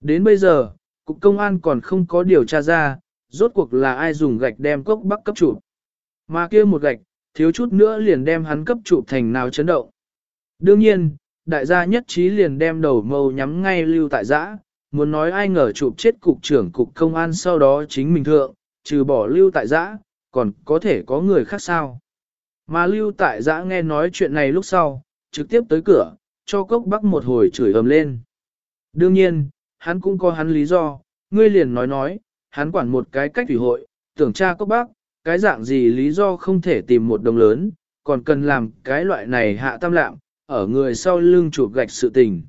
Đến bây giờ, cục công an còn không có điều tra ra, rốt cuộc là ai dùng gạch đem cốc bắc cấp chụp. Mà kia một gạch, thiếu chút nữa liền đem hắn cấp chụp thành nào chấn động. Đương nhiên, đại gia nhất trí liền đem đầu mâu nhắm ngay lưu tại giã, muốn nói ai ngờ chụp chết cục trưởng cục công an sau đó chính mình thượng, trừ bỏ lưu tại giã, còn có thể có người khác sao. Mà lưu tại giã nghe nói chuyện này lúc sau, trực tiếp tới cửa, cho cốc bắc một hồi chửi ầm lên. Đương nhiên, hắn cũng có hắn lý do, ngươi liền nói nói, hắn quản một cái cách thủy hội, tưởng cha cốc bác, cái dạng gì lý do không thể tìm một đồng lớn, còn cần làm cái loại này hạ tam lạm, ở người sau lưng chụp gạch sự tình.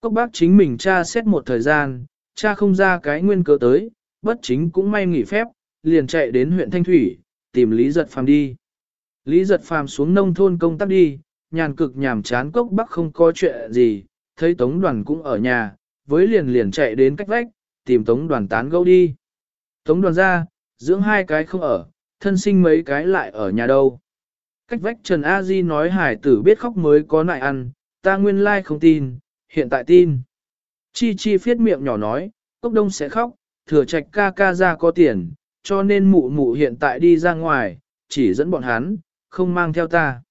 Cốc bác chính mình cha xét một thời gian, cha không ra cái nguyên cớ tới, bất chính cũng may nghỉ phép, liền chạy đến huyện Thanh Thủy, tìm Lý Giật Phàm đi. Lý Giật Phàm xuống nông thôn công tác đi, nhàn cực nhàm chán cốc bắc không có chuyện gì, thấy tống đoàn cũng ở nhà, với liền liền chạy đến cách vách, tìm tống đoàn tán gẫu đi. Tống đoàn ra, dưỡng hai cái không ở, thân sinh mấy cái lại ở nhà đâu. Cách vách Trần A Di nói hải tử biết khóc mới có nại ăn, ta nguyên lai không tin, hiện tại tin. Chi Chi phiết miệng nhỏ nói, cốc đông sẽ khóc, thừa trạch ca ca ra có tiền, cho nên mụ mụ hiện tại đi ra ngoài, chỉ dẫn bọn hắn, không mang theo ta.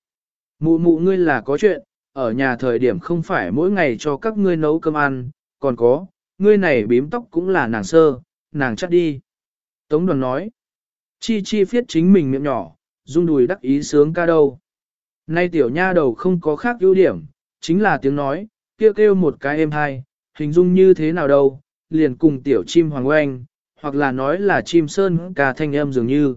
Mụ mụ ngươi là có chuyện, ở nhà thời điểm không phải mỗi ngày cho các ngươi nấu cơm ăn, còn có, ngươi này bím tóc cũng là nàng sơ, nàng chắc đi. Tống đoàn nói, chi chi phiết chính mình miệng nhỏ, rung đùi đắc ý sướng ca đâu. Nay tiểu nha đầu không có khác ưu điểm, chính là tiếng nói, kêu kêu một cái êm hai, hình dung như thế nào đâu, liền cùng tiểu chim hoàng oanh, hoặc là nói là chim sơn ca thanh âm dường như.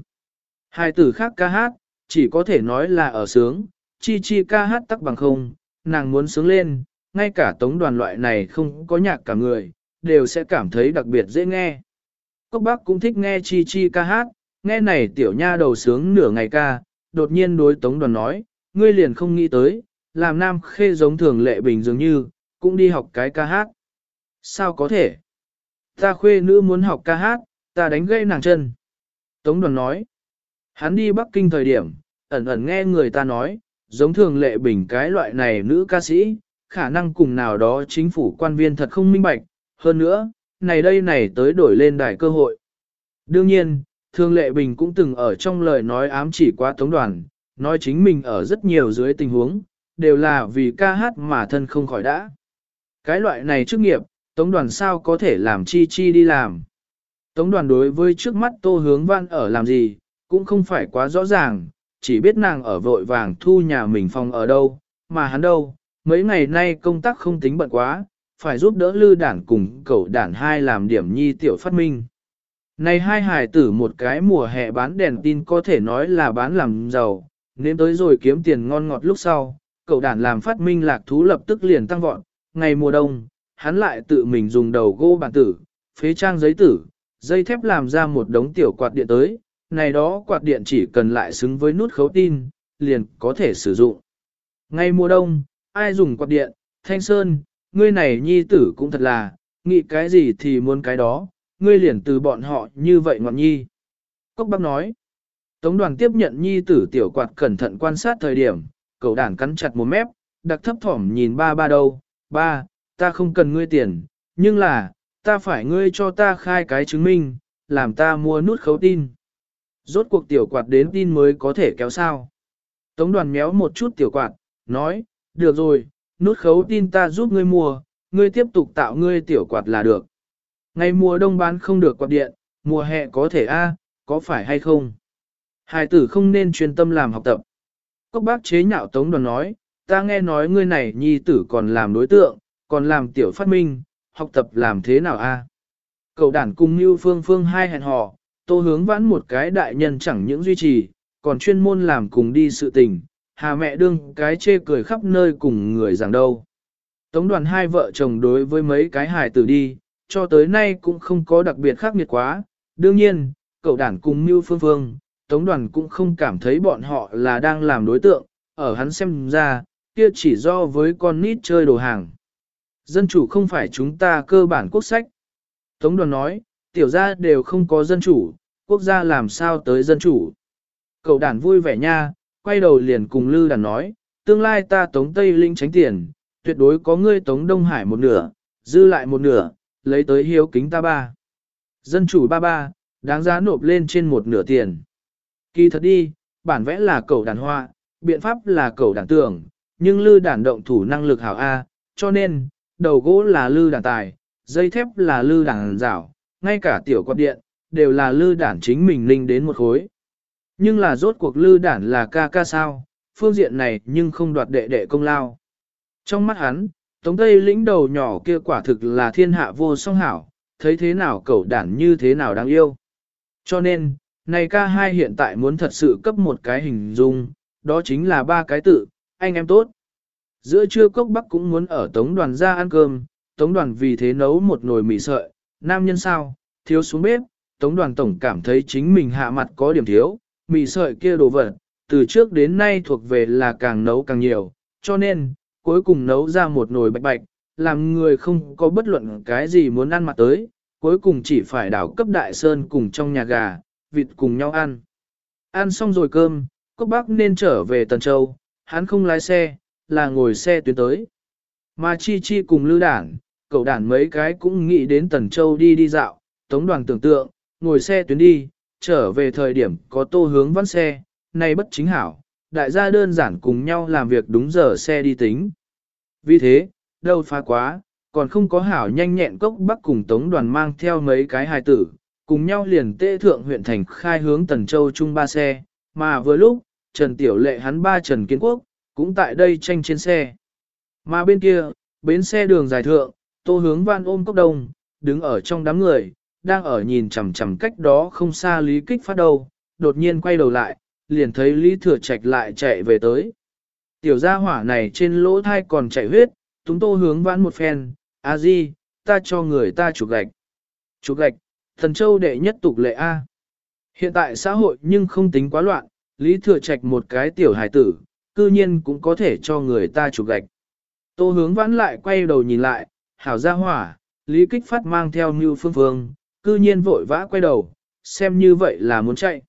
Hai tử khác ca hát, chỉ có thể nói là ở sướng, chi chi ca hát tắc bằng không, nàng muốn sướng lên, ngay cả tống đoàn loại này không có nhạc cả người, đều sẽ cảm thấy đặc biệt dễ nghe. Cốc bác cũng thích nghe chi chi ca hát, nghe này tiểu nha đầu sướng nửa ngày ca, đột nhiên đối tống đoàn nói, ngươi liền không nghĩ tới, làm nam khê giống thường lệ bình dường như, cũng đi học cái ca hát. Sao có thể? Ta khuê nữ muốn học ca hát, ta đánh gây nàng chân. Tống đoàn nói, hắn đi Bắc Kinh thời điểm, ẩn ẩn nghe người ta nói, giống thường lệ bình cái loại này nữ ca sĩ, khả năng cùng nào đó chính phủ quan viên thật không minh bạch, hơn nữa, này đây này tới đổi lên đài cơ hội. Đương nhiên, thương lệ bình cũng từng ở trong lời nói ám chỉ qua tống đoàn, nói chính mình ở rất nhiều dưới tình huống, đều là vì ca hát mà thân không khỏi đã. Cái loại này chức nghiệp, tống đoàn sao có thể làm chi chi đi làm. Tống đoàn đối với trước mắt tô hướng văn ở làm gì, cũng không phải quá rõ ràng, chỉ biết nàng ở vội vàng thu nhà mình phòng ở đâu, mà hắn đâu, mấy ngày nay công tác không tính bận quá, phải giúp đỡ lư đản cùng cậu đản hai làm điểm nhi tiểu phát minh. Này hai hải tử một cái mùa hè bán đèn tin có thể nói là bán làm giàu, nên tới rồi kiếm tiền ngon ngọt lúc sau, cậu đản làm phát minh lạc thú lập tức liền tăng vọt, ngày mùa đông, hắn lại tự mình dùng đầu gỗ bản tử, phế trang giấy tử, dây thép làm ra một đống tiểu quạt điện tới, này đó quạt điện chỉ cần lại xứng với nút khấu tin, liền có thể sử dụng. Ngay mùa đông, ai dùng quạt điện, thanh sơn, ngươi này nhi tử cũng thật là, nghĩ cái gì thì muốn cái đó, ngươi liền từ bọn họ như vậy ngọn nhi. Cốc bác nói, tống đoàn tiếp nhận nhi tử tiểu quạt cẩn thận quan sát thời điểm, cậu đàn cắn chặt một mép, đặc thấp thỏm nhìn ba ba đâu, ba, ta không cần ngươi tiền, nhưng là, ta phải ngươi cho ta khai cái chứng minh, làm ta mua nút khấu tin. Rốt cuộc tiểu quạt đến tin mới có thể kéo sao. Tống đoàn méo một chút tiểu quạt, nói, được rồi, nút khấu tin ta giúp ngươi mua, ngươi tiếp tục tạo ngươi tiểu quạt là được. Ngày mùa đông bán không được quạt điện, mùa hè có thể a, có phải hay không? Hải tử không nên chuyên tâm làm học tập. Cốc bác chế nhạo tống đoàn nói, ta nghe nói ngươi này nhi tử còn làm đối tượng, còn làm tiểu phát minh, học tập làm thế nào a? Cậu đản cùng như phương phương hai hẹn hò, tô hướng vãn một cái đại nhân chẳng những duy trì, còn chuyên môn làm cùng đi sự tình, hà mẹ đương cái chê cười khắp nơi cùng người giảng đâu. Tống đoàn hai vợ chồng đối với mấy cái hài tử đi, cho tới nay cũng không có đặc biệt khác biệt quá. Đương nhiên, cậu đản cùng Mưu Phương Phương, Tống đoàn cũng không cảm thấy bọn họ là đang làm đối tượng, ở hắn xem ra, kia chỉ do với con nít chơi đồ hàng. Dân chủ không phải chúng ta cơ bản quốc sách. Tống đoàn nói, tiểu gia đều không có dân chủ, quốc gia làm sao tới dân chủ. Cậu đàn vui vẻ nha, quay đầu liền cùng Lư đàn nói, tương lai ta tống Tây Linh tránh tiền, tuyệt đối có ngươi tống Đông Hải một nửa, dư lại một nửa, lấy tới hiếu kính ta ba. Dân chủ ba ba, đáng giá nộp lên trên một nửa tiền. Kỳ thật đi, bản vẽ là cầu đàn hoa, biện pháp là cầu đàn tưởng, nhưng lư đàn động thủ năng lực hảo A, cho nên, đầu gỗ là lư đàn tài, dây thép là lư đàn rảo, ngay cả tiểu quạt điện, đều là lư đàn chính mình linh đến một khối. Nhưng là rốt cuộc lư đản là ca ca sao, phương diện này nhưng không đoạt đệ đệ công lao. Trong mắt hắn, Tống Tây lĩnh đầu nhỏ kia quả thực là thiên hạ vô song hảo, thấy thế nào cậu đản như thế nào đáng yêu. Cho nên, này ca hai hiện tại muốn thật sự cấp một cái hình dung, đó chính là ba cái tự, anh em tốt. Giữa trưa cốc bắc cũng muốn ở tống đoàn ra ăn cơm, tống đoàn vì thế nấu một nồi mì sợi, nam nhân sao, thiếu xuống bếp, tống đoàn tổng cảm thấy chính mình hạ mặt có điểm thiếu, mì sợi kia đồ vật, từ trước đến nay thuộc về là càng nấu càng nhiều, cho nên, cuối cùng nấu ra một nồi bạch bạch, làm người không có bất luận cái gì muốn ăn mặt tới, cuối cùng chỉ phải đảo cấp đại sơn cùng trong nhà gà, vịt cùng nhau ăn. Ăn xong rồi cơm, Cốc bác nên trở về Tần Châu, hắn không lái xe, là ngồi xe tuyến tới. Mà Chi Chi cùng Lư Đản, cậu đản mấy cái cũng nghĩ đến Tần Châu đi đi dạo, tống đoàn tưởng tượng, ngồi xe tuyến đi, trở về thời điểm có tô hướng văn xe, nay bất chính hảo, đại gia đơn giản cùng nhau làm việc đúng giờ xe đi tính. Vì thế, đâu phá quá, còn không có hảo nhanh nhẹn cốc bắc cùng tống đoàn mang theo mấy cái hài tử, cùng nhau liền tê thượng huyện thành khai hướng Tần Châu chung ba xe, mà vừa lúc, Trần Tiểu Lệ hắn ba Trần Kiến Quốc, cũng tại đây tranh trên xe. Mà bên kia, bến xe đường dài thượng, tô hướng văn ôm cốc đông, đứng ở trong đám người, đang ở nhìn chằm chằm cách đó không xa Lý Kích phát đầu, đột nhiên quay đầu lại, liền thấy Lý Thừa Trạch lại chạy về tới. Tiểu gia hỏa này trên lỗ thai còn chạy huyết, chúng tô hướng vãn một phen, a di, ta cho người ta chụp gạch. Chụp gạch, thần châu đệ nhất tục lệ A. Hiện tại xã hội nhưng không tính quá loạn, Lý Thừa Trạch một cái tiểu hài tử, cư nhiên cũng có thể cho người ta chụp gạch. Tô hướng vãn lại quay đầu nhìn lại, hảo gia hỏa, Lý Kích Phát mang theo Mưu Phương Phương, cư nhiên vội vã quay đầu, xem như vậy là muốn chạy.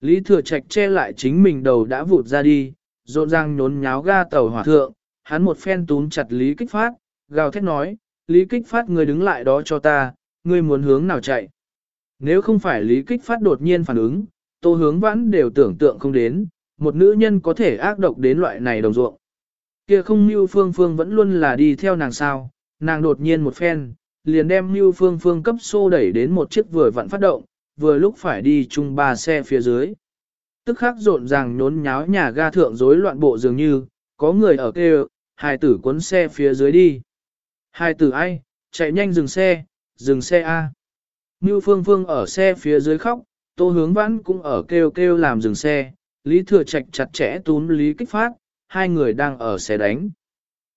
Lý Thừa Trạch che lại chính mình đầu đã vụt ra đi, rộn ràng nhốn nháo ga tàu hỏa thượng, hắn một phen túm chặt Lý Kích Phát, gào thét nói, Lý Kích Phát người đứng lại đó cho ta, ngươi muốn hướng nào chạy. Nếu không phải Lý Kích Phát đột nhiên phản ứng, tô hướng vãn đều tưởng tượng không đến, một nữ nhân có thể ác độc đến loại này đồng ruộng. Kia không Mưu Phương Phương vẫn luôn là đi theo nàng sao, nàng đột nhiên một phen, liền đem Lưu Phương Phương cấp xô đẩy đến một chiếc vừa vặn phát động, vừa lúc phải đi chung ba xe phía dưới. Tức khắc rộn ràng nhốn nháo nhà ga thượng rối loạn bộ dường như, có người ở kêu, hai tử cuốn xe phía dưới đi. Hai tử ai, chạy nhanh dừng xe, dừng xe A. Mưu Phương Phương ở xe phía dưới khóc, Tô Hướng Vãn cũng ở kêu kêu làm dừng xe, Lý Thừa Trạch chặt chẽ túm Lý Kích Phát, hai người đang ở xe đánh.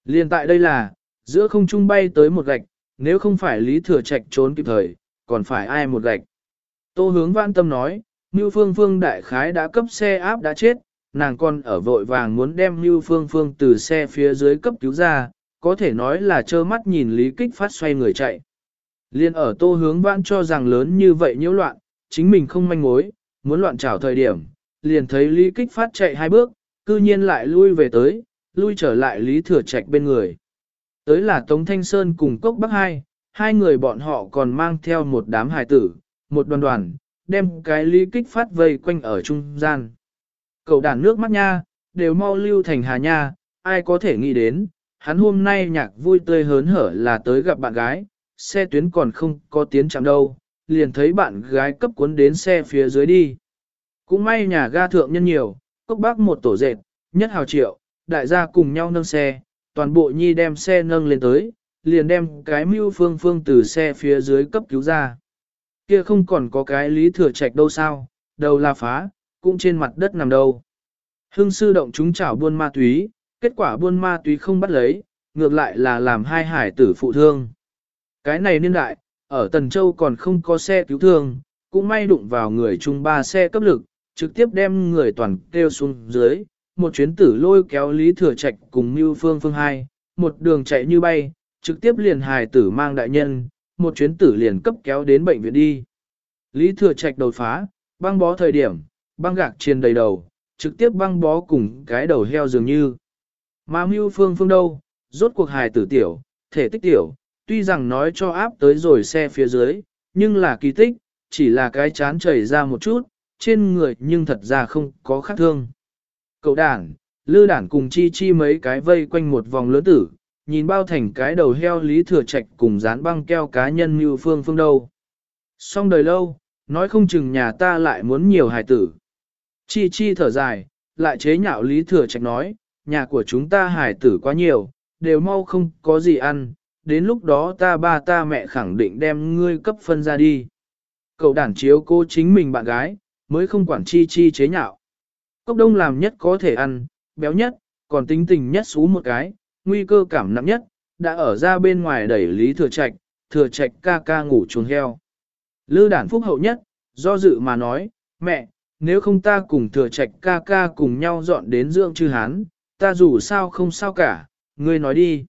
Liên tại đây là, giữa không trung bay tới một gạch, nếu không phải Lý Thừa Trạch trốn kịp thời, còn phải ai một gạch. Tô Hướng Vãn tâm nói, Mưu Phương Phương đại khái đã cấp xe áp đã chết, nàng còn ở vội vàng muốn đem Mưu Phương Phương từ xe phía dưới cấp cứu ra, có thể nói là trơ mắt nhìn Lý Kích Phát xoay người chạy. Liên ở tô hướng vãn cho rằng lớn như vậy nhiễu loạn, chính mình không manh mối, muốn loạn trảo thời điểm, liền thấy Lý Kích Phát chạy hai bước, cư nhiên lại lui về tới, lui trở lại Lý Thừa Trạch bên người. Tới là Tống Thanh Sơn cùng Cốc Bắc Hai, hai người bọn họ còn mang theo một đám hài tử, một đoàn đoàn, đem cái Lý Kích Phát vây quanh ở trung gian. Cậu đàn nước mắt nha, đều mau lưu thành hà nha, ai có thể nghĩ đến, hắn hôm nay nhạc vui tươi hớn hở là tới gặp bạn gái, xe tuyến còn không có tiến chạm đâu, liền thấy bạn gái cấp cuốn đến xe phía dưới đi. Cũng may nhà ga thượng nhân nhiều, cốc bác một tổ dệt, nhất hào triệu, đại gia cùng nhau nâng xe, toàn bộ nhi đem xe nâng lên tới, liền đem cái mưu phương phương từ xe phía dưới cấp cứu ra. Kia không còn có cái lý thừa trạch đâu sao, đầu là phá, cũng trên mặt đất nằm đâu. Hưng sư động chúng chảo buôn ma túy, kết quả buôn ma túy không bắt lấy, ngược lại là làm hai hải tử phụ thương. Cái này niên đại, ở Tần Châu còn không có xe cứu thương, cũng may đụng vào người chung ba xe cấp lực, trực tiếp đem người toàn kêu xuống dưới, một chuyến tử lôi kéo Lý Thừa Trạch cùng Mưu Phương Phương hai, một đường chạy như bay, trực tiếp liền hài tử mang đại nhân, một chuyến tử liền cấp kéo đến bệnh viện đi. Lý Thừa Trạch đầu phá, băng bó thời điểm, băng gạc trên đầy đầu, trực tiếp băng bó cùng cái đầu heo dường như. Mà Mưu Phương Phương đâu, rốt cuộc hài tử tiểu, thể tích tiểu, tuy rằng nói cho áp tới rồi xe phía dưới, nhưng là kỳ tích, chỉ là cái chán chảy ra một chút, trên người nhưng thật ra không có khác thương. Cậu đàn, lư đàn cùng chi chi mấy cái vây quanh một vòng lớn tử, nhìn bao thành cái đầu heo lý thừa trạch cùng dán băng keo cá nhân như phương phương đâu. Xong đời lâu, nói không chừng nhà ta lại muốn nhiều hài tử. Chi chi thở dài, lại chế nhạo lý thừa trạch nói, nhà của chúng ta hài tử quá nhiều, đều mau không có gì ăn, đến lúc đó ta ba ta mẹ khẳng định đem ngươi cấp phân ra đi. Cậu đàn chiếu cô chính mình bạn gái, mới không quản chi chi chế nhạo. Cốc đông làm nhất có thể ăn, béo nhất, còn tính tình nhất xú một cái, nguy cơ cảm nặng nhất, đã ở ra bên ngoài đẩy lý thừa trạch, thừa trạch ca ca ngủ chuồng heo. Lư đản phúc hậu nhất, do dự mà nói, mẹ, nếu không ta cùng thừa trạch ca ca cùng nhau dọn đến dưỡng chư hán, ta dù sao không sao cả, ngươi nói đi.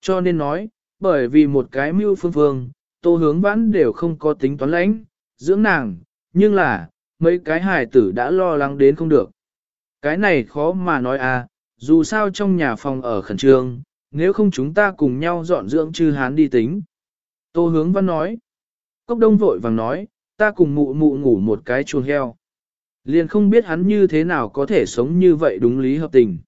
Cho nên nói, bởi vì một cái mưu phương phương, tô hướng vãn đều không có tính toán lãnh, dưỡng nàng, nhưng là, mấy cái hài tử đã lo lắng đến không được. Cái này khó mà nói à, dù sao trong nhà phòng ở khẩn trương, nếu không chúng ta cùng nhau dọn dưỡng chư hán đi tính. Tô hướng văn nói. Cốc đông vội vàng nói, ta cùng mụ mụ ngủ một cái chuồng heo. Liền không biết hắn như thế nào có thể sống như vậy đúng lý hợp tình.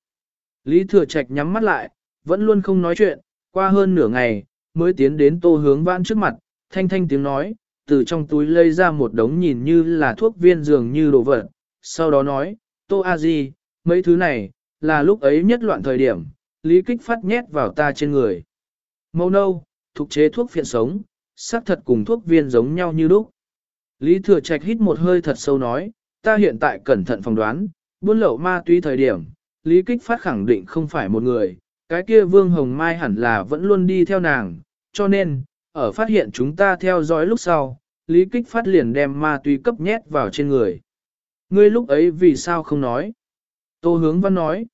Lý thừa trạch nhắm mắt lại, vẫn luôn không nói chuyện, qua hơn nửa ngày, mới tiến đến tô hướng văn trước mặt, thanh thanh tiếng nói, từ trong túi lấy ra một đống nhìn như là thuốc viên dường như đồ vật, sau đó nói, tô a di, mấy thứ này, là lúc ấy nhất loạn thời điểm, lý kích phát nhét vào ta trên người. Màu nâu, thuộc chế thuốc phiện sống, xác thật cùng thuốc viên giống nhau như lúc. Lý thừa trạch hít một hơi thật sâu nói, ta hiện tại cẩn thận phỏng đoán, buôn lậu ma túy thời điểm, lý kích phát khẳng định không phải một người, cái kia vương hồng mai hẳn là vẫn luôn đi theo nàng, cho nên, ở phát hiện chúng ta theo dõi lúc sau, lý kích phát liền đem ma túy cấp nhét vào trên người. Ngươi lúc ấy vì sao không nói? Tô hướng văn nói.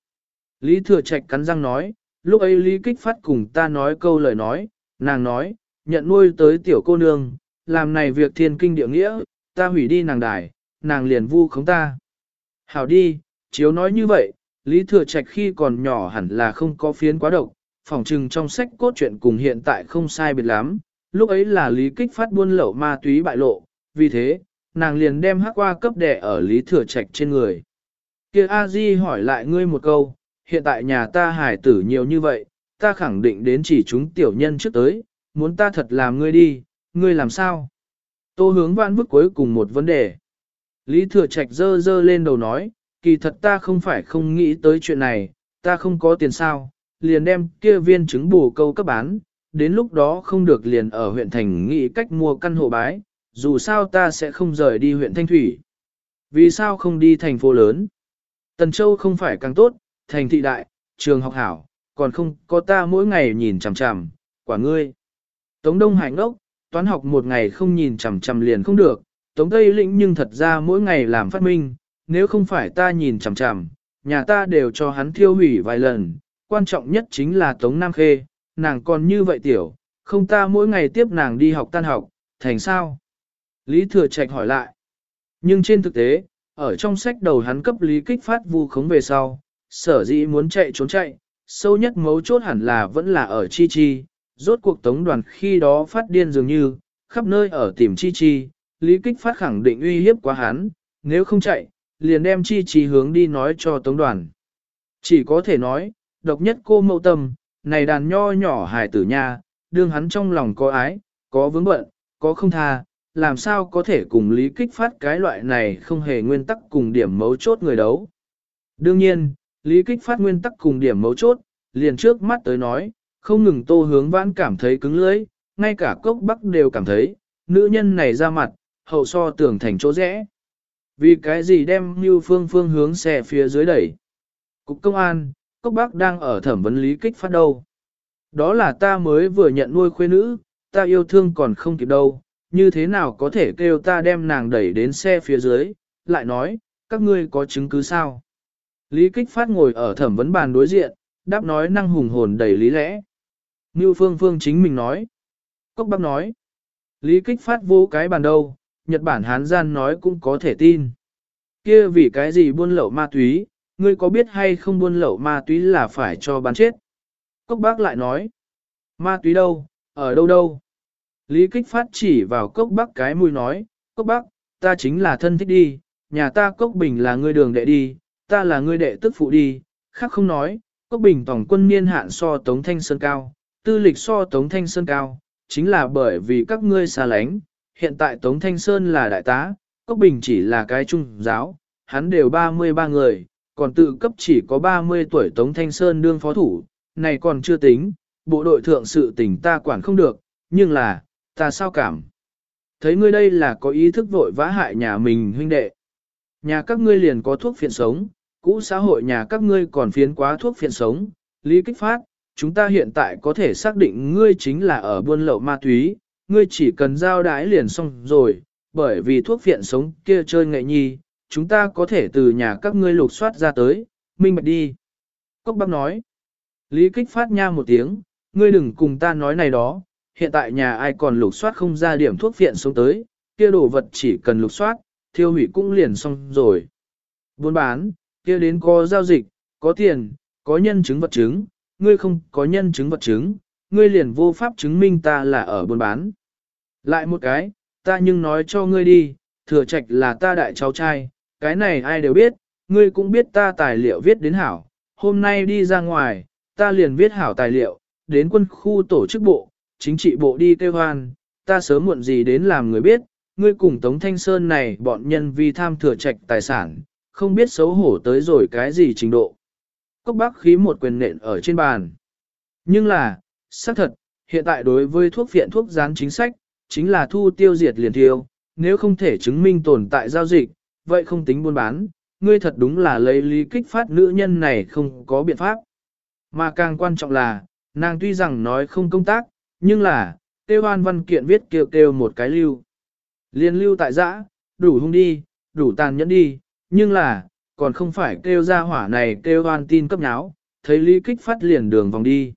Lý thừa trạch cắn răng nói, lúc ấy lý kích phát cùng ta nói câu lời nói, nàng nói, nhận nuôi tới tiểu cô nương, làm này việc thiên kinh địa nghĩa, ta hủy đi nàng đài, nàng liền vu khống ta. Hảo đi, chiếu nói như vậy, Lý Thừa Trạch khi còn nhỏ hẳn là không có phiến quá độc, phỏng trừng trong sách cốt truyện cùng hiện tại không sai biệt lắm, lúc ấy là Lý Kích phát buôn lậu ma túy bại lộ, vì thế, nàng liền đem hắc qua cấp đẻ ở Lý Thừa Trạch trên người. Kia A Di hỏi lại ngươi một câu, hiện tại nhà ta hải tử nhiều như vậy, ta khẳng định đến chỉ chúng tiểu nhân trước tới, muốn ta thật làm ngươi đi, ngươi làm sao? Tô hướng vãn bức cuối cùng một vấn đề. Lý Thừa Trạch dơ dơ lên đầu nói, kỳ thật ta không phải không nghĩ tới chuyện này, ta không có tiền sao, liền đem kia viên trứng bù câu cấp bán, đến lúc đó không được liền ở huyện thành nghĩ cách mua căn hộ bái, dù sao ta sẽ không rời đi huyện Thanh Thủy. Vì sao không đi thành phố lớn? Tần Châu không phải càng tốt, thành thị đại, trường học hảo, còn không có ta mỗi ngày nhìn chằm chằm, quả ngươi. Tống Đông Hải ngốc, toán học một ngày không nhìn chằm chằm liền không được, Tống Tây Lĩnh nhưng thật ra mỗi ngày làm phát minh, nếu không phải ta nhìn chằm chằm, nhà ta đều cho hắn thiêu hủy vài lần, quan trọng nhất chính là Tống Nam Khê, nàng còn như vậy tiểu, không ta mỗi ngày tiếp nàng đi học tan học, thành sao? Lý Thừa Trạch hỏi lại. Nhưng trên thực tế, ở trong sách đầu hắn cấp lý kích phát vu khống về sau, sở dĩ muốn chạy trốn chạy, sâu nhất mấu chốt hẳn là vẫn là ở chi chi, rốt cuộc tống đoàn khi đó phát điên dường như, khắp nơi ở tìm chi chi, lý kích phát khẳng định uy hiếp quá hắn, nếu không chạy, liền đem chi chi hướng đi nói cho tống đoàn. Chỉ có thể nói, độc nhất cô mậu tâm, này đàn nho nhỏ hài tử nha, đương hắn trong lòng có ái, có vướng bận, có không tha, làm sao có thể cùng lý kích phát cái loại này không hề nguyên tắc cùng điểm mấu chốt người đấu. Đương nhiên, lý kích phát nguyên tắc cùng điểm mấu chốt, liền trước mắt tới nói, không ngừng tô hướng vãn cảm thấy cứng lưỡi, ngay cả cốc bắc đều cảm thấy, nữ nhân này ra mặt, hậu so tưởng thành chỗ rẽ. Vì cái gì đem như phương phương hướng xe phía dưới đẩy. Cục công an, cốc bắc đang ở thẩm vấn lý kích phát đâu. Đó là ta mới vừa nhận nuôi khuê nữ, ta yêu thương còn không kịp đâu, như thế nào có thể kêu ta đem nàng đẩy đến xe phía dưới, lại nói, các ngươi có chứng cứ sao? Lý kích phát ngồi ở thẩm vấn bàn đối diện, đáp nói năng hùng hồn đầy lý lẽ. Như phương phương chính mình nói. Cốc bác nói. Lý kích phát vô cái bàn đâu, Nhật Bản Hán gian nói cũng có thể tin. kia vì cái gì buôn lậu ma túy, ngươi có biết hay không buôn lậu ma túy là phải cho bán chết? Cốc bác lại nói. Ma túy đâu, Ở đâu đâu? Lý kích phát chỉ vào cốc bắc cái mũi nói, cốc bắc, ta chính là thân thích đi, nhà ta cốc bình là ngươi đường đệ đi, ta là ngươi đệ tức phụ đi, khác không nói, cốc bình tổng quân niên hạn so tống thanh sơn cao, tư lịch so tống thanh sơn cao, chính là bởi vì các ngươi xa lánh, hiện tại tống thanh sơn là đại tá, cốc bình chỉ là cái trung giáo, hắn đều 33 người, còn tự cấp chỉ có 30 tuổi tống thanh sơn đương phó thủ, này còn chưa tính, bộ đội thượng sự tình ta quản không được, nhưng là, ta sao cảm. Thấy ngươi đây là có ý thức vội vã hại nhà mình huynh đệ. Nhà các ngươi liền có thuốc phiện sống, cũ xã hội nhà các ngươi còn phiến quá thuốc phiện sống, lý kích phát, chúng ta hiện tại có thể xác định ngươi chính là ở buôn lậu ma túy, ngươi chỉ cần giao đái liền xong rồi, bởi vì thuốc phiện sống kia chơi nghệ nhi, chúng ta có thể từ nhà các ngươi lục soát ra tới, minh bạch đi. Cốc bác nói, lý kích phát nha một tiếng, ngươi đừng cùng ta nói này đó, hiện tại nhà ai còn lục soát không ra điểm thuốc phiện xuống tới, kia đồ vật chỉ cần lục soát, thiêu hủy cũng liền xong rồi. Buôn bán, kia đến có giao dịch, có tiền, có nhân chứng vật chứng, ngươi không có nhân chứng vật chứng, ngươi liền vô pháp chứng minh ta là ở buôn bán. Lại một cái, ta nhưng nói cho ngươi đi, thừa trạch là ta đại cháu trai, cái này ai đều biết, ngươi cũng biết ta tài liệu viết đến hảo, hôm nay đi ra ngoài, ta liền viết hảo tài liệu, đến quân khu tổ chức bộ, chính trị bộ đi kêu hoan, ta sớm muộn gì đến làm người biết, ngươi cùng Tống Thanh Sơn này bọn nhân vi tham thừa trạch tài sản, không biết xấu hổ tới rồi cái gì trình độ. Cốc bác khí một quyền nện ở trên bàn. Nhưng là, xác thật, hiện tại đối với thuốc viện thuốc gián chính sách, chính là thu tiêu diệt liền tiêu, nếu không thể chứng minh tồn tại giao dịch, vậy không tính buôn bán, ngươi thật đúng là lấy lý kích phát nữ nhân này không có biện pháp. Mà càng quan trọng là, nàng tuy rằng nói không công tác, nhưng là, tiêu hoan văn kiện viết kêu kêu một cái lưu. Liên lưu tại giã, đủ hung đi, đủ tàn nhẫn đi, nhưng là, còn không phải kêu ra hỏa này kêu hoan tin cấp nháo, thấy lý kích phát liền đường vòng đi.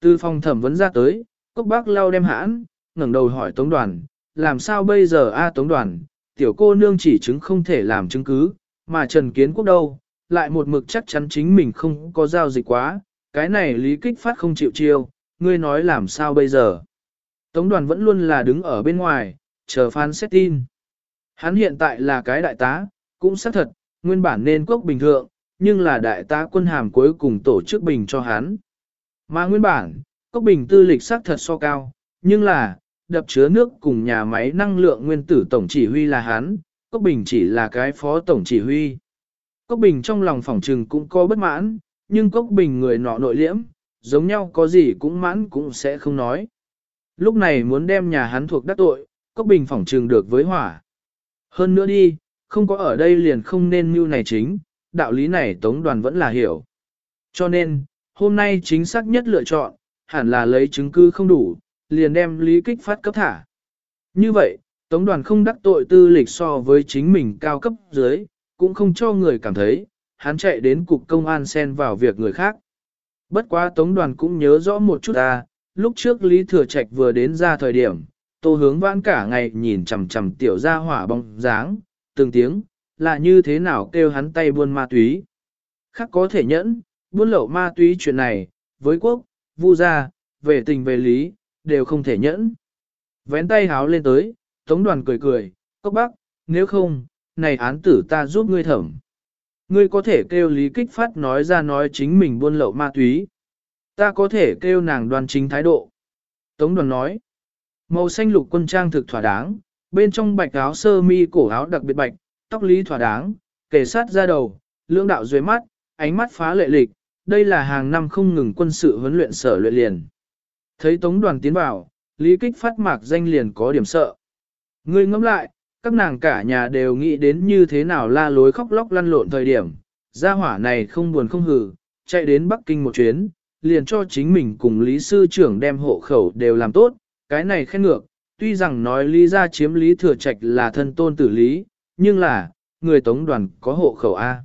Từ phòng thẩm vấn ra tới, cốc bác lau đem hãn, ngẩng đầu hỏi tống đoàn, làm sao bây giờ a tống đoàn, tiểu cô nương chỉ chứng không thể làm chứng cứ, mà Trần Kiến Quốc đâu, lại một mực chắc chắn chính mình không có giao dịch quá, cái này lý kích phát không chịu chiêu, ngươi nói làm sao bây giờ. Tống đoàn vẫn luôn là đứng ở bên ngoài, chờ phán xét tin. Hắn hiện tại là cái đại tá, cũng xác thật, nguyên bản nên quốc bình thượng, nhưng là đại tá quân hàm cuối cùng tổ chức bình cho hắn. Mà nguyên bản, cốc bình tư lịch xác thật so cao, nhưng là, đập chứa nước cùng nhà máy năng lượng nguyên tử tổng chỉ huy là hắn, cốc bình chỉ là cái phó tổng chỉ huy. Cốc bình trong lòng phòng trừng cũng có bất mãn, nhưng cốc bình người nọ nội liễm, giống nhau có gì cũng mãn cũng sẽ không nói. Lúc này muốn đem nhà hắn thuộc đắc tội, cốc bình phỏng trường được với hỏa. Hơn nữa đi, không có ở đây liền không nên mưu này chính, đạo lý này tống đoàn vẫn là hiểu. Cho nên, hôm nay chính xác nhất lựa chọn, hẳn là lấy chứng cứ không đủ, liền đem lý kích phát cấp thả. Như vậy, tống đoàn không đắc tội tư lịch so với chính mình cao cấp dưới, cũng không cho người cảm thấy, hắn chạy đến cục công an xen vào việc người khác. Bất quá tống đoàn cũng nhớ rõ một chút à, lúc trước Lý Thừa Trạch vừa đến ra thời điểm, tô hướng vãn cả ngày nhìn chằm chằm tiểu ra hỏa bóng dáng, từng tiếng, là như thế nào kêu hắn tay buôn ma túy. Khác có thể nhẫn, buôn lậu ma túy chuyện này, với quốc, vu gia, về tình về lý, đều không thể nhẫn. Vén tay háo lên tới, tống đoàn cười cười, cốc bác, nếu không, này án tử ta giúp ngươi thẩm. Ngươi có thể kêu lý kích phát nói ra nói chính mình buôn lậu ma túy. Ta có thể kêu nàng đoàn chính thái độ. Tống đoàn nói, màu xanh lục quân trang thực thỏa đáng, bên trong bạch áo sơ mi cổ áo đặc biệt bạch, tóc lý thỏa đáng, kề sát ra đầu, lưỡng đạo dưới mắt, ánh mắt phá lệ lịch, đây là hàng năm không ngừng quân sự huấn luyện sở luyện liền. Thấy tống đoàn tiến vào, lý kích phát mạc danh liền có điểm sợ. Ngươi ngẫm lại, các nàng cả nhà đều nghĩ đến như thế nào la lối khóc lóc lăn lộn thời điểm, gia hỏa này không buồn không hừ, chạy đến Bắc Kinh một chuyến, liền cho chính mình cùng Lý Sư trưởng đem hộ khẩu đều làm tốt, cái này khen ngược, tuy rằng nói Lý gia chiếm Lý Thừa Trạch là thân tôn tử Lý, nhưng là, người tống đoàn có hộ khẩu A.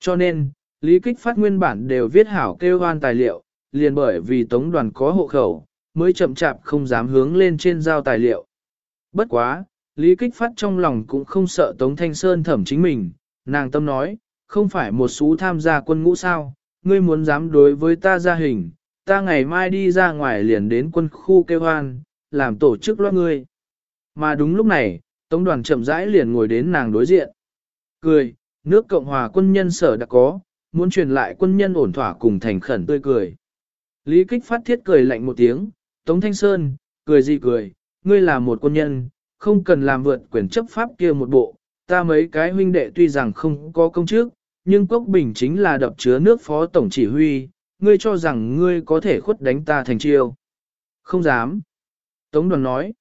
Cho nên, Lý Kích Phát nguyên bản đều viết hảo kêu hoan tài liệu, liền bởi vì tống đoàn có hộ khẩu, mới chậm chạp không dám hướng lên trên giao tài liệu. Bất quá, Lý Kích Phát trong lòng cũng không sợ Tống Thanh Sơn thẩm chính mình, nàng tâm nói, không phải một số tham gia quân ngũ sao, ngươi muốn dám đối với ta ra hình, ta ngày mai đi ra ngoài liền đến quân khu kêu hoan, làm tổ chức loa ngươi. Mà đúng lúc này, Tống đoàn chậm rãi liền ngồi đến nàng đối diện. Cười, nước Cộng hòa quân nhân sở đã có, muốn truyền lại quân nhân ổn thỏa cùng thành khẩn tươi cười. Lý kích phát thiết cười lạnh một tiếng, Tống Thanh Sơn, cười gì cười, ngươi là một quân nhân, không cần làm vượt quyền chấp pháp kia một bộ, ta mấy cái huynh đệ tuy rằng không có công chức, nhưng Cốc Bình chính là đập chứa nước phó tổng chỉ huy, ngươi cho rằng ngươi có thể khuất đánh ta thành chiêu. Không dám. Tống đoàn nói.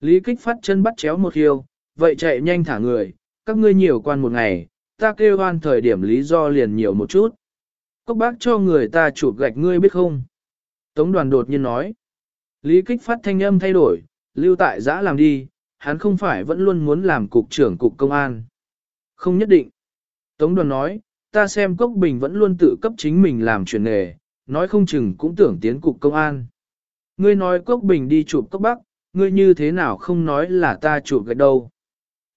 Lý kích phát chân bắt chéo một hiêu, vậy chạy nhanh thả người, các ngươi nhiều quan một ngày, ta kêu an thời điểm lý do liền nhiều một chút. Cốc bác cho người ta chụp gạch ngươi biết không? Tống đoàn đột nhiên nói. Lý kích phát thanh âm thay đổi, lưu tại giã làm đi, hắn không phải vẫn luôn muốn làm cục trưởng cục công an. Không nhất định. Tống đoàn nói, ta xem Cốc Bình vẫn luôn tự cấp chính mình làm chuyển nghề, nói không chừng cũng tưởng tiến cục công an. Ngươi nói Cốc Bình đi chụp Cốc Bắc, ngươi như thế nào không nói là ta chụp gạch đâu.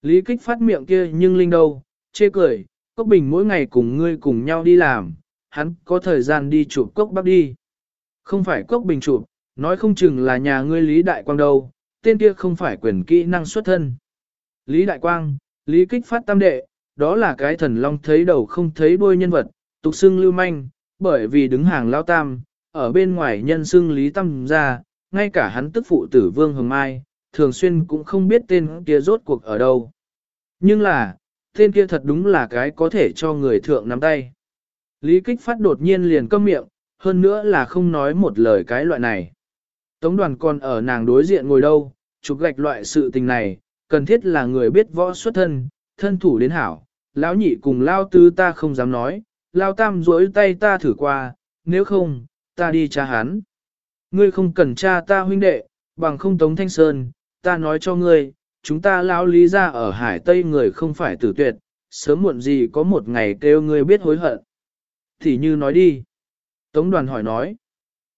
Lý kích phát miệng kia nhưng linh đâu, chê cười, Cốc Bình mỗi ngày cùng ngươi cùng nhau đi làm, hắn có thời gian đi chụp Cốc Bắc đi. Không phải Cốc Bình chụp, nói không chừng là nhà ngươi Lý Đại Quang đâu, tên kia không phải quyền kỹ năng xuất thân. Lý Đại Quang, Lý Kích Phát Tam Đệ, đó là cái thần long thấy đầu không thấy đuôi nhân vật, tục xưng lưu manh, bởi vì đứng hàng lao tam, ở bên ngoài nhân xưng Lý Tam ra, ngay cả hắn tức phụ tử Vương Hồng Mai, thường xuyên cũng không biết tên kia rốt cuộc ở đâu. Nhưng là, tên kia thật đúng là cái có thể cho người thượng nắm tay. Lý Kích Phát đột nhiên liền câm miệng, hơn nữa là không nói một lời cái loại này. Tống đoàn còn ở nàng đối diện ngồi đâu, chụp gạch loại sự tình này, cần thiết là người biết võ xuất thân, thân thủ đến hảo. Lão nhị cùng lao tư ta không dám nói, lao tam duỗi tay ta thử qua, nếu không, ta đi tra hắn. Ngươi không cần tra ta huynh đệ, bằng không tống thanh sơn, ta nói cho ngươi, chúng ta lão lý ra ở hải tây người không phải tử tuyệt, sớm muộn gì có một ngày kêu ngươi biết hối hận. Thì như nói đi. Tống đoàn hỏi nói.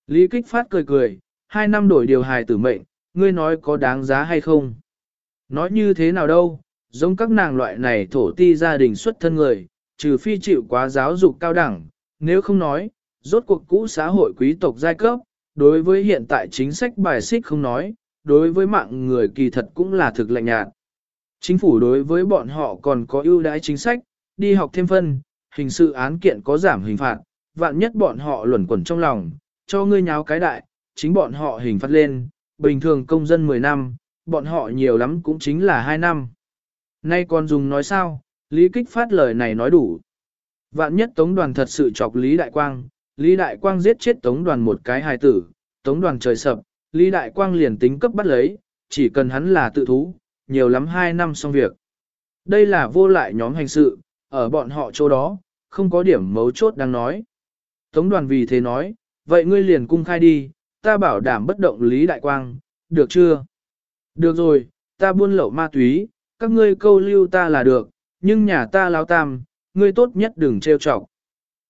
Lý kích phát cười cười, hai năm đổi điều hài tử mệnh, ngươi nói có đáng giá hay không? Nói như thế nào đâu, giống các nàng loại này thổ ti gia đình xuất thân người, trừ phi chịu quá giáo dục cao đẳng, nếu không nói, rốt cuộc cũ xã hội quý tộc giai cấp, đối với hiện tại chính sách bài xích không nói, đối với mạng người kỳ thật cũng là thực lạnh nhạt. Chính phủ đối với bọn họ còn có ưu đãi chính sách, đi học thêm phân, hình sự án kiện có giảm hình phạt, vạn nhất bọn họ luẩn quẩn trong lòng, cho ngươi nháo cái đại, chính bọn họ hình phạt lên, bình thường công dân 10 năm, bọn họ nhiều lắm cũng chính là 2 năm. Nay còn dùng nói sao, Lý Kích phát lời này nói đủ. Vạn nhất Tống đoàn thật sự chọc Lý Đại Quang, Lý Đại Quang giết chết Tống đoàn một cái hài tử, Tống đoàn trời sập, Lý Đại Quang liền tính cấp bắt lấy, chỉ cần hắn là tự thú, nhiều lắm 2 năm xong việc. Đây là vô lại nhóm hành sự, ở bọn họ chỗ đó, không có điểm mấu chốt đang nói. Tống đoàn vì thế nói, vậy ngươi liền cung khai đi, ta bảo đảm bất động Lý Đại Quang, được chưa? Được rồi, ta buôn lậu ma túy, các ngươi câu lưu ta là được, nhưng nhà ta lao tam, ngươi tốt nhất đừng trêu chọc.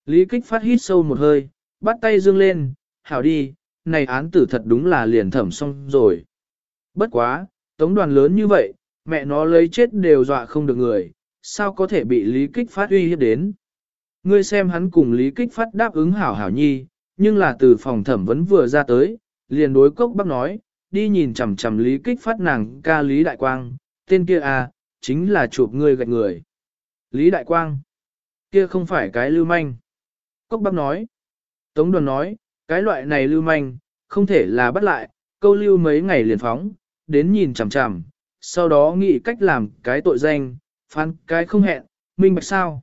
Lý Kích phát hít sâu một hơi, bắt tay dương lên, hảo đi, này án tử thật đúng là liền thẩm xong rồi. Bất quá, tống đoàn lớn như vậy, mẹ nó lấy chết đều dọa không được người, sao có thể bị Lý Kích phát uy hiếp đến. Ngươi xem hắn cùng Lý Kích phát đáp ứng hảo hảo nhi, nhưng là từ phòng thẩm vấn vừa ra tới, liền đối cốc bác nói, đi nhìn chằm chằm lý kích phát nàng ca Lý Đại Quang, tên kia à, chính là chụp người gạch người. Lý Đại Quang, kia không phải cái lưu manh. Cốc bác nói, Tống đoàn nói, cái loại này lưu manh, không thể là bắt lại, câu lưu mấy ngày liền phóng, đến nhìn chằm chằm, sau đó nghĩ cách làm cái tội danh, phán cái không hẹn, minh bạch sao.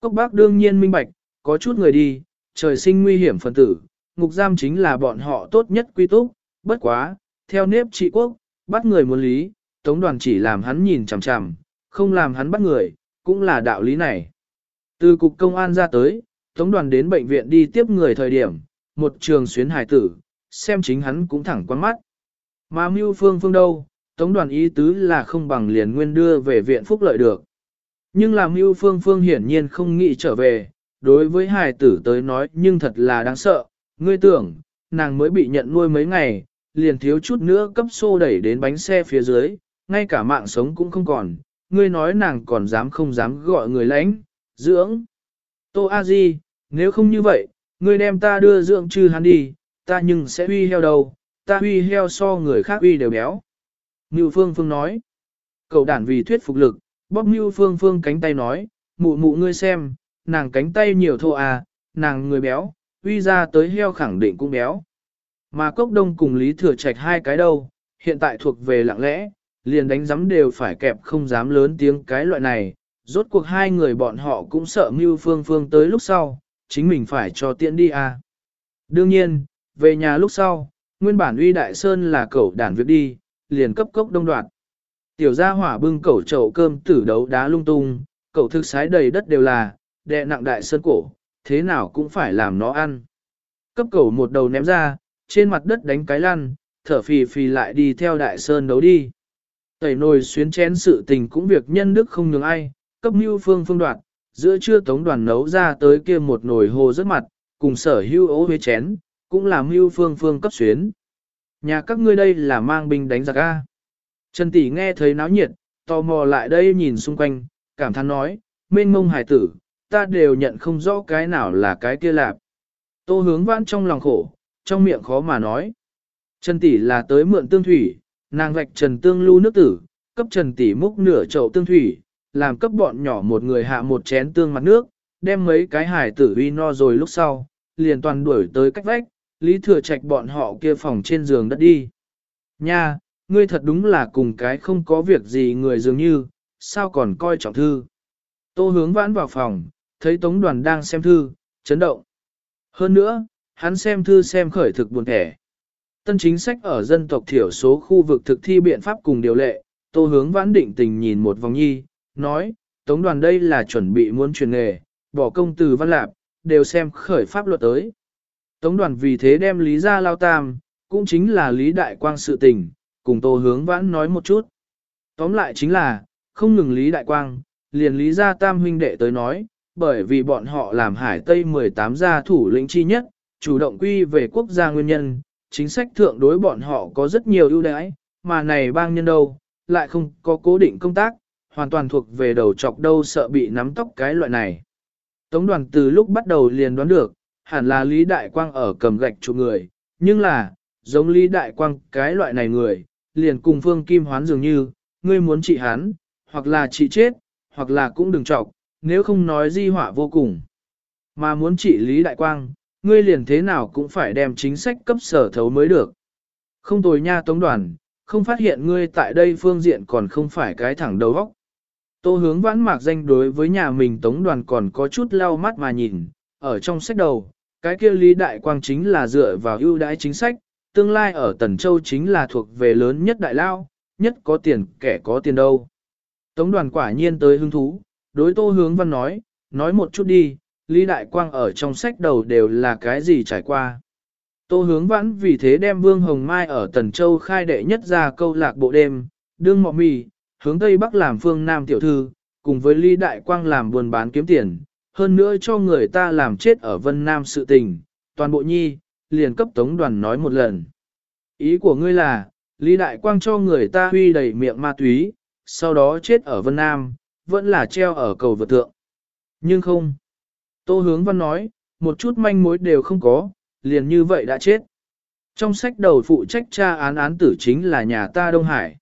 Cốc bác đương nhiên minh bạch, có chút người đi, trời sinh nguy hiểm phần tử, ngục giam chính là bọn họ tốt nhất quy túc, bất quá, theo nếp trị quốc, bắt người muốn lý, tống đoàn chỉ làm hắn nhìn chằm chằm, không làm hắn bắt người, cũng là đạo lý này. Từ cục công an ra tới, tống đoàn đến bệnh viện đi tiếp người thời điểm, một trường xuyến hải tử, xem chính hắn cũng thẳng quan mắt. Mà mưu phương phương đâu, tống đoàn ý tứ là không bằng liền nguyên đưa về viện phúc lợi được. Nhưng làm mưu phương phương hiển nhiên không nghĩ trở về, đối với hài tử tới nói nhưng thật là đáng sợ, ngươi tưởng, nàng mới bị nhận nuôi mấy ngày, liền thiếu chút nữa cấp xô đẩy đến bánh xe phía dưới, ngay cả mạng sống cũng không còn, ngươi nói nàng còn dám không dám gọi người lãnh, dưỡng. Tô A Di, nếu không như vậy, ngươi đem ta đưa dưỡng trừ hắn đi, ta nhưng sẽ uy heo đầu ta uy heo so người khác uy đều béo. Ngưu Phương Phương nói, cậu đản vì thuyết phục lực, bóp Ngưu Phương Phương cánh tay nói, mụ mụ ngươi xem, nàng cánh tay nhiều thô à, nàng người béo, uy ra tới heo khẳng định cũng béo. Mà Cốc Đông cùng Lý Thừa Trạch hai cái đâu, hiện tại thuộc về lặng lẽ, liền đánh giấm đều phải kẹp không dám lớn tiếng cái loại này, rốt cuộc hai người bọn họ cũng sợ Mưu Phương Phương tới lúc sau, chính mình phải cho tiện đi à. Đương nhiên, về nhà lúc sau, nguyên bản uy đại sơn là cậu đản việc đi, liền cấp cốc đông đoạt. Tiểu gia hỏa bưng cẩu chậu cơm tử đấu đá lung tung, cậu thực sái đầy đất đều là, đè nặng đại sơn cổ, thế nào cũng phải làm nó ăn. Cấp cầu một đầu ném ra, trên mặt đất đánh cái lăn, thở phì phì lại đi theo đại sơn đấu đi. Tẩy nồi xuyến chén sự tình cũng việc nhân đức không nhường ai, cấp mưu phương phương đoạt, giữa trưa tống đoàn nấu ra tới kia một nồi hồ rất mặt, cùng sở hưu ố huế chén, cũng là mưu phương phương cấp xuyến. Nhà các ngươi đây là mang binh đánh giặc A. Trần Tỷ nghe thấy náo nhiệt, tò mò lại đây nhìn xung quanh, cảm thán nói, mênh mông hải tử, ta đều nhận không rõ cái nào là cái kia lạp. Tô hướng vãn trong lòng khổ, trong miệng khó mà nói. Trần Tỷ là tới mượn tương thủy, nàng vạch Trần Tương lưu nước tử, cấp Trần Tỷ múc nửa chậu tương thủy, làm cấp bọn nhỏ một người hạ một chén tương mặt nước, đem mấy cái hải tử uy no rồi lúc sau, liền toàn đuổi tới cách vách, Lý Thừa Trạch bọn họ kia phòng trên giường đất đi. Nha, ngươi thật đúng là cùng cái không có việc gì người dường như, sao còn coi trọng thư. Tô hướng vãn vào phòng, thấy Tống đoàn đang xem thư, chấn động. Hơn nữa, hắn xem thư xem khởi thực buồn thẻ. Tân chính sách ở dân tộc thiểu số khu vực thực thi biện pháp cùng điều lệ, tô hướng vãn định tình nhìn một vòng nhi, nói, Tống đoàn đây là chuẩn bị muốn truyền nghề, bỏ công từ văn lạp, đều xem khởi pháp luật tới. Tống đoàn vì thế đem Lý ra lao tam, cũng chính là Lý Đại Quang sự tình, cùng Tô Hướng Vãn nói một chút. Tóm lại chính là, không ngừng Lý Đại Quang, liền Lý gia tam huynh đệ tới nói, bởi vì bọn họ làm hải Tây 18 gia thủ lĩnh chi nhất, chủ động quy về quốc gia nguyên nhân, chính sách thượng đối bọn họ có rất nhiều ưu đãi, mà này bang nhân đâu, lại không có cố định công tác, hoàn toàn thuộc về đầu chọc đâu sợ bị nắm tóc cái loại này. Tống đoàn từ lúc bắt đầu liền đoán được, hẳn là Lý Đại Quang ở cầm gạch chụp người, nhưng là, giống Lý Đại Quang cái loại này người, liền cùng Phương Kim Hoán dường như, ngươi muốn trị hắn, hoặc là trị chết, hoặc là cũng đừng chọc, nếu không nói di họa vô cùng. Mà muốn trị Lý Đại Quang, ngươi liền thế nào cũng phải đem chính sách cấp sở thấu mới được. Không tồi nha tống đoàn, không phát hiện ngươi tại đây phương diện còn không phải cái thẳng đầu óc. Tô hướng vãn mạc danh đối với nhà mình tống đoàn còn có chút lau mắt mà nhìn, ở trong sách đầu, cái kia Lý Đại Quang chính là dựa vào ưu đãi chính sách, tương lai ở Tần Châu chính là thuộc về lớn nhất đại lao, nhất có tiền kẻ có tiền đâu. Tống đoàn quả nhiên tới hứng thú, đối tô hướng văn nói, nói một chút đi, Lý Đại Quang ở trong sách đầu đều là cái gì trải qua. Tô hướng vãn vì thế đem Vương Hồng Mai ở Tần Châu khai đệ nhất ra câu lạc bộ đêm, đương mọ mì, hướng Tây Bắc làm phương Nam tiểu thư, cùng với Lý Đại Quang làm buôn bán kiếm tiền, hơn nữa cho người ta làm chết ở Vân Nam sự tình, toàn bộ nhi, liền cấp tống đoàn nói một lần. Ý của ngươi là, Lý Đại Quang cho người ta huy đầy miệng ma túy, sau đó chết ở Vân Nam, vẫn là treo ở cầu vượt tượng. Nhưng không. Tô Hướng Văn nói, một chút manh mối đều không có, liền như vậy đã chết. Trong sách đầu phụ trách tra án án tử chính là nhà ta Đông Hải.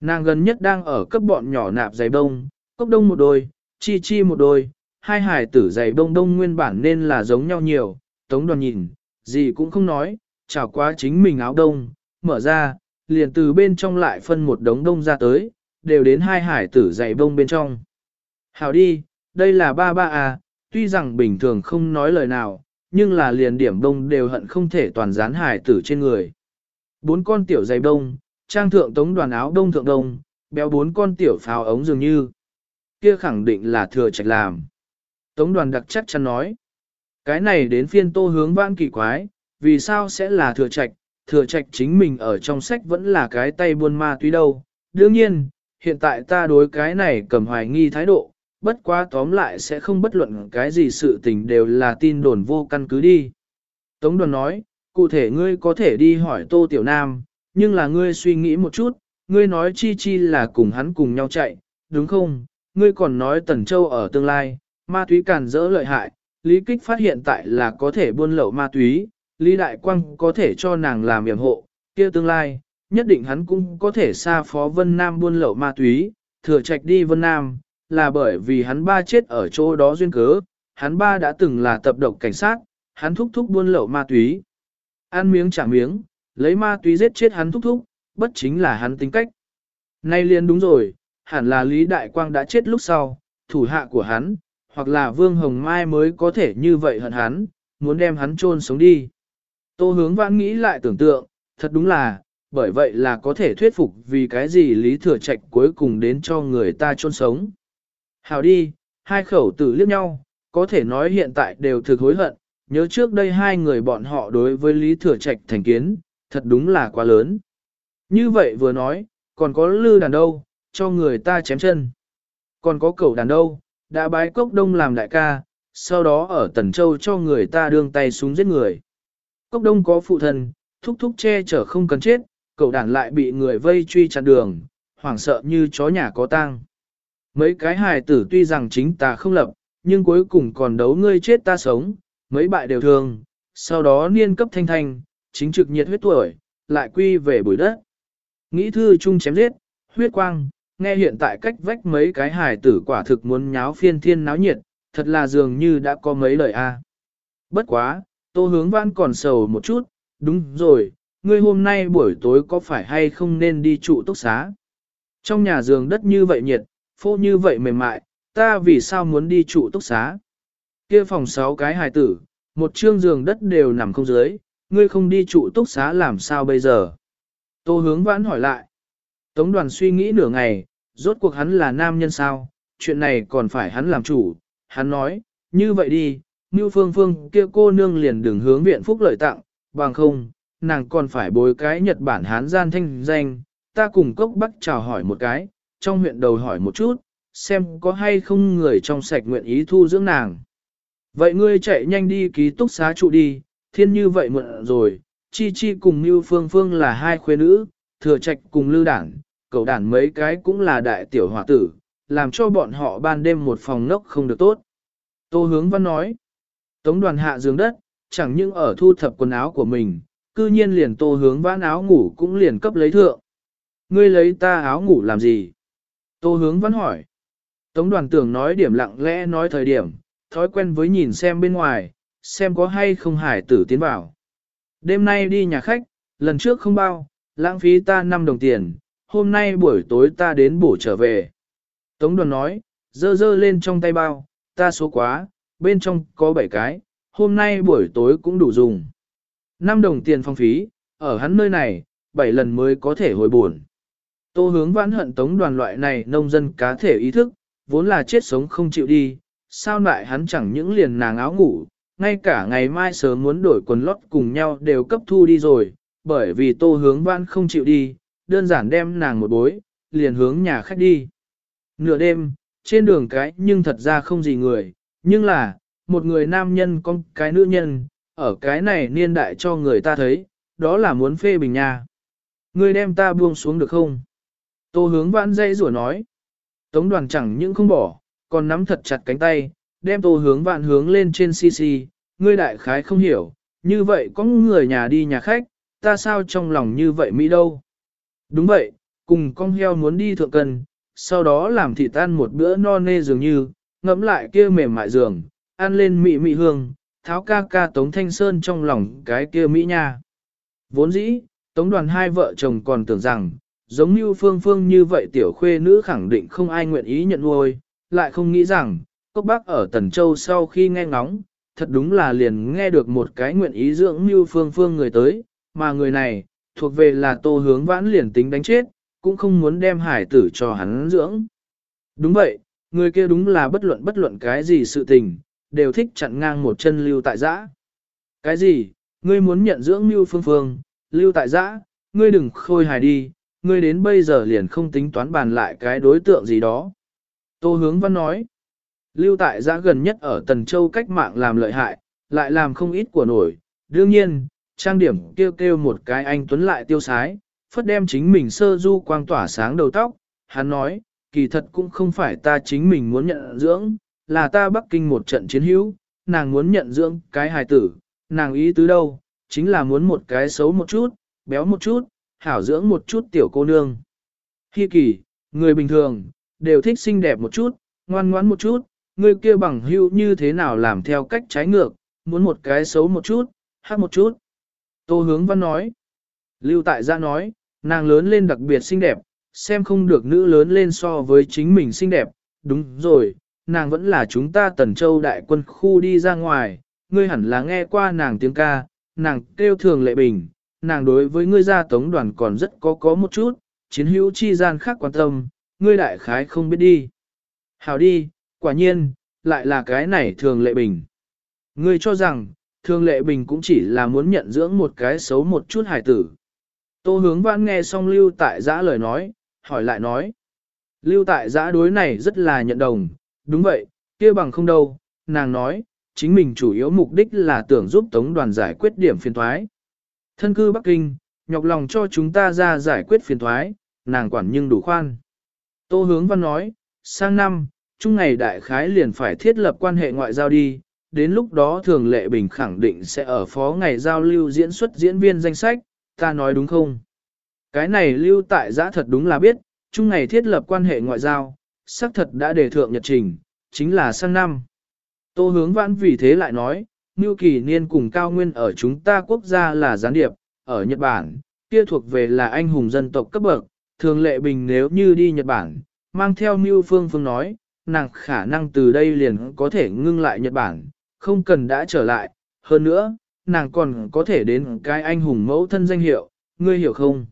Nàng gần nhất đang ở cấp bọn nhỏ nạp giày đông, cốc đông một đôi, chi chi một đôi, hai hải tử giày đông đông nguyên bản nên là giống nhau nhiều, tống đoàn nhìn, gì cũng không nói, chào quá chính mình áo đông, mở ra, liền từ bên trong lại phân một đống đông ra tới, đều đến hai hải tử giày bông bên trong. Hảo đi, đây là ba ba à, tuy rằng bình thường không nói lời nào, nhưng là liền điểm bông đều hận không thể toàn dán hải tử trên người. Bốn con tiểu dày đông, trang thượng tống đoàn áo đông thượng đông, béo bốn con tiểu pháo ống dường như. Kia khẳng định là thừa trạch làm. Tống đoàn đặc chắc chắn nói. Cái này đến phiên tô hướng vãn kỳ quái, vì sao sẽ là thừa trạch, thừa trạch chính mình ở trong sách vẫn là cái tay buôn ma túy đâu. Đương nhiên, hiện tại ta đối cái này cầm hoài nghi thái độ, bất quá tóm lại sẽ không bất luận cái gì sự tình đều là tin đồn vô căn cứ đi. Tống đoàn nói, cụ thể ngươi có thể đi hỏi Tô Tiểu Nam, nhưng là ngươi suy nghĩ một chút, ngươi nói chi chi là cùng hắn cùng nhau chạy, đúng không? Ngươi còn nói Tần Châu ở tương lai, ma túy càn rỡ lợi hại, lý kích phát hiện tại là có thể buôn lậu ma túy, Lý Đại Quang có thể cho nàng làm yểm hộ, kia tương lai, nhất định hắn cũng có thể xa phó Vân Nam buôn lậu ma túy, thừa trạch đi Vân Nam, là bởi vì hắn ba chết ở chỗ đó duyên cớ, hắn ba đã từng là tập độc cảnh sát, hắn thúc thúc buôn lậu ma túy. Ăn miếng trả miếng, lấy ma túy giết chết hắn thúc thúc, bất chính là hắn tính cách. Nay liền đúng rồi, hẳn là Lý Đại Quang đã chết lúc sau, thủ hạ của hắn, hoặc là Vương Hồng Mai mới có thể như vậy hận hắn, muốn đem hắn chôn sống đi. Tô hướng vãn nghĩ lại tưởng tượng, thật đúng là, bởi vậy là có thể thuyết phục vì cái gì Lý Thừa Trạch cuối cùng đến cho người ta chôn sống. Hào đi, hai khẩu tử liếc nhau, có thể nói hiện tại đều thực hối hận, nhớ trước đây hai người bọn họ đối với Lý Thừa Trạch thành kiến, thật đúng là quá lớn. Như vậy vừa nói, còn có lư đàn đâu, cho người ta chém chân. Còn có cẩu đàn đâu, đã bái cốc đông làm đại ca, sau đó ở Tần Châu cho người ta đương tay súng giết người. Cốc đông có phụ thân, thúc thúc che chở không cần chết, cậu đàn lại bị người vây truy chặn đường, hoảng sợ như chó nhà có tang. Mấy cái hài tử tuy rằng chính ta không lập, nhưng cuối cùng còn đấu ngươi chết ta sống, mấy bại đều thường. sau đó niên cấp thanh thanh, chính trực nhiệt huyết tuổi, lại quy về bụi đất. Nghĩ thư chung chém giết, huyết quang, nghe hiện tại cách vách mấy cái hài tử quả thực muốn nháo phiên thiên náo nhiệt, thật là dường như đã có mấy lời a. Bất quá, tô hướng văn còn sầu một chút, đúng rồi, ngươi hôm nay buổi tối có phải hay không nên đi trụ túc xá? Trong nhà giường đất như vậy nhiệt, phô như vậy mềm mại, ta vì sao muốn đi trụ túc xá? Kia phòng sáu cái hài tử, một trương giường đất đều nằm không dưới, ngươi không đi trụ túc xá làm sao bây giờ? Tô hướng vãn hỏi lại. Tống đoàn suy nghĩ nửa ngày, rốt cuộc hắn là nam nhân sao, chuyện này còn phải hắn làm chủ. Hắn nói, như vậy đi, như phương phương kia cô nương liền đường hướng viện phúc lợi tặng, bằng không, nàng còn phải bối cái Nhật Bản hán gian thanh danh, ta cùng cốc bắc chào hỏi một cái, trong huyện đầu hỏi một chút, xem có hay không người trong sạch nguyện ý thu dưỡng nàng. Vậy ngươi chạy nhanh đi ký túc xá trụ đi, thiên như vậy mượn rồi, chi chi cùng như phương phương là hai khuê nữ, thừa trạch cùng lưu đảng, cậu đản mấy cái cũng là đại tiểu hòa tử, làm cho bọn họ ban đêm một phòng nốc không được tốt. Tô hướng văn nói, tống đoàn hạ giường đất, chẳng những ở thu thập quần áo của mình, cư nhiên liền tô hướng vãn áo ngủ cũng liền cấp lấy thượng. Ngươi lấy ta áo ngủ làm gì? Tô hướng vãn hỏi. Tống đoàn tưởng nói điểm lặng lẽ nói thời điểm, thói quen với nhìn xem bên ngoài, xem có hay không hải tử tiến vào. Đêm nay đi nhà khách, lần trước không bao, lãng phí ta 5 đồng tiền, hôm nay buổi tối ta đến bổ trở về. Tống đoàn nói, dơ dơ lên trong tay bao, ta số quá, bên trong có 7 cái, hôm nay buổi tối cũng đủ dùng. 5 đồng tiền phong phí, ở hắn nơi này, 7 lần mới có thể hồi buồn. Tô hướng vãn hận tống đoàn loại này nông dân cá thể ý thức, vốn là chết sống không chịu đi, sao lại hắn chẳng những liền nàng áo ngủ, ngay cả ngày mai sớm muốn đổi quần lót cùng nhau đều cấp thu đi rồi, bởi vì tô hướng vãn không chịu đi, đơn giản đem nàng một bối, liền hướng nhà khách đi. Nửa đêm, trên đường cái nhưng thật ra không gì người, nhưng là, một người nam nhân con cái nữ nhân, ở cái này niên đại cho người ta thấy, đó là muốn phê bình nha. Ngươi đem ta buông xuống được không? Tô hướng vãn dây rủa nói. Tống đoàn chẳng những không bỏ, còn nắm thật chặt cánh tay, đem tô hướng vạn hướng lên trên CC, ngươi đại khái không hiểu, như vậy có người nhà đi nhà khách, ta sao trong lòng như vậy Mỹ đâu? Đúng vậy, cùng con heo muốn đi thượng cần, sau đó làm thịt tan một bữa no nê dường như, ngẫm lại kia mềm mại giường, ăn lên mị mị hương, tháo ca ca Tống Thanh Sơn trong lòng cái kia Mỹ nha. Vốn dĩ, Tống đoàn hai vợ chồng còn tưởng rằng, giống như phương phương như vậy tiểu khuê nữ khẳng định không ai nguyện ý nhận nuôi, lại không nghĩ rằng, cốc bác ở Tần Châu sau khi nghe ngóng, thật đúng là liền nghe được một cái nguyện ý dưỡng như phương phương người tới, mà người này, thuộc về là tô hướng vãn liền tính đánh chết, cũng không muốn đem hải tử cho hắn dưỡng. Đúng vậy, người kia đúng là bất luận bất luận cái gì sự tình, đều thích chặn ngang một chân lưu tại giã. Cái gì, ngươi muốn nhận dưỡng lưu phương phương, lưu tại giã, ngươi đừng khôi hài đi, ngươi đến bây giờ liền không tính toán bàn lại cái đối tượng gì đó. Tô hướng văn nói, lưu tại giã gần nhất ở Tần Châu cách mạng làm lợi hại, lại làm không ít của nổi. Đương nhiên, trang điểm kêu kêu một cái anh tuấn lại tiêu sái, phất đem chính mình sơ du quang tỏa sáng đầu tóc. Hắn nói, kỳ thật cũng không phải ta chính mình muốn nhận dưỡng, là ta Bắc Kinh một trận chiến hữu, nàng muốn nhận dưỡng cái hài tử, nàng ý tứ đâu, chính là muốn một cái xấu một chút, béo một chút, hảo dưỡng một chút tiểu cô nương. Hi kỳ, người bình thường, đều thích xinh đẹp một chút, ngoan ngoãn một chút, người kia bằng hữu như thế nào làm theo cách trái ngược, muốn một cái xấu một chút, hát một chút. Tô hướng văn nói. Lưu tại gia nói, nàng lớn lên đặc biệt xinh đẹp, xem không được nữ lớn lên so với chính mình xinh đẹp, đúng rồi, nàng vẫn là chúng ta tần châu đại quân khu đi ra ngoài, ngươi hẳn là nghe qua nàng tiếng ca, nàng kêu thường lệ bình, nàng đối với ngươi gia tống đoàn còn rất có có một chút, chiến hữu chi gian khác quan tâm, ngươi đại khái không biết đi. hào đi, quả nhiên, lại là cái này thường lệ bình. Ngươi cho rằng, thường lệ bình cũng chỉ là muốn nhận dưỡng một cái xấu một chút hài tử. Tô hướng vãn nghe xong lưu tại giã lời nói, hỏi lại nói. Lưu tại giã đối này rất là nhận đồng, đúng vậy, kia bằng không đâu, nàng nói, chính mình chủ yếu mục đích là tưởng giúp tống đoàn giải quyết điểm phiền thoái. Thân cư Bắc Kinh, nhọc lòng cho chúng ta ra giải quyết phiền thoái, nàng quản nhưng đủ khoan. Tô hướng văn nói, sang năm, chung ngày đại khái liền phải thiết lập quan hệ ngoại giao đi, đến lúc đó thường lệ bình khẳng định sẽ ở phó ngày giao lưu diễn xuất diễn viên danh sách, ta nói đúng không? Cái này lưu tại giã thật đúng là biết, chung ngày thiết lập quan hệ ngoại giao, xác thật đã đề thượng nhật trình, chính là sang năm. Tô hướng vãn vì thế lại nói, Ngưu Kỳ Niên cùng Cao Nguyên ở chúng ta quốc gia là gián điệp, ở Nhật Bản, kia thuộc về là anh hùng dân tộc cấp bậc, thường lệ bình nếu như đi Nhật Bản, mang theo Ngưu Phương Phương nói, nàng khả năng từ đây liền có thể ngưng lại Nhật Bản, không cần đã trở lại, hơn nữa, nàng còn có thể đến cái anh hùng mẫu thân danh hiệu, ngươi hiểu không?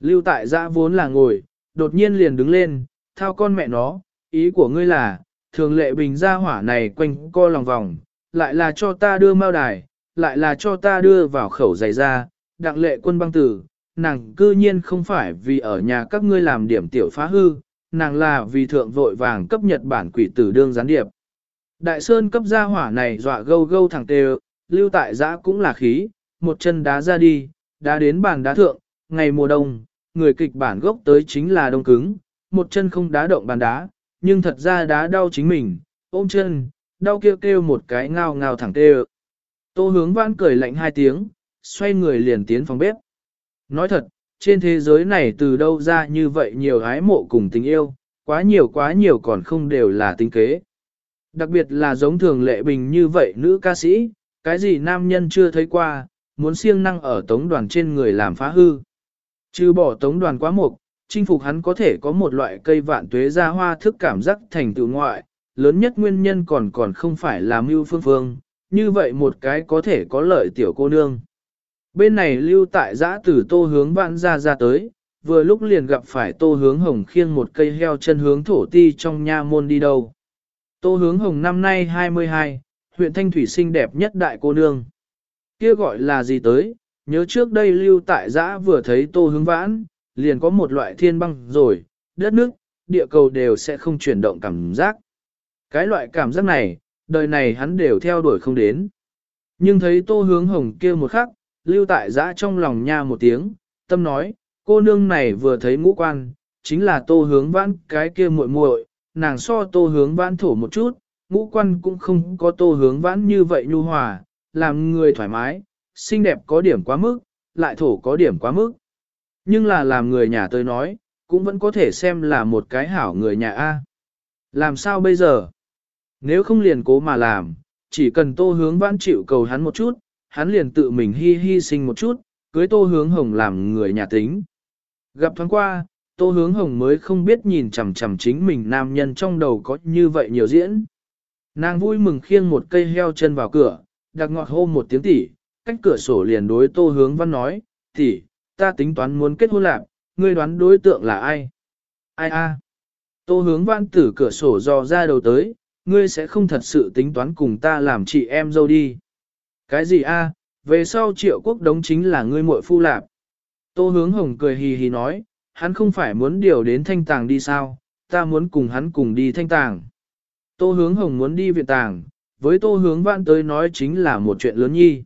Lưu tại giã vốn là ngồi, đột nhiên liền đứng lên, thao con mẹ nó, ý của ngươi là, thường lệ bình gia hỏa này quanh co lòng vòng, lại là cho ta đưa mao đài, lại là cho ta đưa vào khẩu giày ra, đặng lệ quân băng tử, nàng cư nhiên không phải vì ở nhà các ngươi làm điểm tiểu phá hư, nàng là vì thượng vội vàng cấp Nhật Bản quỷ tử đương gián điệp. Đại Sơn cấp gia hỏa này dọa gâu gâu thẳng tê lưu tại giã cũng là khí, một chân đá ra đi, đá đến bàn đá thượng, ngày mùa đông, người kịch bản gốc tới chính là đông cứng, một chân không đá động bàn đá, nhưng thật ra đá đau chính mình, ôm chân, đau kêu kêu một cái ngao ngao thẳng tê Tô hướng vãn cười lạnh hai tiếng, xoay người liền tiến phòng bếp. Nói thật, trên thế giới này từ đâu ra như vậy nhiều ái mộ cùng tình yêu, quá nhiều quá nhiều còn không đều là tinh kế. Đặc biệt là giống thường lệ bình như vậy nữ ca sĩ, cái gì nam nhân chưa thấy qua, muốn siêng năng ở tống đoàn trên người làm phá hư. Trừ bỏ tống đoàn quá mục, chinh phục hắn có thể có một loại cây vạn tuế ra hoa thức cảm giác thành tựu ngoại, lớn nhất nguyên nhân còn còn không phải là mưu phương phương, như vậy một cái có thể có lợi tiểu cô nương. Bên này lưu tại giã tử tô hướng vạn ra ra tới, vừa lúc liền gặp phải tô hướng hồng khiêng một cây heo chân hướng thổ ti trong nha môn đi đâu. Tô hướng hồng năm nay 22, huyện Thanh Thủy xinh đẹp nhất đại cô nương. Kia gọi là gì tới, nhớ trước đây lưu tại giã vừa thấy tô hướng vãn, liền có một loại thiên băng rồi, đất nước, địa cầu đều sẽ không chuyển động cảm giác. Cái loại cảm giác này, đời này hắn đều theo đuổi không đến. Nhưng thấy tô hướng hồng kia một khắc, lưu tại giã trong lòng nha một tiếng, tâm nói, cô nương này vừa thấy ngũ quan, chính là tô hướng vãn cái kia muội muội, nàng so tô hướng vãn thổ một chút, ngũ quan cũng không có tô hướng vãn như vậy nhu hòa, làm người thoải mái, xinh đẹp có điểm quá mức, lại thổ có điểm quá mức. Nhưng là làm người nhà tôi nói, cũng vẫn có thể xem là một cái hảo người nhà A. Làm sao bây giờ? Nếu không liền cố mà làm, chỉ cần tô hướng vãn chịu cầu hắn một chút, hắn liền tự mình hy hy sinh một chút, cưới tô hướng hồng làm người nhà tính. Gặp thoáng qua, tô hướng hồng mới không biết nhìn chằm chằm chính mình nam nhân trong đầu có như vậy nhiều diễn. Nàng vui mừng khiêng một cây heo chân vào cửa, đặc ngọt hô một tiếng tỉ, cách cửa sổ liền đối tô hướng văn nói, tỉ, ta tính toán muốn kết hôn lạc, ngươi đoán đối tượng là ai? Ai a? Tô hướng văn tử cửa sổ dò ra đầu tới, ngươi sẽ không thật sự tính toán cùng ta làm chị em dâu đi. Cái gì a? Về sau triệu quốc đống chính là ngươi muội phu lạp. Tô hướng hồng cười hì hì nói, hắn không phải muốn điều đến thanh tàng đi sao, ta muốn cùng hắn cùng đi thanh tàng. Tô hướng hồng muốn đi viện tàng, với tô hướng vãn tới nói chính là một chuyện lớn nhi.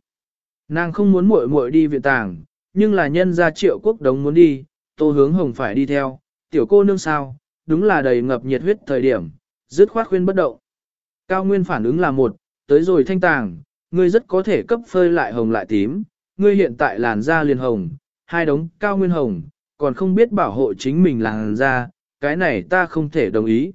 Nàng không muốn muội muội đi viện tàng, nhưng là nhân gia triệu quốc đống muốn đi, tô hướng hồng phải đi theo, tiểu cô nương sao, đúng là đầy ngập nhiệt huyết thời điểm, dứt khoát khuyên bất động. Cao Nguyên phản ứng là một, tới rồi thanh tàng, ngươi rất có thể cấp phơi lại hồng lại tím, ngươi hiện tại làn da liền hồng, hai đống cao nguyên hồng, còn không biết bảo hộ chính mình làn da, cái này ta không thể đồng ý.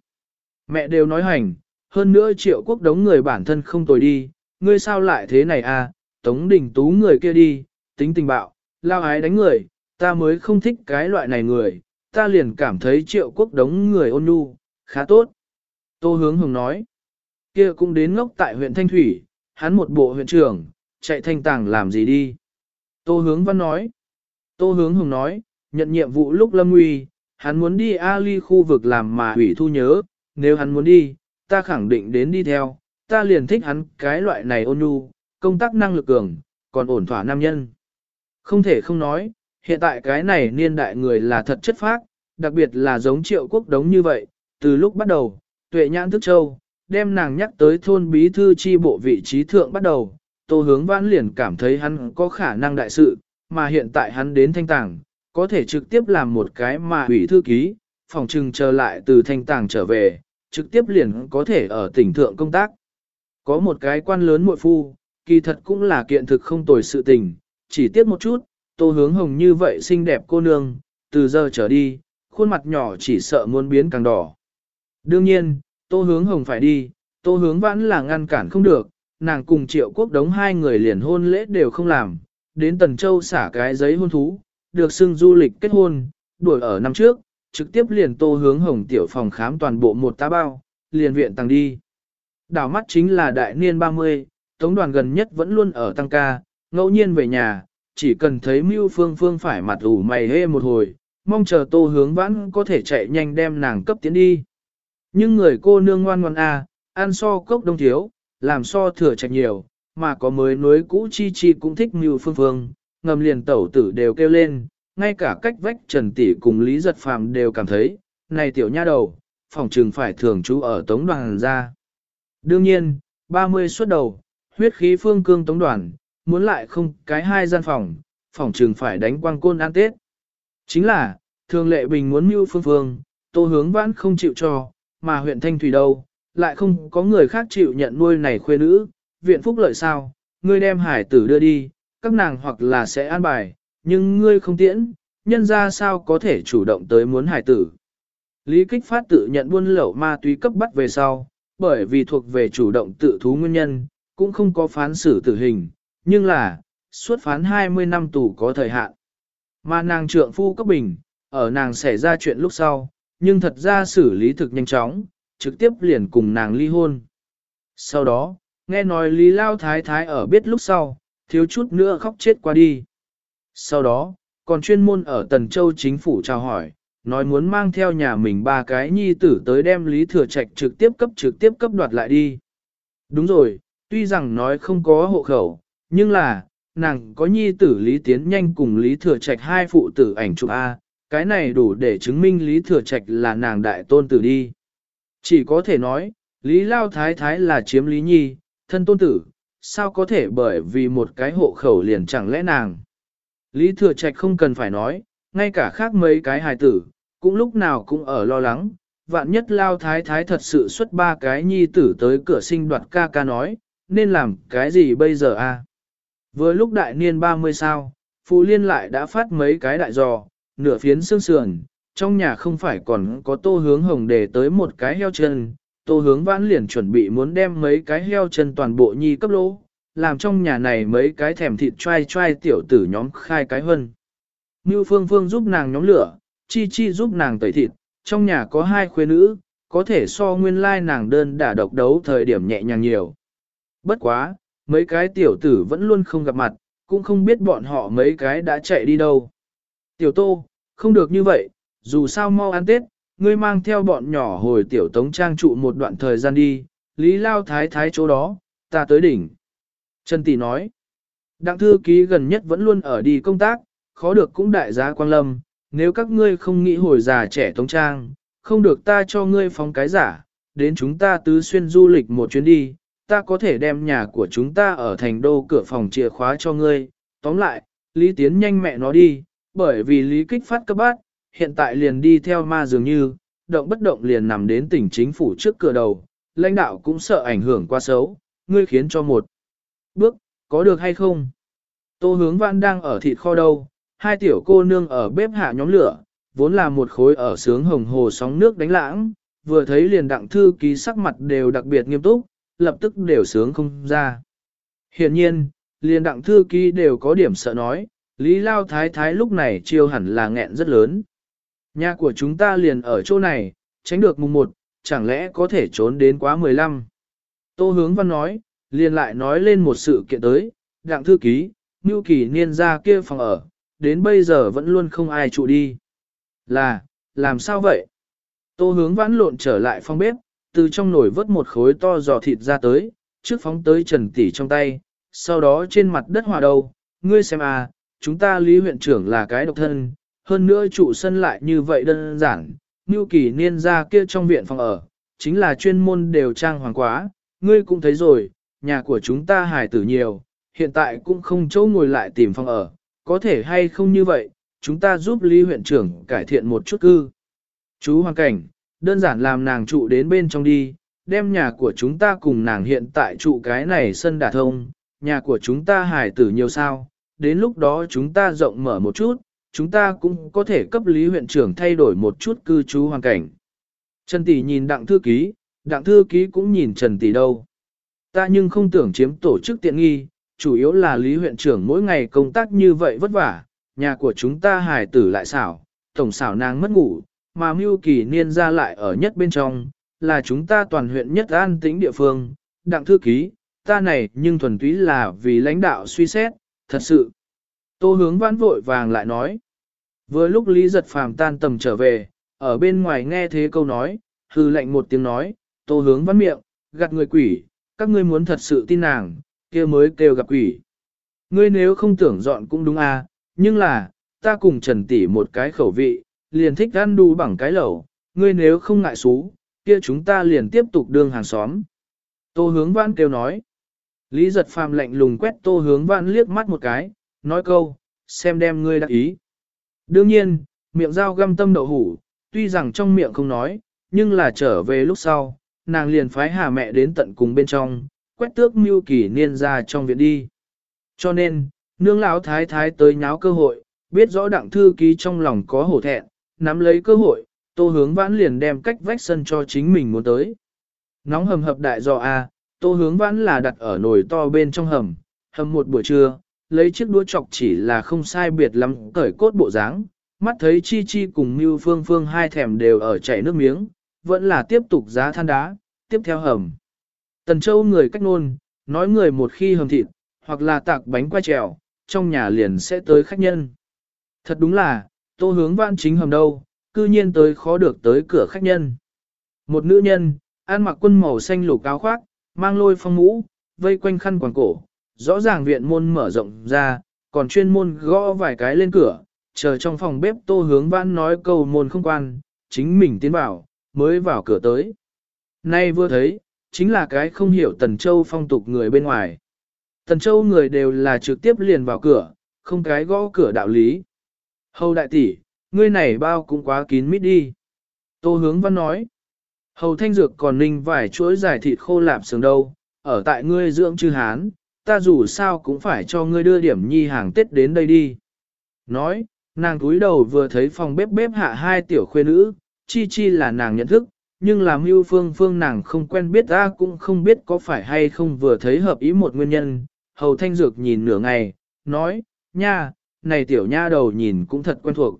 Mẹ đều nói hành, hơn nữa triệu quốc đống người bản thân không tồi đi, ngươi sao lại thế này à, tống đình tú người kia đi, tính tình bạo, lao ái đánh người, ta mới không thích cái loại này người, ta liền cảm thấy triệu quốc đống người ôn nhu, khá tốt. Tô hướng hồng nói, kia cũng đến ngốc tại huyện Thanh Thủy, hắn một bộ huyện trưởng, chạy thanh tàng làm gì đi. Tô hướng văn nói, Tô hướng hồng nói, nhận nhiệm vụ lúc lâm nguy, hắn muốn đi Ali khu vực làm mà hủy thu nhớ, nếu hắn muốn đi, ta khẳng định đến đi theo, ta liền thích hắn cái loại này ôn nhu, công tác năng lực cường, còn ổn thỏa nam nhân. Không thể không nói, hiện tại cái này niên đại người là thật chất phác, đặc biệt là giống triệu quốc đống như vậy, từ lúc bắt đầu, tuệ nhãn thức châu, đem nàng nhắc tới thôn bí thư chi bộ vị trí thượng bắt đầu, tô hướng vãn liền cảm thấy hắn có khả năng đại sự, mà hiện tại hắn đến thanh tàng, có thể trực tiếp làm một cái mà ủy thư ký, phòng trừng trở lại từ thanh tàng trở về, trực tiếp liền có thể ở tỉnh thượng công tác. Có một cái quan lớn muội phu, kỳ thật cũng là kiện thực không tồi sự tình, chỉ tiếc một chút, tô hướng hồng như vậy xinh đẹp cô nương, từ giờ trở đi, khuôn mặt nhỏ chỉ sợ muốn biến càng đỏ. Đương nhiên, tô hướng hồng phải đi, tô hướng vãn là ngăn cản không được, nàng cùng triệu quốc đống hai người liền hôn lễ đều không làm, đến Tần Châu xả cái giấy hôn thú, được xưng du lịch kết hôn, đuổi ở năm trước, trực tiếp liền tô hướng hồng tiểu phòng khám toàn bộ một tá bao, liền viện tăng đi. Đảo mắt chính là đại niên 30, tống đoàn gần nhất vẫn luôn ở tăng ca, ngẫu nhiên về nhà, chỉ cần thấy mưu phương phương phải mặt ủ mày hê một hồi, mong chờ tô hướng vãn có thể chạy nhanh đem nàng cấp tiến đi. Nhưng người cô nương ngoan ngoan a, à, ăn so cốc đông thiếu, làm so thừa chạch nhiều, mà có mới nối cũ chi chi cũng thích mưu phương phương, ngầm liền tẩu tử đều kêu lên, ngay cả cách vách trần tỷ cùng Lý Giật Phàm đều cảm thấy, này tiểu nha đầu, phòng trừng phải thường trú ở tống đoàn ra. Đương nhiên, 30 suốt đầu, huyết khí phương cương tống đoàn, muốn lại không cái hai gian phòng, phòng trường phải đánh quang côn ăn tết. Chính là, thường lệ bình muốn mưu phương phương, tô hướng vãn không chịu cho, mà huyện Thanh Thủy đâu, lại không có người khác chịu nhận nuôi này khuê nữ, viện phúc lợi sao, ngươi đem hải tử đưa đi, các nàng hoặc là sẽ an bài, nhưng ngươi không tiễn, nhân ra sao có thể chủ động tới muốn hải tử. Lý kích phát tự nhận buôn lậu ma túy cấp bắt về sau, bởi vì thuộc về chủ động tự thú nguyên nhân, cũng không có phán xử tử hình, nhưng là, suốt phán 20 năm tù có thời hạn. Mà nàng trượng phu cấp bình, ở nàng xảy ra chuyện lúc sau, nhưng thật ra xử lý thực nhanh chóng, trực tiếp liền cùng nàng ly hôn. Sau đó, nghe nói Lý Lao Thái Thái ở biết lúc sau, thiếu chút nữa khóc chết qua đi. Sau đó, còn chuyên môn ở Tần Châu chính phủ chào hỏi, nói muốn mang theo nhà mình ba cái nhi tử tới đem Lý Thừa Trạch trực tiếp cấp trực tiếp cấp đoạt lại đi. Đúng rồi, tuy rằng nói không có hộ khẩu, nhưng là, nàng có nhi tử Lý Tiến Nhanh cùng Lý Thừa Trạch hai phụ tử ảnh chụp A, cái này đủ để chứng minh Lý Thừa Trạch là nàng đại tôn tử đi. Chỉ có thể nói, Lý Lao Thái Thái là chiếm Lý Nhi, thân tôn tử, sao có thể bởi vì một cái hộ khẩu liền chẳng lẽ nàng. Lý Thừa Trạch không cần phải nói, ngay cả khác mấy cái hài tử, cũng lúc nào cũng ở lo lắng, vạn nhất Lao Thái Thái thật sự xuất ba cái nhi tử tới cửa sinh đoạt ca ca nói, nên làm cái gì bây giờ a? Vừa lúc đại niên 30 sao, Phụ Liên lại đã phát mấy cái đại giò, nửa phiến xương sườn, trong nhà không phải còn có tô hướng hồng để tới một cái heo chân, tô hướng vãn liền chuẩn bị muốn đem mấy cái heo chân toàn bộ nhi cấp lỗ, làm trong nhà này mấy cái thèm thịt trai trai tiểu tử nhóm khai cái hơn. Như phương phương giúp nàng nhóm lửa, chi chi giúp nàng tẩy thịt, trong nhà có hai khuê nữ, có thể so nguyên lai nàng đơn đả độc đấu thời điểm nhẹ nhàng nhiều. Bất quá, mấy cái tiểu tử vẫn luôn không gặp mặt, cũng không biết bọn họ mấy cái đã chạy đi đâu. Tiểu tô, không được như vậy, dù sao mau ăn Tết, ngươi mang theo bọn nhỏ hồi tiểu tống trang trụ một đoạn thời gian đi, lý lao thái thái chỗ đó, ta tới đỉnh. Trần Tỷ nói, đặng thư ký gần nhất vẫn luôn ở đi công tác, khó được cũng đại giá quang lâm, nếu các ngươi không nghĩ hồi già trẻ tống trang, không được ta cho ngươi phóng cái giả, đến chúng ta tứ xuyên du lịch một chuyến đi, ta có thể đem nhà của chúng ta ở thành đô cửa phòng chìa khóa cho ngươi, tóm lại, Lý Tiến nhanh mẹ nó đi, bởi vì Lý kích phát cấp bát, hiện tại liền đi theo ma dường như, động bất động liền nằm đến tỉnh chính phủ trước cửa đầu, lãnh đạo cũng sợ ảnh hưởng quá xấu, ngươi khiến cho một bước, có được hay không? Tô hướng văn đang ở thịt kho đâu, hai tiểu cô nương ở bếp hạ nhóm lửa, vốn là một khối ở sướng hồng hồ sóng nước đánh lãng, vừa thấy liền đặng thư ký sắc mặt đều đặc biệt nghiêm túc, lập tức đều sướng không ra. Hiện nhiên, liền đặng thư ký đều có điểm sợ nói, Lý Lao Thái Thái lúc này chiêu hẳn là nghẹn rất lớn. Nhà của chúng ta liền ở chỗ này, tránh được mùng 1, chẳng lẽ có thể trốn đến quá 15. Tô hướng văn nói, liền lại nói lên một sự kiện tới, đặng thư ký, Ngưu Kỳ Niên ra kia phòng ở, đến bây giờ vẫn luôn không ai trụ đi. Là, làm sao vậy? Tô hướng Văn lộn trở lại phòng bếp, từ trong nồi vớt một khối to giò thịt ra tới, trước phóng tới Trần Tỷ trong tay, sau đó trên mặt đất hòa đầu, ngươi xem à, chúng ta Lý huyện trưởng là cái độc thân, hơn nữa trụ sân lại như vậy đơn giản, như Kỳ Niên ra kia trong viện phòng ở, chính là chuyên môn đều trang hoàng quá, ngươi cũng thấy rồi, nhà của chúng ta hài tử nhiều, hiện tại cũng không chỗ ngồi lại tìm phòng ở, có thể hay không như vậy, chúng ta giúp Lý huyện trưởng cải thiện một chút cư. Chú hoàn cảnh, đơn giản làm nàng trụ đến bên trong đi, đem nhà của chúng ta cùng nàng hiện tại trụ cái này sân đả thông, nhà của chúng ta hài tử nhiều sao, đến lúc đó chúng ta rộng mở một chút, chúng ta cũng có thể cấp Lý huyện trưởng thay đổi một chút cư trú hoàn cảnh. Trần Tỷ nhìn đặng thư ký, đặng thư ký cũng nhìn Trần Tỷ đâu. Ta nhưng không tưởng chiếm tổ chức tiện nghi, chủ yếu là Lý huyện trưởng mỗi ngày công tác như vậy vất vả, nhà của chúng ta hài tử lại xảo, tổng xảo nàng mất ngủ, mà mưu kỳ niên ra lại ở nhất bên trong, là chúng ta toàn huyện nhất an tĩnh địa phương, đặng thư ký, ta này nhưng thuần túy là vì lãnh đạo suy xét, thật sự. Tô hướng vãn vội vàng lại nói. Vừa lúc Lý giật phàm tan tầm trở về, ở bên ngoài nghe thế câu nói, hư lệnh một tiếng nói, tô hướng vãn miệng, gạt người quỷ, các ngươi muốn thật sự tin nàng, kia mới kêu gặp quỷ. Ngươi nếu không tưởng dọn cũng đúng à, nhưng là, ta cùng Trần Tỷ một cái khẩu vị, liền thích ăn đu bằng cái lẩu, ngươi nếu không ngại xú, kia chúng ta liền tiếp tục đương hàng xóm. Tô hướng vãn kêu nói. Lý giật phàm lạnh lùng quét tô hướng vãn liếc mắt một cái, nói câu, xem đem ngươi đã ý. Đương nhiên, miệng dao găm tâm đậu hủ, tuy rằng trong miệng không nói, nhưng là trở về lúc sau, nàng liền phái hà mẹ đến tận cùng bên trong, quét tước mưu kỷ niên ra trong viện đi. Cho nên, nương lão thái thái tới nháo cơ hội, biết rõ đặng thư ký trong lòng có hổ thẹn, nắm lấy cơ hội, tô hướng vãn liền đem cách vách sân cho chính mình muốn tới. Nóng hầm hập đại do A, tô hướng vãn là đặt ở nồi to bên trong hầm, hầm một buổi trưa, lấy chiếc đũa chọc chỉ là không sai biệt lắm cởi cốt bộ dáng, mắt thấy chi chi cùng mưu phương phương hai thèm đều ở chảy nước miếng, vẫn là tiếp tục giá than đá, tiếp theo hầm. Tần Châu người cách nôn, nói người một khi hầm thịt, hoặc là tạc bánh quay trèo, trong nhà liền sẽ tới khách nhân. Thật đúng là, tô hướng vãn chính hầm đâu, cư nhiên tới khó được tới cửa khách nhân. Một nữ nhân, ăn mặc quân màu xanh lục áo khoác, mang lôi phong mũ, vây quanh khăn quàng cổ, rõ ràng viện môn mở rộng ra, còn chuyên môn gõ vài cái lên cửa, chờ trong phòng bếp tô hướng vãn nói câu môn không quan, chính mình tiến vào, mới vào cửa tới. Nay vừa thấy, chính là cái không hiểu Tần Châu phong tục người bên ngoài. Tần Châu người đều là trực tiếp liền vào cửa, không cái gõ cửa đạo lý. Hầu đại tỷ, ngươi này bao cũng quá kín mít đi. Tô hướng văn nói. Hầu thanh dược còn ninh vài chuỗi giải thịt khô lạp sườn đâu, ở tại ngươi dưỡng chư hán, ta dù sao cũng phải cho ngươi đưa điểm nhi hàng Tết đến đây đi. Nói, nàng túi đầu vừa thấy phòng bếp bếp hạ hai tiểu khuê nữ, chi chi là nàng nhận thức, nhưng làm hưu phương phương nàng không quen biết ta cũng không biết có phải hay không vừa thấy hợp ý một nguyên nhân. Hầu thanh dược nhìn nửa ngày, nói, nha, này tiểu nha đầu nhìn cũng thật quen thuộc.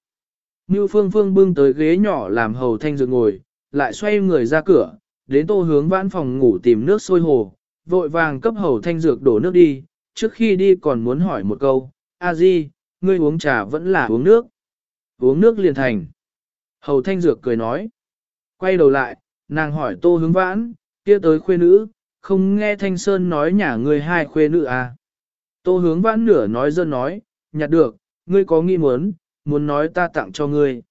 Như phương phương bưng tới ghế nhỏ làm hầu thanh dược ngồi, lại xoay người ra cửa, đến tô hướng vãn phòng ngủ tìm nước sôi hồ, vội vàng cấp hầu thanh dược đổ nước đi, trước khi đi còn muốn hỏi một câu, a di, ngươi uống trà vẫn là uống nước. Uống nước liền thành. Hầu thanh dược cười nói. Quay đầu lại, nàng hỏi tô hướng vãn, kia tới khuê nữ, không nghe thanh sơn nói nhà ngươi hai khuê nữ à. Tô hướng vãn nửa nói dân nói, nhặt được, ngươi có nghi muốn, muốn nói ta tặng cho ngươi.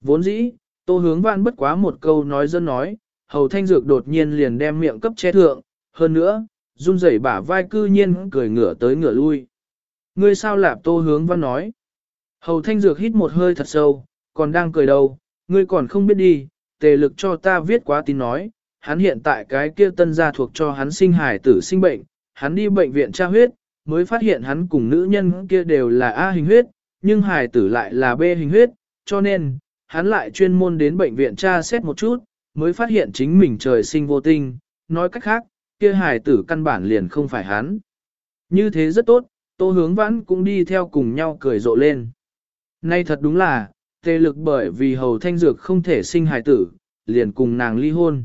Vốn dĩ, tô hướng văn bất quá một câu nói dân nói, hầu thanh dược đột nhiên liền đem miệng cấp che thượng, hơn nữa, run rẩy bả vai cư nhiên cười ngửa tới ngửa lui. Ngươi sao lạp tô hướng văn nói. Hầu thanh dược hít một hơi thật sâu, còn đang cười đâu, ngươi còn không biết đi, tề lực cho ta viết quá tin nói, hắn hiện tại cái kia tân gia thuộc cho hắn sinh hải tử sinh bệnh, hắn đi bệnh viện tra huyết, mới phát hiện hắn cùng nữ nhân kia đều là A hình huyết, nhưng hài tử lại là B hình huyết, cho nên, hắn lại chuyên môn đến bệnh viện tra xét một chút, mới phát hiện chính mình trời sinh vô tinh, nói cách khác, kia hài tử căn bản liền không phải hắn. Như thế rất tốt, tô hướng vãn cũng đi theo cùng nhau cười rộ lên. Nay thật đúng là, tê lực bởi vì hầu thanh dược không thể sinh hài tử, liền cùng nàng ly hôn.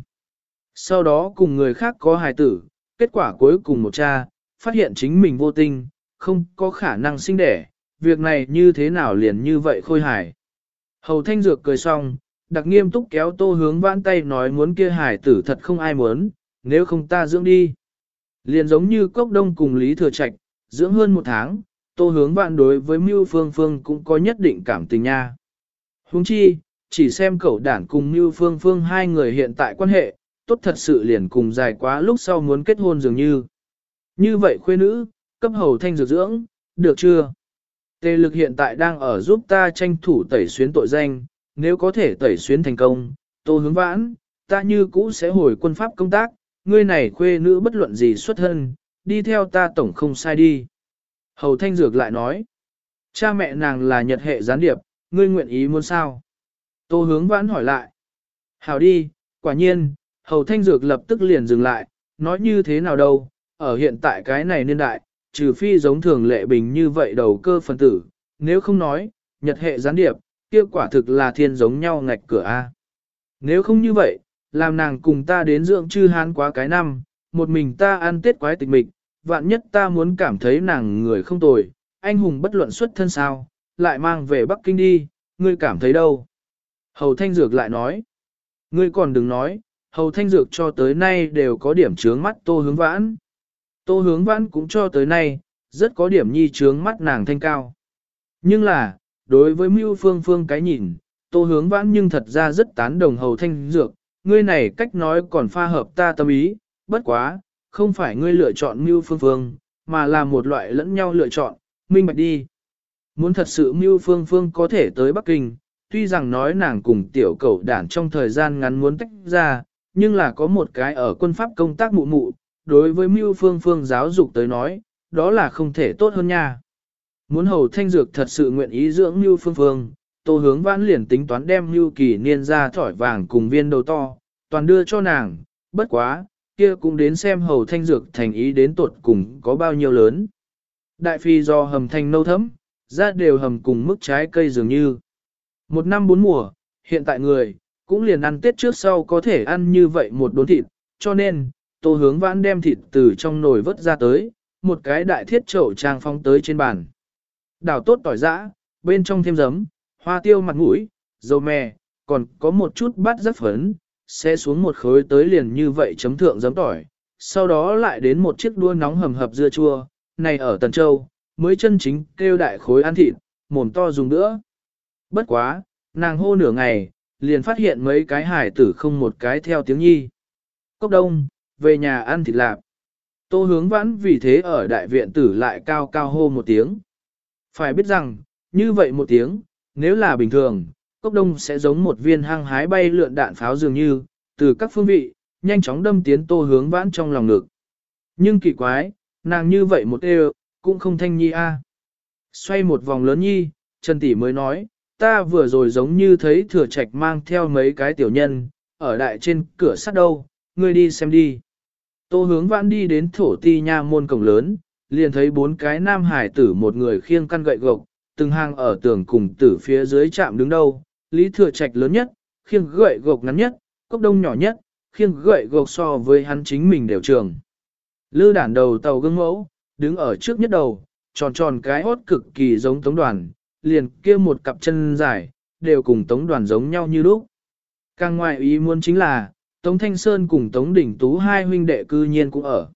Sau đó cùng người khác có hài tử, kết quả cuối cùng một cha, phát hiện chính mình vô tinh, không có khả năng sinh đẻ, việc này như thế nào liền như vậy khôi hài. Hầu thanh dược cười xong, đặc nghiêm túc kéo tô hướng vãn tay nói muốn kia hài tử thật không ai muốn, nếu không ta dưỡng đi. Liền giống như cốc đông cùng Lý Thừa Trạch, dưỡng hơn một tháng, tô hướng vãn đối với Mưu Phương Phương cũng có nhất định cảm tình nha. Huống chi, chỉ xem cậu đản cùng Mưu Phương Phương hai người hiện tại quan hệ, tốt thật sự liền cùng dài quá lúc sau muốn kết hôn dường như. Như vậy khuê nữ, cấp hầu thanh dược dưỡng, được chưa? Tề lực hiện tại đang ở giúp ta tranh thủ tẩy xuyến tội danh, nếu có thể tẩy xuyến thành công, tô hướng vãn, ta như cũ sẽ hồi quân pháp công tác, ngươi này khuê nữ bất luận gì xuất thân, đi theo ta tổng không sai đi. Hầu thanh dược lại nói, cha mẹ nàng là nhật hệ gián điệp, ngươi nguyện ý muốn sao? Tô hướng vãn hỏi lại, hảo đi, quả nhiên, hầu thanh dược lập tức liền dừng lại, nói như thế nào đâu, ở hiện tại cái này niên đại, trừ phi giống thường lệ bình như vậy đầu cơ phân tử, nếu không nói, nhật hệ gián điệp, kia quả thực là thiên giống nhau ngạch cửa A. Nếu không như vậy, làm nàng cùng ta đến dưỡng chư hán quá cái năm, một mình ta ăn tết quái tịch mịch, vạn nhất ta muốn cảm thấy nàng người không tồi, anh hùng bất luận xuất thân sao, lại mang về Bắc Kinh đi, ngươi cảm thấy đâu? Hầu Thanh Dược lại nói, ngươi còn đừng nói, Hầu Thanh Dược cho tới nay đều có điểm trướng mắt tô hướng vãn. Tô hướng vãn cũng cho tới nay, rất có điểm nhi trướng mắt nàng thanh cao. Nhưng là, đối với mưu phương phương cái nhìn, tô hướng vãn nhưng thật ra rất tán đồng hầu thanh dược, ngươi này cách nói còn pha hợp ta tâm ý, bất quá, không phải ngươi lựa chọn mưu phương phương, mà là một loại lẫn nhau lựa chọn, minh bạch đi. Muốn thật sự mưu phương phương có thể tới Bắc Kinh, tuy rằng nói nàng cùng tiểu cầu đản trong thời gian ngắn muốn tách ra, nhưng là có một cái ở quân pháp công tác mụ mụ, đối với mưu phương phương giáo dục tới nói, đó là không thể tốt hơn nha. Muốn hầu thanh dược thật sự nguyện ý dưỡng mưu phương phương, tô hướng vãn liền tính toán đem mưu kỳ niên ra thỏi vàng cùng viên đầu to, toàn đưa cho nàng, bất quá, kia cũng đến xem hầu thanh dược thành ý đến tuột cùng có bao nhiêu lớn. Đại phi do hầm thanh nâu thấm, ra đều hầm cùng mức trái cây dường như. Một năm bốn mùa, hiện tại người, cũng liền ăn tết trước sau có thể ăn như vậy một đốn thịt, cho nên, tô hướng vãn đem thịt từ trong nồi vớt ra tới, một cái đại thiết chậu trang phong tới trên bàn. Đảo tốt tỏi giã, bên trong thêm giấm, hoa tiêu mặt mũi, dầu mè, còn có một chút bát rất phấn, sẽ xuống một khối tới liền như vậy chấm thượng giấm tỏi. Sau đó lại đến một chiếc đua nóng hầm hập dưa chua, này ở Tần Châu, mới chân chính kêu đại khối ăn thịt, mồm to dùng nữa. Bất quá, nàng hô nửa ngày, liền phát hiện mấy cái hải tử không một cái theo tiếng nhi. Cốc đông, về nhà ăn thịt lạp. Tô hướng vãn vì thế ở đại viện tử lại cao cao hô một tiếng. Phải biết rằng, như vậy một tiếng, nếu là bình thường, cốc đông sẽ giống một viên hăng hái bay lượn đạn pháo dường như, từ các phương vị, nhanh chóng đâm tiến tô hướng vãn trong lòng ngực. Nhưng kỳ quái, nàng như vậy một đều, cũng không thanh nhi a. Xoay một vòng lớn nhi, Trần Tỷ mới nói, ta vừa rồi giống như thấy thừa trạch mang theo mấy cái tiểu nhân, ở đại trên cửa sắt đâu, ngươi đi xem đi. Tô hướng vãn đi đến thổ ti nha môn cổng lớn, liền thấy bốn cái nam hải tử một người khiêng căn gậy gộc, từng hàng ở tường cùng tử phía dưới chạm đứng đâu, lý thừa trạch lớn nhất, khiêng gậy gộc ngắn nhất, cốc đông nhỏ nhất, khiêng gậy gộc so với hắn chính mình đều trường. Lư đản đầu tàu gương mẫu, đứng ở trước nhất đầu, tròn tròn cái hốt cực kỳ giống tống đoàn, liền kia một cặp chân dài, đều cùng tống đoàn giống nhau như lúc. Càng ngoại ý muốn chính là, Tống Thanh Sơn cùng Tống Đỉnh Tú hai huynh đệ cư nhiên cũng ở.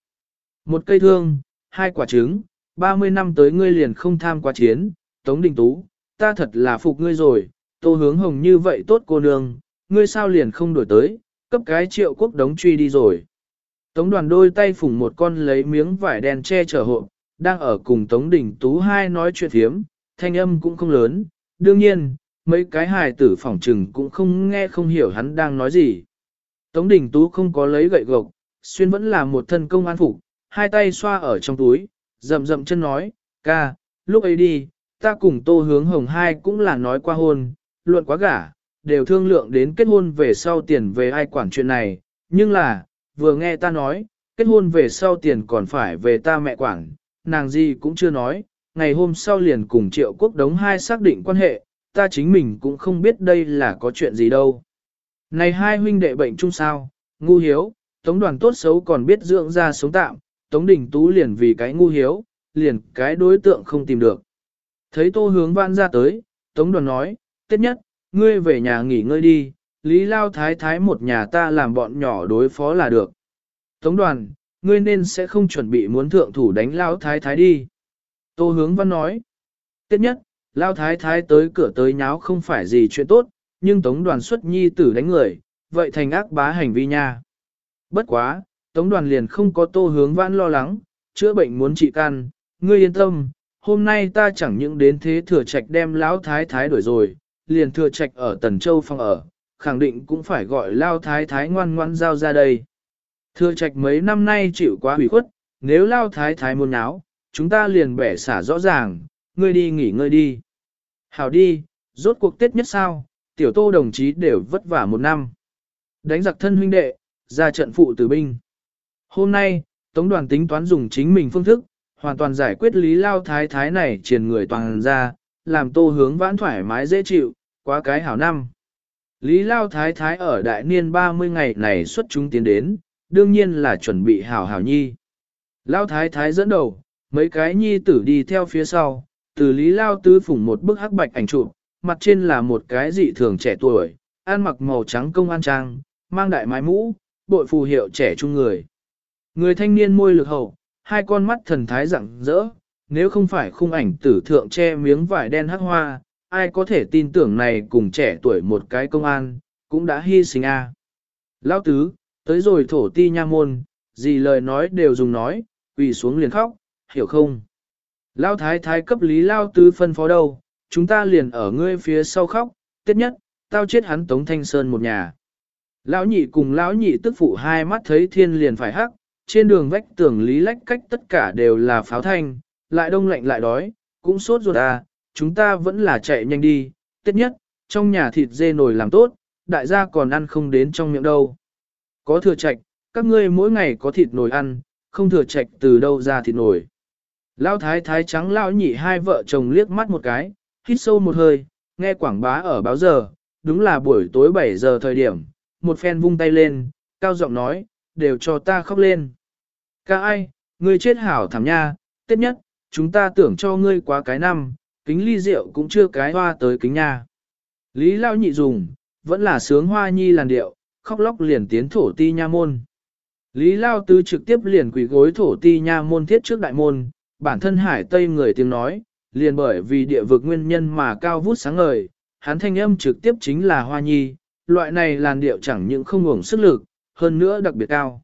Một cây thương, hai quả trứng, 30 năm tới ngươi liền không tham quá chiến, Tống Đình Tú, ta thật là phục ngươi rồi, tô hướng hồng như vậy tốt cô nương, ngươi sao liền không đổi tới, cấp cái triệu quốc đống truy đi rồi. Tống đoàn đôi tay phủng một con lấy miếng vải đen che chở hộ, đang ở cùng Tống Đình Tú hai nói chuyện thiếm, thanh âm cũng không lớn, đương nhiên, mấy cái hài tử phỏng trừng cũng không nghe không hiểu hắn đang nói gì. Tống Đình Tú không có lấy gậy gộc, xuyên vẫn là một thân công an phục, hai tay xoa ở trong túi, Rậm rậm chân nói, ca, lúc ấy đi, ta cùng tô hướng hồng hai cũng là nói qua hôn, luận quá gả, đều thương lượng đến kết hôn về sau tiền về ai quản chuyện này, nhưng là, vừa nghe ta nói, kết hôn về sau tiền còn phải về ta mẹ quản, nàng gì cũng chưa nói, ngày hôm sau liền cùng triệu quốc đống hai xác định quan hệ, ta chính mình cũng không biết đây là có chuyện gì đâu. Này hai huynh đệ bệnh chung sao, ngu hiếu, tống đoàn tốt xấu còn biết dưỡng ra sống tạm, tống đình tú liền vì cái ngu hiếu, liền cái đối tượng không tìm được. Thấy tô hướng văn ra tới, tống đoàn nói, tiết nhất, ngươi về nhà nghỉ ngơi đi, lý lao thái thái một nhà ta làm bọn nhỏ đối phó là được. Tống đoàn, ngươi nên sẽ không chuẩn bị muốn thượng thủ đánh lao thái thái đi. Tô hướng văn nói, tiết nhất, lao thái thái tới cửa tới nháo không phải gì chuyện tốt, nhưng tống đoàn xuất nhi tử đánh người, vậy thành ác bá hành vi nha. Bất quá, tống đoàn liền không có tô hướng vãn lo lắng, chữa bệnh muốn trị can, ngươi yên tâm, hôm nay ta chẳng những đến thế thừa trạch đem lão thái thái đuổi rồi, liền thừa trạch ở Tần Châu phòng ở, khẳng định cũng phải gọi lao thái thái ngoan ngoan giao ra đây. Thừa trạch mấy năm nay chịu quá hủy khuất, nếu lao thái thái muốn náo, chúng ta liền bẻ xả rõ ràng, ngươi đi nghỉ ngơi đi. Hảo đi, rốt cuộc tết nhất sao, tiểu tô đồng chí đều vất vả một năm. Đánh giặc thân huynh đệ, ra trận phụ tử binh. Hôm nay, Tống đoàn tính toán dùng chính mình phương thức, hoàn toàn giải quyết lý lao thái thái này triền người toàn ra, làm tô hướng vãn thoải mái dễ chịu, quá cái hảo năm. Lý lao thái thái ở đại niên 30 ngày này xuất chúng tiến đến, đương nhiên là chuẩn bị hảo hảo nhi. Lao thái thái dẫn đầu, mấy cái nhi tử đi theo phía sau, từ lý lao tứ phủng một bức hắc bạch ảnh chụp, mặt trên là một cái dị thường trẻ tuổi, ăn mặc màu trắng công an trang, mang đại mái mũ, bội phù hiệu trẻ trung người. Người thanh niên môi lực hậu, hai con mắt thần thái rạng rỡ, nếu không phải khung ảnh tử thượng che miếng vải đen hắc hoa, ai có thể tin tưởng này cùng trẻ tuổi một cái công an, cũng đã hy sinh a. À. Lão tứ, tới rồi thổ ti nha môn, gì lời nói đều dùng nói, quỳ xuống liền khóc, hiểu không? Lão thái thái cấp lý lao tứ phân phó đâu, chúng ta liền ở ngươi phía sau khóc, tiết nhất, tao chết hắn tống thanh sơn một nhà. Lão nhị cùng lão nhị tức phụ hai mắt thấy thiên liền phải hắc, trên đường vách tường lý lách cách tất cả đều là pháo thanh, lại đông lạnh lại đói, cũng sốt ruột à, chúng ta vẫn là chạy nhanh đi, tiết nhất, trong nhà thịt dê nồi làm tốt, đại gia còn ăn không đến trong miệng đâu. Có thừa trạch, các ngươi mỗi ngày có thịt nồi ăn, không thừa trạch từ đâu ra thịt nồi. Lão thái thái trắng lão nhị hai vợ chồng liếc mắt một cái, hít sâu một hơi, nghe quảng bá ở báo giờ, đúng là buổi tối 7 giờ thời điểm, một phen vung tay lên, cao giọng nói, đều cho ta khóc lên. Ca ai, ngươi chết hảo thảm nha, tết nhất, chúng ta tưởng cho ngươi quá cái năm, kính ly rượu cũng chưa cái hoa tới kính nha. Lý lao nhị dùng, vẫn là sướng hoa nhi làn điệu, khóc lóc liền tiến thổ ti nha môn. Lý lao tứ trực tiếp liền quỷ gối thổ ti nha môn thiết trước đại môn, bản thân hải tây người tiếng nói, liền bởi vì địa vực nguyên nhân mà cao vút sáng ngời, hắn thanh âm trực tiếp chính là hoa nhi, loại này làn điệu chẳng những không ngủng sức lực, hơn nữa đặc biệt cao.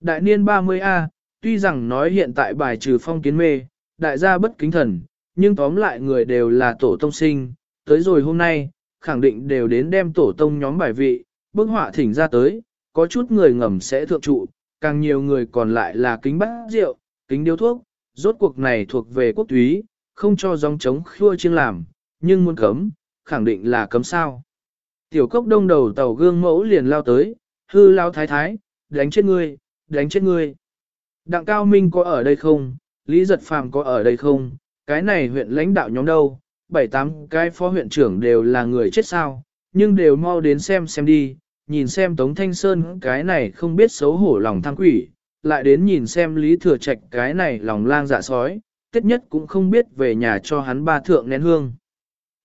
Đại niên 30A, tuy rằng nói hiện tại bài trừ phong kiến mê, đại gia bất kính thần, nhưng tóm lại người đều là tổ tông sinh, tới rồi hôm nay, khẳng định đều đến đem tổ tông nhóm bài vị, bức họa thỉnh ra tới, có chút người ngầm sẽ thượng trụ, càng nhiều người còn lại là kính bát rượu, kính điếu thuốc, rốt cuộc này thuộc về quốc túy, không cho dòng chống khua chiêng làm, nhưng muốn cấm, khẳng định là cấm sao. Tiểu cốc đông đầu tàu gương mẫu liền lao tới, hư lao thái thái, đánh chết ngươi, đánh chết ngươi. Đặng Cao Minh có ở đây không? Lý Giật Phàm có ở đây không? Cái này huyện lãnh đạo nhóm đâu? Bảy tám cái phó huyện trưởng đều là người chết sao? Nhưng đều mau đến xem xem đi, nhìn xem Tống Thanh Sơn cái này không biết xấu hổ lòng tham quỷ, lại đến nhìn xem Lý Thừa Trạch cái này lòng lang dạ sói, tết nhất cũng không biết về nhà cho hắn ba thượng nén hương.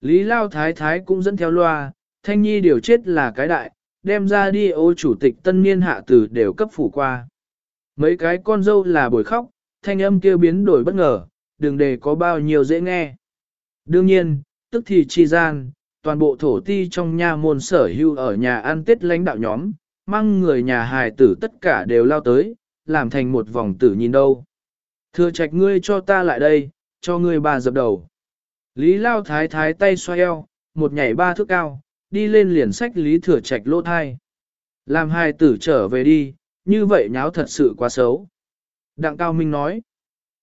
Lý Lao Thái Thái cũng dẫn theo loa, Thanh Nhi điều chết là cái đại, đem ra đi ô chủ tịch tân niên hạ tử đều cấp phủ qua. Mấy cái con dâu là bồi khóc, thanh âm kêu biến đổi bất ngờ, đừng để có bao nhiêu dễ nghe. Đương nhiên, tức thì chi gian, toàn bộ thổ ti trong nhà môn sở hưu ở nhà ăn tết lãnh đạo nhóm, mang người nhà hài tử tất cả đều lao tới, làm thành một vòng tử nhìn đâu. Thừa trạch ngươi cho ta lại đây, cho ngươi bà dập đầu. Lý lao thái thái tay xoay eo, một nhảy ba thước cao, đi lên liền sách lý thừa trạch lỗ thai. Làm hai tử trở về đi, như vậy nháo thật sự quá xấu. Đặng Cao Minh nói,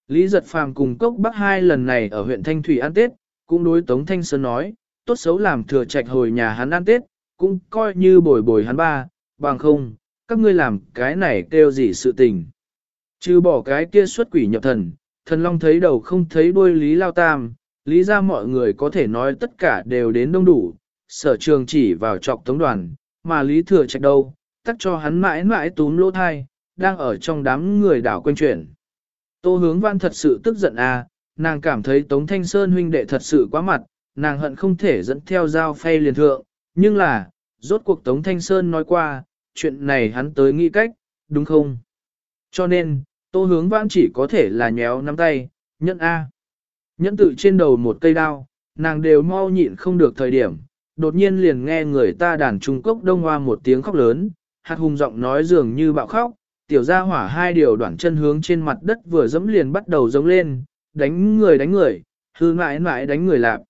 Lý giật phàm cùng cốc bắc hai lần này ở huyện Thanh Thủy ăn Tết, cũng đối Tống Thanh Sơn nói, tốt xấu làm thừa trạch hồi nhà hắn ăn Tết, cũng coi như bồi bồi hắn ba, bằng không, các ngươi làm cái này kêu gì sự tình. Trừ bỏ cái kia xuất quỷ nhập thần, thần long thấy đầu không thấy đuôi Lý Lao Tam, lý ra mọi người có thể nói tất cả đều đến đông đủ, sở trường chỉ vào trọc tống đoàn, mà Lý Thừa Trạch đâu, tắt cho hắn mãi mãi túm lỗ thai, đang ở trong đám người đảo quanh chuyển. Tô hướng văn thật sự tức giận à, nàng cảm thấy Tống Thanh Sơn huynh đệ thật sự quá mặt, nàng hận không thể dẫn theo dao phay liền thượng, nhưng là, rốt cuộc Tống Thanh Sơn nói qua, chuyện này hắn tới nghĩ cách, đúng không? Cho nên, tô hướng vãn chỉ có thể là nhéo nắm tay, nhẫn A. Nhẫn tự trên đầu một cây đao, nàng đều mau nhịn không được thời điểm, đột nhiên liền nghe người ta đàn Trung Quốc đông hoa một tiếng khóc lớn, hạt hùng giọng nói dường như bạo khóc, tiểu gia hỏa hai điều đoạn chân hướng trên mặt đất vừa dẫm liền bắt đầu giống lên, đánh người đánh người, hư mãi mãi đánh người lạp.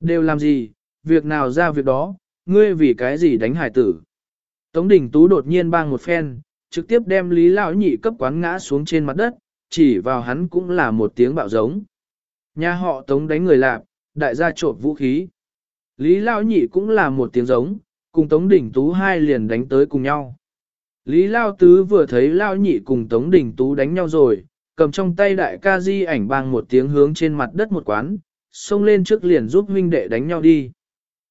Đều làm gì, việc nào ra việc đó, ngươi vì cái gì đánh hải tử. Tống đỉnh tú đột nhiên bang một phen, trực tiếp đem lý lão nhị cấp quán ngã xuống trên mặt đất, chỉ vào hắn cũng là một tiếng bạo giống. Nhà họ tống đánh người lạp, đại gia trộm vũ khí. Lý lão nhị cũng là một tiếng giống, cùng tống Đình tú hai liền đánh tới cùng nhau. Lý Lao Tứ vừa thấy Lao Nhị cùng Tống Đình Tú đánh nhau rồi, cầm trong tay đại ca di ảnh bang một tiếng hướng trên mặt đất một quán, xông lên trước liền giúp huynh đệ đánh nhau đi.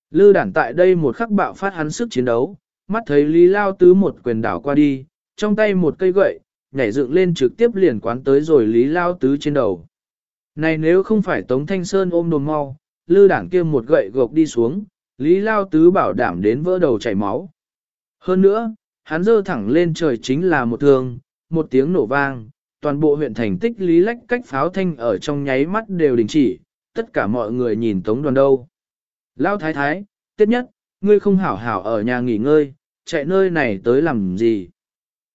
Lư đản tại đây một khắc bạo phát hắn sức chiến đấu, mắt thấy Lý Lao Tứ một quyền đảo qua đi, trong tay một cây gậy, nhảy dựng lên trực tiếp liền quán tới rồi Lý Lao Tứ trên đầu. Này nếu không phải Tống Thanh Sơn ôm đồn mau, lư đảng kia một gậy gộc đi xuống, Lý Lao Tứ bảo đảm đến vỡ đầu chảy máu. Hơn nữa, hắn dơ thẳng lên trời chính là một thương, một tiếng nổ vang, toàn bộ huyện thành tích lý lách cách pháo thanh ở trong nháy mắt đều đình chỉ, tất cả mọi người nhìn tống đoàn đâu. Lao thái thái, tiết nhất, ngươi không hảo hảo ở nhà nghỉ ngơi, chạy nơi này tới làm gì?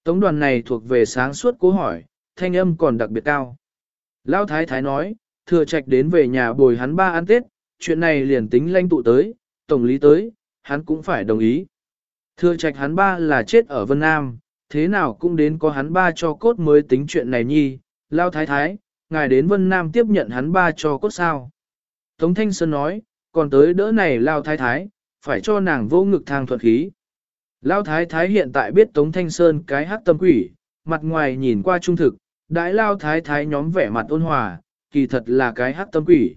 Tống đoàn này thuộc về sáng suốt cố hỏi, thanh âm còn đặc biệt cao. Lão thái thái nói, thừa trạch đến về nhà bồi hắn ba ăn tết, chuyện này liền tính lanh tụ tới, tổng lý tới, hắn cũng phải đồng ý. Thừa trạch hắn ba là chết ở Vân Nam, thế nào cũng đến có hắn ba cho cốt mới tính chuyện này nhi, Lão thái thái, ngài đến Vân Nam tiếp nhận hắn ba cho cốt sao. Tống Thanh Sơn nói, còn tới đỡ này Lão thái thái, phải cho nàng vô ngực thang thuận khí. Lao thái thái hiện tại biết Tống Thanh Sơn cái hát tâm quỷ, mặt ngoài nhìn qua trung thực, đãi lao thái thái nhóm vẻ mặt ôn hòa, kỳ thật là cái hát tâm quỷ.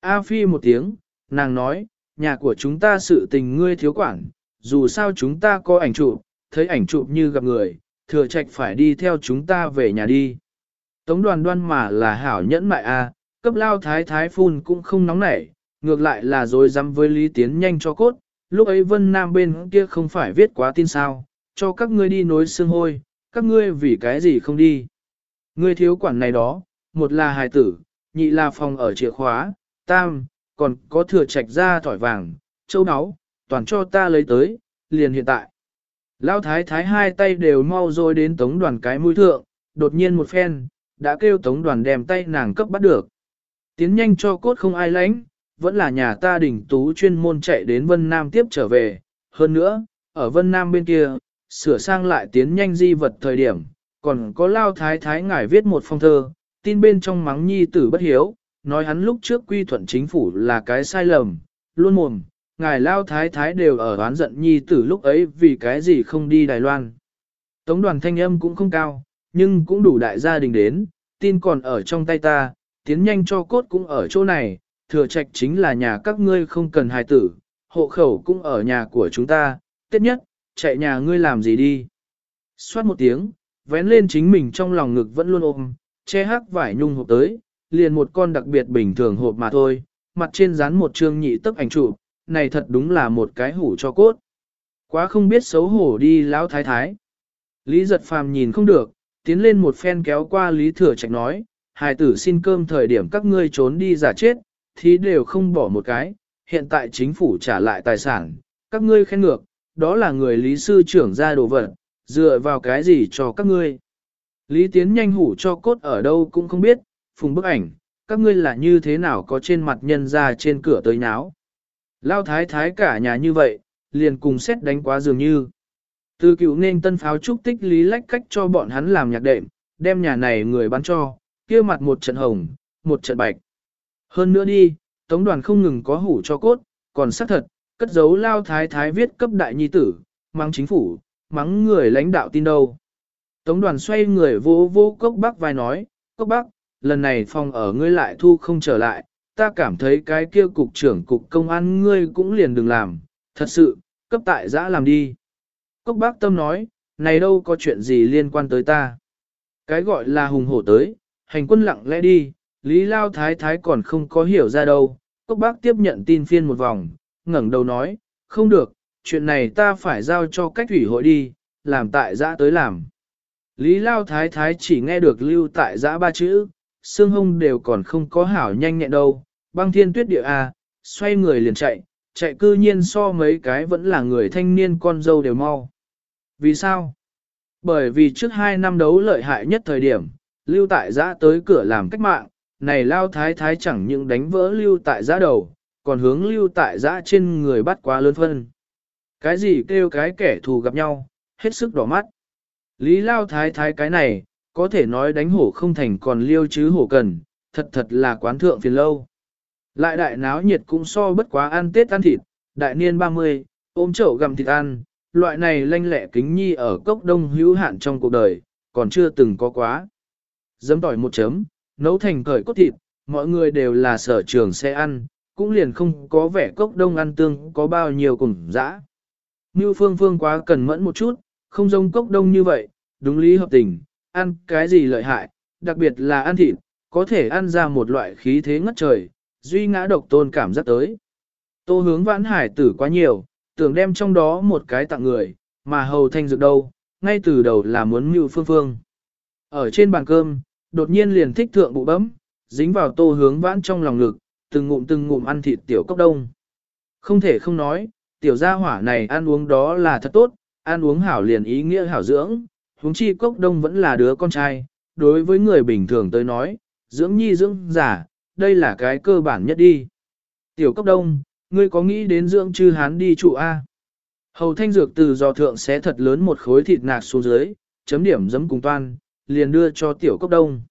A Phi một tiếng, nàng nói, nhà của chúng ta sự tình ngươi thiếu quản, dù sao chúng ta có ảnh chụp, thấy ảnh chụp như gặp người, thừa trạch phải đi theo chúng ta về nhà đi. Tống đoàn đoan mà là hảo nhẫn mại a, cấp lao thái thái phun cũng không nóng nảy, ngược lại là rồi dám với Lý Tiến nhanh cho cốt, lúc ấy Vân Nam bên kia không phải viết quá tin sao, cho các ngươi đi nối xương hôi, các ngươi vì cái gì không đi. Ngươi thiếu quản này đó, một là hài tử, nhị là phòng ở chìa khóa, tam, còn có thừa trạch ra thỏi vàng, châu áo, toàn cho ta lấy tới, liền hiện tại. Lão thái thái hai tay đều mau rồi đến tống đoàn cái mũi thượng, đột nhiên một phen, đã kêu tống đoàn đem tay nàng cấp bắt được. Tiến nhanh cho cốt không ai lánh, vẫn là nhà ta đỉnh tú chuyên môn chạy đến Vân Nam tiếp trở về. Hơn nữa, ở Vân Nam bên kia, sửa sang lại tiến nhanh di vật thời điểm, còn có lao thái thái ngài viết một phong thơ, tin bên trong mắng nhi tử bất hiếu, nói hắn lúc trước quy thuận chính phủ là cái sai lầm, luôn mồm, ngài lao thái thái đều ở oán giận nhi tử lúc ấy vì cái gì không đi Đài Loan. Tống đoàn thanh âm cũng không cao, nhưng cũng đủ đại gia đình đến, tin còn ở trong tay ta, tiến nhanh cho cốt cũng ở chỗ này, thừa trạch chính là nhà các ngươi không cần hài tử, hộ khẩu cũng ở nhà của chúng ta, tiết nhất, chạy nhà ngươi làm gì đi. Xoát một tiếng, vén lên chính mình trong lòng ngực vẫn luôn ôm, che hắc vải nhung hộp tới, liền một con đặc biệt bình thường hộp mà thôi, mặt trên dán một chương nhị tức ảnh chụp, này thật đúng là một cái hủ cho cốt. Quá không biết xấu hổ đi lão thái thái. Lý giật phàm nhìn không được, tiến lên một phen kéo qua Lý Thừa Trạch nói, hài tử xin cơm thời điểm các ngươi trốn đi giả chết, thì đều không bỏ một cái, hiện tại chính phủ trả lại tài sản, các ngươi khen ngược, đó là người Lý Sư trưởng ra đồ vật, dựa vào cái gì cho các ngươi. Lý Tiến nhanh hủ cho cốt ở đâu cũng không biết, phùng bức ảnh, các ngươi là như thế nào có trên mặt nhân ra trên cửa tới nháo. Lao thái thái cả nhà như vậy, liền cùng xét đánh quá dường như. Từ cựu nên tân pháo trúc tích lý lách cách cho bọn hắn làm nhạc đệm, đem nhà này người bán cho, kia mặt một trận hồng, một trận bạch. Hơn nữa đi, tống đoàn không ngừng có hủ cho cốt, còn xác thật, cất giấu lao thái thái viết cấp đại nhi tử, mắng chính phủ, mắng người lãnh đạo tin đâu. Tống đoàn xoay người vô vô cốc bác vai nói, cốc bác, lần này phòng ở ngươi lại thu không trở lại, ta cảm thấy cái kia cục trưởng cục công an ngươi cũng liền đừng làm, thật sự, cấp tại giã làm đi. Cốc bác tâm nói, này đâu có chuyện gì liên quan tới ta. Cái gọi là hùng hổ tới, hành quân lặng lẽ đi, Lý Lao Thái Thái còn không có hiểu ra đâu. Cốc bác tiếp nhận tin phiên một vòng, ngẩng đầu nói, không được, chuyện này ta phải giao cho cách Thủy hội đi, làm tại giã tới làm. Lý Lao Thái Thái chỉ nghe được lưu tại giã ba chữ, xương hông đều còn không có hảo nhanh nhẹn đâu, băng thiên tuyết địa a, xoay người liền chạy, chạy cư nhiên so mấy cái vẫn là người thanh niên con dâu đều mau. Vì sao? Bởi vì trước hai năm đấu lợi hại nhất thời điểm, lưu tại giã tới cửa làm cách mạng, này lao thái thái chẳng những đánh vỡ lưu tại giã đầu, còn hướng lưu tại giã trên người bắt quá lớn phân. Cái gì kêu cái kẻ thù gặp nhau, hết sức đỏ mắt. Lý lao thái thái cái này, có thể nói đánh hổ không thành còn liêu chứ hổ cần, thật thật là quán thượng phiền lâu. Lại đại náo nhiệt cũng so bất quá ăn tết ăn thịt, đại niên 30, ôm chậu gặm thịt ăn, loại này lanh lẹ kính nhi ở cốc đông hữu hạn trong cuộc đời, còn chưa từng có quá. Dấm tỏi một chấm, nấu thành cởi cốt thịt, mọi người đều là sở trường sẽ ăn, cũng liền không có vẻ cốc đông ăn tương có bao nhiêu cùng dã. Như phương phương quá cần mẫn một chút, không giống cốc đông như vậy, đúng lý hợp tình, ăn cái gì lợi hại, đặc biệt là ăn thịt, có thể ăn ra một loại khí thế ngất trời, duy ngã độc tôn cảm giác tới. Tô hướng vãn hải tử quá nhiều, tưởng đem trong đó một cái tặng người, mà hầu thanh dược đâu, ngay từ đầu là muốn mưu phương phương. Ở trên bàn cơm, đột nhiên liền thích thượng bụ bấm, dính vào tô hướng vãn trong lòng ngực, từng ngụm từng ngụm ăn thịt tiểu cốc đông. Không thể không nói, tiểu gia hỏa này ăn uống đó là thật tốt, ăn uống hảo liền ý nghĩa hảo dưỡng, huống chi cốc đông vẫn là đứa con trai, đối với người bình thường tới nói, dưỡng nhi dưỡng giả, đây là cái cơ bản nhất đi. Tiểu cốc đông, ngươi có nghĩ đến dưỡng chư hán đi trụ A? Hầu thanh dược từ giò thượng xé thật lớn một khối thịt nạc xuống dưới, chấm điểm giấm cùng toan, liền đưa cho tiểu cốc đông.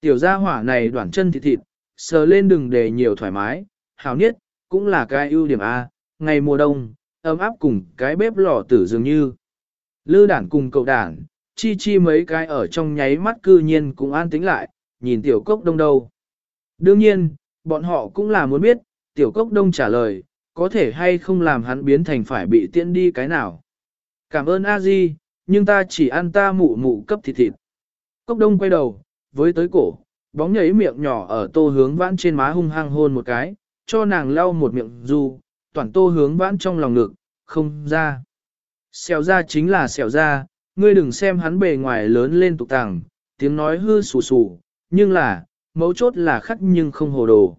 Tiểu gia hỏa này đoạn chân thịt thịt, sờ lên đừng để nhiều thoải mái, hào niết, cũng là cái ưu điểm A, ngày mùa đông, ấm áp cùng cái bếp lò tử dường như. Lư đản cùng cậu đản, chi chi mấy cái ở trong nháy mắt cư nhiên cũng an tĩnh lại, nhìn tiểu cốc đông đâu. Đương nhiên, bọn họ cũng là muốn biết, tiểu cốc đông trả lời, có thể hay không làm hắn biến thành phải bị tiễn đi cái nào. Cảm ơn a di, nhưng ta chỉ ăn ta mụ mụ cấp thịt thịt. Cốc đông quay đầu, với tới cổ, bóng nhảy miệng nhỏ ở tô hướng vãn trên má hung hăng hôn một cái, cho nàng lau một miệng du, toàn tô hướng vãn trong lòng ngực, không ra. Xèo ra chính là xèo ra, ngươi đừng xem hắn bề ngoài lớn lên tục tàng, tiếng nói hư sù sù, nhưng là, mấu chốt là khắc nhưng không hồ đồ.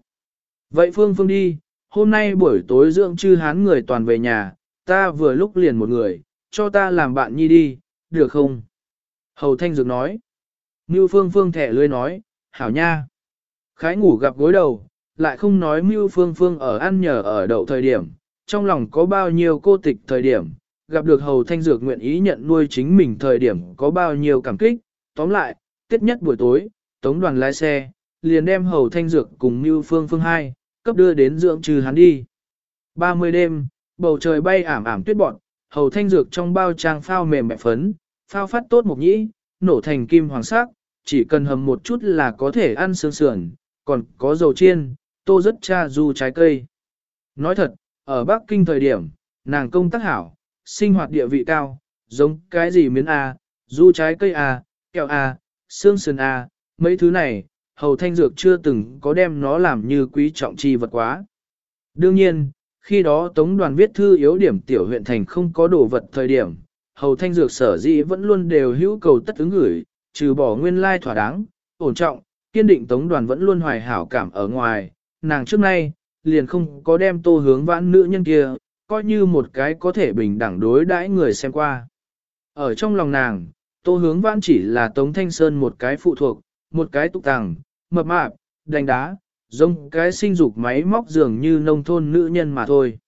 Vậy Phương Phương đi, hôm nay buổi tối dưỡng chư hán người toàn về nhà, ta vừa lúc liền một người, cho ta làm bạn nhi đi, được không? Hầu Thanh Dược nói. Mưu Phương Phương thẻ lưới nói, hảo nha. Khái ngủ gặp gối đầu, lại không nói Mưu Phương Phương ở ăn nhờ ở đậu thời điểm, trong lòng có bao nhiêu cô tịch thời điểm, gặp được Hầu Thanh Dược nguyện ý nhận nuôi chính mình thời điểm có bao nhiêu cảm kích. Tóm lại, tiết nhất buổi tối, tống đoàn lái xe, liền đem Hầu Thanh Dược cùng Mưu Phương Phương hai cấp đưa đến dưỡng trừ hắn đi. 30 đêm, bầu trời bay ảm ảm tuyết bọn, hầu thanh dược trong bao trang phao mềm mẹ phấn, phao phát tốt một nhĩ, nổ thành kim hoàng sắc, chỉ cần hầm một chút là có thể ăn sương sườn, còn có dầu chiên, tô rất cha du trái cây. Nói thật, ở Bắc Kinh thời điểm, nàng công tác hảo, sinh hoạt địa vị cao, giống cái gì miến A, du trái cây A, kẹo A, sương sườn A, mấy thứ này, hầu thanh dược chưa từng có đem nó làm như quý trọng chi vật quá. Đương nhiên, khi đó tống đoàn viết thư yếu điểm tiểu huyện thành không có đồ vật thời điểm, hầu thanh dược sở dĩ vẫn luôn đều hữu cầu tất ứng gửi, trừ bỏ nguyên lai thỏa đáng, ổn trọng, kiên định tống đoàn vẫn luôn hoài hảo cảm ở ngoài, nàng trước nay, liền không có đem tô hướng vãn nữ nhân kia, coi như một cái có thể bình đẳng đối đãi người xem qua. Ở trong lòng nàng, tô hướng vãn chỉ là tống thanh sơn một cái phụ thuộc, một cái tục tàng, mập mạp, đánh đá, giống cái sinh dục máy móc dường như nông thôn nữ nhân mà thôi.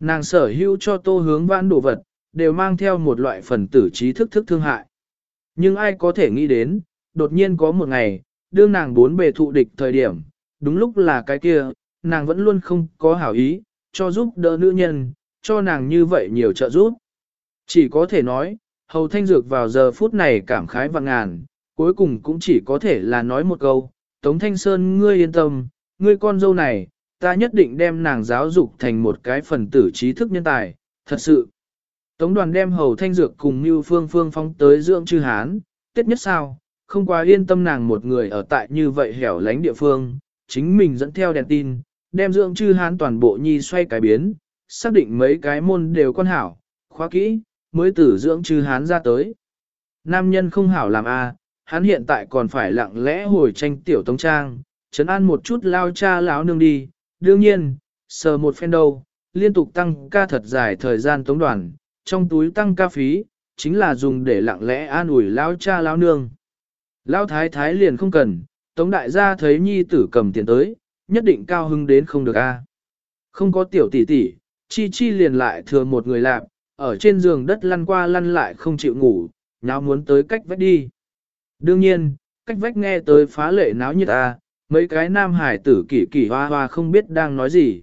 Nàng sở hữu cho tô hướng vãn đồ vật, đều mang theo một loại phần tử trí thức thức thương hại. Nhưng ai có thể nghĩ đến, đột nhiên có một ngày, đương nàng bốn bề thụ địch thời điểm, đúng lúc là cái kia, nàng vẫn luôn không có hảo ý, cho giúp đỡ nữ nhân, cho nàng như vậy nhiều trợ giúp. Chỉ có thể nói, hầu thanh dược vào giờ phút này cảm khái và ngàn, cuối cùng cũng chỉ có thể là nói một câu, Tống Thanh Sơn ngươi yên tâm, ngươi con dâu này, ta nhất định đem nàng giáo dục thành một cái phần tử trí thức nhân tài, thật sự. Tống đoàn đem hầu thanh dược cùng như phương phương phóng tới dưỡng chư hán, tiết nhất sao, không quá yên tâm nàng một người ở tại như vậy hẻo lánh địa phương, chính mình dẫn theo đèn tin, đem dưỡng chư hán toàn bộ nhi xoay cái biến, xác định mấy cái môn đều con hảo, khóa kỹ, mới tử dưỡng chư hán ra tới. Nam nhân không hảo làm a, hắn hiện tại còn phải lặng lẽ hồi tranh tiểu tống trang, chấn an một chút lao cha lão nương đi, đương nhiên, sờ một phen đâu, liên tục tăng ca thật dài thời gian tống đoàn, trong túi tăng ca phí, chính là dùng để lặng lẽ an ủi lao cha lão nương. Lao thái thái liền không cần, tống đại gia thấy nhi tử cầm tiền tới, nhất định cao hưng đến không được a. Không có tiểu tỷ tỷ, chi chi liền lại thừa một người lạp, ở trên giường đất lăn qua lăn lại không chịu ngủ, nháo muốn tới cách vách đi. Đương nhiên, cách vách nghe tới phá lệ náo nhiệt a, mấy cái nam hải tử kỳ kỳ hoa hoa không biết đang nói gì.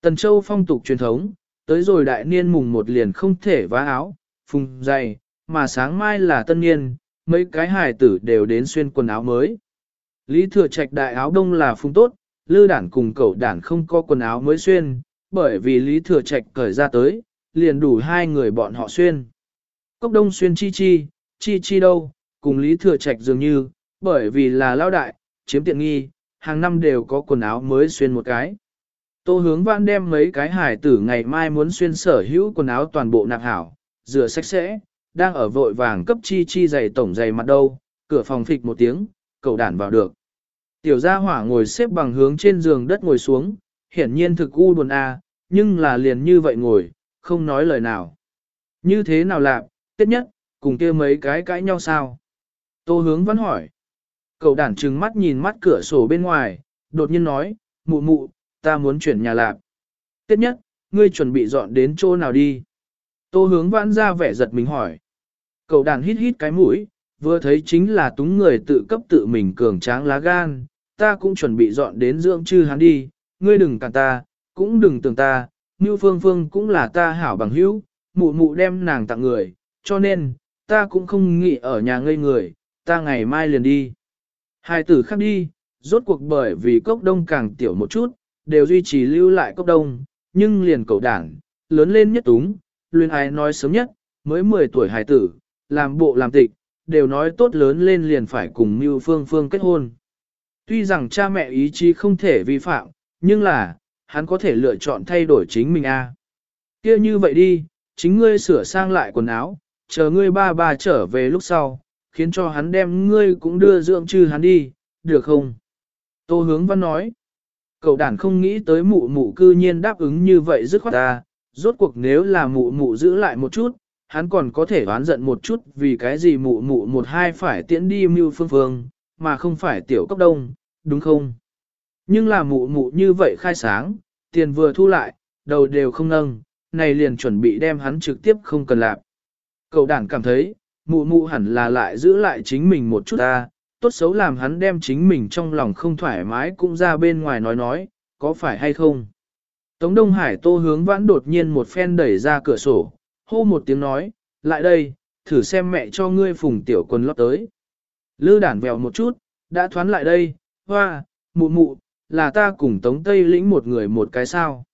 Tần Châu phong tục truyền thống, tới rồi đại niên mùng một liền không thể vá áo, phùng dày, mà sáng mai là tân niên, mấy cái hải tử đều đến xuyên quần áo mới. Lý thừa trạch đại áo đông là phùng tốt, lư đản cùng cậu đản không có quần áo mới xuyên, bởi vì Lý thừa trạch cởi ra tới, liền đủ hai người bọn họ xuyên. Cốc đông xuyên chi chi, chi chi đâu, cùng Lý thừa trạch dường như, bởi vì là lao đại, chiếm tiện nghi, hàng năm đều có quần áo mới xuyên một cái. Tô hướng văn đem mấy cái hải tử ngày mai muốn xuyên sở hữu quần áo toàn bộ nạp hảo, rửa sạch sẽ, đang ở vội vàng cấp chi chi giày tổng giày mặt đâu, cửa phòng phịch một tiếng, cậu đản vào được. Tiểu gia hỏa ngồi xếp bằng hướng trên giường đất ngồi xuống, hiển nhiên thực u buồn a, à, nhưng là liền như vậy ngồi, không nói lời nào. Như thế nào lạc, tiết nhất, cùng kia mấy cái cãi nhau sao? Tô hướng vẫn hỏi. Cậu đản trừng mắt nhìn mắt cửa sổ bên ngoài, đột nhiên nói, mụ mụ, ta muốn chuyển nhà lạc. Tiếp nhất, ngươi chuẩn bị dọn đến chỗ nào đi? Tô hướng vãn ra vẻ giật mình hỏi. Cậu đàn hít hít cái mũi, vừa thấy chính là túng người tự cấp tự mình cường tráng lá gan, ta cũng chuẩn bị dọn đến dưỡng chư hắn đi, ngươi đừng cản ta, cũng đừng tưởng ta, như Phương Phương cũng là ta hảo bằng hữu, mụ mụ đem nàng tặng người, cho nên, ta cũng không nghĩ ở nhà ngây người, ta ngày mai liền đi. Hai tử khác đi, rốt cuộc bởi vì cốc đông càng tiểu một chút, đều duy trì lưu lại cốc đông, nhưng liền cậu đảng, lớn lên nhất túng, luyên ai nói sớm nhất, mới 10 tuổi hài tử, làm bộ làm tịch, đều nói tốt lớn lên liền phải cùng Mưu Phương Phương kết hôn. Tuy rằng cha mẹ ý chí không thể vi phạm, nhưng là, hắn có thể lựa chọn thay đổi chính mình a. À. Kia như vậy đi, chính ngươi sửa sang lại quần áo, chờ ngươi ba ba trở về lúc sau, khiến cho hắn đem ngươi cũng đưa dưỡng trừ hắn đi, được không? Tô hướng văn nói, cậu đàn không nghĩ tới mụ mụ cư nhiên đáp ứng như vậy dứt khoát ta, rốt cuộc nếu là mụ mụ giữ lại một chút, hắn còn có thể đoán giận một chút vì cái gì mụ mụ một hai phải tiễn đi mưu phương phương, mà không phải tiểu cốc đông, đúng không? Nhưng là mụ mụ như vậy khai sáng, tiền vừa thu lại, đầu đều không nâng, này liền chuẩn bị đem hắn trực tiếp không cần làm. Cậu đàn cảm thấy, mụ mụ hẳn là lại giữ lại chính mình một chút ta, tốt xấu làm hắn đem chính mình trong lòng không thoải mái cũng ra bên ngoài nói nói, có phải hay không. Tống Đông Hải tô hướng vãn đột nhiên một phen đẩy ra cửa sổ, hô một tiếng nói, lại đây, thử xem mẹ cho ngươi phùng tiểu quần lót tới. Lư đản vèo một chút, đã thoán lại đây, hoa, mụ mụ, là ta cùng Tống Tây lĩnh một người một cái sao.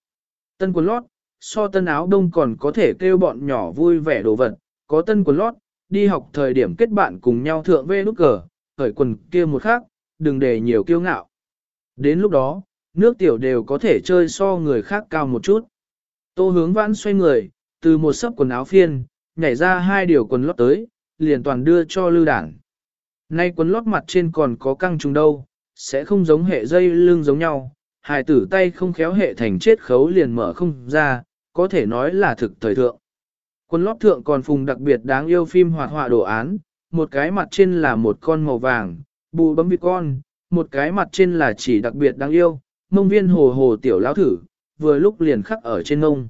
Tân quần lót, so tân áo đông còn có thể kêu bọn nhỏ vui vẻ đồ vật, có tân quần lót, đi học thời điểm kết bạn cùng nhau thượng vê nút cờ, khởi quần kia một khác, đừng để nhiều kiêu ngạo. Đến lúc đó, nước tiểu đều có thể chơi so người khác cao một chút. Tô hướng vãn xoay người, từ một sấp quần áo phiên, nhảy ra hai điều quần lót tới, liền toàn đưa cho lư đảng. Nay quần lót mặt trên còn có căng trùng đâu, sẽ không giống hệ dây lưng giống nhau, hài tử tay không khéo hệ thành chết khấu liền mở không ra, có thể nói là thực thời thượng. Quần lót thượng còn phùng đặc biệt đáng yêu phim hoạt họa đồ án, một cái mặt trên là một con màu vàng, bù bấm vịt con, một cái mặt trên là chỉ đặc biệt đáng yêu, mông viên hồ hồ tiểu lão thử, vừa lúc liền khắc ở trên ngông.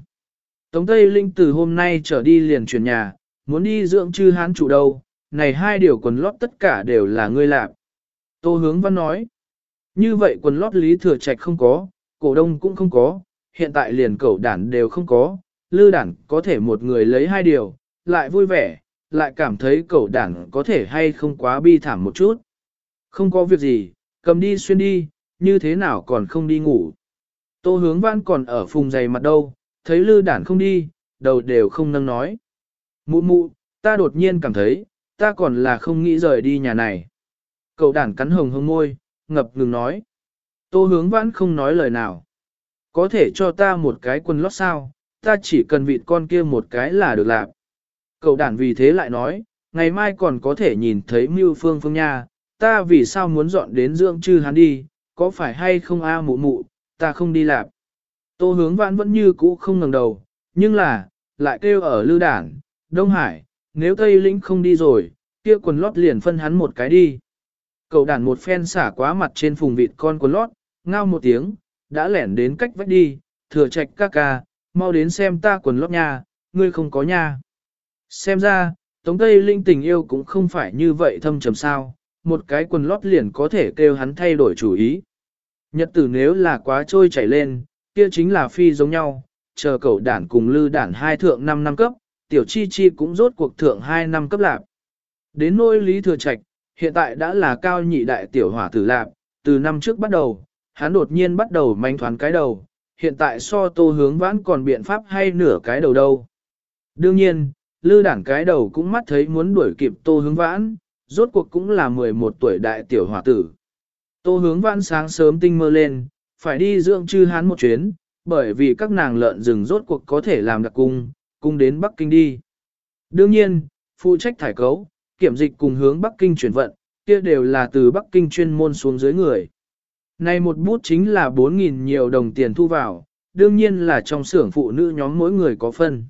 Tống Tây Linh từ hôm nay trở đi liền chuyển nhà, muốn đi dưỡng chư hán chủ đâu, này hai điều quần lót tất cả đều là ngươi làm. Tô hướng văn nói. Như vậy quần lót lý thừa trạch không có, cổ đông cũng không có, hiện tại liền cẩu đản đều không có, lư đản có thể một người lấy hai điều, lại vui vẻ, lại cảm thấy cậu đảng có thể hay không quá bi thảm một chút. Không có việc gì, cầm đi xuyên đi, như thế nào còn không đi ngủ. Tô hướng văn còn ở phùng dày mặt đâu, thấy lư đản không đi, đầu đều không nâng nói. Mụ mụ, ta đột nhiên cảm thấy, ta còn là không nghĩ rời đi nhà này. Cậu đản cắn hồng hông môi, ngập ngừng nói. Tô hướng vãn không nói lời nào. Có thể cho ta một cái quần lót sao, ta chỉ cần vịt con kia một cái là được làm. Cậu đản vì thế lại nói, ngày mai còn có thể nhìn thấy mưu phương phương nha, ta vì sao muốn dọn đến dưỡng chư hắn đi, có phải hay không a mụ mụ, ta không đi làm. Tô hướng vãn vẫn như cũ không ngẩng đầu, nhưng là, lại kêu ở lư đản, Đông Hải, nếu Tây Lĩnh không đi rồi, kia quần lót liền phân hắn một cái đi. Cậu đàn một phen xả quá mặt trên phùng vịt con quần lót, ngao một tiếng, đã lẻn đến cách vách đi, thừa trạch ca ca, mau đến xem ta quần lót nha, ngươi không có nha. Xem ra, Tống Tây Linh tình yêu cũng không phải như vậy thâm trầm sao, một cái quần lót liền có thể kêu hắn thay đổi chủ ý. Nhật tử nếu là quá trôi chảy lên, kia chính là phi giống nhau, chờ cậu đản cùng lư đản hai thượng 5 năm cấp, tiểu chi chi cũng rốt cuộc thượng 2 năm cấp lạp Đến nỗi lý thừa trạch, hiện tại đã là cao nhị đại tiểu hỏa tử lạp từ năm trước bắt đầu, hắn đột nhiên bắt đầu manh thoán cái đầu, hiện tại so tô hướng vãn còn biện pháp hay nửa cái đầu đâu. Đương nhiên, lư đảng cái đầu cũng mắt thấy muốn đuổi kịp tô hướng vãn, rốt cuộc cũng là 11 tuổi đại tiểu hòa tử. Tô hướng vãn sáng sớm tinh mơ lên, phải đi dưỡng chư hán một chuyến, bởi vì các nàng lợn rừng rốt cuộc có thể làm đặc cung, cung đến Bắc Kinh đi. Đương nhiên, phụ trách thải cấu, kiểm dịch cùng hướng Bắc Kinh chuyển vận, kia đều là từ Bắc Kinh chuyên môn xuống dưới người. Này một bút chính là 4.000 nhiều đồng tiền thu vào, đương nhiên là trong xưởng phụ nữ nhóm mỗi người có phân.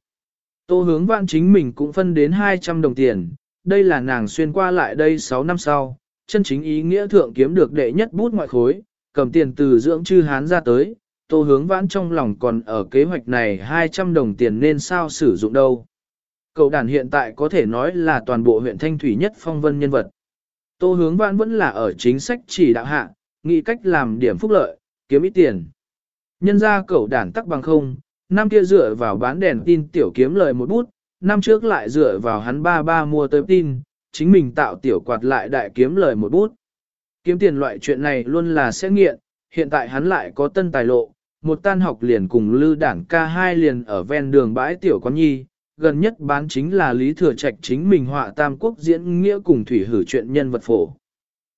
Tô hướng vạn chính mình cũng phân đến 200 đồng tiền, đây là nàng xuyên qua lại đây 6 năm sau, chân chính ý nghĩa thượng kiếm được đệ nhất bút ngoại khối, cầm tiền từ dưỡng chư hán ra tới, tô hướng vãn trong lòng còn ở kế hoạch này 200 đồng tiền nên sao sử dụng đâu. Cậu đàn hiện tại có thể nói là toàn bộ huyện Thanh Thủy nhất phong vân nhân vật. Tô hướng vãn vẫn là ở chính sách chỉ đạo hạ, nghĩ cách làm điểm phúc lợi, kiếm ít tiền. Nhân ra cậu đàn tắc bằng không, năm kia dựa vào bán đèn tin tiểu kiếm lời một bút, năm trước lại dựa vào hắn ba ba mua tới tin, chính mình tạo tiểu quạt lại đại kiếm lời một bút. Kiếm tiền loại chuyện này luôn là sẽ nghiện, hiện tại hắn lại có tân tài lộ, một tan học liền cùng lư đảng ca hai liền ở ven đường bãi tiểu quán nhi, gần nhất bán chính là Lý Thừa Trạch chính mình họa tam quốc diễn nghĩa cùng thủy hử chuyện nhân vật phổ.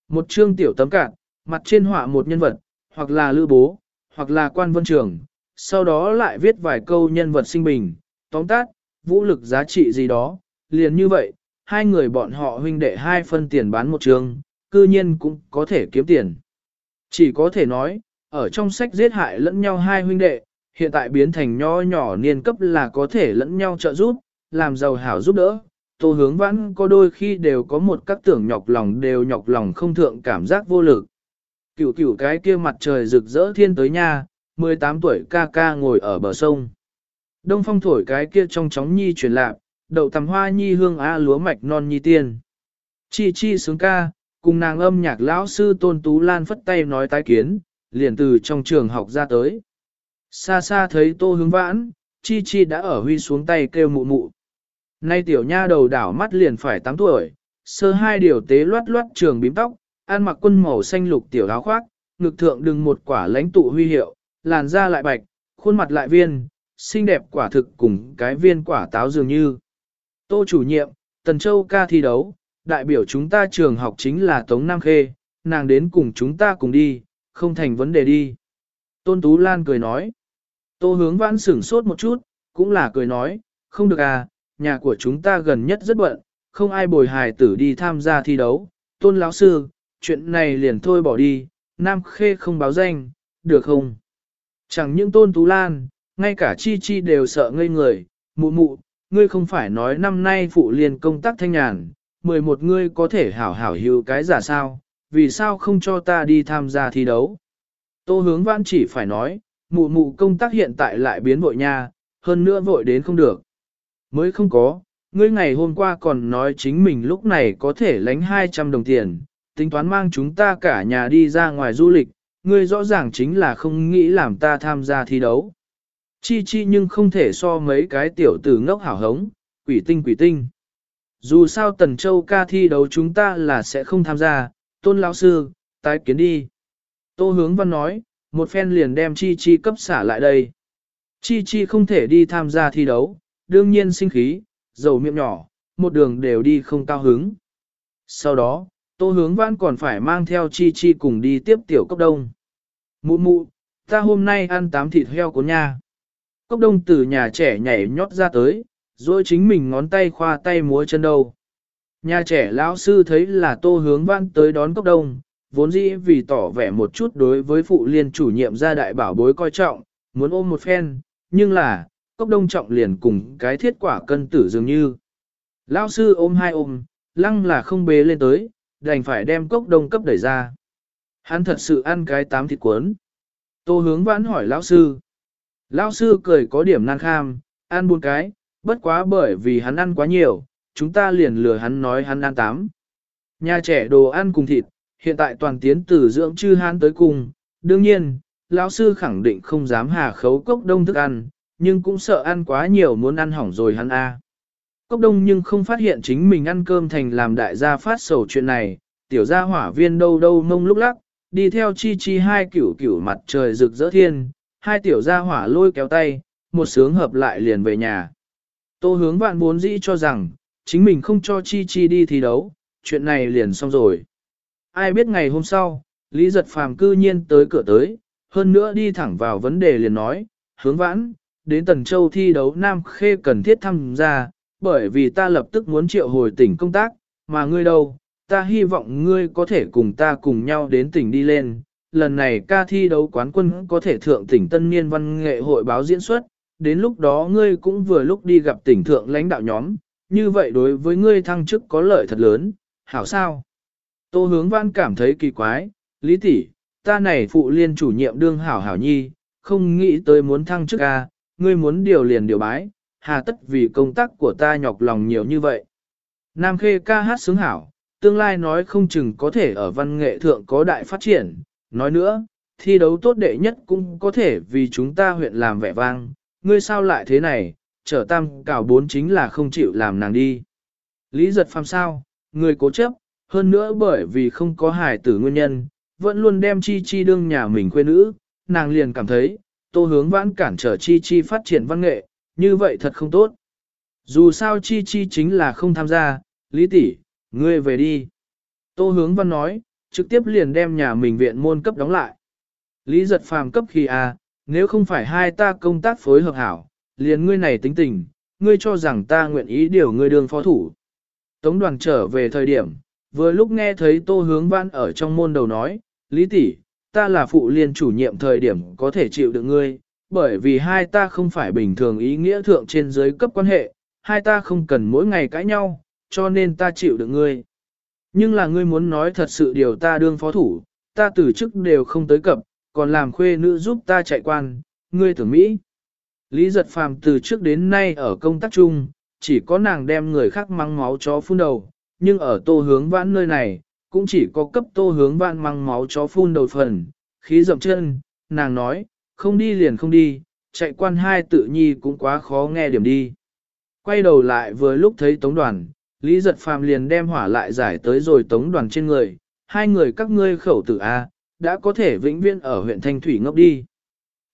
Một chương tiểu tấm cạn, mặt trên họa một nhân vật, hoặc là lư bố, hoặc là quan vân trường, sau đó lại viết vài câu nhân vật sinh bình, tóm tát, vũ lực giá trị gì đó, liền như vậy, hai người bọn họ huynh đệ hai phân tiền bán một trường, cư nhiên cũng có thể kiếm tiền. Chỉ có thể nói, ở trong sách giết hại lẫn nhau hai huynh đệ, hiện tại biến thành nho nhỏ niên cấp là có thể lẫn nhau trợ giúp, làm giàu hảo giúp đỡ. Tô hướng vãn có đôi khi đều có một các tưởng nhọc lòng đều nhọc lòng không thượng cảm giác vô lực. Cửu cửu cái kia mặt trời rực rỡ thiên tới nha, 18 tuổi ca ca ngồi ở bờ sông. Đông phong thổi cái kia trong chóng nhi truyền lạc, đậu tầm hoa nhi hương a lúa mạch non nhi tiên. Chi chi sướng ca, cùng nàng âm nhạc lão sư tôn tú lan phất tay nói tái kiến, liền từ trong trường học ra tới. Xa xa thấy tô hướng vãn, chi chi đã ở huy xuống tay kêu mụ mụ. Nay tiểu nha đầu đảo mắt liền phải 8 tuổi, sơ hai điều tế loát loát trường bím tóc, ăn mặc quân màu xanh lục tiểu áo khoác, ngực thượng đừng một quả lãnh tụ huy hiệu, làn da lại bạch, khuôn mặt lại viên, xinh đẹp quả thực cùng cái viên quả táo dường như. Tô chủ nhiệm, Tần Châu ca thi đấu, đại biểu chúng ta trường học chính là Tống Nam Khê, nàng đến cùng chúng ta cùng đi, không thành vấn đề đi. Tôn Tú Lan cười nói. Tô hướng vãn sửng sốt một chút, cũng là cười nói, không được à, nhà của chúng ta gần nhất rất bận, không ai bồi hài tử đi tham gia thi đấu. Tôn lão sư, chuyện này liền thôi bỏ đi, Nam Khê không báo danh, được không? Chẳng những Tôn Tú Lan, ngay cả Chi Chi đều sợ ngây người, mụ mụ, ngươi không phải nói năm nay phụ liền công tác thanh nhàn, 11 ngươi có thể hảo hảo hữu cái giả sao, vì sao không cho ta đi tham gia thi đấu. Tô hướng vãn chỉ phải nói, mụ mụ công tác hiện tại lại biến vội nha, hơn nữa vội đến không được. Mới không có, ngươi ngày hôm qua còn nói chính mình lúc này có thể lánh 200 đồng tiền, tính toán mang chúng ta cả nhà đi ra ngoài du lịch, ngươi rõ ràng chính là không nghĩ làm ta tham gia thi đấu. Chi chi nhưng không thể so mấy cái tiểu tử ngốc hảo hống, quỷ tinh quỷ tinh. Dù sao Tần Châu ca thi đấu chúng ta là sẽ không tham gia, tôn lão sư, tái kiến đi. Tô hướng văn nói, một phen liền đem Chi Chi cấp xả lại đây. Chi Chi không thể đi tham gia thi đấu, đương nhiên sinh khí, dầu miệng nhỏ, một đường đều đi không cao hứng. Sau đó, Tô hướng văn còn phải mang theo Chi Chi cùng đi tiếp tiểu Cốc đông. Mụ mụ, ta hôm nay ăn tám thịt heo của nha. Cốc đông từ nhà trẻ nhảy nhót ra tới, rồi chính mình ngón tay khoa tay múa chân đầu. Nhà trẻ lão sư thấy là tô hướng văn tới đón cốc đông, vốn dĩ vì tỏ vẻ một chút đối với phụ liên chủ nhiệm gia đại bảo bối coi trọng, muốn ôm một phen, nhưng là, cốc đông trọng liền cùng cái thiết quả cân tử dường như. Lão sư ôm hai ôm, lăng là không bế lên tới, đành phải đem cốc đông cấp đẩy ra. Hắn thật sự ăn cái tám thịt cuốn. Tô hướng vãn hỏi lão sư. Lão sư cười có điểm nan kham, ăn buôn cái, bất quá bởi vì hắn ăn quá nhiều, chúng ta liền lừa hắn nói hắn ăn tám. Nhà trẻ đồ ăn cùng thịt, hiện tại toàn tiến từ dưỡng chư hắn tới cùng, đương nhiên, lão sư khẳng định không dám hà khấu cốc đông thức ăn, nhưng cũng sợ ăn quá nhiều muốn ăn hỏng rồi hắn a. Cốc đông nhưng không phát hiện chính mình ăn cơm thành làm đại gia phát sầu chuyện này, tiểu gia hỏa viên đâu đâu mông lúc lắc, đi theo chi chi hai cửu cửu mặt trời rực rỡ thiên, hai tiểu gia hỏa lôi kéo tay, một sướng hợp lại liền về nhà. Tô hướng vạn bốn dĩ cho rằng, chính mình không cho chi chi đi thi đấu, chuyện này liền xong rồi. Ai biết ngày hôm sau, Lý giật phàm cư nhiên tới cửa tới, hơn nữa đi thẳng vào vấn đề liền nói, hướng vãn, đến Tần Châu thi đấu Nam Khê cần thiết tham gia, bởi vì ta lập tức muốn triệu hồi tỉnh công tác, mà ngươi đâu, ta hy vọng ngươi có thể cùng ta cùng nhau đến tỉnh đi lên. Lần này ca thi đấu quán quân có thể thượng tỉnh Tân Niên Văn nghệ hội báo diễn xuất, đến lúc đó ngươi cũng vừa lúc đi gặp tỉnh thượng lãnh đạo nhóm, như vậy đối với ngươi thăng chức có lợi thật lớn, hảo sao? Tô hướng văn cảm thấy kỳ quái, lý tỷ, ta này phụ liên chủ nhiệm đương hảo hảo nhi, không nghĩ tới muốn thăng chức a, ngươi muốn điều liền điều bái, hà tất vì công tác của ta nhọc lòng nhiều như vậy. Nam khê ca hát sướng hảo, tương lai nói không chừng có thể ở văn nghệ thượng có đại phát triển, nói nữa, thi đấu tốt đệ nhất cũng có thể vì chúng ta huyện làm vẻ vang, ngươi sao lại thế này, trở tam cảo bốn chính là không chịu làm nàng đi. Lý giật phàm sao, người cố chấp, hơn nữa bởi vì không có hài tử nguyên nhân, vẫn luôn đem chi chi đương nhà mình quê nữ, nàng liền cảm thấy, tô hướng vãn cản trở chi chi phát triển văn nghệ, như vậy thật không tốt. Dù sao chi chi chính là không tham gia, lý tỷ, ngươi về đi. Tô hướng văn nói, trực tiếp liền đem nhà mình viện môn cấp đóng lại. Lý giật phàm cấp khi à, nếu không phải hai ta công tác phối hợp hảo, liền ngươi này tính tình, ngươi cho rằng ta nguyện ý điều ngươi đường phó thủ. Tống đoàn trở về thời điểm, vừa lúc nghe thấy tô hướng văn ở trong môn đầu nói, Lý tỷ, ta là phụ liên chủ nhiệm thời điểm có thể chịu được ngươi, bởi vì hai ta không phải bình thường ý nghĩa thượng trên dưới cấp quan hệ, hai ta không cần mỗi ngày cãi nhau, cho nên ta chịu được ngươi. Nhưng là ngươi muốn nói thật sự điều ta đương phó thủ, ta từ chức đều không tới cập, còn làm khuê nữ giúp ta chạy quan, ngươi tưởng Mỹ. Lý giật phàm từ trước đến nay ở công tác chung, chỉ có nàng đem người khác mang máu chó phun đầu, nhưng ở tô hướng vãn nơi này, cũng chỉ có cấp tô hướng vãn mang máu chó phun đầu phần, khí dậm chân, nàng nói, không đi liền không đi, chạy quan hai tự nhi cũng quá khó nghe điểm đi. Quay đầu lại vừa lúc thấy tống đoàn, Lý giật phàm liền đem hỏa lại giải tới rồi tống đoàn trên người, hai người các ngươi khẩu tử A, đã có thể vĩnh viễn ở huyện Thanh Thủy ngốc đi.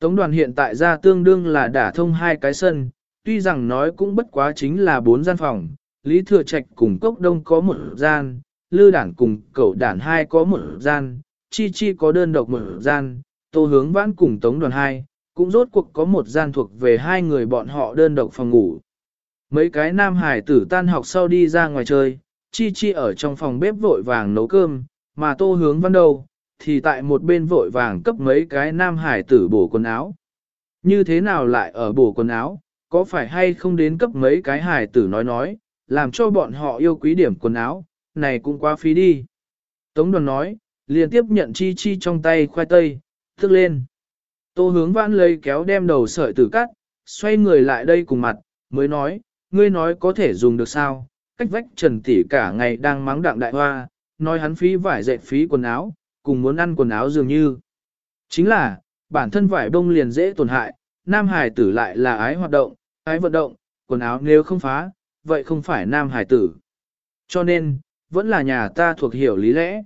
Tống đoàn hiện tại ra tương đương là đả thông hai cái sân, tuy rằng nói cũng bất quá chính là bốn gian phòng, Lý Thừa Trạch cùng Cốc Đông có một gian, Lư Đản cùng Cậu Đản hai có một gian, Chi Chi có đơn độc một gian, Tô Hướng Vãn cùng Tống đoàn hai, cũng rốt cuộc có một gian thuộc về hai người bọn họ đơn độc phòng ngủ. Mấy cái nam hải tử tan học sau đi ra ngoài chơi, Chi Chi ở trong phòng bếp vội vàng nấu cơm, mà Tô Hướng Văn đâu, thì tại một bên vội vàng cấp mấy cái nam hải tử bổ quần áo. Như thế nào lại ở bổ quần áo, có phải hay không đến cấp mấy cái hải tử nói nói, làm cho bọn họ yêu quý điểm quần áo, này cũng quá phí đi. Tống đoàn nói, liền tiếp nhận chi chi trong tay khoai tây, thức lên. Tô hướng vãn lấy kéo đem đầu sợi tử cắt, xoay người lại đây cùng mặt, mới nói, ngươi nói có thể dùng được sao, cách vách trần tỷ cả ngày đang mắng đặng đại hoa, nói hắn phí vải dệt phí quần áo, cùng muốn ăn quần áo dường như. Chính là, bản thân vải bông liền dễ tổn hại, nam hải tử lại là ái hoạt động, ái vận động, quần áo nếu không phá, vậy không phải nam hải tử. Cho nên, vẫn là nhà ta thuộc hiểu lý lẽ.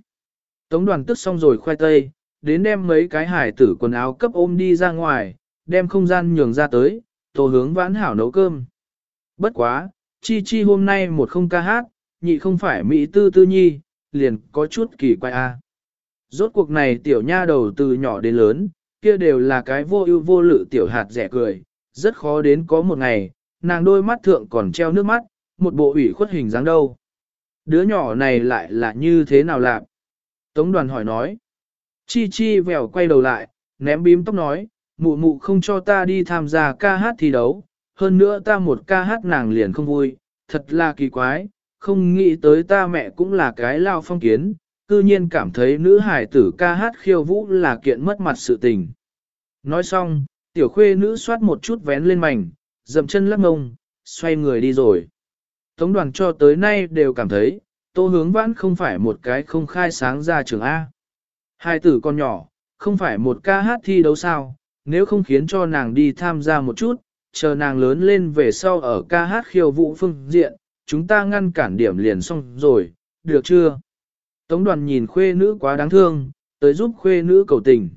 Tống đoàn tức xong rồi khoai tây, đến đem mấy cái hải tử quần áo cấp ôm đi ra ngoài, đem không gian nhường ra tới, tổ hướng vãn hảo nấu cơm. Bất quá, chi chi hôm nay một không ca hát, nhị không phải Mỹ tư tư nhi, liền có chút kỳ quái a. Rốt cuộc này tiểu nha đầu từ nhỏ đến lớn, kia đều là cái vô ưu vô lự tiểu hạt rẻ cười, rất khó đến có một ngày, nàng đôi mắt thượng còn treo nước mắt, một bộ ủy khuất hình dáng đâu. Đứa nhỏ này lại là như thế nào lạc? Tống đoàn hỏi nói. Chi chi vèo quay đầu lại, ném bím tóc nói, mụ mụ không cho ta đi tham gia ca hát thi đấu, hơn nữa ta một ca hát nàng liền không vui, thật là kỳ quái, không nghĩ tới ta mẹ cũng là cái lao phong kiến, cư nhiên cảm thấy nữ hải tử ca hát khiêu vũ là kiện mất mặt sự tình. Nói xong, tiểu khuê nữ xoát một chút vén lên mảnh, dậm chân lắc ngông, xoay người đi rồi. Tống đoàn cho tới nay đều cảm thấy, tô hướng vãn không phải một cái không khai sáng ra trường A. Hai tử con nhỏ, không phải một ca hát thi đấu sao, nếu không khiến cho nàng đi tham gia một chút, chờ nàng lớn lên về sau ở ca hát khiêu vũ phương diện, chúng ta ngăn cản điểm liền xong rồi, được chưa? Tống đoàn nhìn khuê nữ quá đáng thương, tới giúp khuê nữ cầu tình.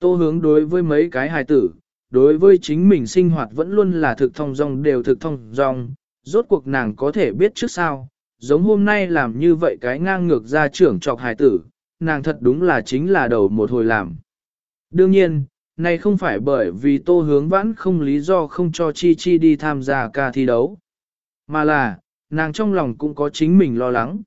Tô hướng đối với mấy cái hài tử, đối với chính mình sinh hoạt vẫn luôn là thực thông dong đều thực thông dong, rốt cuộc nàng có thể biết trước sao, giống hôm nay làm như vậy cái ngang ngược ra trưởng trọc hài tử, nàng thật đúng là chính là đầu một hồi làm. Đương nhiên, này không phải bởi vì tô hướng vãn không lý do không cho Chi Chi đi tham gia ca thi đấu, mà là, nàng trong lòng cũng có chính mình lo lắng.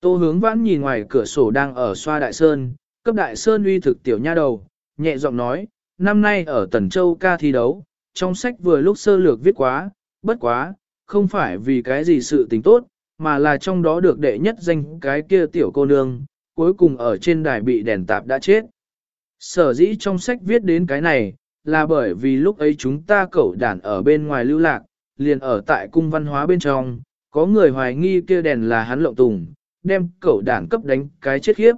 Tô hướng vãn nhìn ngoài cửa sổ đang ở xoa đại sơn, cấp đại sơn uy thực tiểu nha đầu, nhẹ giọng nói, năm nay ở Tần Châu ca thi đấu, trong sách vừa lúc sơ lược viết quá, bất quá, không phải vì cái gì sự tình tốt, mà là trong đó được đệ nhất danh cái kia tiểu cô nương, cuối cùng ở trên đài bị đèn tạp đã chết. Sở dĩ trong sách viết đến cái này, là bởi vì lúc ấy chúng ta cẩu đàn ở bên ngoài lưu lạc, liền ở tại cung văn hóa bên trong, có người hoài nghi kia đèn là hắn lộng tùng, đem cẩu đàn cấp đánh cái chết khiếp.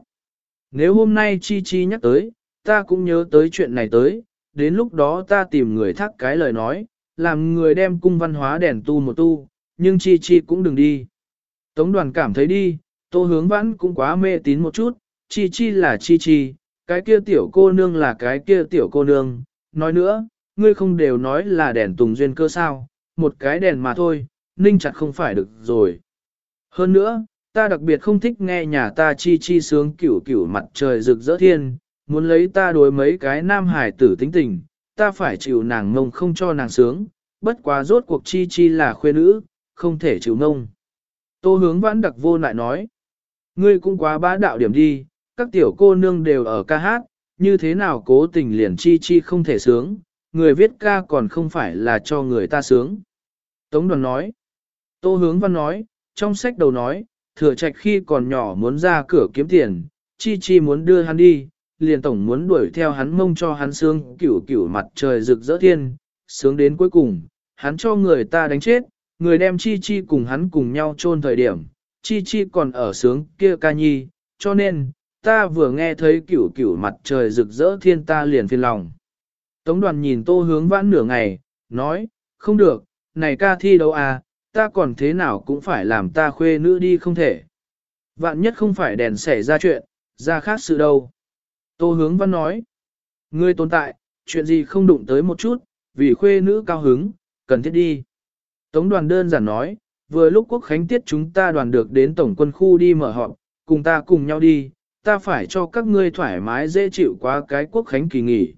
Nếu hôm nay Chi Chi nhắc tới, ta cũng nhớ tới chuyện này tới, đến lúc đó ta tìm người thắc cái lời nói, làm người đem cung văn hóa đèn tu một tu, nhưng Chi Chi cũng đừng đi. Tống đoàn cảm thấy đi, tô hướng vãn cũng quá mê tín một chút, Chi Chi là Chi Chi, cái kia tiểu cô nương là cái kia tiểu cô nương, nói nữa, ngươi không đều nói là đèn tùng duyên cơ sao, một cái đèn mà thôi, ninh chặt không phải được rồi. Hơn nữa, ta đặc biệt không thích nghe nhà ta chi chi sướng cửu cửu mặt trời rực rỡ thiên, muốn lấy ta đối mấy cái nam hải tử tính tình, ta phải chịu nàng ngông không cho nàng sướng, bất quá rốt cuộc chi chi là khuê nữ, không thể chịu ngông. Tô hướng vãn đặc vô lại nói, ngươi cũng quá bá đạo điểm đi, các tiểu cô nương đều ở ca hát, như thế nào cố tình liền chi chi không thể sướng, người viết ca còn không phải là cho người ta sướng. Tống đoàn nói, Tô hướng văn nói, trong sách đầu nói, thừa trạch khi còn nhỏ muốn ra cửa kiếm tiền, chi chi muốn đưa hắn đi, liền tổng muốn đuổi theo hắn mông cho hắn sướng cửu cửu mặt trời rực rỡ thiên, sướng đến cuối cùng, hắn cho người ta đánh chết, người đem chi chi cùng hắn cùng nhau chôn thời điểm, chi chi còn ở sướng kia ca nhi, cho nên, ta vừa nghe thấy cửu cửu mặt trời rực rỡ thiên ta liền phiền lòng. Tống đoàn nhìn tô hướng vãn nửa ngày, nói, không được, này ca thi đấu à, ta còn thế nào cũng phải làm ta khuê nữ đi không thể. Vạn nhất không phải đèn xảy ra chuyện, ra khác sự đâu. Tô hướng văn nói, ngươi tồn tại, chuyện gì không đụng tới một chút, vì khuê nữ cao hứng, cần thiết đi. Tống đoàn đơn giản nói, vừa lúc quốc khánh tiết chúng ta đoàn được đến tổng quân khu đi mở họp, cùng ta cùng nhau đi, ta phải cho các ngươi thoải mái dễ chịu quá cái quốc khánh kỳ nghỉ.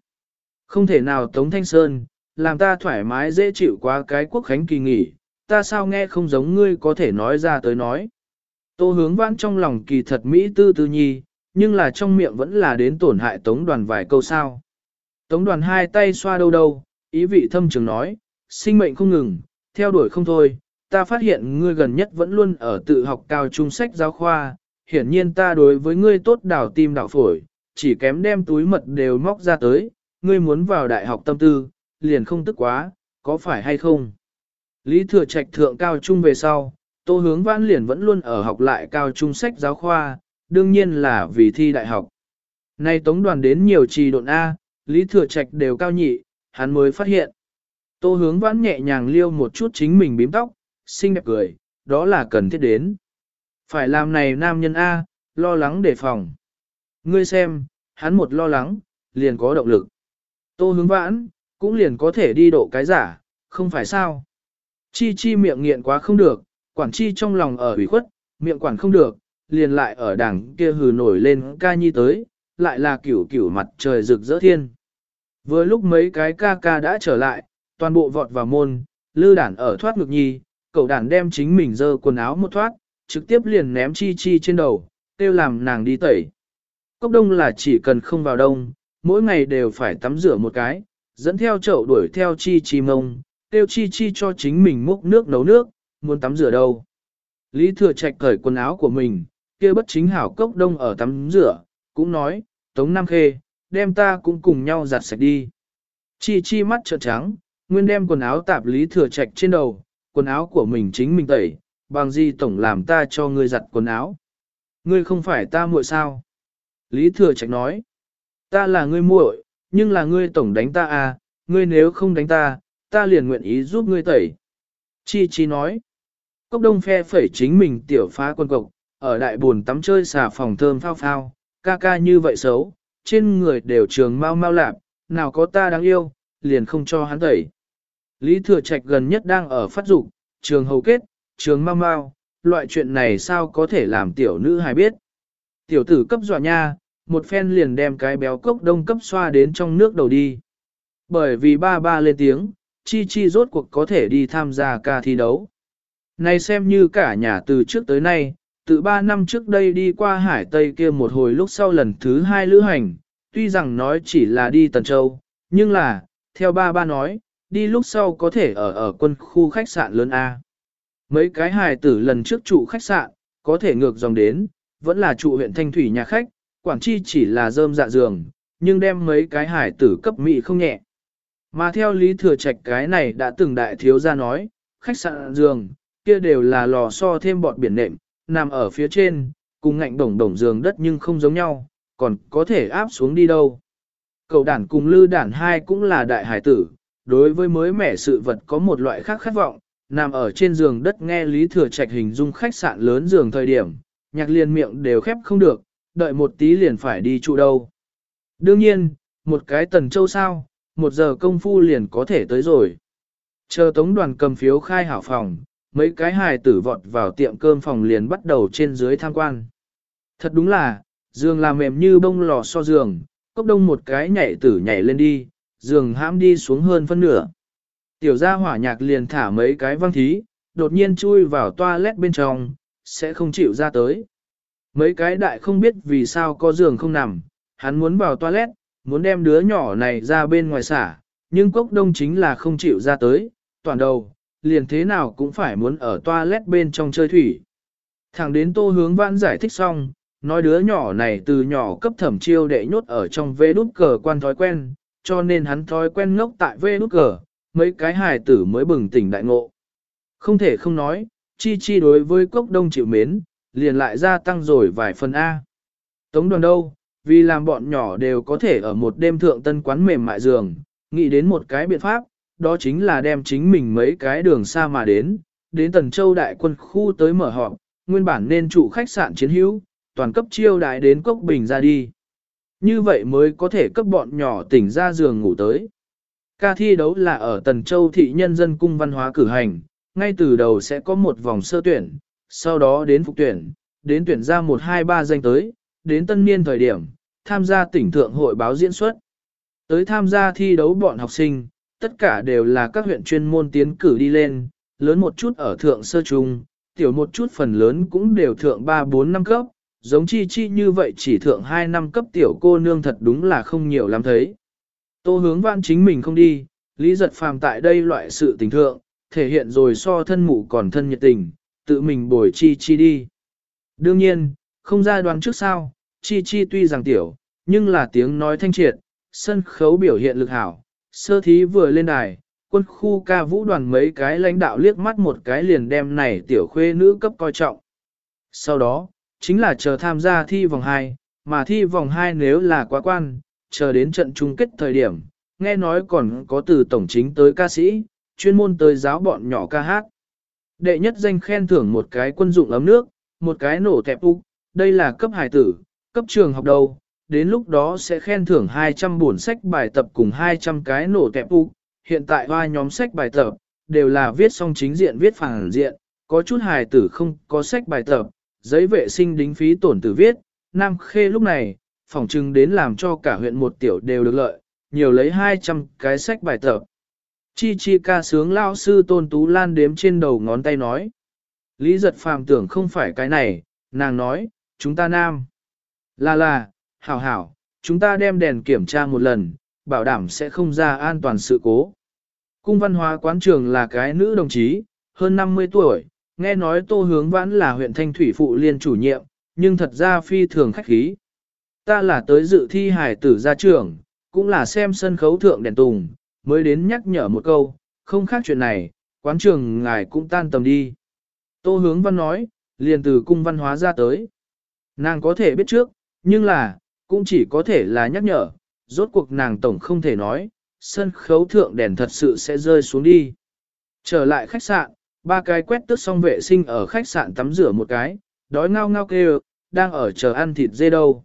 Không thể nào Tống Thanh Sơn, làm ta thoải mái dễ chịu quá cái quốc khánh kỳ nghỉ, ta sao nghe không giống ngươi có thể nói ra tới nói. Tô hướng vãn trong lòng kỳ thật Mỹ tư tư nhi, nhưng là trong miệng vẫn là đến tổn hại tống đoàn vài câu sao. Tống đoàn hai tay xoa đâu đâu, ý vị thâm trường nói, sinh mệnh không ngừng, theo đuổi không thôi, ta phát hiện ngươi gần nhất vẫn luôn ở tự học cao trung sách giáo khoa, hiển nhiên ta đối với ngươi tốt đảo tim đảo phổi, chỉ kém đem túi mật đều móc ra tới, ngươi muốn vào đại học tâm tư, liền không tức quá, có phải hay không? Lý thừa trạch thượng cao trung về sau, tô hướng vãn liền vẫn luôn ở học lại cao trung sách giáo khoa, đương nhiên là vì thi đại học. Nay tống đoàn đến nhiều trì độn A, Lý Thừa Trạch đều cao nhị, hắn mới phát hiện. Tô hướng vãn nhẹ nhàng liêu một chút chính mình bím tóc, xinh đẹp cười, đó là cần thiết đến. Phải làm này nam nhân A, lo lắng đề phòng. Ngươi xem, hắn một lo lắng, liền có động lực. Tô hướng vãn, cũng liền có thể đi độ cái giả, không phải sao. Chi chi miệng nghiện quá không được, quản chi trong lòng ở ủy khuất, miệng quản không được, liền lại ở đằng kia hừ nổi lên ca nhi tới, lại là kiểu kiểu mặt trời rực rỡ thiên. Vừa lúc mấy cái ca ca đã trở lại, toàn bộ vọt vào môn, lư đản ở thoát ngực nhi, cậu đàn đem chính mình dơ quần áo một thoát, trực tiếp liền ném chi chi trên đầu, kêu làm nàng đi tẩy. Cốc đông là chỉ cần không vào đông, mỗi ngày đều phải tắm rửa một cái, dẫn theo chậu đuổi theo chi chi mông, kêu chi chi cho chính mình múc nước nấu nước, muốn tắm rửa đâu. Lý thừa trạch cởi quần áo của mình, kia bất chính hảo cốc đông ở tắm rửa, cũng nói, Tống Nam Khê, đem ta cũng cùng nhau giặt sạch đi. Chi chi mắt trợn trắng, nguyên đem quần áo tạp Lý thừa trạch trên đầu, quần áo của mình chính mình tẩy, bằng gì tổng làm ta cho ngươi giặt quần áo. Ngươi không phải ta muội sao? Lý thừa trạch nói, ta là ngươi muội, nhưng là ngươi tổng đánh ta à, ngươi nếu không đánh ta, ta liền nguyện ý giúp ngươi tẩy. Chi chi nói, cốc đông phe phẩy chính mình tiểu phá quân cộc, ở đại buồn tắm chơi xà phòng thơm phao phao, ca ca như vậy xấu, trên người đều trường mau mau lạp, nào có ta đáng yêu, liền không cho hắn tẩy. Lý thừa trạch gần nhất đang ở phát dục, trường hầu kết, trường mau mau, loại chuyện này sao có thể làm tiểu nữ hài biết. Tiểu tử cấp dọa nha, một phen liền đem cái béo cốc đông cấp xoa đến trong nước đầu đi. Bởi vì ba ba lên tiếng, chi chi rốt cuộc có thể đi tham gia ca thi đấu. Này xem như cả nhà từ trước tới nay, từ ba năm trước đây đi qua hải Tây kia một hồi lúc sau lần thứ hai lữ hành, tuy rằng nói chỉ là đi Tần Châu, nhưng là, theo ba ba nói, đi lúc sau có thể ở ở quân khu khách sạn lớn A. Mấy cái hài tử lần trước trụ khách sạn, có thể ngược dòng đến, vẫn là trụ huyện Thanh Thủy nhà khách, quảng chi chỉ là rơm dạ giường, nhưng đem mấy cái hải tử cấp mỹ không nhẹ. Mà theo lý thừa trạch cái này đã từng đại thiếu ra nói, khách sạn giường, kia đều là lò so thêm bọt biển nệm, nằm ở phía trên, cùng ngạnh đồng đồng giường đất nhưng không giống nhau, còn có thể áp xuống đi đâu. Cậu đản cùng lư đản hai cũng là đại hải tử, đối với mới mẻ sự vật có một loại khác khát vọng, nằm ở trên giường đất nghe Lý Thừa Trạch hình dung khách sạn lớn giường thời điểm, nhạc liền miệng đều khép không được, đợi một tí liền phải đi trụ đâu. Đương nhiên, một cái tần châu sao, một giờ công phu liền có thể tới rồi. Chờ tống đoàn cầm phiếu khai hảo phòng, mấy cái hài tử vọt vào tiệm cơm phòng liền bắt đầu trên dưới tham quan. Thật đúng là, giường là mềm như bông lò so giường, cốc đông một cái nhảy tử nhảy lên đi, giường hãm đi xuống hơn phân nửa. Tiểu gia hỏa nhạc liền thả mấy cái văng thí, đột nhiên chui vào toilet bên trong, sẽ không chịu ra tới. Mấy cái đại không biết vì sao có giường không nằm, hắn muốn vào toilet, muốn đem đứa nhỏ này ra bên ngoài xả, nhưng cốc đông chính là không chịu ra tới, toàn đầu, liền thế nào cũng phải muốn ở toilet bên trong chơi thủy. Thẳng đến tô hướng vãn giải thích xong, nói đứa nhỏ này từ nhỏ cấp thẩm chiêu đệ nhốt ở trong vê đút cờ quan thói quen, cho nên hắn thói quen ngốc tại vê nút cờ, mấy cái hài tử mới bừng tỉnh đại ngộ. Không thể không nói, chi chi đối với cốc đông chịu mến, liền lại gia tăng rồi vài phần A. Tống đoàn đâu, vì làm bọn nhỏ đều có thể ở một đêm thượng tân quán mềm mại giường, nghĩ đến một cái biện pháp, đó chính là đem chính mình mấy cái đường xa mà đến, đến Tần Châu đại quân khu tới mở họp, nguyên bản nên trụ khách sạn chiến hữu, toàn cấp chiêu đại đến Cốc Bình ra đi. Như vậy mới có thể cấp bọn nhỏ tỉnh ra giường ngủ tới. Ca thi đấu là ở Tần Châu thị nhân dân cung văn hóa cử hành, ngay từ đầu sẽ có một vòng sơ tuyển, sau đó đến phục tuyển, đến tuyển ra 1-2-3 danh tới, đến tân niên thời điểm, tham gia tỉnh thượng hội báo diễn xuất. Tới tham gia thi đấu bọn học sinh, tất cả đều là các huyện chuyên môn tiến cử đi lên, lớn một chút ở thượng sơ trung, tiểu một chút phần lớn cũng đều thượng 3-4 năm cấp, giống chi chi như vậy chỉ thượng 2 năm cấp tiểu cô nương thật đúng là không nhiều lắm thấy. Tô hướng văn chính mình không đi, lý giật phàm tại đây loại sự tình thượng, thể hiện rồi so thân mụ còn thân nhiệt tình, tự mình bồi chi chi đi. Đương nhiên, không ra đoán trước sao, chi chi tuy rằng tiểu, nhưng là tiếng nói thanh triệt, sân khấu biểu hiện lực hảo, sơ thí vừa lên đài, quân khu ca vũ đoàn mấy cái lãnh đạo liếc mắt một cái liền đem này tiểu khuê nữ cấp coi trọng. Sau đó, chính là chờ tham gia thi vòng 2, mà thi vòng 2 nếu là quá quan, chờ đến trận chung kết thời điểm, nghe nói còn có từ tổng chính tới ca sĩ, chuyên môn tới giáo bọn nhỏ ca hát. Đệ nhất danh khen thưởng một cái quân dụng ấm nước, một cái nổ tẹp úc, đây là cấp hải tử, cấp trường học đầu, đến lúc đó sẽ khen thưởng 200 buồn sách bài tập cùng 200 cái nổ tẹp úc. Hiện tại ba nhóm sách bài tập, đều là viết xong chính diện viết phản diện, có chút hài tử không có sách bài tập, giấy vệ sinh đính phí tổn tử viết, Nam Khê lúc này, phỏng chừng đến làm cho cả huyện một tiểu đều được lợi, nhiều lấy 200 cái sách bài tập. Chi chi ca sướng lao sư tôn tú lan đếm trên đầu ngón tay nói. Lý giật phàm tưởng không phải cái này, nàng nói, chúng ta nam. Là là, hảo hảo, chúng ta đem đèn kiểm tra một lần, bảo đảm sẽ không ra an toàn sự cố. Cung văn hóa quán trường là cái nữ đồng chí, hơn 50 tuổi, nghe nói tô hướng vãn là huyện thanh thủy phụ liên chủ nhiệm, nhưng thật ra phi thường khách khí. Ta là tới dự thi hải tử gia trưởng, cũng là xem sân khấu thượng đèn tùng, mới đến nhắc nhở một câu, không khác chuyện này, quán trường ngài cũng tan tầm đi. Tô hướng văn nói, liền từ cung văn hóa ra tới. Nàng có thể biết trước, nhưng là, cũng chỉ có thể là nhắc nhở, rốt cuộc nàng tổng không thể nói, sân khấu thượng đèn thật sự sẽ rơi xuống đi. Trở lại khách sạn, ba cái quét tước xong vệ sinh ở khách sạn tắm rửa một cái, đói ngao ngao kêu, đang ở chờ ăn thịt dê đâu.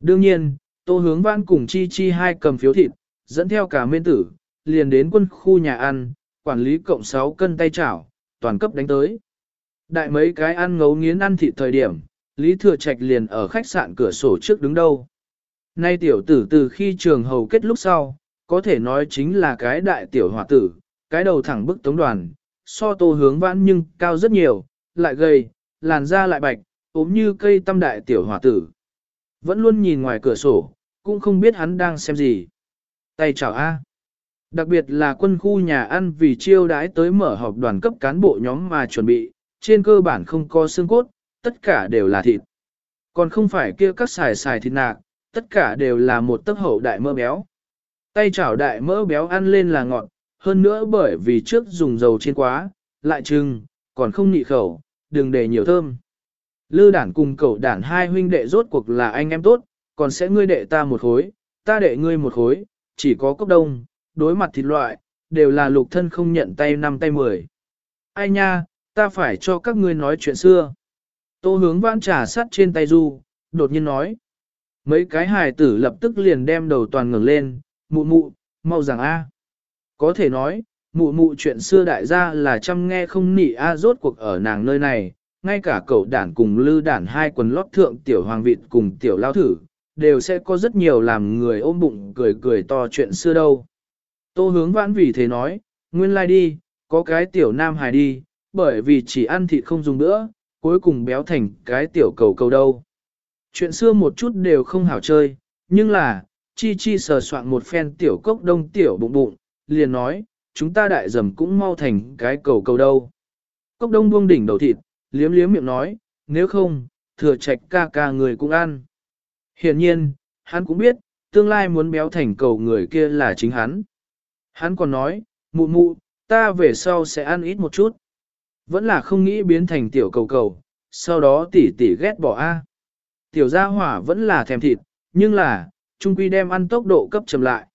Đương nhiên, tô hướng văn cùng chi chi hai cầm phiếu thịt, dẫn theo cả mên tử, liền đến quân khu nhà ăn, quản lý cộng 6 cân tay chảo, toàn cấp đánh tới. Đại mấy cái ăn ngấu nghiến ăn thịt thời điểm, Lý Thừa Trạch liền ở khách sạn cửa sổ trước đứng đâu. Nay tiểu tử từ khi trường hầu kết lúc sau, có thể nói chính là cái đại tiểu hỏa tử, cái đầu thẳng bức tống đoàn, so tô hướng vãn nhưng cao rất nhiều, lại gầy, làn da lại bạch, ốm như cây tâm đại tiểu hỏa tử. Vẫn luôn nhìn ngoài cửa sổ, cũng không biết hắn đang xem gì. Tay chào A. Đặc biệt là quân khu nhà ăn vì chiêu đãi tới mở họp đoàn cấp cán bộ nhóm mà chuẩn bị, trên cơ bản không có xương cốt, tất cả đều là thịt. Còn không phải kia các xài xài thịt nạc, tất cả đều là một tấc hậu đại mỡ béo. Tay chảo đại mỡ béo ăn lên là ngọt, hơn nữa bởi vì trước dùng dầu chiên quá, lại trưng, còn không nị khẩu, đừng để nhiều thơm. Lư đản cùng cậu đản hai huynh đệ rốt cuộc là anh em tốt, còn sẽ ngươi đệ ta một khối, ta đệ ngươi một khối, chỉ có cốc đông, đối mặt thịt loại, đều là lục thân không nhận tay năm tay mười. Ai nha, ta phải cho các ngươi nói chuyện xưa. Tô hướng vãn trà sắt trên tay du, đột nhiên nói. Mấy cái hài tử lập tức liền đem đầu toàn ngẩng lên, mụ mụ, mau rằng a. Có thể nói, mụ mụ chuyện xưa đại gia là chăm nghe không nị a rốt cuộc ở nàng nơi này, ngay cả cậu đản cùng lư đản hai quần lót thượng tiểu hoàng vịt cùng tiểu lao thử, đều sẽ có rất nhiều làm người ôm bụng cười cười to chuyện xưa đâu. Tô hướng vãn vì thế nói, nguyên lai like đi, có cái tiểu nam hài đi, bởi vì chỉ ăn thịt không dùng nữa, cuối cùng béo thành cái tiểu cầu cầu đâu. Chuyện xưa một chút đều không hảo chơi, nhưng là, chi chi sờ soạn một phen tiểu cốc đông tiểu bụng bụng, liền nói, chúng ta đại dầm cũng mau thành cái cầu cầu đâu. Cốc đông buông đỉnh đầu thịt, liếm liếm miệng nói, nếu không, thừa trạch ca ca người cũng ăn. Hiện nhiên, hắn cũng biết, tương lai muốn béo thành cầu người kia là chính hắn. Hắn còn nói, mụ mụ, ta về sau sẽ ăn ít một chút. Vẫn là không nghĩ biến thành tiểu cầu cầu, sau đó tỉ tỉ ghét bỏ A. Tiểu gia hỏa vẫn là thèm thịt, nhưng là, trung quy đem ăn tốc độ cấp chậm lại.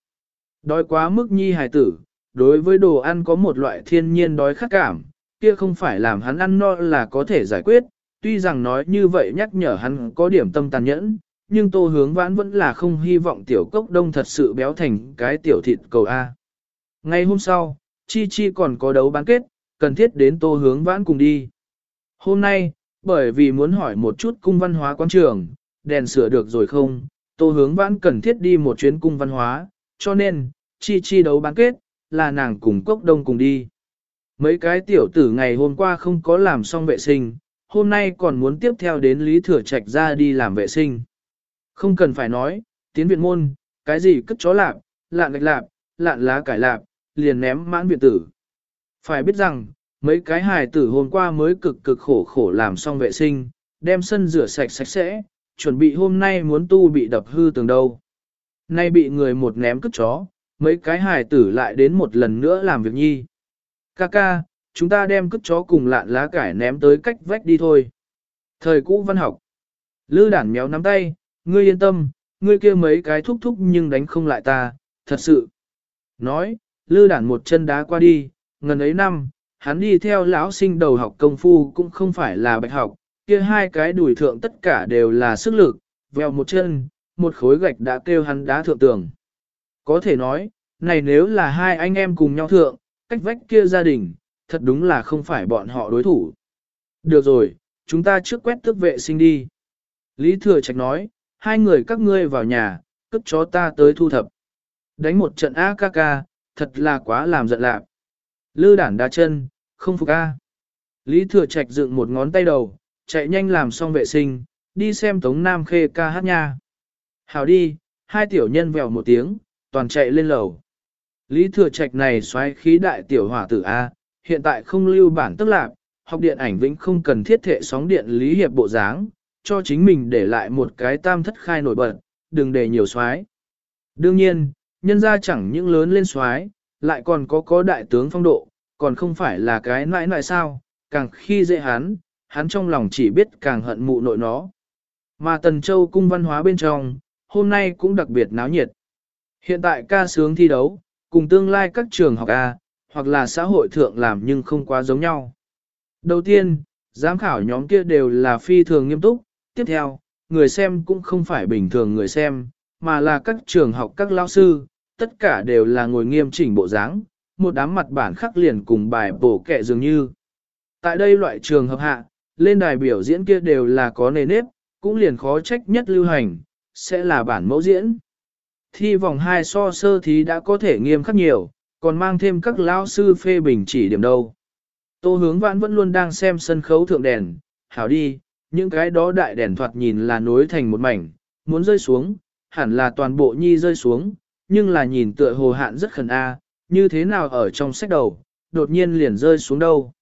Đói quá mức nhi hài tử, đối với đồ ăn có một loại thiên nhiên đói khát cảm, kia không phải làm hắn ăn no là có thể giải quyết, tuy rằng nói như vậy nhắc nhở hắn có điểm tâm tàn nhẫn, nhưng tô hướng vãn vẫn là không hy vọng tiểu cốc đông thật sự béo thành cái tiểu thịt cầu A. Ngay hôm sau, Chi Chi còn có đấu bán kết, cần thiết đến tô hướng vãn cùng đi. Hôm nay, bởi vì muốn hỏi một chút cung văn hóa quán trường, đèn sửa được rồi không, tô hướng vãn cần thiết đi một chuyến cung văn hóa, cho nên, Chi Chi đấu bán kết, là nàng cùng cốc đông cùng đi. Mấy cái tiểu tử ngày hôm qua không có làm xong vệ sinh, hôm nay còn muốn tiếp theo đến Lý Thừa Trạch ra đi làm vệ sinh. Không cần phải nói, tiến viện môn, cái gì cất chó lạp, lạn gạch lạp, lạn lá cải lạp, liền ném mãn viện tử. Phải biết rằng, mấy cái hài tử hôm qua mới cực cực khổ khổ làm xong vệ sinh, đem sân rửa sạch sạch sẽ, chuẩn bị hôm nay muốn tu bị đập hư tường đâu. Nay bị người một ném cất chó, mấy cái hài tử lại đến một lần nữa làm việc nhi. Kaka, chúng ta đem cất chó cùng lạn lá cải ném tới cách vách đi thôi. Thời cũ văn học. Lư đản méo nắm tay, ngươi yên tâm, ngươi kia mấy cái thúc thúc nhưng đánh không lại ta, thật sự. Nói, lư đản một chân đá qua đi, ngần ấy năm, hắn đi theo lão sinh đầu học công phu cũng không phải là bạch học, kia hai cái đùi thượng tất cả đều là sức lực, vèo một chân, một khối gạch đã kêu hắn đá thượng tường. Có thể nói, này nếu là hai anh em cùng nhau thượng, cách vách kia gia đình, thật đúng là không phải bọn họ đối thủ. Được rồi, chúng ta trước quét tước vệ sinh đi. Lý Thừa Trạch nói, hai người các ngươi vào nhà, cướp chó ta tới thu thập. Đánh một trận AKK, thật là quá làm giận lạc. Lư đản đá chân, không phục A. Lý Thừa Trạch dựng một ngón tay đầu, chạy nhanh làm xong vệ sinh, đi xem Tống Nam Khê ca hát nha. Hào đi, hai tiểu nhân vèo một tiếng, toàn chạy lên lầu. Lý Thừa Trạch này xoáy khí đại tiểu hỏa tử A, hiện tại không lưu bản tức lạc, học điện ảnh vĩnh không cần thiết thệ sóng điện lý hiệp bộ dáng, cho chính mình để lại một cái tam thất khai nổi bật, đừng để nhiều xoáy. Đương nhiên, nhân ra chẳng những lớn lên xoáy, lại còn có có đại tướng phong độ, còn không phải là cái nãi nãi sao, càng khi dễ hắn, hắn trong lòng chỉ biết càng hận mụ nội nó. Mà Tần Châu cung văn hóa bên trong, hôm nay cũng đặc biệt náo nhiệt. Hiện tại ca sướng thi đấu, cùng tương lai các trường học A, hoặc là xã hội thượng làm nhưng không quá giống nhau. Đầu tiên, giám khảo nhóm kia đều là phi thường nghiêm túc, tiếp theo, người xem cũng không phải bình thường người xem, mà là các trường học các lao sư, tất cả đều là ngồi nghiêm chỉnh bộ dáng, một đám mặt bản khắc liền cùng bài bổ kệ dường như. Tại đây loại trường hợp hạ, lên đài biểu diễn kia đều là có nề nếp, cũng liền khó trách nhất lưu hành, sẽ là bản mẫu diễn. Thi vòng 2 so sơ thí đã có thể nghiêm khắc nhiều, còn mang thêm các lão sư phê bình chỉ điểm đâu. Tô hướng vãn vẫn luôn đang xem sân khấu thượng đèn, hảo đi, những cái đó đại đèn thoạt nhìn là nối thành một mảnh, muốn rơi xuống, hẳn là toàn bộ nhi rơi xuống, nhưng là nhìn tựa hồ hạn rất khẩn A, như thế nào ở trong sách đầu, đột nhiên liền rơi xuống đâu.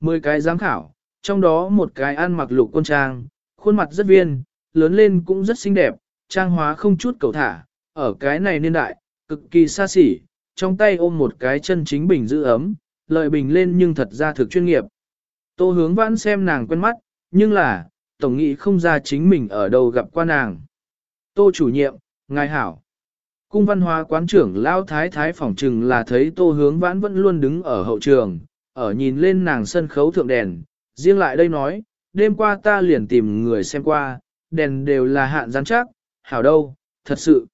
Mười cái giám khảo, trong đó một cái ăn mặc lục quân trang, khuôn mặt rất viên, lớn lên cũng rất xinh đẹp, trang hóa không chút cầu thả, ở cái này niên đại, cực kỳ xa xỉ, trong tay ôm một cái chân chính bình giữ ấm, lợi bình lên nhưng thật ra thực chuyên nghiệp. Tô hướng vãn xem nàng quen mắt, nhưng là, tổng nghị không ra chính mình ở đâu gặp qua nàng. Tô chủ nhiệm, ngài hảo. Cung văn hóa quán trưởng Lao Thái Thái phỏng trừng là thấy tô hướng vãn vẫn luôn đứng ở hậu trường, ở nhìn lên nàng sân khấu thượng đèn, riêng lại đây nói, đêm qua ta liền tìm người xem qua, đèn đều là hạn gián chắc, hảo đâu, thật sự.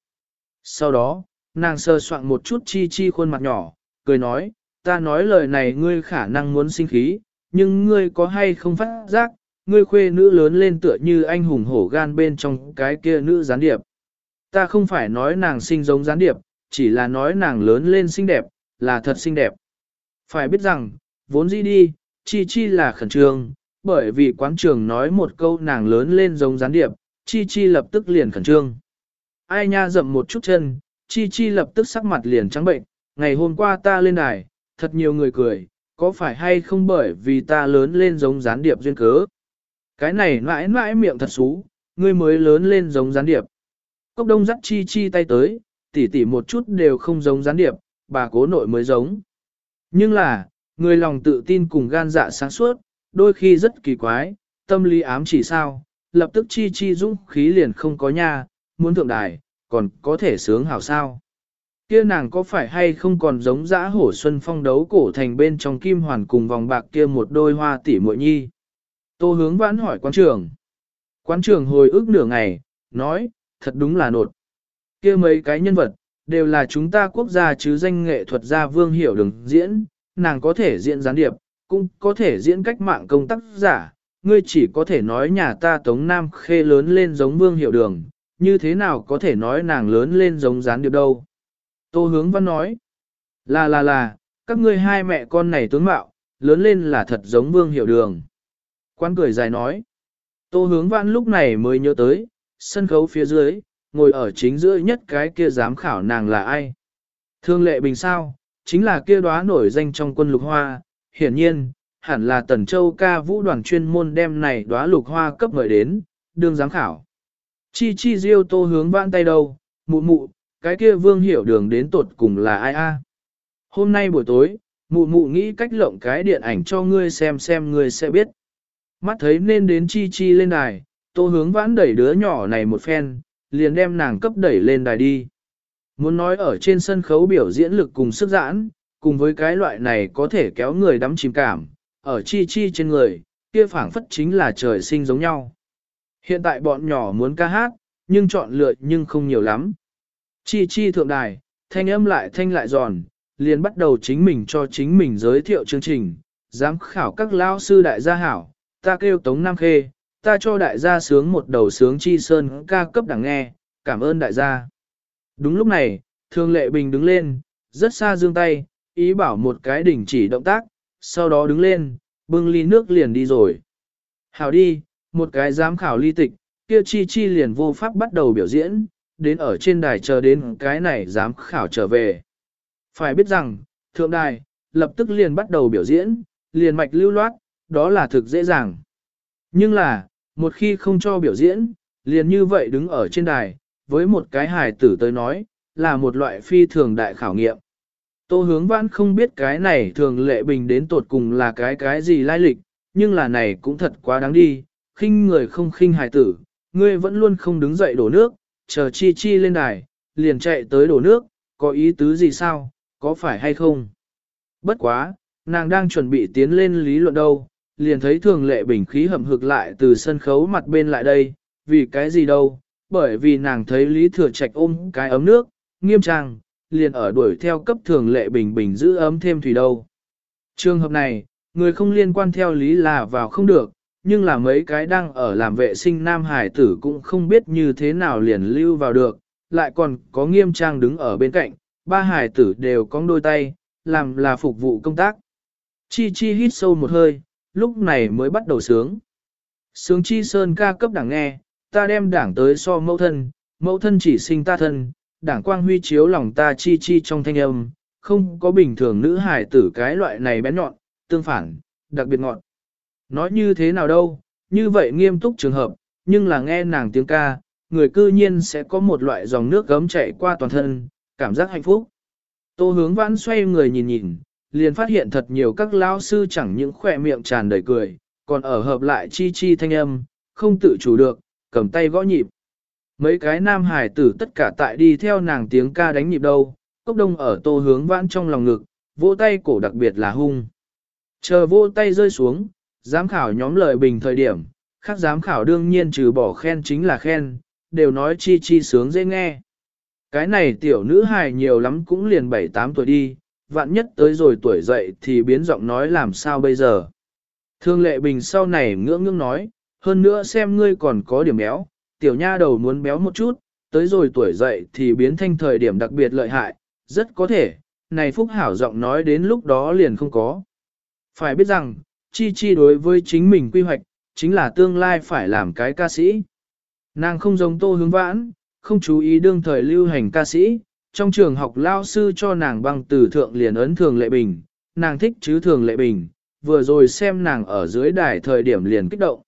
Sau đó, nàng sơ soạn một chút chi chi khuôn mặt nhỏ, cười nói, ta nói lời này ngươi khả năng muốn sinh khí, nhưng ngươi có hay không phát giác, ngươi khuê nữ lớn lên tựa như anh hùng hổ gan bên trong cái kia nữ gián điệp. Ta không phải nói nàng sinh giống gián điệp, chỉ là nói nàng lớn lên xinh đẹp, là thật xinh đẹp. Phải biết rằng, vốn dĩ đi, chi chi là khẩn trương, bởi vì quán trường nói một câu nàng lớn lên giống gián điệp, chi chi lập tức liền khẩn trương. Ai nha dậm một chút chân, chi chi lập tức sắc mặt liền trắng bệnh, ngày hôm qua ta lên đài, thật nhiều người cười, có phải hay không bởi vì ta lớn lên giống gián điệp duyên cớ. Cái này mãi mãi miệng thật xú, ngươi mới lớn lên giống gián điệp. Cốc đông dắt chi chi tay tới, tỉ tỉ một chút đều không giống gián điệp, bà cố nội mới giống. Nhưng là, người lòng tự tin cùng gan dạ sáng suốt, đôi khi rất kỳ quái, tâm lý ám chỉ sao, lập tức chi chi dũng khí liền không có nha, muốn thượng đài, còn có thể sướng hảo sao. Kia nàng có phải hay không còn giống dã hổ xuân phong đấu cổ thành bên trong kim hoàn cùng vòng bạc kia một đôi hoa tỷ muội nhi. Tô hướng vãn hỏi quán trưởng. Quán trưởng hồi ức nửa ngày, nói, thật đúng là nột. kia mấy cái nhân vật, đều là chúng ta quốc gia chứ danh nghệ thuật gia vương hiểu đường diễn, nàng có thể diễn gián điệp, cũng có thể diễn cách mạng công tác giả, ngươi chỉ có thể nói nhà ta Tống Nam Khê lớn lên giống vương hiệu đường, như thế nào có thể nói nàng lớn lên giống gián điệp đâu. Tô hướng văn nói, là là là, các ngươi hai mẹ con này tướng mạo, lớn lên là thật giống vương hiệu đường. Quan cười dài nói, tô hướng văn lúc này mới nhớ tới, sân khấu phía dưới, ngồi ở chính giữa nhất cái kia giám khảo nàng là ai. Thương lệ bình sao, chính là kia đóa nổi danh trong quân lục hoa, hiển nhiên, hẳn là tần châu ca vũ đoàn chuyên môn đem này đóa lục hoa cấp người đến, đương giám khảo. Chi chi diêu tô hướng vãn tay đầu, mụ mụ, cái kia vương hiểu đường đến tột cùng là ai a? Hôm nay buổi tối, mụ mụ nghĩ cách lộng cái điện ảnh cho ngươi xem xem ngươi sẽ biết. Mắt thấy nên đến chi chi lên đài, Tô hướng vãn đẩy đứa nhỏ này một phen, liền đem nàng cấp đẩy lên đài đi. Muốn nói ở trên sân khấu biểu diễn lực cùng sức giãn, cùng với cái loại này có thể kéo người đắm chìm cảm, ở chi chi trên người, kia phảng phất chính là trời sinh giống nhau. Hiện tại bọn nhỏ muốn ca hát, nhưng chọn lựa nhưng không nhiều lắm. Chi chi thượng đài, thanh âm lại thanh lại giòn, liền bắt đầu chính mình cho chính mình giới thiệu chương trình, giám khảo các lao sư đại gia hảo, ta kêu Tống Nam Khê, ta cho đại gia sướng một đầu sướng chi sơn ca cấp đẳng nghe, cảm ơn đại gia. Đúng lúc này, Thương Lệ Bình đứng lên, rất xa dương tay, ý bảo một cái đỉnh chỉ động tác, sau đó đứng lên, bưng ly nước liền đi rồi. Hảo đi, một cái giám khảo ly tịch, kia chi chi liền vô pháp bắt đầu biểu diễn, đến ở trên đài chờ đến cái này giám khảo trở về. Phải biết rằng, thượng đài, lập tức liền bắt đầu biểu diễn, liền mạch lưu loát, đó là thực dễ dàng. Nhưng là, một khi không cho biểu diễn, liền như vậy đứng ở trên đài, với một cái hài tử tới nói, là một loại phi thường đại khảo nghiệm. Tô hướng vãn không biết cái này thường lệ bình đến tột cùng là cái cái gì lai lịch, nhưng là này cũng thật quá đáng đi, khinh người không khinh hài tử, ngươi vẫn luôn không đứng dậy đổ nước, chờ chi chi lên đài, liền chạy tới đổ nước, có ý tứ gì sao, có phải hay không? Bất quá, nàng đang chuẩn bị tiến lên lý luận đâu, liền thấy thường lệ bình khí hầm hực lại từ sân khấu mặt bên lại đây, vì cái gì đâu, bởi vì nàng thấy Lý Thừa Trạch ôm cái ấm nước, nghiêm trang, liền ở đuổi theo cấp thường lệ bình bình giữ ấm thêm thủy đâu. Trường hợp này, người không liên quan theo lý là vào không được, nhưng là mấy cái đang ở làm vệ sinh nam hải tử cũng không biết như thế nào liền lưu vào được, lại còn có nghiêm trang đứng ở bên cạnh, ba hải tử đều có đôi tay, làm là phục vụ công tác. Chi chi hít sâu một hơi, lúc này mới bắt đầu sướng. Sướng chi sơn ca cấp đảng nghe, ta đem đảng tới so mẫu thân, mẫu thân chỉ sinh ta thân, đảng quang huy chiếu lòng ta chi chi trong thanh âm, không có bình thường nữ hải tử cái loại này bén nhọn, tương phản, đặc biệt ngọn. Nói như thế nào đâu, như vậy nghiêm túc trường hợp, nhưng là nghe nàng tiếng ca, người cư nhiên sẽ có một loại dòng nước gấm chảy qua toàn thân, cảm giác hạnh phúc. Tô hướng vãn xoay người nhìn nhìn, liền phát hiện thật nhiều các lao sư chẳng những khỏe miệng tràn đầy cười, còn ở hợp lại chi chi thanh âm, không tự chủ được, cầm tay gõ nhịp. Mấy cái nam hải tử tất cả tại đi theo nàng tiếng ca đánh nhịp đâu, cốc đông ở tô hướng vãn trong lòng ngực, vỗ tay cổ đặc biệt là hung. Chờ vỗ tay rơi xuống, giám khảo nhóm lời bình thời điểm, khác giám khảo đương nhiên trừ bỏ khen chính là khen, đều nói chi chi sướng dễ nghe. Cái này tiểu nữ hài nhiều lắm cũng liền 7-8 tuổi đi, vạn nhất tới rồi tuổi dậy thì biến giọng nói làm sao bây giờ. Thương lệ bình sau này ngưỡng ngưỡng nói, hơn nữa xem ngươi còn có điểm éo tiểu nha đầu muốn béo một chút, tới rồi tuổi dậy thì biến thanh thời điểm đặc biệt lợi hại, rất có thể, này phúc hảo giọng nói đến lúc đó liền không có. Phải biết rằng, chi chi đối với chính mình quy hoạch, chính là tương lai phải làm cái ca sĩ. Nàng không giống tô hướng vãn, không chú ý đương thời lưu hành ca sĩ, trong trường học lao sư cho nàng băng từ thượng liền ấn thường lệ bình, nàng thích chứ thường lệ bình, vừa rồi xem nàng ở dưới đài thời điểm liền kích động.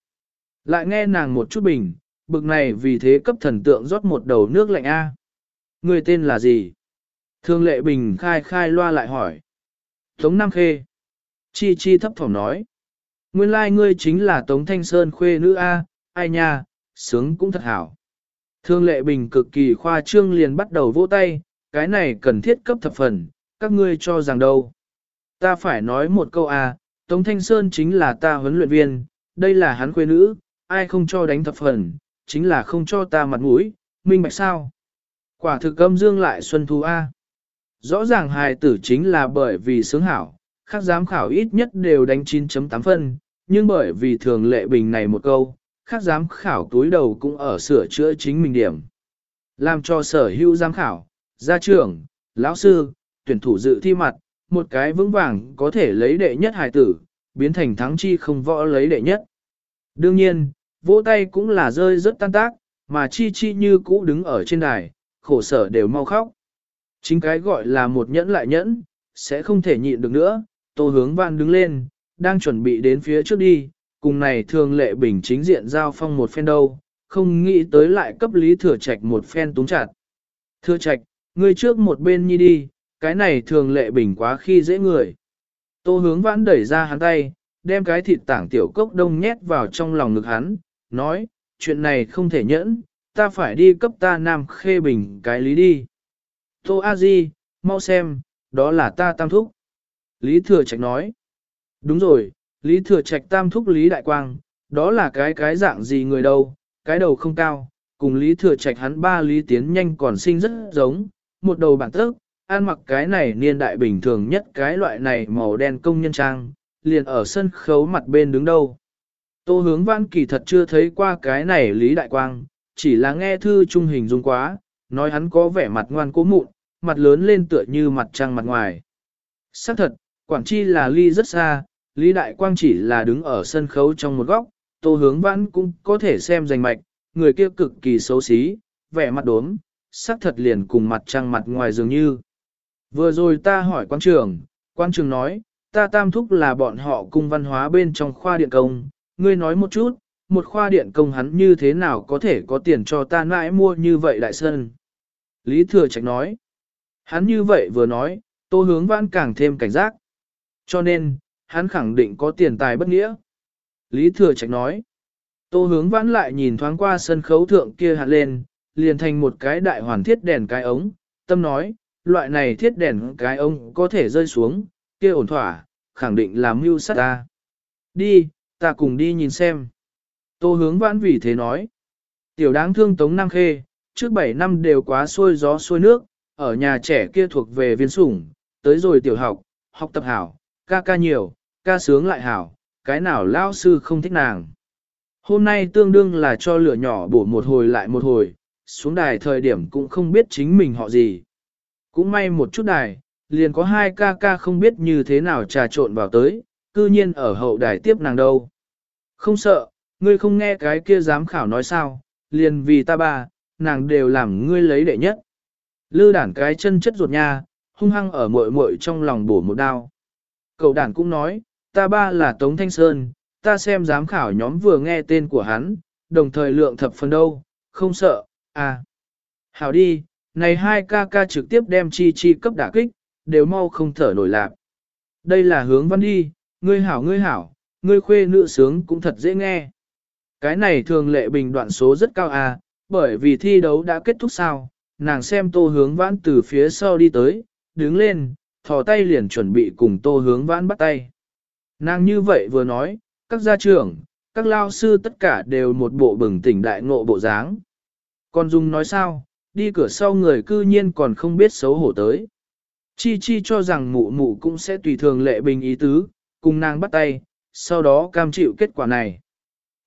Lại nghe nàng một chút bình, bực này vì thế cấp thần tượng rót một đầu nước lạnh A. Người tên là gì? thương lệ bình khai khai loa lại hỏi. Tống Nam Khê. Chi chi thấp thỏm nói. Nguyên lai like ngươi chính là Tống Thanh Sơn khuê nữ A, ai nha, sướng cũng thật hảo. Thương lệ bình cực kỳ khoa trương liền bắt đầu vỗ tay, cái này cần thiết cấp thập phần, các ngươi cho rằng đâu. Ta phải nói một câu A, Tống Thanh Sơn chính là ta huấn luyện viên, đây là hắn khuê nữ, ai không cho đánh thập phần, chính là không cho ta mặt mũi, minh bạch sao. Quả thực âm dương lại xuân thu A. Rõ ràng hài tử chính là bởi vì sướng hảo, khác giám khảo ít nhất đều đánh 9.8 phân, nhưng bởi vì thường lệ bình này một câu, khác giám khảo túi đầu cũng ở sửa chữa chính mình điểm. Làm cho sở hữu giám khảo, gia trưởng, lão sư, tuyển thủ dự thi mặt, một cái vững vàng có thể lấy đệ nhất hài tử, biến thành thắng chi không võ lấy đệ nhất. Đương nhiên, vỗ tay cũng là rơi rất tan tác, mà chi chi như cũ đứng ở trên đài, khổ sở đều mau khóc. Chính cái gọi là một nhẫn lại nhẫn, sẽ không thể nhịn được nữa, tô hướng văn đứng lên, đang chuẩn bị đến phía trước đi, cùng này thường lệ bình chính diện giao phong một phen đâu, không nghĩ tới lại cấp lý thừa trạch một phen túng chặt. Thừa trạch, ngươi trước một bên nhi đi, cái này thường lệ bình quá khi dễ người. Tô hướng vãn đẩy ra hắn tay, đem cái thịt tảng tiểu cốc đông nhét vào trong lòng ngực hắn, nói, chuyện này không thể nhẫn, ta phải đi cấp ta Nam Khê Bình cái lý đi. Tô A Di, mau xem, đó là ta tam thúc. Lý Thừa Trạch nói. Đúng rồi, Lý Thừa Trạch tam thúc Lý Đại Quang, đó là cái cái dạng gì người đâu, cái đầu không cao, cùng Lý Thừa Trạch hắn ba Lý Tiến nhanh còn sinh rất giống, một đầu bản tức, ăn mặc cái này niên đại bình thường nhất cái loại này màu đen công nhân trang, liền ở sân khấu mặt bên đứng đâu. Tô hướng văn kỳ thật chưa thấy qua cái này Lý Đại Quang, chỉ là nghe thư trung hình dung quá, nói hắn có vẻ mặt ngoan cố mụn, mặt lớn lên tựa như mặt trăng mặt ngoài. Xác thật, Quảng Chi là ly rất xa, Lý Đại Quang chỉ là đứng ở sân khấu trong một góc, Tô Hướng Vãn cũng có thể xem danh mạch, người kia cực kỳ xấu xí, vẻ mặt đốm, sắc thật liền cùng mặt trăng mặt ngoài dường như. Vừa rồi ta hỏi quan trường, quan trường nói, ta tam thúc là bọn họ cung văn hóa bên trong khoa điện công, ngươi nói một chút, một khoa điện công hắn như thế nào có thể có tiền cho ta mãi mua như vậy đại sơn. Lý Thừa Trạch nói, hắn như vậy vừa nói, tô hướng vãn càng thêm cảnh giác. Cho nên, hắn khẳng định có tiền tài bất nghĩa. Lý Thừa Trạch nói, tô hướng vãn lại nhìn thoáng qua sân khấu thượng kia hạt lên, liền thành một cái đại hoàn thiết đèn cái ống, tâm nói, loại này thiết đèn cái ống có thể rơi xuống, kia ổn thỏa, khẳng định là mưu sát ta. Đi, ta cùng đi nhìn xem. Tô hướng vãn vì thế nói. Tiểu đáng thương Tống Năng Khê, trước 7 năm đều quá xuôi gió xuôi nước, ở nhà trẻ kia thuộc về viên sủng, tới rồi tiểu học, học tập hảo, ca ca nhiều, ca sướng lại hảo, cái nào lao sư không thích nàng. Hôm nay tương đương là cho lửa nhỏ bổ một hồi lại một hồi, xuống đài thời điểm cũng không biết chính mình họ gì. Cũng may một chút đài, liền có hai ca ca không biết như thế nào trà trộn vào tới, cư nhiên ở hậu đài tiếp nàng đâu. Không sợ, ngươi không nghe cái kia giám khảo nói sao, liền vì ta ba, nàng đều làm ngươi lấy đệ nhất. Lư đản cái chân chất ruột nha, hung hăng ở muội muội trong lòng bổ một đao. Cậu đản cũng nói, ta ba là Tống Thanh Sơn, ta xem giám khảo nhóm vừa nghe tên của hắn, đồng thời lượng thập phần đâu, không sợ, à. Hảo đi, này hai ca ca trực tiếp đem chi chi cấp đả kích, đều mau không thở nổi lạc. Đây là hướng văn đi, ngươi hảo ngươi hảo, ngươi khuê nữ sướng cũng thật dễ nghe. Cái này thường lệ bình đoạn số rất cao à, bởi vì thi đấu đã kết thúc sao, nàng xem tô hướng vãn từ phía sau đi tới, đứng lên, thò tay liền chuẩn bị cùng tô hướng vãn bắt tay. Nàng như vậy vừa nói, các gia trưởng, các lao sư tất cả đều một bộ bừng tỉnh đại ngộ bộ dáng. Còn Dung nói sao, đi cửa sau người cư nhiên còn không biết xấu hổ tới. Chi chi cho rằng mụ mụ cũng sẽ tùy thường lệ bình ý tứ, cùng nàng bắt tay, sau đó cam chịu kết quả này.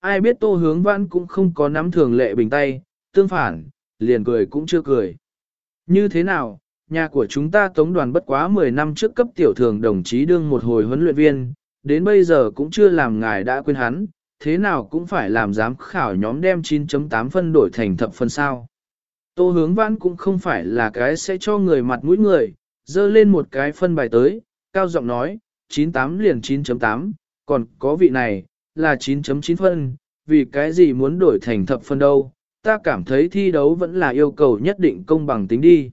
Ai biết tô hướng vãn cũng không có nắm thường lệ bình tay, tương phản, liền cười cũng chưa cười. Như thế nào, nhà của chúng ta tống đoàn bất quá 10 năm trước cấp tiểu thường đồng chí đương một hồi huấn luyện viên, đến bây giờ cũng chưa làm ngài đã quên hắn, thế nào cũng phải làm giám khảo nhóm đem 9.8 phân đổi thành thập phân sao. Tô hướng vãn cũng không phải là cái sẽ cho người mặt mũi người, dơ lên một cái phân bài tới, cao giọng nói, 98 liền 9.8, còn có vị này, là 9.9 phân, vì cái gì muốn đổi thành thập phân đâu, ta cảm thấy thi đấu vẫn là yêu cầu nhất định công bằng tính đi.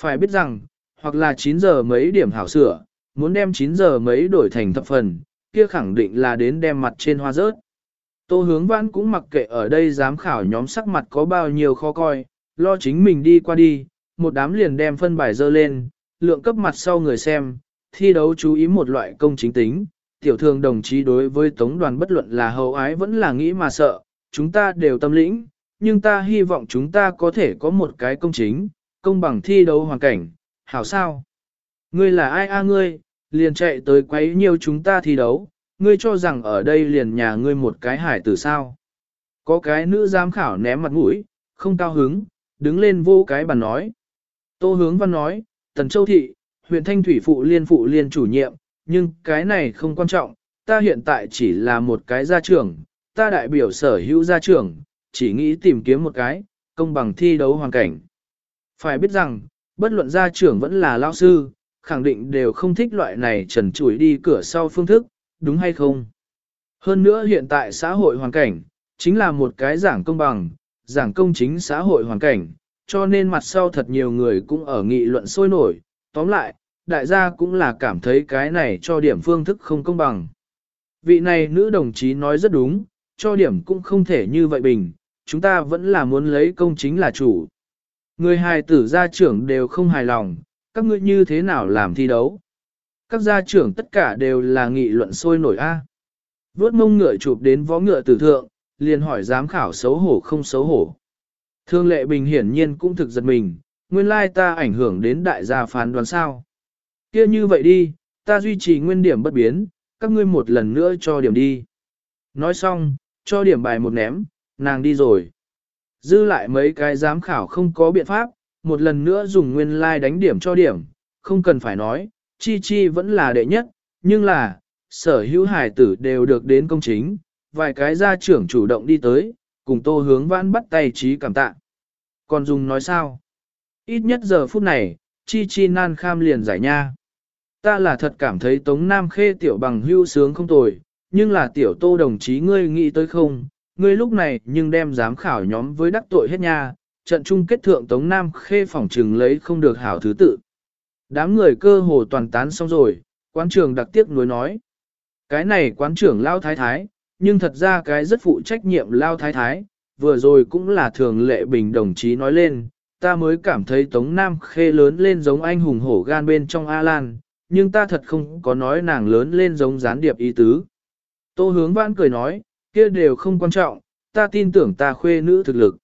Phải biết rằng, hoặc là 9 giờ mấy điểm hảo sửa, muốn đem 9 giờ mấy đổi thành thập phần, kia khẳng định là đến đem mặt trên hoa rớt. Tô hướng vãn cũng mặc kệ ở đây giám khảo nhóm sắc mặt có bao nhiêu khó coi, lo chính mình đi qua đi, một đám liền đem phân bài dơ lên, lượng cấp mặt sau người xem, thi đấu chú ý một loại công chính tính, tiểu thường đồng chí đối với tống đoàn bất luận là hậu ái vẫn là nghĩ mà sợ, chúng ta đều tâm lĩnh, nhưng ta hy vọng chúng ta có thể có một cái công chính, công bằng thi đấu hoàn cảnh, hảo sao? Ngươi là ai a ngươi, liền chạy tới quấy nhiều chúng ta thi đấu, ngươi cho rằng ở đây liền nhà ngươi một cái hải tử sao? Có cái nữ giám khảo ném mặt mũi, không cao hứng, đứng lên vô cái bàn nói. Tô hướng văn nói, Tần Châu Thị, huyện Thanh Thủy Phụ Liên Phụ Liên chủ nhiệm, nhưng cái này không quan trọng, ta hiện tại chỉ là một cái gia trưởng, ta đại biểu sở hữu gia trưởng, chỉ nghĩ tìm kiếm một cái, công bằng thi đấu hoàn cảnh. Phải biết rằng, bất luận gia trưởng vẫn là lao sư, khẳng định đều không thích loại này trần trụi đi cửa sau phương thức, đúng hay không? Hơn nữa hiện tại xã hội hoàn cảnh, chính là một cái giảng công bằng, giảng công chính xã hội hoàn cảnh, cho nên mặt sau thật nhiều người cũng ở nghị luận sôi nổi. Tóm lại, đại gia cũng là cảm thấy cái này cho điểm phương thức không công bằng. Vị này nữ đồng chí nói rất đúng, cho điểm cũng không thể như vậy bình, chúng ta vẫn là muốn lấy công chính là chủ. Người hài tử gia trưởng đều không hài lòng, các ngươi như thế nào làm thi đấu. Các gia trưởng tất cả đều là nghị luận sôi nổi a. À. Vốt mông ngựa chụp đến võ ngựa tử thượng, liền hỏi giám khảo xấu hổ không xấu hổ. Thương lệ bình hiển nhiên cũng thực giật mình, nguyên lai ta ảnh hưởng đến đại gia phán đoán sao. kia như vậy đi, ta duy trì nguyên điểm bất biến, các ngươi một lần nữa cho điểm đi. Nói xong, cho điểm bài một ném, nàng đi rồi. Dư lại mấy cái giám khảo không có biện pháp, một lần nữa dùng nguyên lai like đánh điểm cho điểm, không cần phải nói, chi chi vẫn là đệ nhất, nhưng là, sở hữu hải tử đều được đến công chính, vài cái gia trưởng chủ động đi tới, cùng tô hướng vãn bắt tay trí cảm tạ. Còn dùng nói sao? Ít nhất giờ phút này, chi chi nan kham liền giải nha. Ta là thật cảm thấy Tống Nam Khê tiểu bằng hưu sướng không tồi, nhưng là tiểu tô đồng chí ngươi nghĩ tới không, ngươi lúc này nhưng đem giám khảo nhóm với đắc tội hết nha, trận chung kết thượng Tống Nam Khê phỏng trừng lấy không được hảo thứ tự. Đám người cơ hồ toàn tán xong rồi, quán trưởng đặc tiếc nuối nói. Cái này quán trưởng lao thái thái, nhưng thật ra cái rất phụ trách nhiệm lao thái thái, vừa rồi cũng là thường lệ bình đồng chí nói lên, ta mới cảm thấy Tống Nam Khê lớn lên giống anh hùng hổ gan bên trong A Lan, nhưng ta thật không có nói nàng lớn lên giống gián điệp ý tứ. Tô hướng vãn cười nói, kia đều không quan trọng, ta tin tưởng ta khuê nữ thực lực.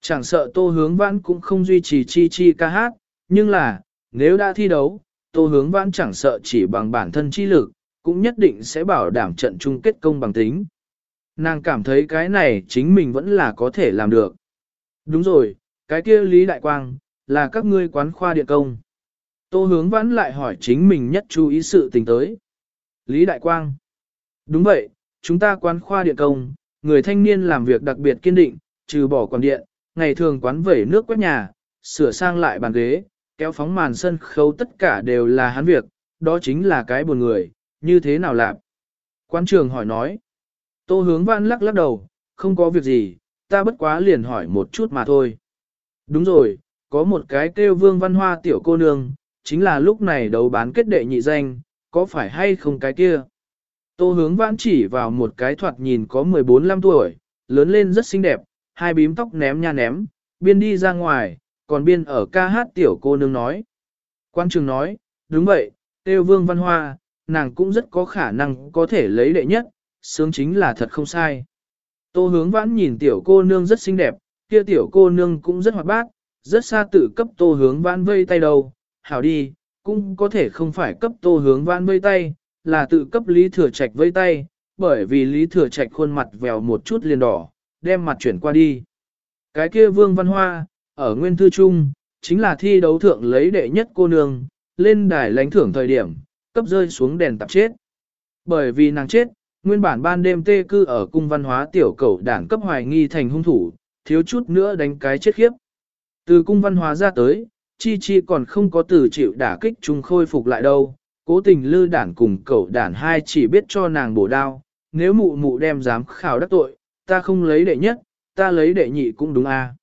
Chẳng sợ tô hướng vãn cũng không duy trì chi chi ca hát, nhưng là, nếu đã thi đấu, tô hướng vãn chẳng sợ chỉ bằng bản thân chi lực, cũng nhất định sẽ bảo đảm trận chung kết công bằng tính. Nàng cảm thấy cái này chính mình vẫn là có thể làm được. Đúng rồi, cái kia Lý Đại Quang, là các ngươi quán khoa điện công. Tô hướng vãn lại hỏi chính mình nhất chú ý sự tình tới. Lý Đại Quang. Đúng vậy, chúng ta quán khoa điện công, người thanh niên làm việc đặc biệt kiên định, trừ bỏ quán điện, ngày thường quán vẩy nước quét nhà, sửa sang lại bàn ghế, kéo phóng màn sân khấu tất cả đều là hắn việc, đó chính là cái buồn người, như thế nào làm? Quán trường hỏi nói. Tô hướng vãn lắc lắc đầu, không có việc gì, ta bất quá liền hỏi một chút mà thôi. Đúng rồi, có một cái kêu vương văn hoa tiểu cô nương, chính là lúc này đấu bán kết đệ nhị danh, có phải hay không cái kia? Tô hướng vãn chỉ vào một cái thoạt nhìn có 14-15 tuổi, lớn lên rất xinh đẹp, hai bím tóc ném nha ném, biên đi ra ngoài, còn biên ở ca hát tiểu cô nương nói. Quan trường nói, đúng vậy, tiêu vương văn hoa, nàng cũng rất có khả năng có thể lấy đệ nhất, sướng chính là thật không sai. Tô hướng vãn nhìn tiểu cô nương rất xinh đẹp, kia tiểu cô nương cũng rất hoạt bát, rất xa tự cấp tô hướng vãn vây tay đầu, hảo đi, cũng có thể không phải cấp tô hướng vãn vây tay, là tự cấp Lý Thừa Trạch vây tay, bởi vì Lý Thừa Trạch khuôn mặt vèo một chút liền đỏ, đem mặt chuyển qua đi. Cái kia Vương Văn Hoa, ở Nguyên Thư Trung, chính là thi đấu thượng lấy đệ nhất cô nương, lên đài lãnh thưởng thời điểm, cấp rơi xuống đèn tạp chết. Bởi vì nàng chết, nguyên bản ban đêm tê cư ở cung văn hóa tiểu cầu đảng cấp hoài nghi thành hung thủ, thiếu chút nữa đánh cái chết khiếp. Từ cung văn hóa ra tới, chi chi còn không có từ chịu đả kích chúng khôi phục lại đâu, cố tình lư đản cùng cậu đản hai chỉ biết cho nàng bổ đao, nếu mụ mụ đem dám khảo đắc tội, ta không lấy đệ nhất, ta lấy đệ nhị cũng đúng a. À.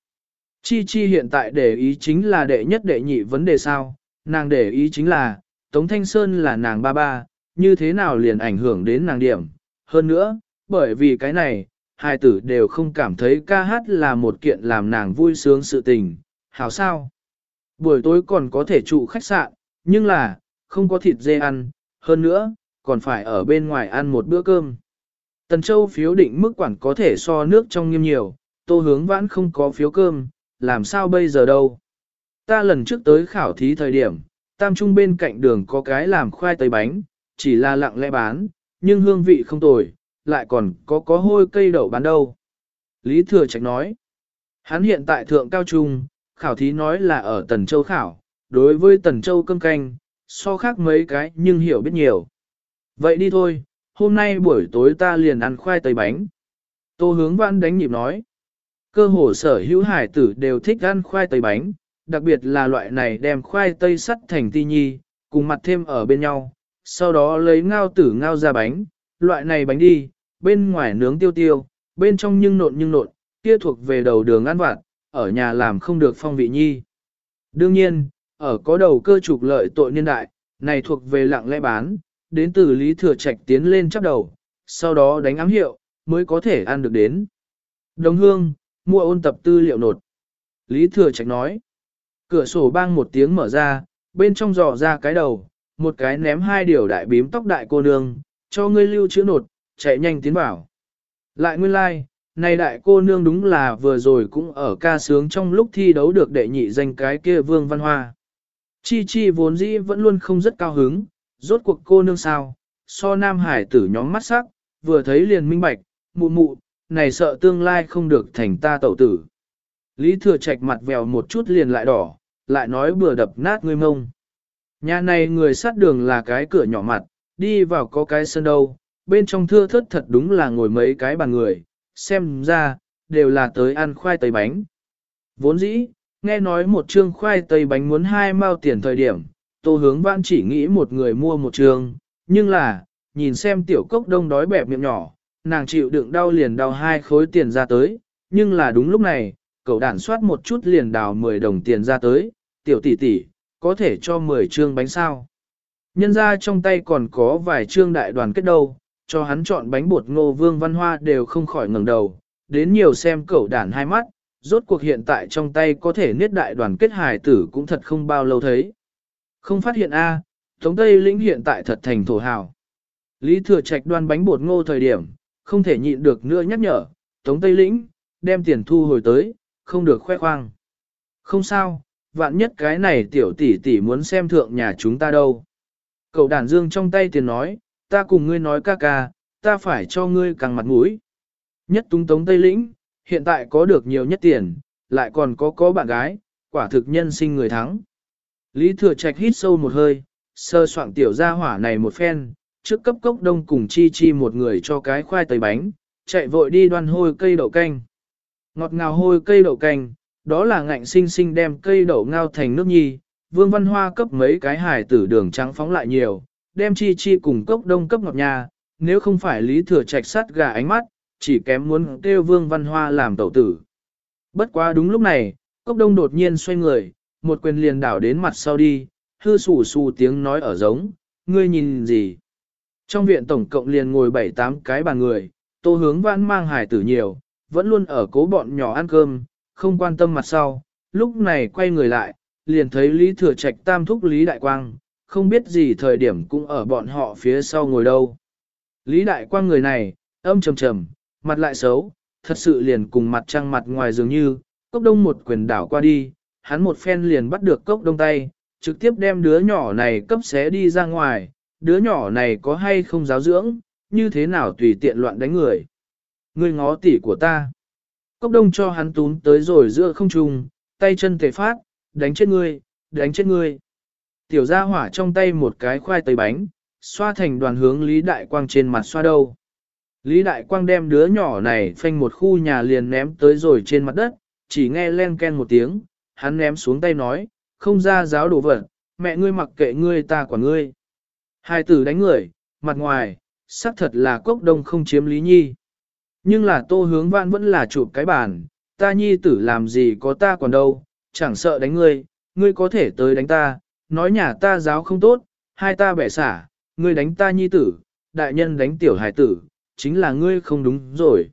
Chi chi hiện tại để ý chính là đệ nhất đệ nhị vấn đề sao, nàng để ý chính là, Tống Thanh Sơn là nàng ba ba, như thế nào liền ảnh hưởng đến nàng điểm. Hơn nữa, bởi vì cái này, hai tử đều không cảm thấy ca hát là một kiện làm nàng vui sướng sự tình. Hảo sao? Buổi tối còn có thể trụ khách sạn, nhưng là, không có thịt dê ăn, hơn nữa, còn phải ở bên ngoài ăn một bữa cơm. Tần Châu phiếu định mức quản có thể so nước trong nghiêm nhiều, tô hướng vãn không có phiếu cơm, làm sao bây giờ đâu. Ta lần trước tới khảo thí thời điểm, tam trung bên cạnh đường có cái làm khoai tây bánh, chỉ là lặng lẽ bán, nhưng hương vị không tồi, lại còn có có hôi cây đậu bán đâu. Lý Thừa Trạch nói, hắn hiện tại thượng cao trung, khảo thí nói là ở Tần Châu khảo, đối với Tần Châu cơm canh, so khác mấy cái nhưng hiểu biết nhiều. Vậy đi thôi, hôm nay buổi tối ta liền ăn khoai tây bánh. Tô hướng Văn đánh nhịp nói. Cơ hồ sở hữu hải tử đều thích ăn khoai tây bánh, đặc biệt là loại này đem khoai tây sắt thành ti nhi, cùng mặt thêm ở bên nhau, sau đó lấy ngao tử ngao ra bánh, loại này bánh đi, bên ngoài nướng tiêu tiêu, bên trong nhưng nộn nhưng nộn, kia thuộc về đầu đường ăn vặt, ở nhà làm không được phong vị nhi. Đương nhiên, ở có đầu cơ trục lợi tội niên đại, này thuộc về lặng lẽ bán, đến từ Lý Thừa Trạch tiến lên chắp đầu, sau đó đánh ám hiệu, mới có thể ăn được đến. Đồng hương, mua ôn tập tư liệu nột. Lý Thừa Trạch nói. Cửa sổ bang một tiếng mở ra, bên trong dò ra cái đầu, một cái ném hai điều đại bím tóc đại cô nương, cho ngươi lưu chữ nột, chạy nhanh tiến vào Lại nguyên lai, like, này đại cô nương đúng là vừa rồi cũng ở ca sướng trong lúc thi đấu được đệ nhị danh cái kia vương văn hoa. Chi chi vốn dĩ vẫn luôn không rất cao hứng, rốt cuộc cô nương sao, so nam hải tử nhóm mắt sắc, vừa thấy liền minh bạch, mụ mụ, này sợ tương lai không được thành ta tẩu tử. Lý thừa trạch mặt vèo một chút liền lại đỏ, lại nói bừa đập nát người mông. Nhà này người sát đường là cái cửa nhỏ mặt, đi vào có cái sân đâu, bên trong thưa thớt thật đúng là ngồi mấy cái bàn người, xem ra, đều là tới ăn khoai tây bánh. Vốn dĩ, nghe nói một trương khoai tây bánh muốn hai mao tiền thời điểm, tô hướng vãn chỉ nghĩ một người mua một trương, nhưng là, nhìn xem tiểu cốc đông đói bẹp miệng nhỏ, nàng chịu đựng đau liền đau hai khối tiền ra tới, nhưng là đúng lúc này, cậu đản soát một chút liền đào 10 đồng tiền ra tới, tiểu tỷ tỷ, có thể cho 10 trương bánh sao. Nhân ra trong tay còn có vài trương đại đoàn kết đâu, cho hắn chọn bánh bột ngô vương văn hoa đều không khỏi ngẩng đầu, đến nhiều xem cậu đản hai mắt, rốt cuộc hiện tại trong tay có thể niết đại đoàn kết hài tử cũng thật không bao lâu thấy. Không phát hiện A, Tống Tây lĩnh hiện tại thật thành thổ hào. Lý thừa trạch đoan bánh bột ngô thời điểm, không thể nhịn được nữa nhắc nhở, Tống Tây lĩnh, đem tiền thu hồi tới, không được khoe khoang. Không sao, vạn nhất cái này tiểu tỷ tỷ muốn xem thượng nhà chúng ta đâu. Cậu đàn dương trong tay tiền nói, ta cùng ngươi nói ca ca, ta phải cho ngươi càng mặt mũi. Nhất tung tống Tây Lĩnh, hiện tại có được nhiều nhất tiền, lại còn có có bạn gái, quả thực nhân sinh người thắng. Lý Thừa Trạch hít sâu một hơi, sơ soạn tiểu gia hỏa này một phen, trước cấp cốc đông cùng chi chi một người cho cái khoai tây bánh, chạy vội đi đoan hôi cây đậu canh. Ngọt ngào hôi cây đậu canh, đó là ngạnh sinh sinh đem cây đậu ngao thành nước nhi, vương văn hoa cấp mấy cái hải tử đường trắng phóng lại nhiều, đem chi chi cùng cốc đông cấp ngọc nhà, nếu không phải lý thừa trạch sắt gà ánh mắt, chỉ kém muốn kêu vương văn hoa làm tẩu tử. Bất quá đúng lúc này, cốc đông đột nhiên xoay người, một quyền liền đảo đến mặt sau đi, hư sù sù tiếng nói ở giống, ngươi nhìn gì? Trong viện tổng cộng liền ngồi bảy tám cái bàn người, tô hướng vãn mang hải tử nhiều, vẫn luôn ở cố bọn nhỏ ăn cơm, không quan tâm mặt sau, lúc này quay người lại, liền thấy Lý Thừa Trạch tam thúc Lý Đại Quang, không biết gì thời điểm cũng ở bọn họ phía sau ngồi đâu. Lý Đại Quang người này, âm trầm trầm, mặt lại xấu, thật sự liền cùng mặt trăng mặt ngoài dường như, cốc đông một quyền đảo qua đi, hắn một phen liền bắt được cốc đông tay, trực tiếp đem đứa nhỏ này cấp xé đi ra ngoài, đứa nhỏ này có hay không giáo dưỡng, như thế nào tùy tiện loạn đánh người. người ngó tỉ của ta. Cốc đông cho hắn túm tới rồi giữa không trung, tay chân tề phát, đánh chết ngươi, đánh chết ngươi. Tiểu gia hỏa trong tay một cái khoai tây bánh, xoa thành đoàn hướng Lý Đại Quang trên mặt xoa đâu. Lý Đại Quang đem đứa nhỏ này phanh một khu nhà liền ném tới rồi trên mặt đất, chỉ nghe len ken một tiếng, hắn ném xuống tay nói, không ra giáo đồ vật, mẹ ngươi mặc kệ ngươi ta quản ngươi. Hai tử đánh người, mặt ngoài, xác thật là cốc đông không chiếm lý nhi. Nhưng là tô hướng vạn vẫn là chụp cái bàn, ta nhi tử làm gì có ta còn đâu, chẳng sợ đánh ngươi, ngươi có thể tới đánh ta, nói nhà ta giáo không tốt, hai ta bẻ xả, ngươi đánh ta nhi tử, đại nhân đánh tiểu hải tử, chính là ngươi không đúng rồi.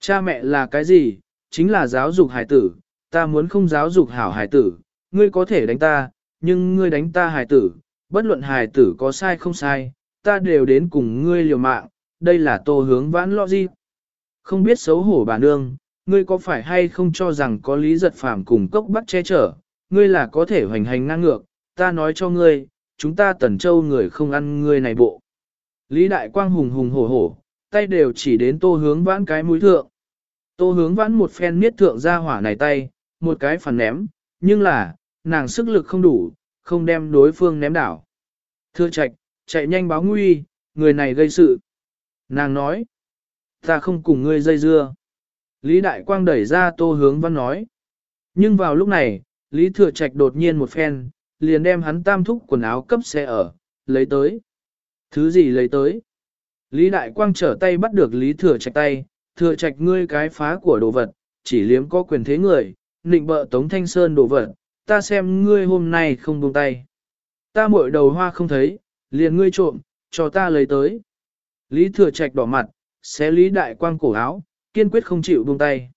Cha mẹ là cái gì, chính là giáo dục hải tử, ta muốn không giáo dục hảo hải tử, ngươi có thể đánh ta, nhưng ngươi đánh ta hải tử, bất luận hải tử có sai không sai, ta đều đến cùng ngươi liều mạng, đây là tô hướng vãn lo gì. Không biết xấu hổ bà nương, ngươi có phải hay không cho rằng có lý giật phàm cùng cốc bắt che chở, ngươi là có thể hoành hành ngang ngược, ta nói cho ngươi, chúng ta tần châu người không ăn ngươi này bộ. Lý đại quang hùng hùng hổ hổ, tay đều chỉ đến tô hướng vãn cái mũi thượng. Tô hướng vãn một phen miết thượng ra hỏa này tay, một cái phản ném, nhưng là, nàng sức lực không đủ, không đem đối phương ném đảo. Thưa trạch, chạy nhanh báo nguy, người này gây sự. Nàng nói, ta không cùng ngươi dây dưa. Lý Đại Quang đẩy ra tô hướng văn nói. Nhưng vào lúc này, Lý Thừa Trạch đột nhiên một phen, liền đem hắn tam thúc quần áo cấp xe ở, lấy tới. Thứ gì lấy tới? Lý Đại Quang trở tay bắt được Lý Thừa Trạch tay, Thừa Trạch ngươi cái phá của đồ vật, chỉ liếm có quyền thế người, nịnh bợ Tống Thanh Sơn đồ vật, ta xem ngươi hôm nay không buông tay. Ta muội đầu hoa không thấy, liền ngươi trộm, cho ta lấy tới. Lý Thừa Trạch đỏ mặt, xé Lý Đại Quang cổ áo, kiên quyết không chịu buông tay.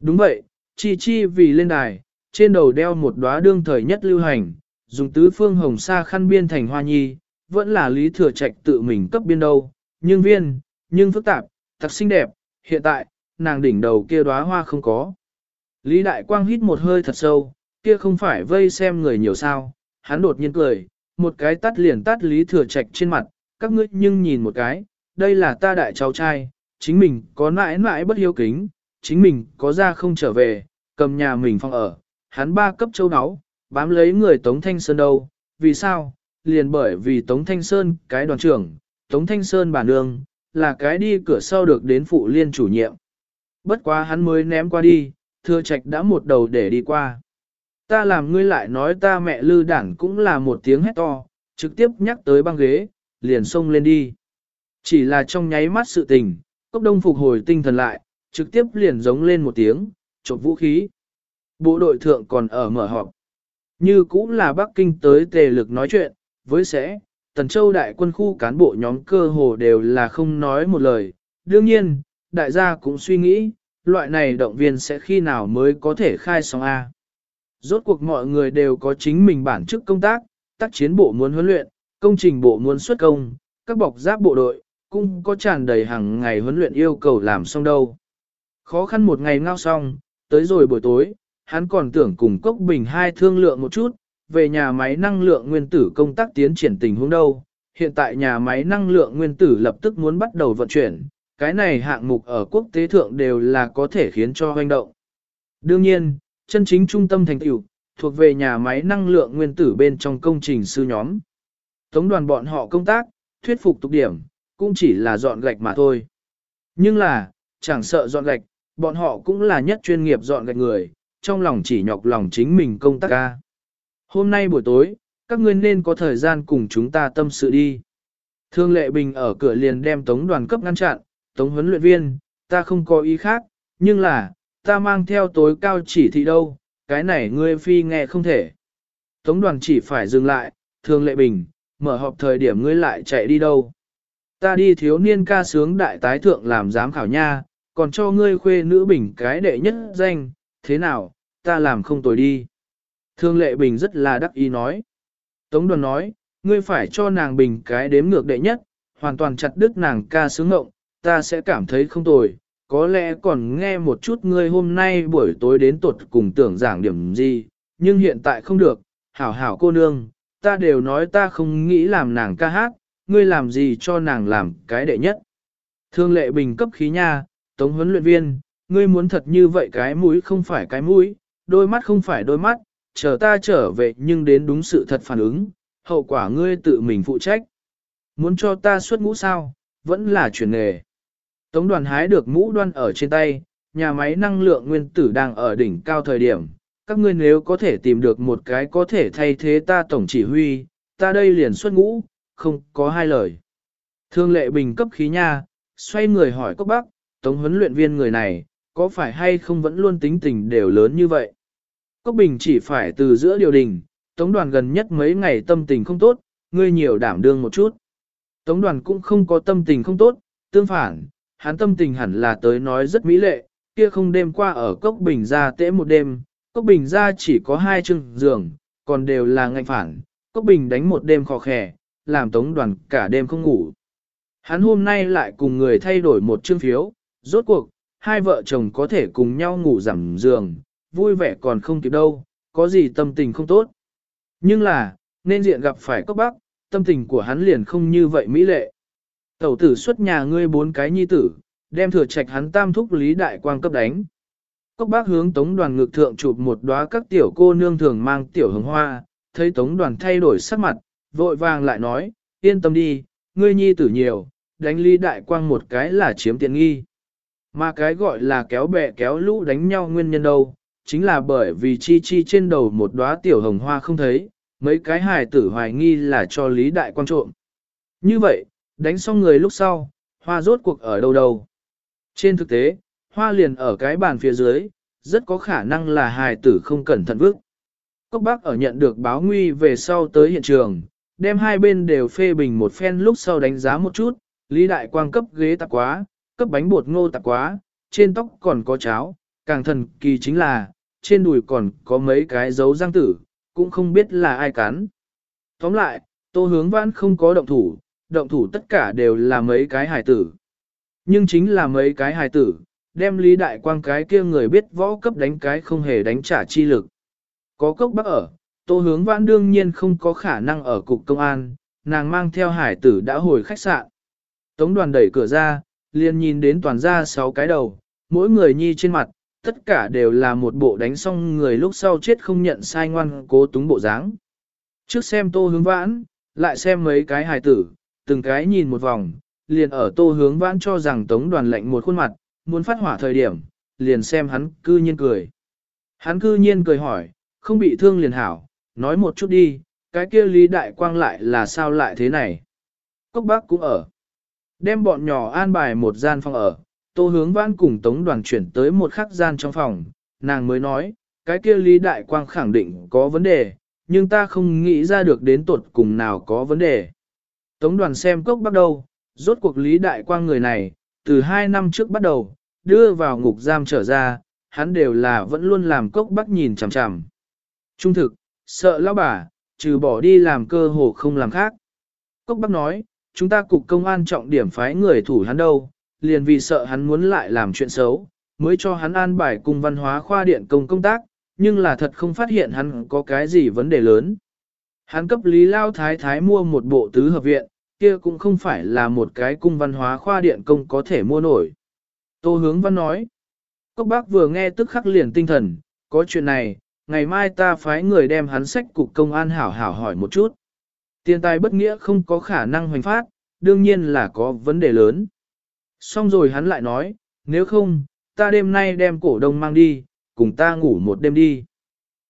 Đúng vậy, chi chi vì lên đài, trên đầu đeo một đóa đương thời nhất lưu hành, dùng tứ phương hồng sa khăn biên thành hoa nhi, vẫn là Lý Thừa Trạch tự mình cấp biên đâu, nhưng viên, nhưng phức tạp, thật xinh đẹp, hiện tại, nàng đỉnh đầu kia đóa hoa không có. Lý Đại Quang hít một hơi thật sâu, kia không phải vây xem người nhiều sao, hắn đột nhiên cười, một cái tắt liền tắt Lý Thừa Trạch trên mặt, các ngươi nhưng nhìn một cái, đây là ta đại cháu trai, chính mình có mãi mãi bất hiếu kính, chính mình có ra không trở về, cầm nhà mình phòng ở, hắn ba cấp châu náu, bám lấy người Tống Thanh Sơn đâu, vì sao? Liền bởi vì Tống Thanh Sơn, cái đoàn trưởng, Tống Thanh Sơn bản nương, là cái đi cửa sau được đến phụ liên chủ nhiệm. Bất quá hắn mới ném qua đi, thưa trạch đã một đầu để đi qua. Ta làm ngươi lại nói ta mẹ lư đảng cũng là một tiếng hét to, trực tiếp nhắc tới băng ghế, liền xông lên đi. Chỉ là trong nháy mắt sự tình, cốc đông phục hồi tinh thần lại, trực tiếp liền giống lên một tiếng, chộp vũ khí. Bộ đội thượng còn ở mở họp. Như cũng là Bắc Kinh tới tề lực nói chuyện, với sẽ, Tần Châu đại quân khu cán bộ nhóm cơ hồ đều là không nói một lời. Đương nhiên, đại gia cũng suy nghĩ, loại này động viên sẽ khi nào mới có thể khai sóng A. Rốt cuộc mọi người đều có chính mình bản chức công tác, tác chiến bộ muốn huấn luyện, công trình bộ muốn xuất công, các bọc giáp bộ đội, cũng có tràn đầy hàng ngày huấn luyện yêu cầu làm xong đâu. Khó khăn một ngày ngao xong, tới rồi buổi tối, hắn còn tưởng cùng Cốc Bình hai thương lượng một chút, về nhà máy năng lượng nguyên tử công tác tiến triển tình huống đâu. Hiện tại nhà máy năng lượng nguyên tử lập tức muốn bắt đầu vận chuyển, cái này hạng mục ở quốc tế thượng đều là có thể khiến cho hoành động. Đương nhiên, chân chính trung tâm thành tựu thuộc về nhà máy năng lượng nguyên tử bên trong công trình sư nhóm. Tống đoàn bọn họ công tác, thuyết phục tục điểm, cũng chỉ là dọn gạch mà thôi. Nhưng là, chẳng sợ dọn gạch, bọn họ cũng là nhất chuyên nghiệp dọn gạch người, trong lòng chỉ nhọc lòng chính mình công tác ca. Hôm nay buổi tối, các ngươi nên có thời gian cùng chúng ta tâm sự đi. Thương lệ bình ở cửa liền đem tống đoàn cấp ngăn chặn, tống huấn luyện viên, ta không có ý khác, nhưng là, ta mang theo tối cao chỉ thị đâu, cái này ngươi phi nghe không thể. Tống đoàn chỉ phải dừng lại, thương lệ bình, mở họp thời điểm ngươi lại chạy đi đâu. Ta đi thiếu niên ca sướng đại tái thượng làm giám khảo nha, còn cho ngươi khuê nữ bình cái đệ nhất danh, thế nào, ta làm không tồi đi. Thương lệ bình rất là đắc ý nói. Tống đoàn nói, ngươi phải cho nàng bình cái đếm ngược đệ nhất, hoàn toàn chặt đứt nàng ca sướng ngộng, ta sẽ cảm thấy không tồi. Có lẽ còn nghe một chút ngươi hôm nay buổi tối đến tuột cùng tưởng giảng điểm gì, nhưng hiện tại không được, hảo hảo cô nương, ta đều nói ta không nghĩ làm nàng ca hát, ngươi làm gì cho nàng làm cái đệ nhất. Thương lệ bình cấp khí nha, tống huấn luyện viên, ngươi muốn thật như vậy cái mũi không phải cái mũi, đôi mắt không phải đôi mắt, chờ ta trở về nhưng đến đúng sự thật phản ứng, hậu quả ngươi tự mình phụ trách. Muốn cho ta xuất ngũ sao, vẫn là chuyển nghề. Tống đoàn hái được mũ đoan ở trên tay, nhà máy năng lượng nguyên tử đang ở đỉnh cao thời điểm. Các ngươi nếu có thể tìm được một cái có thể thay thế ta tổng chỉ huy, ta đây liền xuất ngũ, không có hai lời. Thương lệ bình cấp khí nha, xoay người hỏi cốc bác, tống huấn luyện viên người này, có phải hay không vẫn luôn tính tình đều lớn như vậy? Cốc bình chỉ phải từ giữa điều đình, tống đoàn gần nhất mấy ngày tâm tình không tốt, ngươi nhiều đảm đương một chút. Tống đoàn cũng không có tâm tình không tốt, tương phản, hắn tâm tình hẳn là tới nói rất mỹ lệ, kia không đêm qua ở cốc bình ra tễ một đêm, cốc bình ra chỉ có hai chừng giường, còn đều là ngạnh phản, cốc bình đánh một đêm khó khẻ, làm tống đoàn cả đêm không ngủ. Hắn hôm nay lại cùng người thay đổi một chương phiếu, rốt cuộc, hai vợ chồng có thể cùng nhau ngủ giảm giường, vui vẻ còn không kịp đâu, có gì tâm tình không tốt. Nhưng là, nên diện gặp phải cốc bác, tâm tình của hắn liền không như vậy mỹ lệ. Tẩu tử xuất nhà ngươi bốn cái nhi tử, đem thừa trạch hắn tam thúc lý đại quang cấp đánh. Cốc bác hướng tống đoàn ngược thượng chụp một đóa các tiểu cô nương thường mang tiểu hồng hoa, thấy tống đoàn thay đổi sắc mặt, vội vàng lại nói, yên tâm đi, ngươi nhi tử nhiều, đánh lý đại quang một cái là chiếm tiện nghi. Mà cái gọi là kéo bè kéo lũ đánh nhau nguyên nhân đâu, chính là bởi vì chi chi trên đầu một đóa tiểu hồng hoa không thấy, mấy cái hài tử hoài nghi là cho lý đại quang trộm. Như vậy, đánh xong người lúc sau, hoa rốt cuộc ở đâu đâu. Trên thực tế, hoa liền ở cái bàn phía dưới, rất có khả năng là hài tử không cẩn thận vứt Cốc bác ở nhận được báo nguy về sau tới hiện trường, đem hai bên đều phê bình một phen lúc sau đánh giá một chút, Lý Đại Quang cấp ghế tạp quá, cấp bánh bột ngô tạp quá, trên tóc còn có cháo, càng thần kỳ chính là, trên đùi còn có mấy cái dấu răng tử, cũng không biết là ai cắn. Tóm lại, tô hướng vãn không có động thủ, động thủ tất cả đều là mấy cái hài tử. Nhưng chính là mấy cái hài tử, đem lý đại quang cái kia người biết võ cấp đánh cái không hề đánh trả chi lực. Có cốc bắc ở, tô hướng vãn đương nhiên không có khả năng ở cục công an, nàng mang theo hải tử đã hồi khách sạn. Tống đoàn đẩy cửa ra, liền nhìn đến toàn ra sáu cái đầu, mỗi người nhi trên mặt, tất cả đều là một bộ đánh xong người lúc sau chết không nhận sai ngoan cố túng bộ dáng. Trước xem tô hướng vãn, lại xem mấy cái hài tử, từng cái nhìn một vòng, liền ở tô hướng vãn cho rằng tống đoàn lệnh một khuôn mặt, muốn phát hỏa thời điểm, liền xem hắn cư nhiên cười. Hắn cư nhiên cười hỏi, không bị thương liền hảo, nói một chút đi, cái kia lý đại quang lại là sao lại thế này. Cốc bác cũng ở. Đem bọn nhỏ an bài một gian phòng ở, tô hướng vãn cùng tống đoàn chuyển tới một khắc gian trong phòng, nàng mới nói, cái kia lý đại quang khẳng định có vấn đề, nhưng ta không nghĩ ra được đến tuột cùng nào có vấn đề. Tống đoàn xem cốc bắt đầu, rốt cuộc lý đại quang người này, từ hai năm trước bắt đầu, đưa vào ngục giam trở ra, hắn đều là vẫn luôn làm cốc bắt nhìn chằm chằm. Trung thực, sợ lão bà, trừ bỏ đi làm cơ hồ không làm khác. Cốc bác nói, chúng ta cục công an trọng điểm phái người thủ hắn đâu, liền vì sợ hắn muốn lại làm chuyện xấu, mới cho hắn an bài cùng văn hóa khoa điện công công tác, nhưng là thật không phát hiện hắn có cái gì vấn đề lớn. Hắn cấp Lý Lao Thái Thái mua một bộ tứ hợp viện, kia cũng không phải là một cái cung văn hóa khoa điện công có thể mua nổi. Tô hướng văn nói, Cốc bác vừa nghe tức khắc liền tinh thần, có chuyện này, ngày mai ta phái người đem hắn sách cục công an hảo hảo hỏi một chút. Tiền tài bất nghĩa không có khả năng hoành phát, đương nhiên là có vấn đề lớn. Xong rồi hắn lại nói, nếu không, ta đêm nay đem cổ đông mang đi, cùng ta ngủ một đêm đi.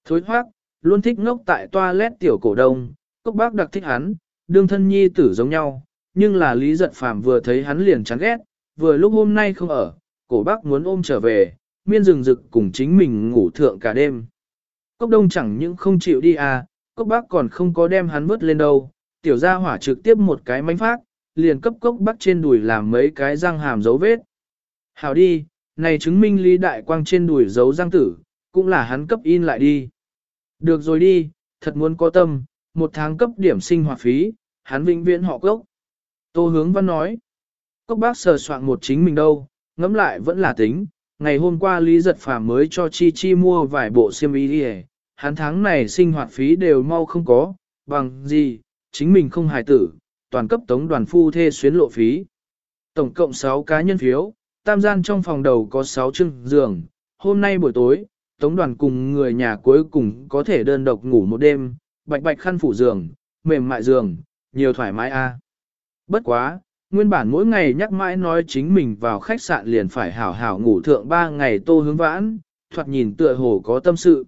Thối thoát, luôn thích ngốc tại toilet tiểu cổ đông, cốc bác đặc thích hắn, đương thân nhi tử giống nhau, nhưng là lý giật phàm vừa thấy hắn liền chán ghét, vừa lúc hôm nay không ở, cổ bác muốn ôm trở về, miên rừng rực cùng chính mình ngủ thượng cả đêm. Cốc đông chẳng những không chịu đi à, cốc bác còn không có đem hắn vớt lên đâu, tiểu gia hỏa trực tiếp một cái mánh phát, liền cấp cốc bác trên đùi làm mấy cái răng hàm dấu vết. Hảo đi, này chứng minh lý đại quang trên đùi dấu răng tử, cũng là hắn cấp in lại đi. Được rồi đi, thật muốn có tâm, một tháng cấp điểm sinh hoạt phí, hắn vĩnh viễn họ cốc. Tô hướng văn nói, cốc bác sờ soạn một chính mình đâu, ngẫm lại vẫn là tính, ngày hôm qua Lý Giật Phàm mới cho Chi Chi mua vài bộ xiêm y đi hắn tháng này sinh hoạt phí đều mau không có, bằng gì, chính mình không hài tử, toàn cấp tống đoàn phu thê xuyến lộ phí. Tổng cộng 6 cá nhân phiếu, tam gian trong phòng đầu có 6 chưng giường, hôm nay buổi tối, tống đoàn cùng người nhà cuối cùng có thể đơn độc ngủ một đêm, bạch bạch khăn phủ giường, mềm mại giường, nhiều thoải mái a. Bất quá, Nguyên bản mỗi ngày nhắc mãi nói chính mình vào khách sạn liền phải hảo hảo ngủ thượng ba ngày tô hướng vãn, thoạt nhìn tựa hồ có tâm sự.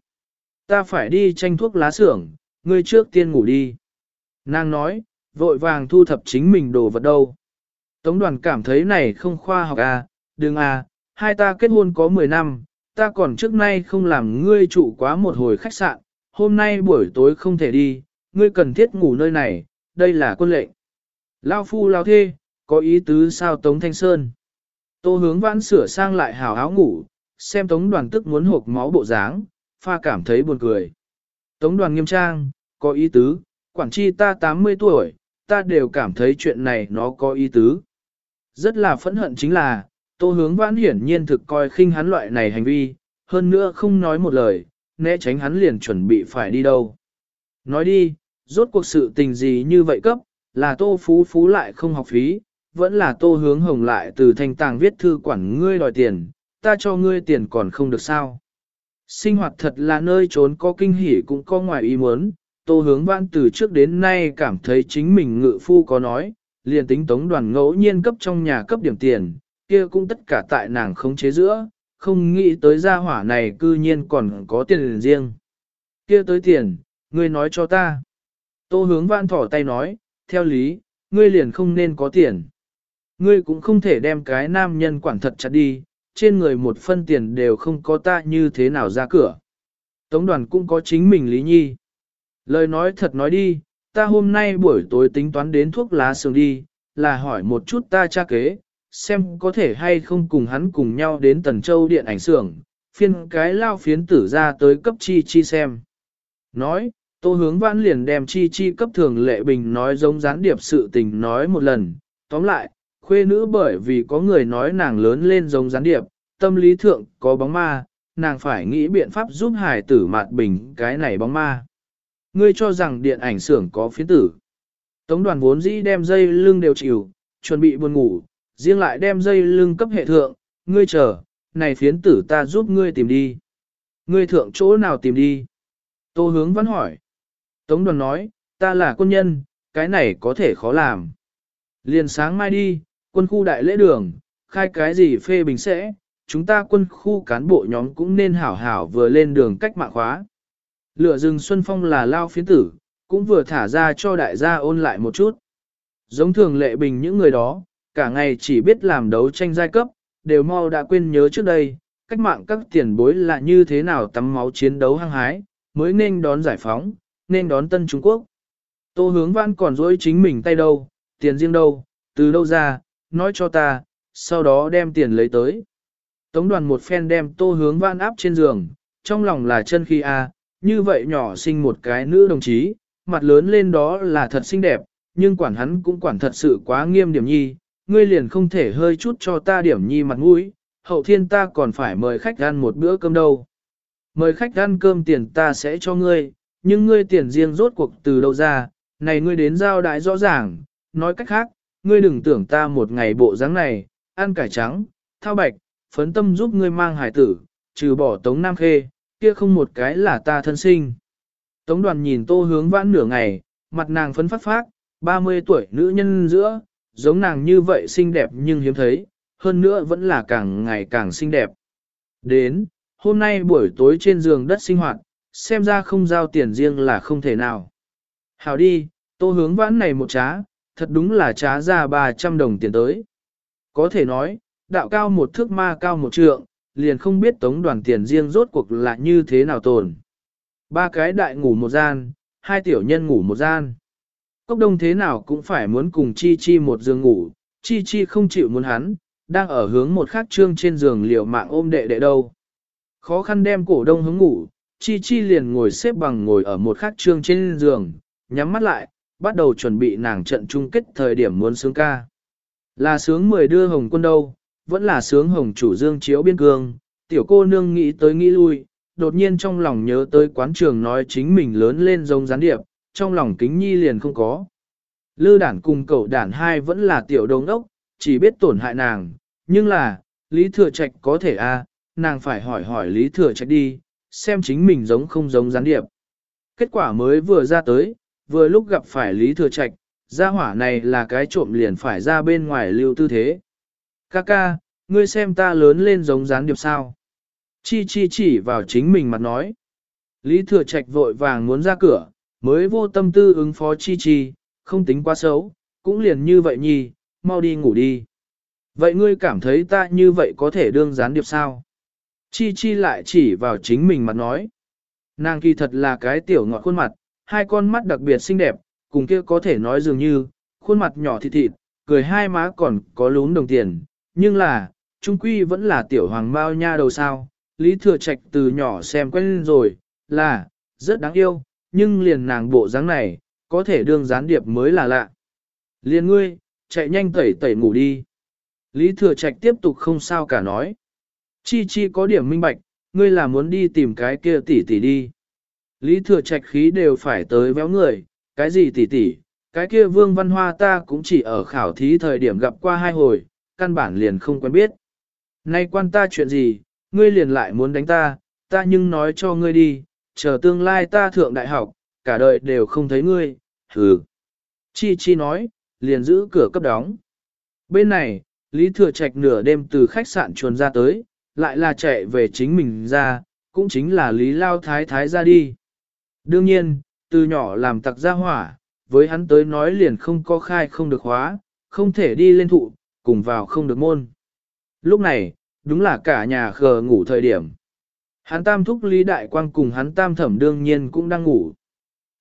Ta phải đi tranh thuốc lá xưởng, ngươi trước tiên ngủ đi. Nàng nói, vội vàng thu thập chính mình đồ vật đâu. Tống đoàn cảm thấy này không khoa học à, đừng à, hai ta kết hôn có 10 năm, ta còn trước nay không làm ngươi trụ quá một hồi khách sạn, hôm nay buổi tối không thể đi, ngươi cần thiết ngủ nơi này, đây là quân lệnh. Lao phu lao thê, có ý tứ sao Tống Thanh Sơn. Tô hướng vãn sửa sang lại hào áo ngủ, xem Tống đoàn tức muốn hộp máu bộ dáng, pha cảm thấy buồn cười. Tống đoàn nghiêm trang, có ý tứ, quản chi ta 80 tuổi, ta đều cảm thấy chuyện này nó có ý tứ. Rất là phẫn hận chính là, tô hướng vãn hiển nhiên thực coi khinh hắn loại này hành vi, hơn nữa không nói một lời, né tránh hắn liền chuẩn bị phải đi đâu. Nói đi, rốt cuộc sự tình gì như vậy cấp, là tô phú phú lại không học phí, vẫn là tô hướng hồng lại từ thanh tàng viết thư quản ngươi đòi tiền, ta cho ngươi tiền còn không được sao. Sinh hoạt thật là nơi trốn có kinh hỉ cũng có ngoài ý muốn, tô hướng vãn từ trước đến nay cảm thấy chính mình ngự phu có nói, liền tính tống đoàn ngẫu nhiên cấp trong nhà cấp điểm tiền, kia cũng tất cả tại nàng không chế giữa, không nghĩ tới gia hỏa này cư nhiên còn có tiền riêng. Kia tới tiền, ngươi nói cho ta. Tô hướng vãn thỏ tay nói, theo lý, ngươi liền không nên có tiền. Ngươi cũng không thể đem cái nam nhân quản thật chặt đi, trên người một phân tiền đều không có ta như thế nào ra cửa. Tống đoàn cũng có chính mình lý nhi. Lời nói thật nói đi, ta hôm nay buổi tối tính toán đến thuốc lá sương đi, là hỏi một chút ta cha kế, xem có thể hay không cùng hắn cùng nhau đến Tần Châu điện ảnh xưởng, phiên cái lao phiến tử ra tới cấp chi chi xem. Nói, tô hướng vãn liền đem chi chi cấp thường lệ bình nói giống gián điệp sự tình nói một lần, tóm lại, khuê nữ bởi vì có người nói nàng lớn lên giống gián điệp, tâm lý thượng có bóng ma, nàng phải nghĩ biện pháp giúp hải tử mạt bình cái này bóng ma. Ngươi cho rằng điện ảnh xưởng có phiến tử. Tống đoàn vốn dĩ đem dây lưng đều chịu, chuẩn bị buồn ngủ, riêng lại đem dây lưng cấp hệ thượng, ngươi chờ, này phiến tử ta giúp ngươi tìm đi. Ngươi thượng chỗ nào tìm đi? Tô hướng vẫn hỏi. Tống đoàn nói, ta là quân nhân, cái này có thể khó làm. Liền sáng mai đi, quân khu đại lễ đường, khai cái gì phê bình sẽ, chúng ta quân khu cán bộ nhóm cũng nên hảo hảo vừa lên đường cách mạng khóa. Lửa rừng Xuân Phong là lao phiến tử, cũng vừa thả ra cho đại gia ôn lại một chút. Giống thường lệ bình những người đó, cả ngày chỉ biết làm đấu tranh giai cấp, đều mau đã quên nhớ trước đây, cách mạng các tiền bối là như thế nào tắm máu chiến đấu hăng hái, mới nên đón giải phóng, nên đón tân Trung Quốc. Tô hướng văn còn dỗi chính mình tay đâu, tiền riêng đâu, từ đâu ra, nói cho ta, sau đó đem tiền lấy tới. Tống đoàn một phen đem tô hướng vãn áp trên giường, trong lòng là chân khi a như vậy nhỏ sinh một cái nữ đồng chí, mặt lớn lên đó là thật xinh đẹp, nhưng quản hắn cũng quản thật sự quá nghiêm điểm nhi, ngươi liền không thể hơi chút cho ta điểm nhi mặt mũi, hậu thiên ta còn phải mời khách ăn một bữa cơm đâu. Mời khách ăn cơm tiền ta sẽ cho ngươi, nhưng ngươi tiền riêng rốt cuộc từ đâu ra, này ngươi đến giao đại rõ ràng, nói cách khác, ngươi đừng tưởng ta một ngày bộ dáng này, ăn cải trắng, thao bạch, phấn tâm giúp ngươi mang hải tử, trừ bỏ tống nam khê, kia không một cái là ta thân sinh. Tống đoàn nhìn tô hướng vãn nửa ngày, mặt nàng phấn phát phát, 30 tuổi nữ nhân giữa, giống nàng như vậy xinh đẹp nhưng hiếm thấy, hơn nữa vẫn là càng ngày càng xinh đẹp. Đến, hôm nay buổi tối trên giường đất sinh hoạt, xem ra không giao tiền riêng là không thể nào. Hảo đi, tô hướng vãn này một trá, thật đúng là trá ra 300 đồng tiền tới. Có thể nói, đạo cao một thước ma cao một trượng, liền không biết tống đoàn tiền riêng rốt cuộc là như thế nào tồn. Ba cái đại ngủ một gian, hai tiểu nhân ngủ một gian. Cốc đông thế nào cũng phải muốn cùng Chi Chi một giường ngủ, Chi Chi không chịu muốn hắn, đang ở hướng một khát trương trên giường liều mạng ôm đệ đệ đâu. Khó khăn đem cổ đông hướng ngủ, Chi Chi liền ngồi xếp bằng ngồi ở một khát trương trên giường, nhắm mắt lại, bắt đầu chuẩn bị nàng trận chung kết thời điểm muốn sướng ca. Là sướng mười đưa hồng quân đâu, vẫn là sướng hồng chủ dương chiếu biên cương, tiểu cô nương nghĩ tới nghĩ lui, đột nhiên trong lòng nhớ tới quán trường nói chính mình lớn lên giống gián điệp, trong lòng kính nhi liền không có. Lư đản cùng cậu đản hai vẫn là tiểu đồng đốc, chỉ biết tổn hại nàng, nhưng là, Lý Thừa Trạch có thể a à, nàng phải hỏi hỏi Lý Thừa Trạch đi, xem chính mình giống không giống gián điệp. Kết quả mới vừa ra tới, vừa lúc gặp phải Lý Thừa Trạch, gia hỏa này là cái trộm liền phải ra bên ngoài lưu tư thế. Kaka, ngươi xem ta lớn lên giống gián điệp sao? Chi chi chỉ vào chính mình mặt nói. Lý Thừa Trạch vội vàng muốn ra cửa, mới vô tâm tư ứng phó chi chi, không tính quá xấu, cũng liền như vậy nhì, mau đi ngủ đi. Vậy ngươi cảm thấy ta như vậy có thể đương gián điệp sao? Chi chi lại chỉ vào chính mình mặt nói. Nàng kỳ thật là cái tiểu ngọt khuôn mặt, hai con mắt đặc biệt xinh đẹp, cùng kia có thể nói dường như, khuôn mặt nhỏ thịt thịt, cười hai má còn có lún đồng tiền, nhưng là, trung quy vẫn là tiểu hoàng bao nha đầu sao, Lý Thừa Trạch từ nhỏ xem quen rồi, là, rất đáng yêu, nhưng liền nàng bộ dáng này, có thể đương gián điệp mới là lạ. Liền ngươi, chạy nhanh tẩy tẩy ngủ đi. Lý Thừa Trạch tiếp tục không sao cả nói. Chi chi có điểm minh bạch, ngươi là muốn đi tìm cái kia tỷ tỷ đi. Lý Thừa Trạch khí đều phải tới véo người, cái gì tỷ tỷ, cái kia vương văn hoa ta cũng chỉ ở khảo thí thời điểm gặp qua hai hồi, căn bản liền không quen biết. Nay quan ta chuyện gì, ngươi liền lại muốn đánh ta, ta nhưng nói cho ngươi đi, chờ tương lai ta thượng đại học, cả đời đều không thấy ngươi, hừ. Chi Chi nói, liền giữ cửa cấp đóng. Bên này, Lý Thừa Trạch nửa đêm từ khách sạn chuồn ra tới, lại là chạy về chính mình ra, cũng chính là Lý Lao Thái Thái ra đi. Đương nhiên, từ nhỏ làm tặc ra hỏa, với hắn tới nói liền không có khai không được hóa, không thể đi lên thụ, cùng vào không được môn. Lúc này, đúng là cả nhà khờ ngủ thời điểm. Hắn tam thúc Lý Đại Quang cùng hắn tam thẩm đương nhiên cũng đang ngủ.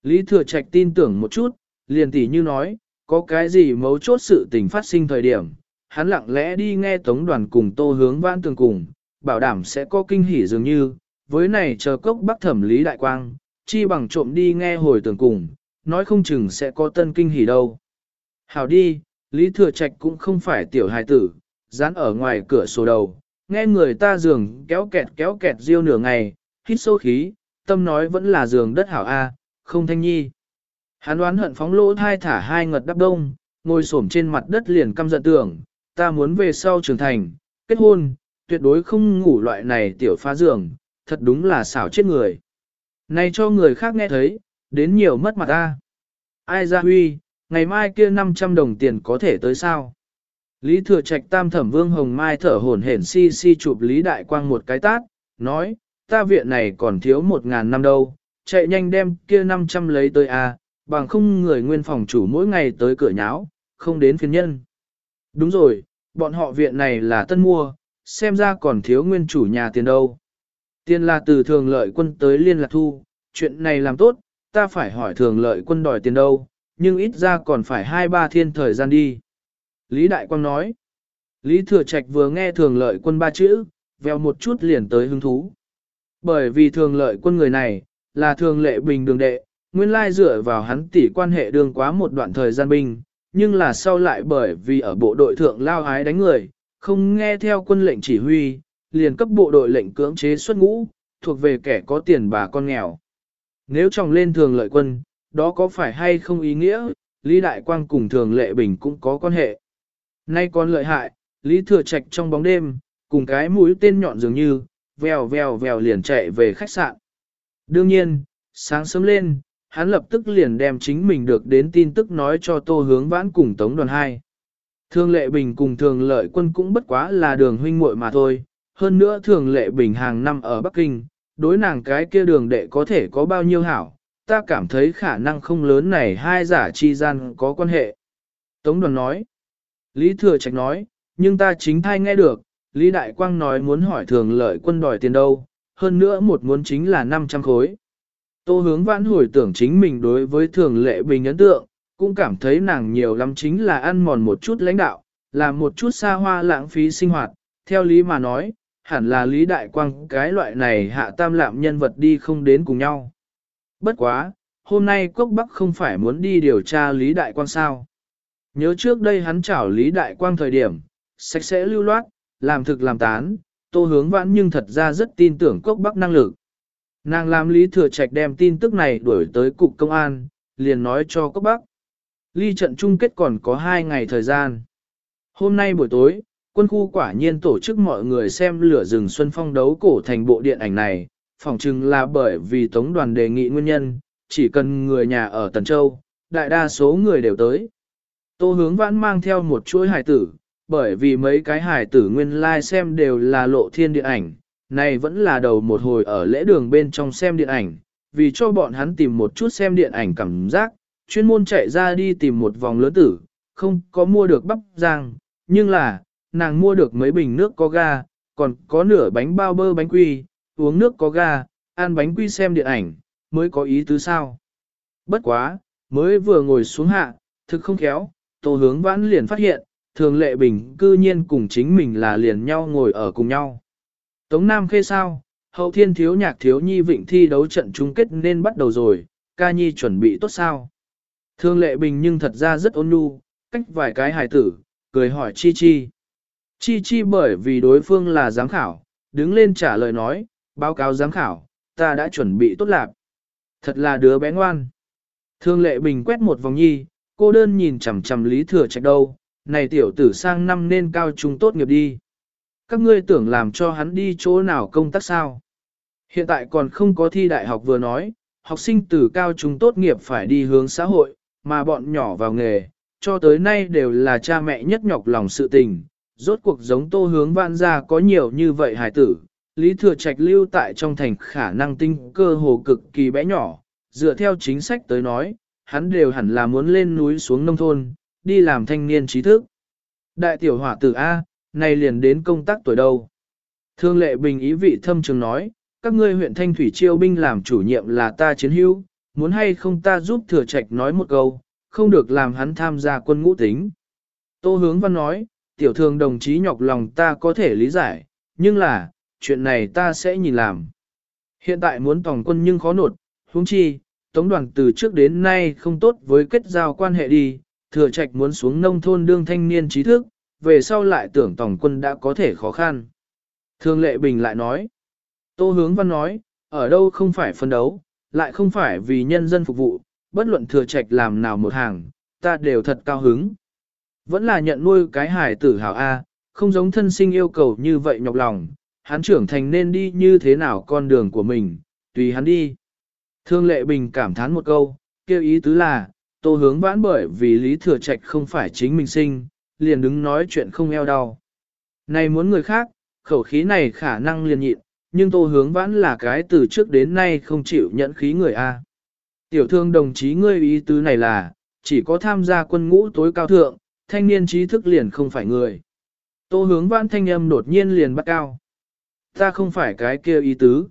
Lý Thừa Trạch tin tưởng một chút, liền tỉ như nói, có cái gì mấu chốt sự tình phát sinh thời điểm, hắn lặng lẽ đi nghe tống đoàn cùng tô hướng vãn tường cùng, bảo đảm sẽ có kinh hỉ dường như, với này chờ cốc bắc thẩm lý đại quang, chi bằng trộm đi nghe hồi tưởng cùng, nói không chừng sẽ có tân kinh hỉ đâu. Hảo đi, Lý Thừa Trạch cũng không phải tiểu hài tử, dán ở ngoài cửa sổ đầu, nghe người ta giường kéo kẹt kéo kẹt riêu nửa ngày, hít sâu khí, tâm nói vẫn là giường đất hảo A, không thanh nhi. Hắn đoán hận phóng lỗ thai thả hai ngật đắp đông, ngồi xổm trên mặt đất liền căm giận tưởng, ta muốn về sau trưởng thành, kết hôn, tuyệt đối không ngủ loại này tiểu phá giường, thật đúng là xảo chết người. Này cho người khác nghe thấy, đến nhiều mất mặt ta. Ai ra huy, ngày mai kia 500 đồng tiền có thể tới sao? Lý Thừa Trạch tam thẩm vương hồng mai thở hổn hển si si chụp Lý Đại Quang một cái tát, nói, ta viện này còn thiếu một ngàn năm đâu, chạy nhanh đem kia 500 lấy tới à, bằng không người nguyên phòng chủ mỗi ngày tới cửa nháo, không đến phiền nhân. Đúng rồi, bọn họ viện này là tân mua, xem ra còn thiếu nguyên chủ nhà tiền đâu. Tiền là từ thường lợi quân tới liên lạc thu, chuyện này làm tốt, ta phải hỏi thường lợi quân đòi tiền đâu, nhưng ít ra còn phải hai ba thiên thời gian đi. Lý Đại Quang nói, Lý Thừa Trạch vừa nghe thường lợi quân ba chữ, veo một chút liền tới hứng thú. Bởi vì thường lợi quân người này, là thường lệ bình đường đệ, nguyên lai dựa vào hắn tỷ quan hệ đường quá một đoạn thời gian binh, nhưng là sau lại bởi vì ở bộ đội thượng lao ái đánh người, không nghe theo quân lệnh chỉ huy, liền cấp bộ đội lệnh cưỡng chế xuất ngũ, thuộc về kẻ có tiền bà con nghèo. Nếu chồng lên thường lợi quân, đó có phải hay không ý nghĩa, Lý Đại Quang cùng thường lệ bình cũng có quan hệ. Nay còn lợi hại, Lý Thừa Trạch trong bóng đêm, cùng cái mũi tên nhọn dường như, vèo vèo vèo liền chạy về khách sạn. Đương nhiên, sáng sớm lên, hắn lập tức liền đem chính mình được đến tin tức nói cho Tô Hướng Vãn cùng Tống đoàn 2. Thường lệ bình cùng thường lợi quân cũng bất quá là đường huynh muội mà thôi, hơn nữa thường lệ bình hàng năm ở Bắc Kinh, đối nàng cái kia đường đệ có thể có bao nhiêu hảo, ta cảm thấy khả năng không lớn này hai giả chi gian có quan hệ. Tống đoàn nói, Lý Thừa Trạch nói, nhưng ta chính thai nghe được, Lý Đại Quang nói muốn hỏi thường lợi quân đòi tiền đâu, hơn nữa một muốn chính là 500 khối. Tô hướng vãn hồi tưởng chính mình đối với thường lệ bình ấn tượng, cũng cảm thấy nàng nhiều lắm chính là ăn mòn một chút lãnh đạo, làm một chút xa hoa lãng phí sinh hoạt, theo lý mà nói, hẳn là lý đại quang cái loại này hạ tam lạm nhân vật đi không đến cùng nhau. Bất quá, hôm nay Cốc Bắc không phải muốn đi điều tra lý đại quang sao. Nhớ trước đây hắn chảo lý đại quang thời điểm, sạch sẽ lưu loát, làm thực làm tán, tô hướng vãn nhưng thật ra rất tin tưởng Cốc Bắc năng lực. Nàng làm Lý Thừa Trạch đem tin tức này đuổi tới cục công an, liền nói cho Cốc Bắc. Ly trận chung kết còn có 2 ngày thời gian. Hôm nay buổi tối, quân khu quả nhiên tổ chức mọi người xem lửa rừng Xuân Phong đấu cổ thành bộ điện ảnh này, phỏng chừng là bởi vì Tống đoàn đề nghị nguyên nhân, chỉ cần người nhà ở Tần Châu, đại đa số người đều tới. Tô hướng vãn mang theo một chuỗi hài tử, bởi vì mấy cái hài tử nguyên lai like xem đều là lộ thiên điện ảnh, này vẫn là đầu một hồi ở lễ đường bên trong xem điện ảnh, vì cho bọn hắn tìm một chút xem điện ảnh cảm giác, chuyên môn chạy ra đi tìm một vòng lớn tử, không có mua được bắp giang, nhưng là, nàng mua được mấy bình nước có ga, còn có nửa bánh bao bơ bánh quy, uống nước có ga, ăn bánh quy xem điện ảnh, mới có ý tứ sao. Bất quá, mới vừa ngồi xuống hạ, thực không khéo, tổ hướng vãn liền phát hiện, thường lệ bình cư nhiên cùng chính mình là liền nhau ngồi ở cùng nhau. Tống Nam khê sao, hậu thiên thiếu nhạc thiếu nhi vịnh thi đấu trận chung kết nên bắt đầu rồi, ca nhi chuẩn bị tốt sao. Thương lệ bình nhưng thật ra rất ôn nhu, cách vài cái hài tử, cười hỏi Chi Chi. Chi Chi bởi vì đối phương là giám khảo, đứng lên trả lời nói, báo cáo giám khảo, ta đã chuẩn bị tốt lạc. Thật là đứa bé ngoan. Thương lệ bình quét một vòng nhi, cô đơn nhìn chằm chằm lý thừa trạch đâu, này tiểu tử sang năm nên cao trung tốt nghiệp đi. Các ngươi tưởng làm cho hắn đi chỗ nào công tác sao? Hiện tại còn không có thi đại học vừa nói, học sinh từ cao trung tốt nghiệp phải đi hướng xã hội, mà bọn nhỏ vào nghề, cho tới nay đều là cha mẹ nhất nhọc lòng sự tình. Rốt cuộc giống tô hướng vạn ra có nhiều như vậy hài tử, Lý Thừa Trạch lưu tại trong thành khả năng tinh cơ hồ cực kỳ bé nhỏ, dựa theo chính sách tới nói, hắn đều hẳn là muốn lên núi xuống nông thôn, đi làm thanh niên trí thức. Đại tiểu hỏa tử A, này liền đến công tác tuổi đâu. Thương lệ bình ý vị thâm trường nói, các ngươi huyện Thanh Thủy Chiêu binh làm chủ nhiệm là ta chiến hữu, muốn hay không ta giúp thừa trạch nói một câu, không được làm hắn tham gia quân ngũ tính. Tô hướng văn nói, tiểu thương đồng chí nhọc lòng ta có thể lý giải, nhưng là, chuyện này ta sẽ nhìn làm. Hiện tại muốn tổng quân nhưng khó nột, huống chi, tống đoàn từ trước đến nay không tốt với kết giao quan hệ đi, thừa trạch muốn xuống nông thôn đương thanh niên trí thức, về sau lại tưởng tổng quân đã có thể khó khăn. Thương lệ bình lại nói, tô hướng văn nói, ở đâu không phải phân đấu, lại không phải vì nhân dân phục vụ, bất luận thừa trạch làm nào một hàng, ta đều thật cao hứng. Vẫn là nhận nuôi cái hài tử hảo A, không giống thân sinh yêu cầu như vậy nhọc lòng, hắn trưởng thành nên đi như thế nào con đường của mình, tùy hắn đi. Thương lệ bình cảm thán một câu, kêu ý tứ là, tô hướng vãn bởi vì lý thừa trạch không phải chính mình sinh, liền đứng nói chuyện không eo đau. Này muốn người khác, khẩu khí này khả năng liền nhịn, nhưng tô hướng vãn là cái từ trước đến nay không chịu nhận khí người A. Tiểu thương đồng chí ngươi ý tứ này là, chỉ có tham gia quân ngũ tối cao thượng, thanh niên trí thức liền không phải người. Tô hướng vãn thanh âm đột nhiên liền bắt cao. Ta không phải cái kia ý tứ.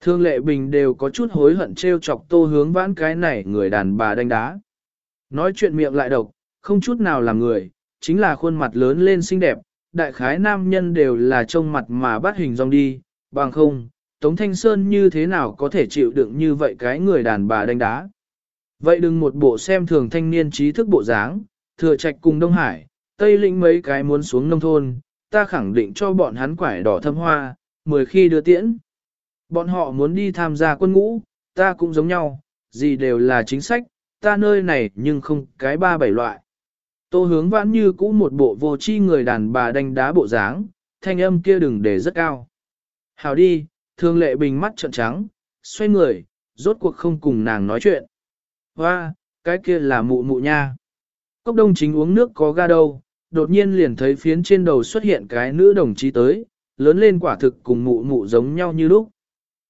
Thương lệ bình đều có chút hối hận trêu chọc tô hướng vãn cái này người đàn bà đánh đá. Nói chuyện miệng lại độc, không chút nào làm người, chính là khuôn mặt lớn lên xinh đẹp, đại khái nam nhân đều là trông mặt mà bắt hình dong đi, bằng không, Tống Thanh Sơn như thế nào có thể chịu đựng như vậy cái người đàn bà đánh đá. Vậy đừng một bộ xem thường thanh niên trí thức bộ dáng, thừa trạch cùng Đông Hải, Tây Lĩnh mấy cái muốn xuống nông thôn, ta khẳng định cho bọn hắn quải đỏ thâm hoa, mười khi đưa tiễn. Bọn họ muốn đi tham gia quân ngũ, ta cũng giống nhau, gì đều là chính sách, ta nơi này nhưng không cái ba bảy loại. Tô hướng vãn như cũ một bộ vô chi người đàn bà đánh đá bộ dáng, thanh âm kia đừng để rất cao. Hào đi, thương lệ bình mắt trợn trắng, xoay người, rốt cuộc không cùng nàng nói chuyện. Hoa, cái kia là mụ mụ nha. Cốc đông chính uống nước có ga đâu, đột nhiên liền thấy phiến trên đầu xuất hiện cái nữ đồng chí tới, lớn lên quả thực cùng mụ mụ giống nhau như lúc.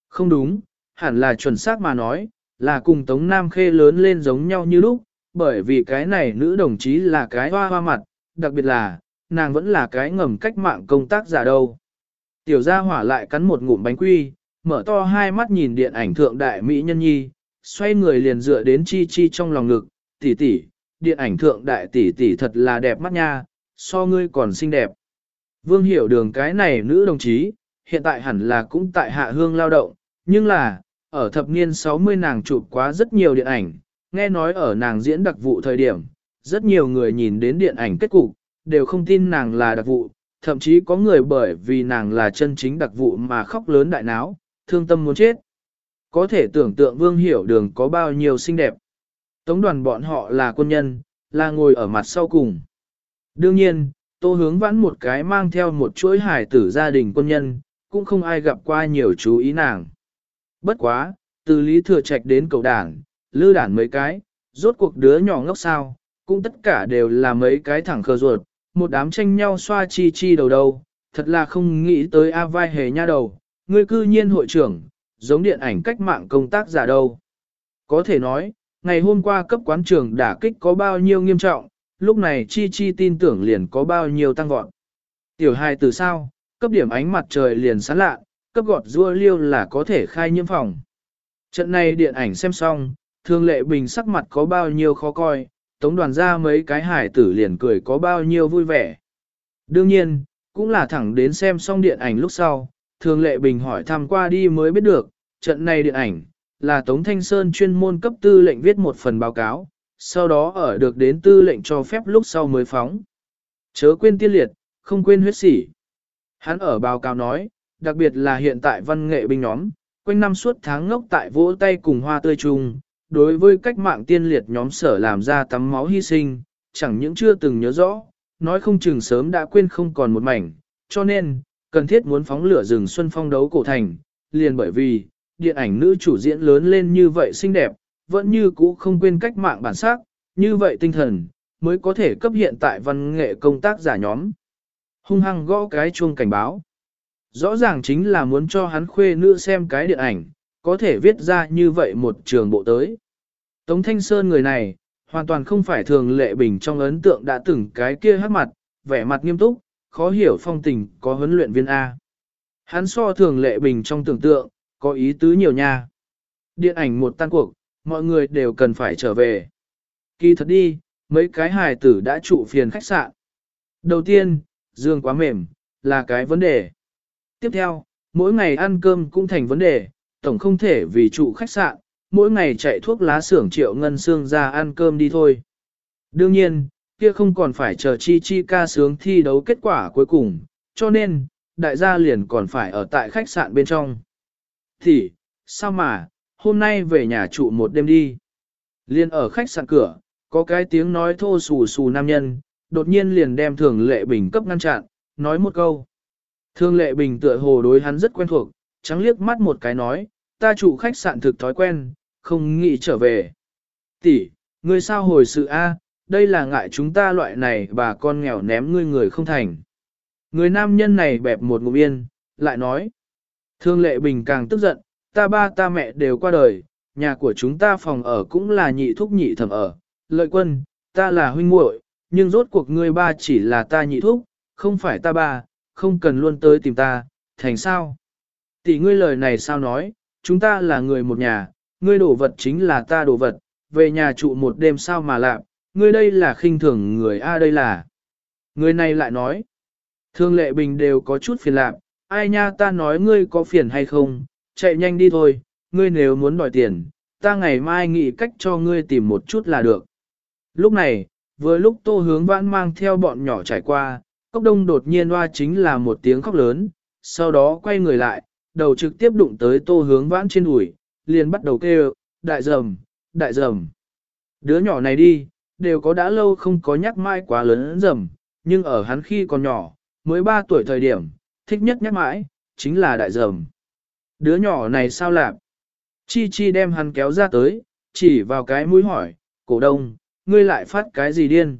Không đúng, hẳn là chuẩn xác mà nói, là cùng Tống Nam Khê lớn lên giống nhau như lúc, bởi vì cái này nữ đồng chí là cái hoa hoa mặt, đặc biệt là, nàng vẫn là cái ngầm cách mạng công tác giả đâu. Tiểu gia hỏa lại cắn một ngụm bánh quy, mở to hai mắt nhìn điện ảnh thượng đại Mỹ nhân nhi, xoay người liền dựa đến chi chi trong lòng ngực, tỷ tỷ, điện ảnh thượng đại tỷ tỷ thật là đẹp mắt nha, so ngươi còn xinh đẹp. Vương hiểu đường cái này nữ đồng chí, hiện tại hẳn là cũng tại hạ hương lao động, nhưng là, ở thập niên 60 nàng chụp quá rất nhiều điện ảnh, nghe nói ở nàng diễn đặc vụ thời điểm, rất nhiều người nhìn đến điện ảnh kết cục, đều không tin nàng là đặc vụ, thậm chí có người bởi vì nàng là chân chính đặc vụ mà khóc lớn đại náo, thương tâm muốn chết. Có thể tưởng tượng vương hiểu đường có bao nhiêu xinh đẹp. Tống đoàn bọn họ là quân nhân, là ngồi ở mặt sau cùng. Đương nhiên, tô hướng vãn một cái mang theo một chuỗi hải tử gia đình quân nhân, cũng không ai gặp qua nhiều chú ý nàng. Bất quá, từ lý thừa trạch đến cầu đảng, lư đản mấy cái, rốt cuộc đứa nhỏ ngốc sao, cũng tất cả đều là mấy cái thẳng khờ ruột, một đám tranh nhau xoa chi chi đầu đầu, thật là không nghĩ tới A vai hề nha đầu, ngươi cư nhiên hội trưởng, giống điện ảnh cách mạng công tác giả đâu. Có thể nói, ngày hôm qua cấp quán trường đả kích có bao nhiêu nghiêm trọng, lúc này chi chi tin tưởng liền có bao nhiêu tăng vọt. Tiểu hài từ sao, cấp điểm ánh mặt trời liền sáng lạ, cấp gọt rua liêu là có thể khai nhiễm phòng. Trận này điện ảnh xem xong, thương lệ bình sắc mặt có bao nhiêu khó coi, tống đoàn ra mấy cái hải tử liền cười có bao nhiêu vui vẻ. Đương nhiên, cũng là thẳng đến xem xong điện ảnh lúc sau, thường lệ bình hỏi thăm qua đi mới biết được, trận này điện ảnh, là Tống Thanh Sơn chuyên môn cấp tư lệnh viết một phần báo cáo, sau đó ở được đến tư lệnh cho phép lúc sau mới phóng. Chớ quên tiên liệt, không quên huyết sỉ. Hắn ở báo cáo nói, đặc biệt là hiện tại văn nghệ binh nhóm, quanh năm suốt tháng ngốc tại vỗ tay cùng hoa tươi chung, đối với cách mạng tiên liệt nhóm sở làm ra tắm máu hy sinh, chẳng những chưa từng nhớ rõ, nói không chừng sớm đã quên không còn một mảnh, cho nên, cần thiết muốn phóng lửa rừng xuân phong đấu cổ thành, liền bởi vì, điện ảnh nữ chủ diễn lớn lên như vậy xinh đẹp, vẫn như cũ không quên cách mạng bản sắc, như vậy tinh thần, mới có thể cấp hiện tại văn nghệ công tác giả nhóm. Hung hăng gõ cái chuông cảnh báo. Rõ ràng chính là muốn cho hắn khuê nữ xem cái điện ảnh, có thể viết ra như vậy một trường bộ tới. Tống Thanh Sơn người này, hoàn toàn không phải thường lệ bình trong ấn tượng đã từng cái kia hát mặt, vẻ mặt nghiêm túc, khó hiểu phong tình có huấn luyện viên A. Hắn so thường lệ bình trong tưởng tượng, có ý tứ nhiều nha. Điện ảnh một tan cuộc, mọi người đều cần phải trở về. Kỳ thật đi, mấy cái hài tử đã trụ phiền khách sạn. Đầu tiên, giường quá mềm, là cái vấn đề. Tiếp theo, mỗi ngày ăn cơm cũng thành vấn đề, tổng không thể vì trụ khách sạn, mỗi ngày chạy thuốc lá xưởng triệu ngân xương ra ăn cơm đi thôi. Đương nhiên, kia không còn phải chờ chi chi ca sướng thi đấu kết quả cuối cùng, cho nên, đại gia liền còn phải ở tại khách sạn bên trong. Thì, sao mà, hôm nay về nhà trụ một đêm đi. Liên ở khách sạn cửa, có cái tiếng nói thô xù xù nam nhân, đột nhiên liền đem thường lệ bình cấp ngăn chặn, nói một câu. Thường lệ bình tựa hồ đối hắn rất quen thuộc, trắng liếc mắt một cái nói, ta trụ khách sạn thực thói quen, không nghĩ trở về. Tỷ, ngươi sao hồi sự A, đây là ngại chúng ta loại này bà con nghèo ném ngươi người không thành. Người nam nhân này bẹp một ngụm yên, lại nói. Thương lệ bình càng tức giận, ta ba ta mẹ đều qua đời, nhà của chúng ta phòng ở cũng là nhị thúc nhị thẩm ở. Lợi quân, ta là huynh muội, nhưng rốt cuộc ngươi ba chỉ là ta nhị thúc, không phải ta ba, không cần luôn tới tìm ta, thành sao? Tỷ ngươi lời này sao nói, chúng ta là người một nhà, ngươi đổ vật chính là ta đổ vật, về nhà trụ một đêm sao mà lạ, ngươi đây là khinh thường người A đây là. Người này lại nói, thương lệ bình đều có chút phiền lạc, ai nha ta nói ngươi có phiền hay không, chạy nhanh đi thôi, ngươi nếu muốn đòi tiền, ta ngày mai nghĩ cách cho ngươi tìm một chút là được. Lúc này, vừa lúc tô hướng vãn mang theo bọn nhỏ trải qua, cốc đông đột nhiên hoa chính là một tiếng khóc lớn, sau đó quay người lại, đầu trực tiếp đụng tới tô hướng vãn trên ủi, liền bắt đầu kêu, đại dầm, đại dầm. Đứa nhỏ này đi, đều có đã lâu không có nhắc mai quá lớn dầm, nhưng ở hắn khi còn nhỏ, mới 3 tuổi thời điểm, thích nhất nhắc mãi, chính là đại dầm. Đứa nhỏ này sao lạc? Chi Chi đem hắn kéo ra tới, chỉ vào cái mũi hỏi, cổ đông, ngươi lại phát cái gì điên?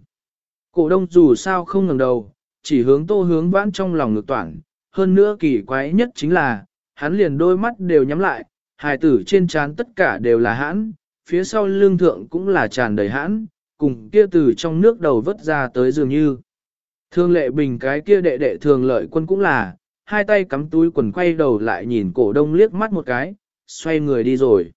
Cổ đông dù sao không ngẩng đầu, chỉ hướng tô hướng vãn trong lòng ngược toản hơn nữa kỳ quái nhất chính là, hắn liền đôi mắt đều nhắm lại, hài tử trên trán tất cả đều là hãn, phía sau lương thượng cũng là tràn đầy hãn, cùng kia từ trong nước đầu vớt ra tới dường như. Thương lệ bình cái kia đệ đệ thường lợi quân cũng là, hai tay cắm túi quần quay đầu lại nhìn cổ đông liếc mắt một cái, xoay người đi rồi.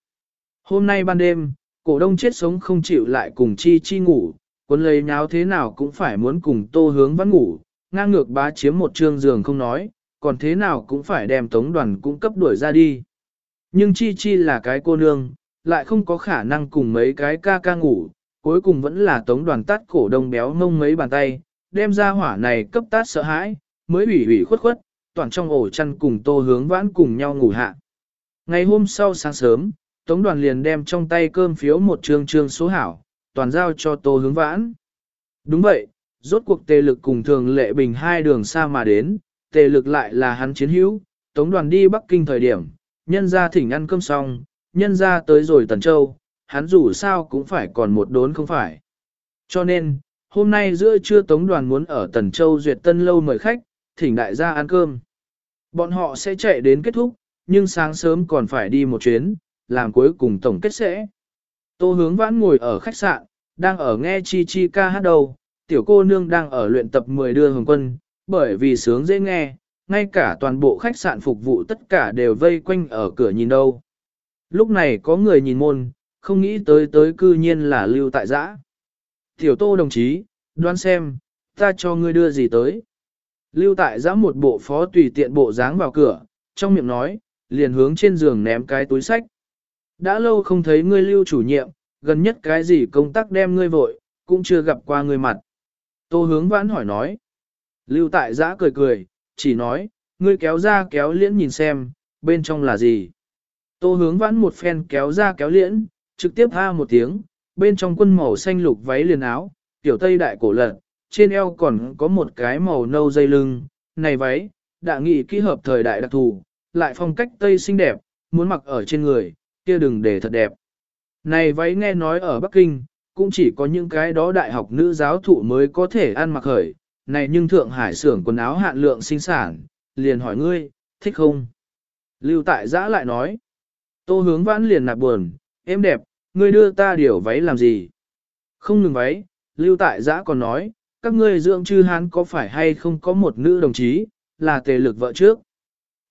Hôm nay ban đêm, cổ đông chết sống không chịu lại cùng chi chi ngủ, quân lấy nháo thế nào cũng phải muốn cùng tô hướng văn ngủ, ngang ngược bá chiếm một trương giường không nói, còn thế nào cũng phải đem tống đoàn cung cấp đuổi ra đi. Nhưng chi chi là cái cô nương, lại không có khả năng cùng mấy cái ca ca ngủ, cuối cùng vẫn là tống đoàn tắt cổ đông béo ngông mấy bàn tay, đem ra hỏa này cấp tát sợ hãi, mới ủy ủy khuất khuất, toàn trong ổ chăn cùng tô hướng vãn cùng nhau ngủ hạ. Ngày hôm sau sáng sớm, tống đoàn liền đem trong tay cơm phiếu một trương trương số hảo, toàn giao cho tô hướng vãn. Đúng vậy, rốt cuộc tề lực cùng thường lệ bình hai đường xa mà đến, tề lực lại là hắn chiến hữu, tống đoàn đi Bắc Kinh thời điểm, nhân ra thỉnh ăn cơm xong, nhân ra tới rồi Tần Châu, hắn dù sao cũng phải còn một đốn không phải. Cho nên, hôm nay giữa trưa tống đoàn muốn ở Tần Châu duyệt tân lâu mời khách, thỉnh đại gia ăn cơm. Bọn họ sẽ chạy đến kết thúc, nhưng sáng sớm còn phải đi một chuyến, làm cuối cùng tổng kết sẽ. Tô hướng vãn ngồi ở khách sạn, đang ở nghe chi chi ca hát đầu, tiểu cô nương đang ở luyện tập 10 đưa hồng quân, bởi vì sướng dễ nghe, ngay cả toàn bộ khách sạn phục vụ tất cả đều vây quanh ở cửa nhìn đâu. Lúc này có người nhìn môn, không nghĩ tới tới cư nhiên là lưu tại giã. Tiểu tô đồng chí, đoán xem, ta cho ngươi đưa gì tới. Lưu tại giã một bộ phó tùy tiện bộ dáng vào cửa, trong miệng nói, liền hướng trên giường ném cái túi sách. Đã lâu không thấy ngươi lưu chủ nhiệm, gần nhất cái gì công tác đem ngươi vội, cũng chưa gặp qua ngươi mặt. Tô hướng vãn hỏi nói. Lưu tại giã cười cười, chỉ nói, ngươi kéo ra kéo liễn nhìn xem, bên trong là gì. Tô hướng vãn một phen kéo ra kéo liễn, trực tiếp ha một tiếng, bên trong quân màu xanh lục váy liền áo, tiểu tây đại cổ lật, trên eo còn có một cái màu nâu dây lưng, này váy, đã nghị kỹ hợp thời đại đặc thù, lại phong cách tây xinh đẹp, muốn mặc ở trên người, kia đừng để thật đẹp. Này váy nghe nói ở Bắc Kinh, cũng chỉ có những cái đó đại học nữ giáo thụ mới có thể ăn mặc khởi, này nhưng Thượng Hải xưởng quần áo hạn lượng sinh sản, liền hỏi ngươi, thích không? Lưu tại giã lại nói, tô hướng vãn liền nạp buồn, em đẹp, ngươi đưa ta điều váy làm gì? Không ngừng váy, lưu tại giã còn nói, các ngươi dưỡng chư hán có phải hay không có một nữ đồng chí, là tề lực vợ trước.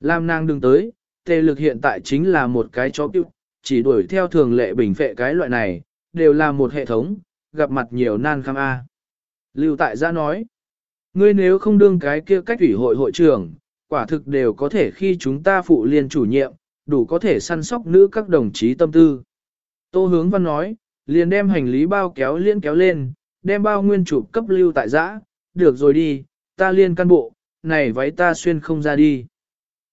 Làm nàng đừng tới, tề lực hiện tại chính là một cái chó cứu, chỉ đuổi theo thường lệ bình phệ cái loại này, đều là một hệ thống, gặp mặt nhiều nan khăm A. Lưu tại gia nói, Ngươi nếu không đương cái kia cách ủy hội hội trưởng, quả thực đều có thể khi chúng ta phụ liên chủ nhiệm, đủ có thể săn sóc nữ các đồng chí tâm tư. Tô hướng văn nói, liền đem hành lý bao kéo liên kéo lên, đem bao nguyên chụp cấp lưu tại giã, được rồi đi, ta liên căn bộ, này váy ta xuyên không ra đi.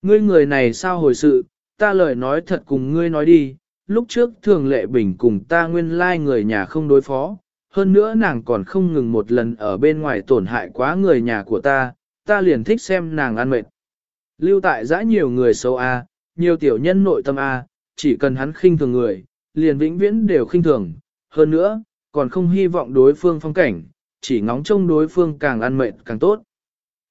Ngươi người này sao hồi sự, ta lời nói thật cùng ngươi nói đi, lúc trước thường lệ bình cùng ta nguyên lai like người nhà không đối phó, hơn nữa nàng còn không ngừng một lần ở bên ngoài tổn hại quá người nhà của ta, ta liền thích xem nàng ăn mệt. Lưu tại giã nhiều người xấu A, nhiều tiểu nhân nội tâm A, chỉ cần hắn khinh thường người, liền vĩnh viễn đều khinh thường, hơn nữa, còn không hy vọng đối phương phong cảnh, chỉ ngóng trông đối phương càng ăn mệt càng tốt.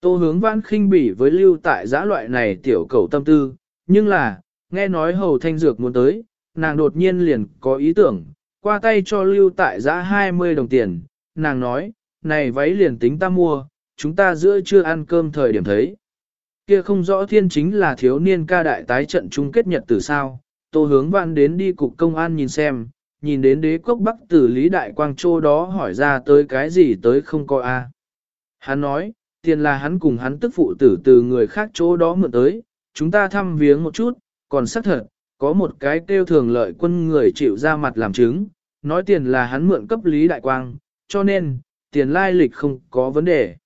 Tô hướng vãn khinh bỉ với lưu tại giã loại này tiểu cầu tâm tư, nhưng là, nghe nói hầu thanh dược muốn tới, nàng đột nhiên liền có ý tưởng, qua tay cho lưu tại giã 20 đồng tiền, nàng nói, này váy liền tính ta mua, chúng ta giữa chưa ăn cơm thời điểm thấy. Kia không rõ thiên chính là thiếu niên ca đại tái trận chung kết nhật từ sao, tô hướng vãn đến đi cục công an nhìn xem, nhìn đến đế quốc bắc tử Lý Đại Quang Châu đó hỏi ra tới cái gì tới không coi a. Hắn nói, tiền là hắn cùng hắn tức phụ tử từ người khác chỗ đó mượn tới, chúng ta thăm viếng một chút, còn xác thật, có một cái kêu thường lợi quân người chịu ra mặt làm chứng, nói tiền là hắn mượn cấp Lý Đại Quang, cho nên, tiền lai lịch không có vấn đề.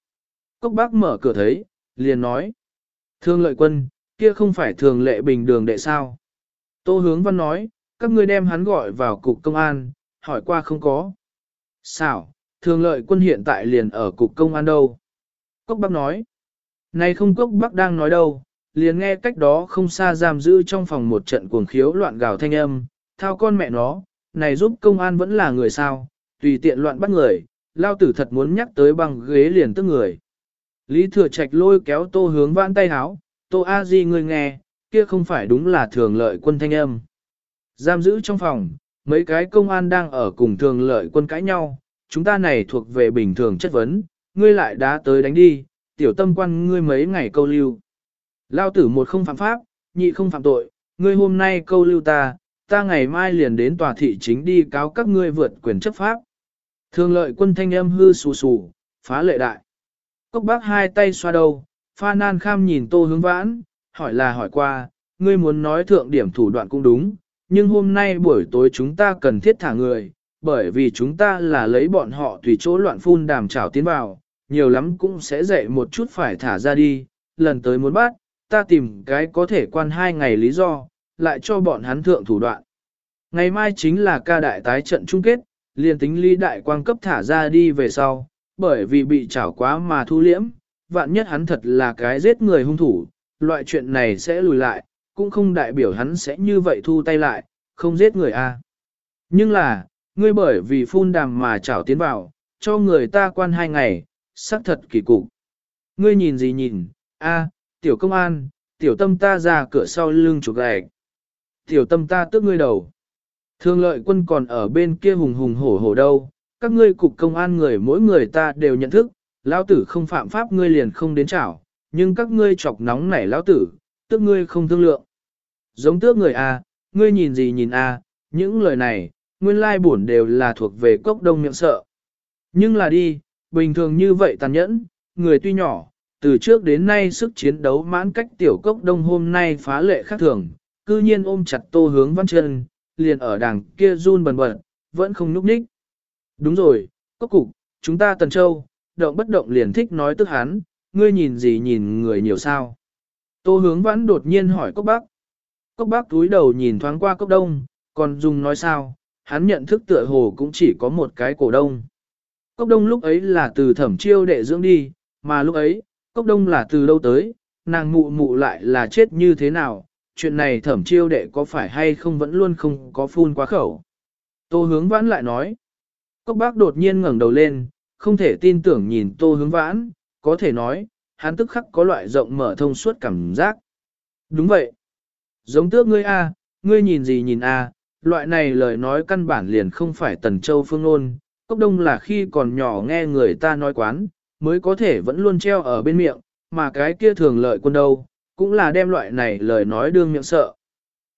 Cốc bác mở cửa thấy, liền nói, thương lợi quân, kia không phải thường lệ bình đường đệ sao. Tô hướng văn nói, các ngươi đem hắn gọi vào cục công an, hỏi qua không có. Sao, thường lợi quân hiện tại liền ở cục công an đâu? Cốc bác nói, này không cốc bác đang nói đâu, liền nghe cách đó không xa giam giữ trong phòng một trận cuồng khiếu loạn gào thanh âm, thao con mẹ nó, này giúp công an vẫn là người sao, tùy tiện loạn bắt người, lao tử thật muốn nhắc tới bằng ghế liền tức người. Lý thừa trạch lôi kéo tô hướng vãn tay háo, tô a di người nghe, kia không phải đúng là thường lợi quân thanh âm. Giam giữ trong phòng, mấy cái công an đang ở cùng thường lợi quân cãi nhau, chúng ta này thuộc về bình thường chất vấn, ngươi lại đá tới đánh đi, tiểu tâm quan ngươi mấy ngày câu lưu. Lao tử một không phạm pháp, nhị không phạm tội, ngươi hôm nay câu lưu ta, ta ngày mai liền đến tòa thị chính đi cáo các ngươi vượt quyền chấp pháp. Thường lợi quân thanh âm hư sù sù, phá lệ đại. Cốc bác hai tay xoa đầu, pha nan kham nhìn tô hướng vãn, hỏi là hỏi qua, ngươi muốn nói thượng điểm thủ đoạn cũng đúng, nhưng hôm nay buổi tối chúng ta cần thiết thả người, bởi vì chúng ta là lấy bọn họ tùy chỗ loạn phun đàm trảo tiến vào, nhiều lắm cũng sẽ dậy một chút phải thả ra đi, lần tới muốn bắt, ta tìm cái có thể quan hai ngày lý do, lại cho bọn hắn thượng thủ đoạn. Ngày mai chính là ca đại tái trận chung kết, liền tính ly đại quang cấp thả ra đi về sau, bởi vì bị chảo quá mà thu liễm, vạn nhất hắn thật là cái giết người hung thủ, loại chuyện này sẽ lùi lại, cũng không đại biểu hắn sẽ như vậy thu tay lại, không giết người a. Nhưng là, ngươi bởi vì phun đàm mà chảo tiến vào, cho người ta quan hai ngày, xác thật kỳ cục. Ngươi nhìn gì nhìn, a, tiểu công an, tiểu tâm ta ra cửa sau lưng chụp gạch. Tiểu tâm ta tước ngươi đầu. Thương lợi quân còn ở bên kia hùng hùng hổ hổ đâu, các ngươi cục công an người mỗi người ta đều nhận thức, lão tử không phạm pháp ngươi liền không đến chảo, nhưng các ngươi chọc nóng nảy lão tử, tước ngươi không thương lượng. Giống tước người a, ngươi nhìn gì nhìn a, những lời này, nguyên lai buồn đều là thuộc về cốc đông miệng sợ. Nhưng là đi, bình thường như vậy tàn nhẫn, người tuy nhỏ, từ trước đến nay sức chiến đấu mãn cách tiểu cốc đông hôm nay phá lệ khác thường, cư nhiên ôm chặt tô hướng văn chân, liền ở đằng kia run bần bật, vẫn không núp ních. Đúng rồi, cốc cục, chúng ta tần châu, động bất động liền thích nói tức hắn, ngươi nhìn gì nhìn người nhiều sao. Tô hướng vãn đột nhiên hỏi cốc bác. Cốc bác túi đầu nhìn thoáng qua cốc đông, còn dùng nói sao, hắn nhận thức tựa hồ cũng chỉ có một cái cổ đông. Cốc đông lúc ấy là từ thẩm chiêu đệ dưỡng đi, mà lúc ấy, cốc đông là từ đâu tới, nàng mụ mụ lại là chết như thế nào, chuyện này thẩm chiêu đệ có phải hay không vẫn luôn không có phun quá khẩu. Tô hướng vãn lại nói, cốc bác đột nhiên ngẩng đầu lên, không thể tin tưởng nhìn tô hướng vãn, có thể nói, hắn tức khắc có loại rộng mở thông suốt cảm giác. Đúng vậy. Giống tước ngươi a, ngươi nhìn gì nhìn a, loại này lời nói căn bản liền không phải tần châu phương ngôn, cốc đông là khi còn nhỏ nghe người ta nói quán, mới có thể vẫn luôn treo ở bên miệng, mà cái kia thường lợi quân đâu, cũng là đem loại này lời nói đương miệng sợ.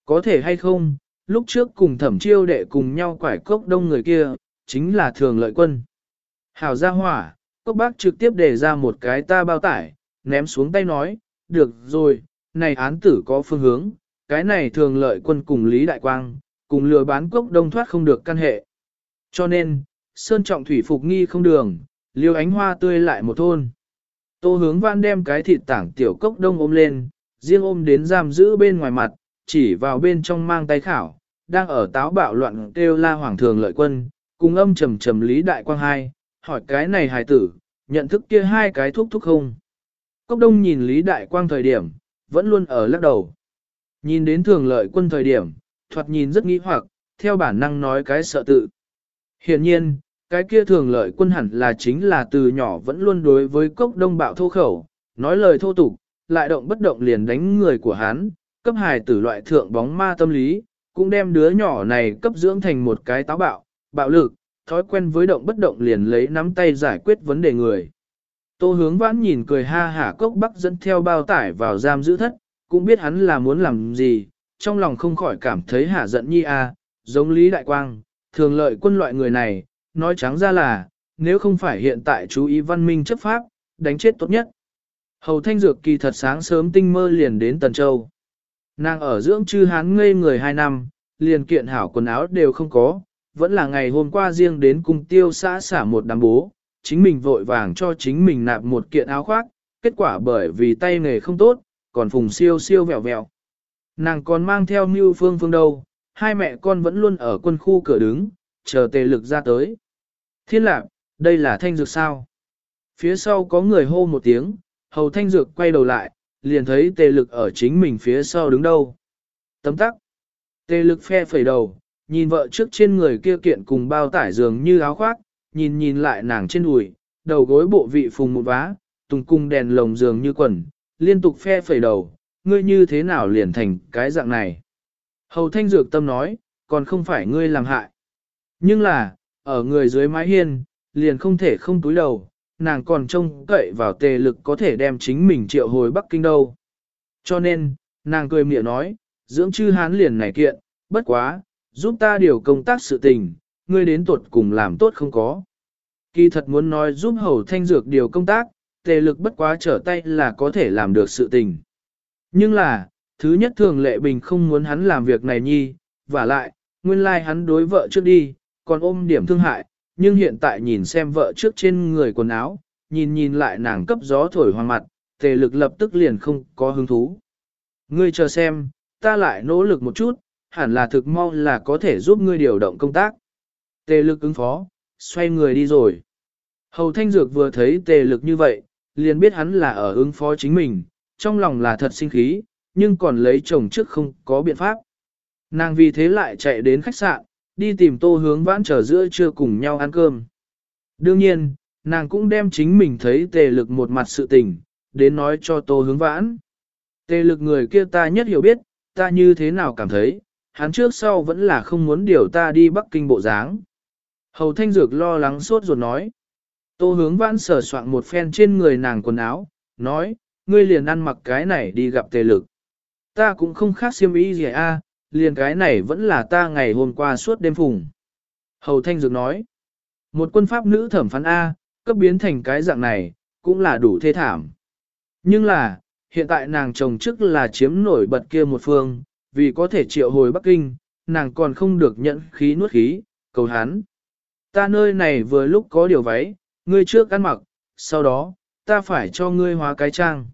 Có thể hay không, lúc trước cùng thẩm chiêu đệ cùng nhau quải cốc đông người kia, chính là thường lợi quân. Hảo gia hỏa, cốc bác trực tiếp để ra một cái ta bao tải, ném xuống tay nói, được rồi, này án tử có phương hướng, cái này thường lợi quân cùng Lý Đại Quang, cùng lừa bán cốc đông thoát không được căn hệ. Cho nên, Sơn Trọng Thủy Phục nghi không đường, liêu ánh hoa tươi lại một thôn. Tô hướng văn đem cái thịt tảng tiểu cốc đông ôm lên, riêng ôm đến giam giữ bên ngoài mặt, chỉ vào bên trong mang tay khảo, đang ở táo bạo loạn kêu la hoàng thường lợi quân, cùng âm trầm trầm Lý Đại Quang hai, hỏi cái này hài tử, nhận thức kia hai cái thuốc thuốc không. Cốc đông nhìn Lý Đại Quang thời điểm, vẫn luôn ở lắc đầu. Nhìn đến thường lợi quân thời điểm, thoạt nhìn rất nghĩ hoặc, theo bản năng nói cái sợ tự. Hiện nhiên, cái kia thường lợi quân hẳn là chính là từ nhỏ vẫn luôn đối với cốc đông bạo thô khẩu, nói lời thô tục, lại động bất động liền đánh người của hắn, cấp hài tử loại thượng bóng ma tâm lý, cũng đem đứa nhỏ này cấp dưỡng thành một cái táo bạo, bạo lực, thói quen với động bất động liền lấy nắm tay giải quyết vấn đề người. Tô hướng vãn nhìn cười ha hả cốc bắc dẫn theo bao tải vào giam giữ thất, cũng biết hắn là muốn làm gì, trong lòng không khỏi cảm thấy hả giận nhi a, giống Lý Đại Quang, thường lợi quân loại người này, nói trắng ra là, nếu không phải hiện tại chú ý văn minh chấp pháp, đánh chết tốt nhất. Hầu Thanh Dược kỳ thật sáng sớm tinh mơ liền đến Tần Châu. Nàng ở dưỡng chư hán ngây người hai năm, liền kiện hảo quần áo đều không có, vẫn là ngày hôm qua riêng đến cung tiêu xã xả một đám bố, chính mình vội vàng cho chính mình nạp một kiện áo khoác, kết quả bởi vì tay nghề không tốt, còn phùng siêu siêu vẹo vẹo. Nàng còn mang theo mưu phương phương đâu, hai mẹ con vẫn luôn ở quân khu cửa đứng, chờ tề lực ra tới. Thiên lạc, đây là thanh dược sao? Phía sau có người hô một tiếng, hầu thanh dược quay đầu lại, liền thấy tề lực ở chính mình phía sau đứng đâu. Tấm tắc. Tề lực phe phẩy đầu, nhìn vợ trước trên người kia kiện cùng bao tải dường như áo khoác, nhìn nhìn lại nàng trên đùi, đầu gối bộ vị phùng một vá, tùng cung đèn lồng dường như quần, liên tục phe phẩy đầu, ngươi như thế nào liền thành cái dạng này. Hầu thanh dược tâm nói, còn không phải ngươi làm hại. Nhưng là, ở người dưới mái hiên, liền không thể không túi đầu, nàng còn trông cậy vào tề lực có thể đem chính mình triệu hồi Bắc Kinh đâu. Cho nên, nàng cười miệng nói, dưỡng chư hán liền này kiện, bất quá, giúp ta điều công tác sự tình, ngươi đến tuột cùng làm tốt không có. Kỳ thật muốn nói giúp hầu thanh dược điều công tác, tề lực bất quá trở tay là có thể làm được sự tình. Nhưng là, thứ nhất thường lệ bình không muốn hắn làm việc này nhi, và lại, nguyên lai like hắn đối vợ trước đi, còn ôm điểm thương hại, nhưng hiện tại nhìn xem vợ trước trên người quần áo, nhìn nhìn lại nàng cấp gió thổi hoang mặt, tề lực lập tức liền không có hứng thú. Ngươi chờ xem, ta lại nỗ lực một chút, hẳn là thực mong là có thể giúp ngươi điều động công tác. Tề lực ứng phó, xoay người đi rồi. Hầu Thanh Dược vừa thấy tề lực như vậy, liền biết hắn là ở ứng phó chính mình, trong lòng là thật sinh khí, nhưng còn lấy chồng trước không có biện pháp. Nàng vì thế lại chạy đến khách sạn, đi tìm tô hướng vãn trở giữa trưa cùng nhau ăn cơm. Đương nhiên, nàng cũng đem chính mình thấy tề lực một mặt sự tình, đến nói cho tô hướng vãn. Tề lực người kia ta nhất hiểu biết, ta như thế nào cảm thấy, hắn trước sau vẫn là không muốn điều ta đi Bắc Kinh bộ dáng. Hầu Thanh Dược lo lắng sốt ruột nói. Tô hướng vãn sờ soạn một phen trên người nàng quần áo, nói, ngươi liền ăn mặc cái này đi gặp tề lực. Ta cũng không khác xiêm ý gì a, liền cái này vẫn là ta ngày hôm qua suốt đêm phùng. Hầu Thanh Dược nói, một quân pháp nữ thẩm phán A, cấp biến thành cái dạng này, cũng là đủ thê thảm. Nhưng là, hiện tại nàng chồng chức là chiếm nổi bật kia một phương, vì có thể triệu hồi Bắc Kinh, nàng còn không được nhận khí nuốt khí, cầu hắn. Ta nơi này vừa lúc có điều váy, ngươi trước ăn mặc, sau đó, ta phải cho ngươi hóa cái trang.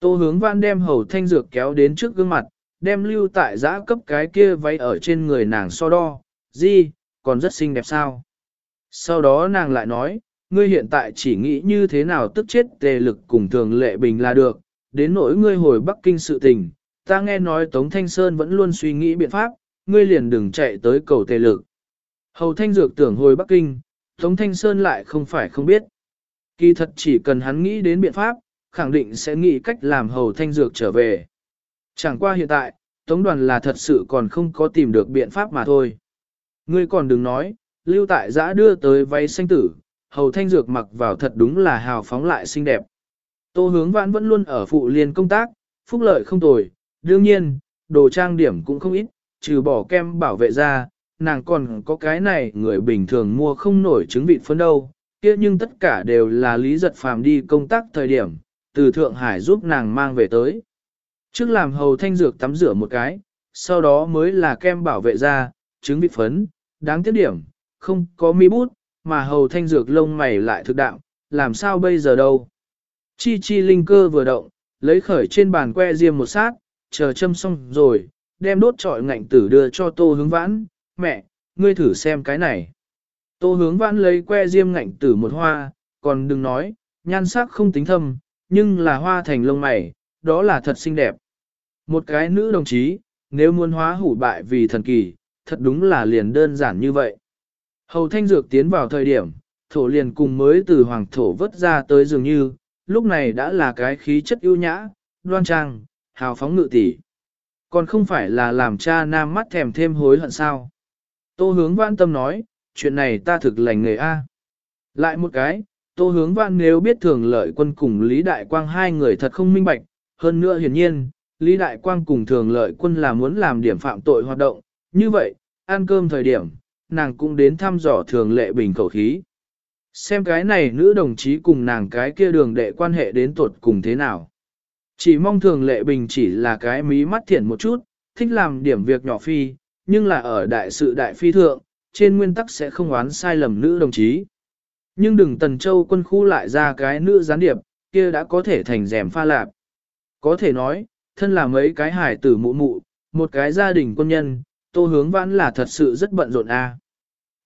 Tô hướng văn đem hầu thanh dược kéo đến trước gương mặt, đem lưu tại giã cấp cái kia váy ở trên người nàng so đo, gì, còn rất xinh đẹp sao. Sau đó nàng lại nói, ngươi hiện tại chỉ nghĩ như thế nào tức chết tề lực cùng thường lệ bình là được, đến nỗi ngươi hồi Bắc Kinh sự tình, ta nghe nói Tống Thanh Sơn vẫn luôn suy nghĩ biện pháp, ngươi liền đừng chạy tới cầu tề lực. Hầu Thanh Dược tưởng hồi Bắc Kinh, Tống Thanh Sơn lại không phải không biết. Kỳ thật chỉ cần hắn nghĩ đến biện pháp, khẳng định sẽ nghĩ cách làm Hầu Thanh Dược trở về. Chẳng qua hiện tại, Tống đoàn là thật sự còn không có tìm được biện pháp mà thôi. Ngươi còn đừng nói, lưu tại giã đưa tới váy xanh tử, Hầu Thanh Dược mặc vào thật đúng là hào phóng lại xinh đẹp. Tô hướng vãn vẫn luôn ở phụ liên công tác, phúc lợi không tồi, đương nhiên, đồ trang điểm cũng không ít, trừ bỏ kem bảo vệ ra, nàng còn có cái này người bình thường mua không nổi trứng vịt phấn đâu, kia nhưng tất cả đều là Lý Giật Phàm đi công tác thời điểm, từ Thượng Hải giúp nàng mang về tới. Trước làm hầu thanh dược tắm rửa một cái, sau đó mới là kem bảo vệ da, trứng vịt phấn, đáng tiếc điểm, không có mi bút, mà hầu thanh dược lông mày lại thực đạo, làm sao bây giờ đâu. Chi chi linh cơ vừa động, lấy khởi trên bàn que diêm một sát, chờ châm xong rồi, đem đốt trọi ngạnh tử đưa cho tô hướng vãn, mẹ, ngươi thử xem cái này. Tô hướng vãn lấy que diêm ngạnh tử một hoa, còn đừng nói, nhan sắc không tính thâm, nhưng là hoa thành lông mày, đó là thật xinh đẹp. Một cái nữ đồng chí, nếu muốn hóa hủ bại vì thần kỳ, thật đúng là liền đơn giản như vậy. Hầu thanh dược tiến vào thời điểm, thổ liền cùng mới từ hoàng thổ vớt ra tới dường như, lúc này đã là cái khí chất ưu nhã, đoan trang, hào phóng ngự tỷ. Còn không phải là làm cha nam mắt thèm thêm hối hận sao. Tô hướng vãn tâm nói, chuyện này ta thực lành nghề A. Lại một cái, tô hướng vãn nếu biết thường lợi quân cùng Lý Đại Quang hai người thật không minh bạch, hơn nữa hiển nhiên, Lý Đại Quang cùng thường lợi quân là muốn làm điểm phạm tội hoạt động, như vậy, ăn cơm thời điểm, nàng cũng đến thăm dò thường lệ bình khẩu khí. Xem cái này nữ đồng chí cùng nàng cái kia đường đệ quan hệ đến tuột cùng thế nào. Chỉ mong thường lệ bình chỉ là cái mí mắt thiện một chút, thích làm điểm việc nhỏ phi, nhưng là ở đại sự đại phi thượng, trên nguyên tắc sẽ không oán sai lầm nữ đồng chí. Nhưng đừng tần châu quân khu lại ra cái nữ gián điệp, kia đã có thể thành rèm pha lạp. Có thể nói, thân là mấy cái hải tử mụ mụ, một cái gia đình quân nhân, tô hướng vãn là thật sự rất bận rộn a.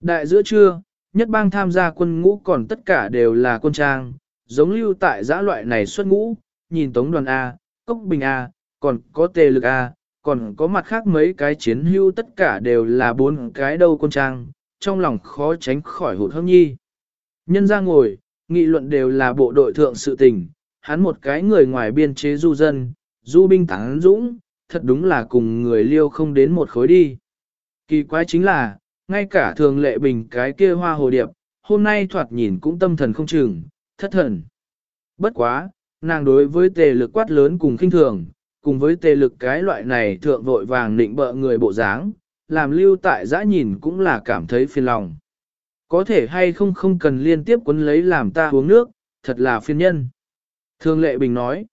Đại giữa trưa, nhất bang tham gia quân ngũ còn tất cả đều là quân trang, giống lưu tại giã loại này xuất ngũ, nhìn tống đoàn A, cốc bình A, còn có tề lực A, còn có mặt khác mấy cái chiến hưu tất cả đều là bốn cái đâu con trang, trong lòng khó tránh khỏi hụt hâm nhi. Nhân ra ngồi, nghị luận đều là bộ đội thượng sự tình, hắn một cái người ngoài biên chế du dân, du binh tán dũng, thật đúng là cùng người liêu không đến một khối đi. Kỳ quái chính là, ngay cả thường lệ bình cái kia hoa hồ điệp, hôm nay thoạt nhìn cũng tâm thần không chừng, thất thần. Bất quá, nàng đối với tề lực quát lớn cùng khinh thường, cùng với tề lực cái loại này thượng vội vàng định bợ người bộ dáng, làm lưu tại giã nhìn cũng là cảm thấy phiền lòng. Có thể hay không không cần liên tiếp quấn lấy làm ta uống nước, thật là phiền nhân. Thường lệ bình nói,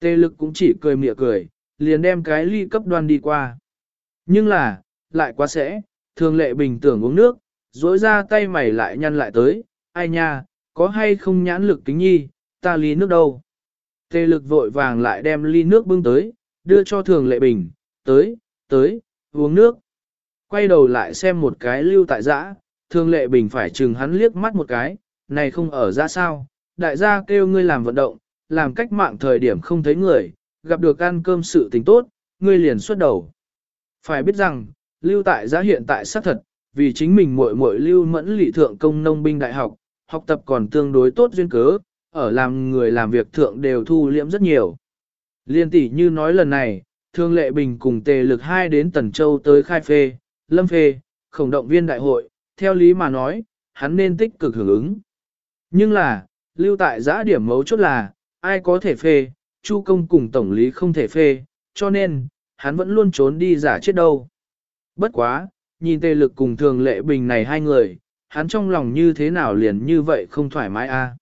tề lực cũng chỉ cười mỉa cười, liền đem cái ly cấp đoan đi qua. Nhưng là, lại quá sẽ, thường lệ bình tưởng uống nước, dối ra tay mày lại nhăn lại tới, ai nha, có hay không nhãn lực kính nhi, ta ly nước đâu. Tề lực vội vàng lại đem ly nước bưng tới, đưa cho thường lệ bình, tới, tới, uống nước. Quay đầu lại xem một cái lưu tại giã, thường lệ bình phải chừng hắn liếc mắt một cái, này không ở ra sao, đại gia kêu ngươi làm vận động, làm cách mạng thời điểm không thấy người, gặp được ăn cơm sự tình tốt, ngươi liền xuất đầu. Phải biết rằng, lưu tại giã hiện tại xác thật, vì chính mình muội muội lưu mẫn lị thượng công nông binh đại học, học tập còn tương đối tốt duyên cớ, ở làm người làm việc thượng đều thu liễm rất nhiều. Liên tỷ như nói lần này, Thương Lệ Bình cùng tề lực hai đến Tần Châu tới khai phê, lâm phê, khổng động viên đại hội, theo lý mà nói, hắn nên tích cực hưởng ứng. Nhưng là, lưu tại giã điểm mấu chốt là, ai có thể phê, Chu công cùng tổng lý không thể phê, cho nên, hắn vẫn luôn trốn đi giả chết đâu. Bất quá, nhìn tề lực cùng thường lệ bình này hai người, hắn trong lòng như thế nào liền như vậy không thoải mái a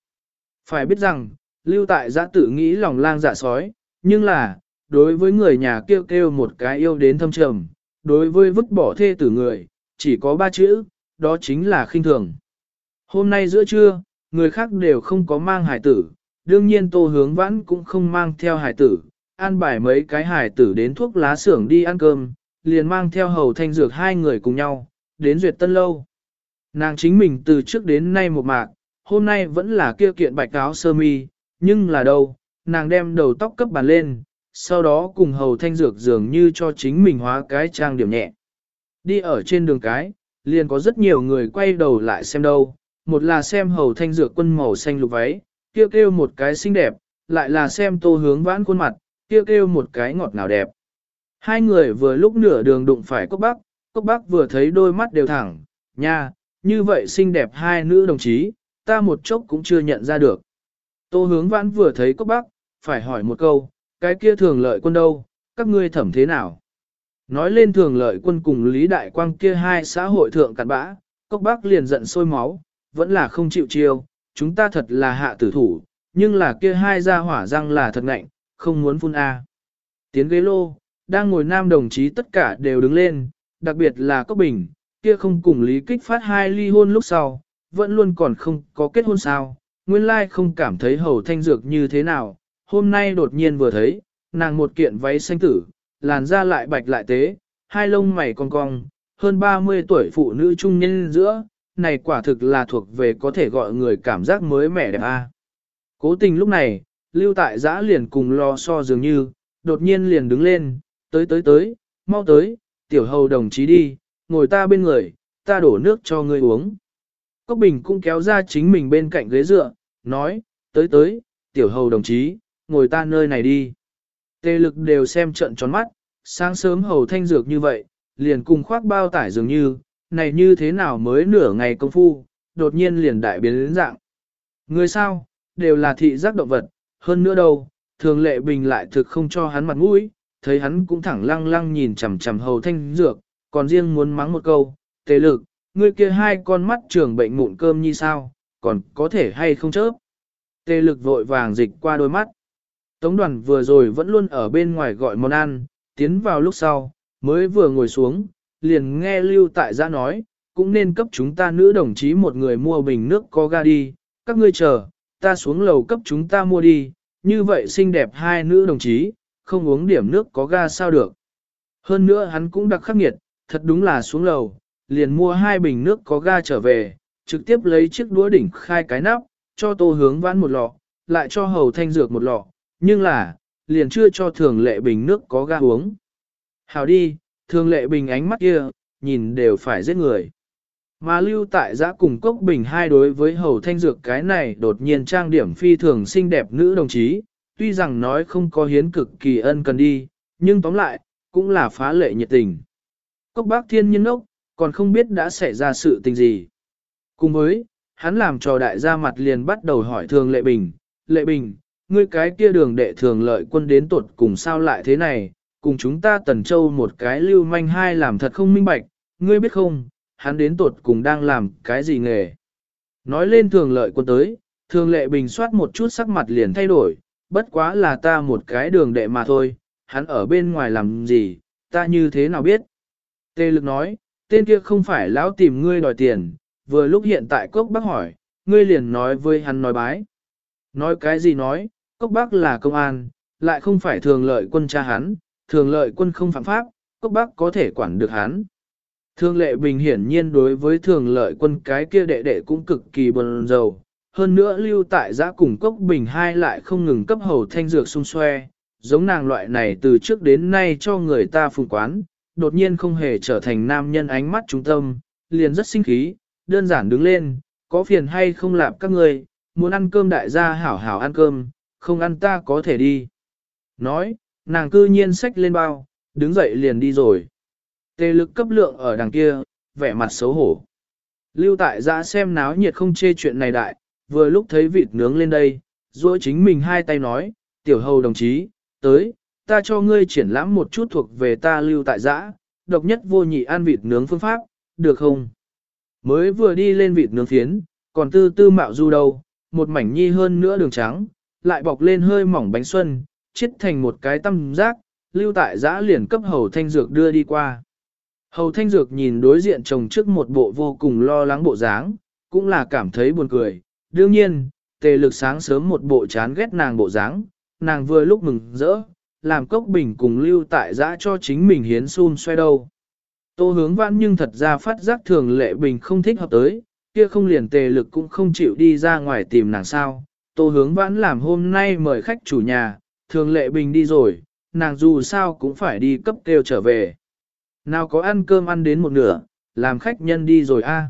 phải biết rằng, lưu tại giã tự nghĩ lòng lang dạ sói, nhưng là, đối với người nhà kêu kêu một cái yêu đến thâm trầm, đối với vứt bỏ thê tử người, chỉ có ba chữ, đó chính là khinh thường. Hôm nay giữa trưa, người khác đều không có mang hải tử, đương nhiên tô hướng vãn cũng không mang theo hải tử, an bài mấy cái hải tử đến thuốc lá xưởng đi ăn cơm, liền mang theo hầu thanh dược hai người cùng nhau, đến duyệt tân lâu. Nàng chính mình từ trước đến nay một mạc, hôm nay vẫn là kia kiện bạch áo sơ mi, nhưng là đâu, nàng đem đầu tóc cấp bàn lên, sau đó cùng hầu thanh dược dường như cho chính mình hóa cái trang điểm nhẹ. Đi ở trên đường cái, liền có rất nhiều người quay đầu lại xem đâu, một là xem hầu thanh dược quân màu xanh lục váy, kêu kêu một cái xinh đẹp, lại là xem tô hướng vãn khuôn mặt, kêu kêu một cái ngọt ngào đẹp. Hai người vừa lúc nửa đường đụng phải cốc bác, cốc bác vừa thấy đôi mắt đều thẳng, nha, như vậy xinh đẹp hai nữ đồng chí, ta một chốc cũng chưa nhận ra được. Tô hướng vãn vừa thấy cốc bác, phải hỏi một câu, cái kia thường lợi quân đâu, các ngươi thẩm thế nào? Nói lên thường lợi quân cùng Lý Đại Quang kia hai xã hội thượng cặn bã, cốc bác liền giận sôi máu, vẫn là không chịu chiêu, chúng ta thật là hạ tử thủ, nhưng là kia hai gia hỏa răng là thật ngạnh, không muốn phun A. Tiến ghế lô, đang ngồi nam đồng chí tất cả đều đứng lên, đặc biệt là Cốc Bình, kia không cùng Lý Kích phát hai ly hôn lúc sau, vẫn luôn còn không có kết hôn sao, nguyên lai không cảm thấy hầu thanh dược như thế nào, hôm nay đột nhiên vừa thấy, nàng một kiện váy xanh tử, làn da lại bạch lại tế, hai lông mày cong cong, hơn 30 tuổi phụ nữ trung nhân giữa, này quả thực là thuộc về có thể gọi người cảm giác mới mẻ đẹp a. Cố tình lúc này, lưu tại giã liền cùng lo so dường như, đột nhiên liền đứng lên, tới tới tới, mau tới, tiểu hầu đồng chí đi, ngồi ta bên người, ta đổ nước cho ngươi uống. Cốc Bình cũng kéo ra chính mình bên cạnh ghế dựa, nói, tới tới, tiểu hầu đồng chí, ngồi ta nơi này đi. Tê lực đều xem trận tròn mắt, sáng sớm hầu thanh dược như vậy, liền cùng khoác bao tải dường như, này như thế nào mới nửa ngày công phu, đột nhiên liền đại biến đến dạng. Người sao, đều là thị giác động vật, hơn nữa đâu, thường lệ bình lại thực không cho hắn mặt mũi, thấy hắn cũng thẳng lăng lăng nhìn chằm chằm hầu thanh dược, còn riêng muốn mắng một câu, tề lực, ngươi kia hai con mắt trưởng bệnh mụn cơm như sao, còn có thể hay không chớp. Tê lực vội vàng dịch qua đôi mắt. Tống đoàn vừa rồi vẫn luôn ở bên ngoài gọi món ăn, tiến vào lúc sau, mới vừa ngồi xuống, liền nghe lưu tại gia nói, cũng nên cấp chúng ta nữ đồng chí một người mua bình nước có ga đi, các ngươi chờ, ta xuống lầu cấp chúng ta mua đi, như vậy xinh đẹp hai nữ đồng chí, không uống điểm nước có ga sao được. Hơn nữa hắn cũng đặc khắc nghiệt, thật đúng là xuống lầu, liền mua hai bình nước có ga trở về, trực tiếp lấy chiếc đũa đỉnh khai cái nắp, cho tô hướng vãn một lọ, lại cho hầu thanh dược một lọ, nhưng là, liền chưa cho thường lệ bình nước có ga uống. Hào đi, thường lệ bình ánh mắt kia, nhìn đều phải giết người. Mà lưu tại giã cùng cốc bình hai đối với hầu thanh dược cái này đột nhiên trang điểm phi thường xinh đẹp nữ đồng chí, tuy rằng nói không có hiến cực kỳ ân cần đi, nhưng tóm lại, cũng là phá lệ nhiệt tình. Cốc bác thiên nhân ốc, còn không biết đã xảy ra sự tình gì. Cùng với, hắn làm trò đại gia mặt liền bắt đầu hỏi thường lệ bình, lệ bình, ngươi cái kia đường đệ thường lợi quân đến tuột cùng sao lại thế này, cùng chúng ta tần châu một cái lưu manh hai làm thật không minh bạch, ngươi biết không, hắn đến tuột cùng đang làm cái gì nghề. Nói lên thường lợi quân tới, thường lệ bình soát một chút sắc mặt liền thay đổi, bất quá là ta một cái đường đệ mà thôi, hắn ở bên ngoài làm gì, ta như thế nào biết. Tê lực nói, tên kia không phải lão tìm ngươi đòi tiền, vừa lúc hiện tại cốc bác hỏi, ngươi liền nói với hắn nói bái. Nói cái gì nói, cốc bác là công an, lại không phải thường lợi quân cha hắn, thường lợi quân không phạm pháp, cốc bác có thể quản được hắn. Thường lệ bình hiển nhiên đối với thường lợi quân cái kia đệ đệ cũng cực kỳ bần dầu. Hơn nữa lưu tại giã cùng cốc bình hai lại không ngừng cấp hầu thanh dược xung xoe, giống nàng loại này từ trước đến nay cho người ta phùng quán, đột nhiên không hề trở thành nam nhân ánh mắt trung tâm, liền rất sinh khí, đơn giản đứng lên, có phiền hay không lạp các người, muốn ăn cơm đại gia hảo hảo ăn cơm, không ăn ta có thể đi. Nói, nàng cư nhiên xách lên bao, đứng dậy liền đi rồi. tê lực cấp lượng ở đằng kia, vẻ mặt xấu hổ. Lưu tại giã xem náo nhiệt không chê chuyện này đại, vừa lúc thấy vịt nướng lên đây, rồi chính mình hai tay nói, tiểu hầu đồng chí, tới, ta cho ngươi triển lãm một chút thuộc về ta lưu tại giã, độc nhất vô nhị ăn vịt nướng phương pháp, được không? Mới vừa đi lên vịt nướng phiến, còn tư tư mạo du đâu, một mảnh nhi hơn nữa đường trắng, lại bọc lên hơi mỏng bánh xuân, chết thành một cái tâm rác, lưu tại giã liền cấp hầu thanh dược đưa đi qua. Hầu thanh dược nhìn đối diện chồng trước một bộ vô cùng lo lắng bộ dáng, cũng là cảm thấy buồn cười. Đương nhiên, tề lực sáng sớm một bộ chán ghét nàng bộ dáng, nàng vừa lúc mừng rỡ, làm cốc bình cùng lưu tại giã cho chính mình hiến xun xoay đâu. Tô hướng vãn nhưng thật ra phát giác thường lệ bình không thích hợp tới, kia không liền tề lực cũng không chịu đi ra ngoài tìm nàng sao. Tô hướng vãn làm hôm nay mời khách chủ nhà, thường lệ bình đi rồi, nàng dù sao cũng phải đi cấp kêu trở về. Nào có ăn cơm ăn đến một nửa, làm khách nhân đi rồi a.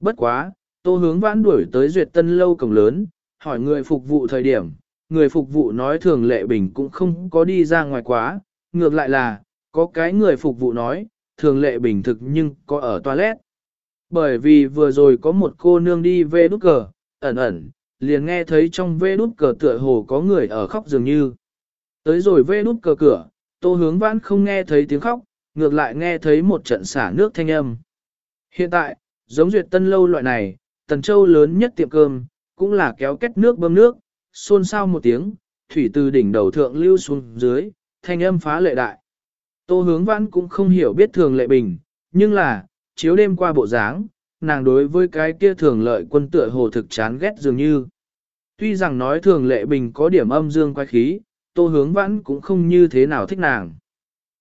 Bất quá, tô hướng vãn đuổi tới duyệt tân lâu cổng lớn, hỏi người phục vụ thời điểm, người phục vụ nói thường lệ bình cũng không có đi ra ngoài quá, ngược lại là, có cái người phục vụ nói, thường lệ bình thực nhưng có ở toilet. Bởi vì vừa rồi có một cô nương đi về đút cờ, ẩn ẩn, liền nghe thấy trong vê đút cờ tựa hồ có người ở khóc dường như. Tới rồi vê đút cờ cửa, tô hướng vãn không nghe thấy tiếng khóc, ngược lại nghe thấy một trận xả nước thanh âm. Hiện tại, giống duyệt tân lâu loại này, tần châu lớn nhất tiệm cơm, cũng là kéo kết nước bơm nước, xôn xao một tiếng, thủy từ đỉnh đầu thượng lưu xuống dưới, thanh âm phá lệ đại. Tô hướng vãn cũng không hiểu biết thường lệ bình, nhưng là, chiếu đêm qua bộ dáng, nàng đối với cái kia thường lợi quân tựa hồ thực chán ghét dường như. Tuy rằng nói thường lệ bình có điểm âm dương quái khí, tô hướng vãn cũng không như thế nào thích nàng.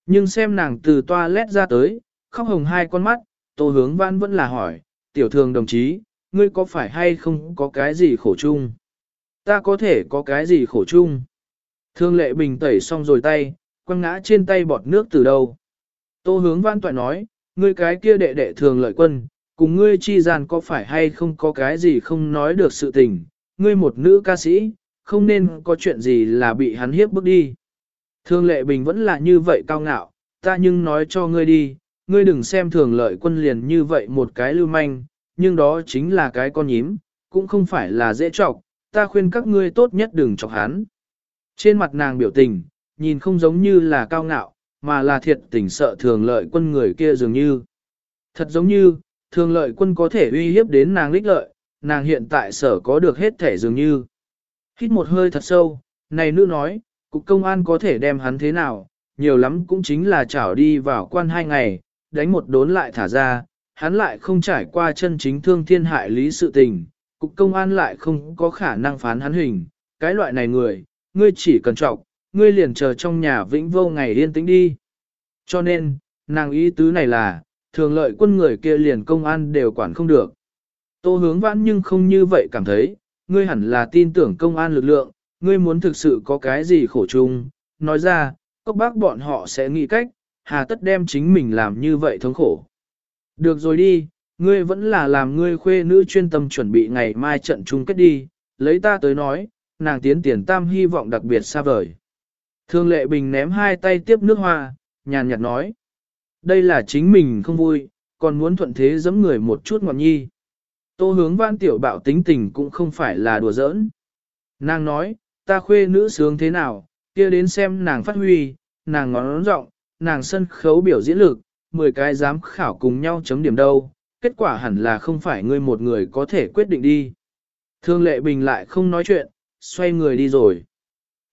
Nhưng xem nàng từ toa lét ra tới, khóc hồng hai con mắt, tô hướng vãn vẫn là hỏi, tiểu thường đồng chí, ngươi có phải hay không có cái gì khổ chung? Ta có thể có cái gì khổ chung? Thương lệ bình tẩy xong rồi tay, quăng ngã trên tay bọt nước từ đâu? Tô hướng vãn toại nói, ngươi cái kia đệ đệ thường lợi quân, cùng ngươi chi gian có phải hay không có cái gì không nói được sự tình, ngươi một nữ ca sĩ, không nên có chuyện gì là bị hắn hiếp bước đi. Thương lệ bình vẫn là như vậy cao ngạo, ta nhưng nói cho ngươi đi, ngươi đừng xem thường lợi quân liền như vậy một cái lưu manh, nhưng đó chính là cái con nhím, cũng không phải là dễ chọc, ta khuyên các ngươi tốt nhất đừng chọc hắn. Trên mặt nàng biểu tình, nhìn không giống như là cao ngạo, mà là thiệt tình sợ thường lợi quân người kia dường như. Thật giống như, thường lợi quân có thể uy hiếp đến nàng lích lợi, nàng hiện tại sở có được hết thể dường như. Hít một hơi thật sâu, này nữ nói, cục công an có thể đem hắn thế nào, nhiều lắm cũng chính là chảo đi vào quan hai ngày, đánh một đốn lại thả ra, hắn lại không trải qua chân chính thương thiên hại lý sự tình, cục công an lại không có khả năng phán hắn hình, cái loại này người, ngươi chỉ cần trọng, ngươi liền chờ trong nhà vĩnh vô ngày yên tĩnh đi. Cho nên, nàng ý tứ này là, thường lợi quân người kia liền công an đều quản không được. Tô hướng vãn nhưng không như vậy cảm thấy, ngươi hẳn là tin tưởng công an lực lượng, ngươi muốn thực sự có cái gì khổ chung, nói ra, các bác bọn họ sẽ nghĩ cách, hà tất đem chính mình làm như vậy thống khổ. Được rồi đi, ngươi vẫn là làm ngươi khuê nữ chuyên tâm chuẩn bị ngày mai trận chung kết đi, lấy ta tới nói, nàng tiến tiền tam hy vọng đặc biệt xa vời. Thương lệ bình ném hai tay tiếp nước hoa, nhàn nhạt nói. Đây là chính mình không vui, còn muốn thuận thế giẫm người một chút ngọn nhi. Tô hướng văn tiểu bạo tính tình cũng không phải là đùa giỡn. Nàng nói, ta khuê nữ sướng thế nào, kia đến xem nàng phát huy, nàng ngón rộng, nàng sân khấu biểu diễn lực, 10 cái giám khảo cùng nhau chấm điểm đâu, kết quả hẳn là không phải ngươi một người có thể quyết định đi. Thường lệ bình lại không nói chuyện, xoay người đi rồi.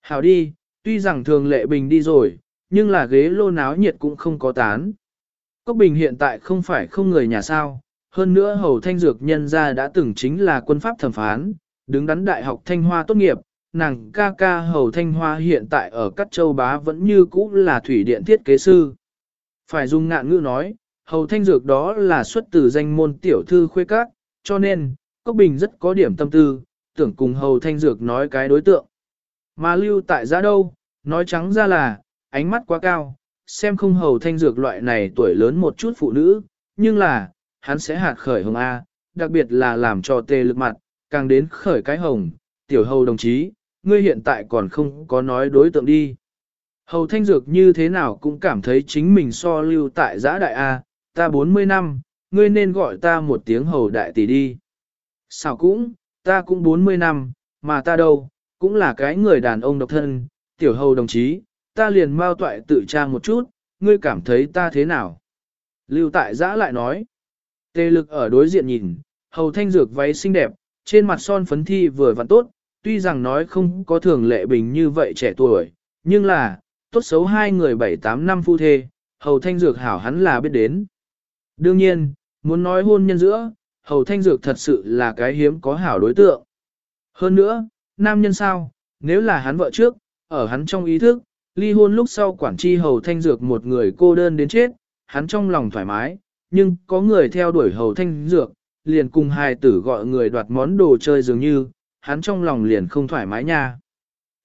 Hảo đi, tuy rằng thường lệ bình đi rồi, nhưng là ghế lô náo nhiệt cũng không có tán. Cốc bình hiện tại không phải không người nhà sao, hơn nữa hầu thanh dược nhân gia đã từng chính là quân pháp thẩm phán, đứng đắn đại học thanh hoa tốt nghiệp, nàng ca ca hầu thanh hoa hiện tại ở các châu bá vẫn như cũ là thủy điện thiết kế sư. Phải dùng ngạn ngữ nói, hầu thanh dược đó là xuất từ danh môn tiểu thư khuê các, cho nên, Cốc Bình rất có điểm tâm tư, tưởng cùng hầu thanh dược nói cái đối tượng. Mà lưu tại giã đâu, nói trắng ra là, ánh mắt quá cao, xem không hầu thanh dược loại này tuổi lớn một chút phụ nữ, nhưng là, hắn sẽ hạt khởi hồng A, đặc biệt là làm cho tê lực mặt, càng đến khởi cái hồng, tiểu hầu đồng chí, ngươi hiện tại còn không có nói đối tượng đi. Hầu thanh dược như thế nào cũng cảm thấy chính mình so lưu tại giã đại A, ta 40 năm, ngươi nên gọi ta một tiếng hầu đại tỷ đi. Sao cũng, ta cũng 40 năm, mà ta đâu, cũng là cái người đàn ông độc thân, tiểu hầu đồng chí, ta liền mau toại tự trang một chút, ngươi cảm thấy ta thế nào? Lưu tại giã lại nói, tê lực ở đối diện nhìn, hầu thanh dược váy xinh đẹp, trên mặt son phấn thi vừa vặn tốt, tuy rằng nói không có thường lệ bình như vậy trẻ tuổi, nhưng là, tốt xấu hai người bảy tám năm phu thê, hầu thanh dược hảo hắn là biết đến. Đương nhiên, muốn nói hôn nhân giữa, hầu thanh dược thật sự là cái hiếm có hảo đối tượng. Hơn nữa, nam nhân sao, nếu là hắn vợ trước, ở hắn trong ý thức, ly hôn lúc sau quản tri hầu thanh dược một người cô đơn đến chết, hắn trong lòng thoải mái, nhưng có người theo đuổi hầu thanh dược, liền cùng hài tử gọi người đoạt món đồ chơi dường như, hắn trong lòng liền không thoải mái nha.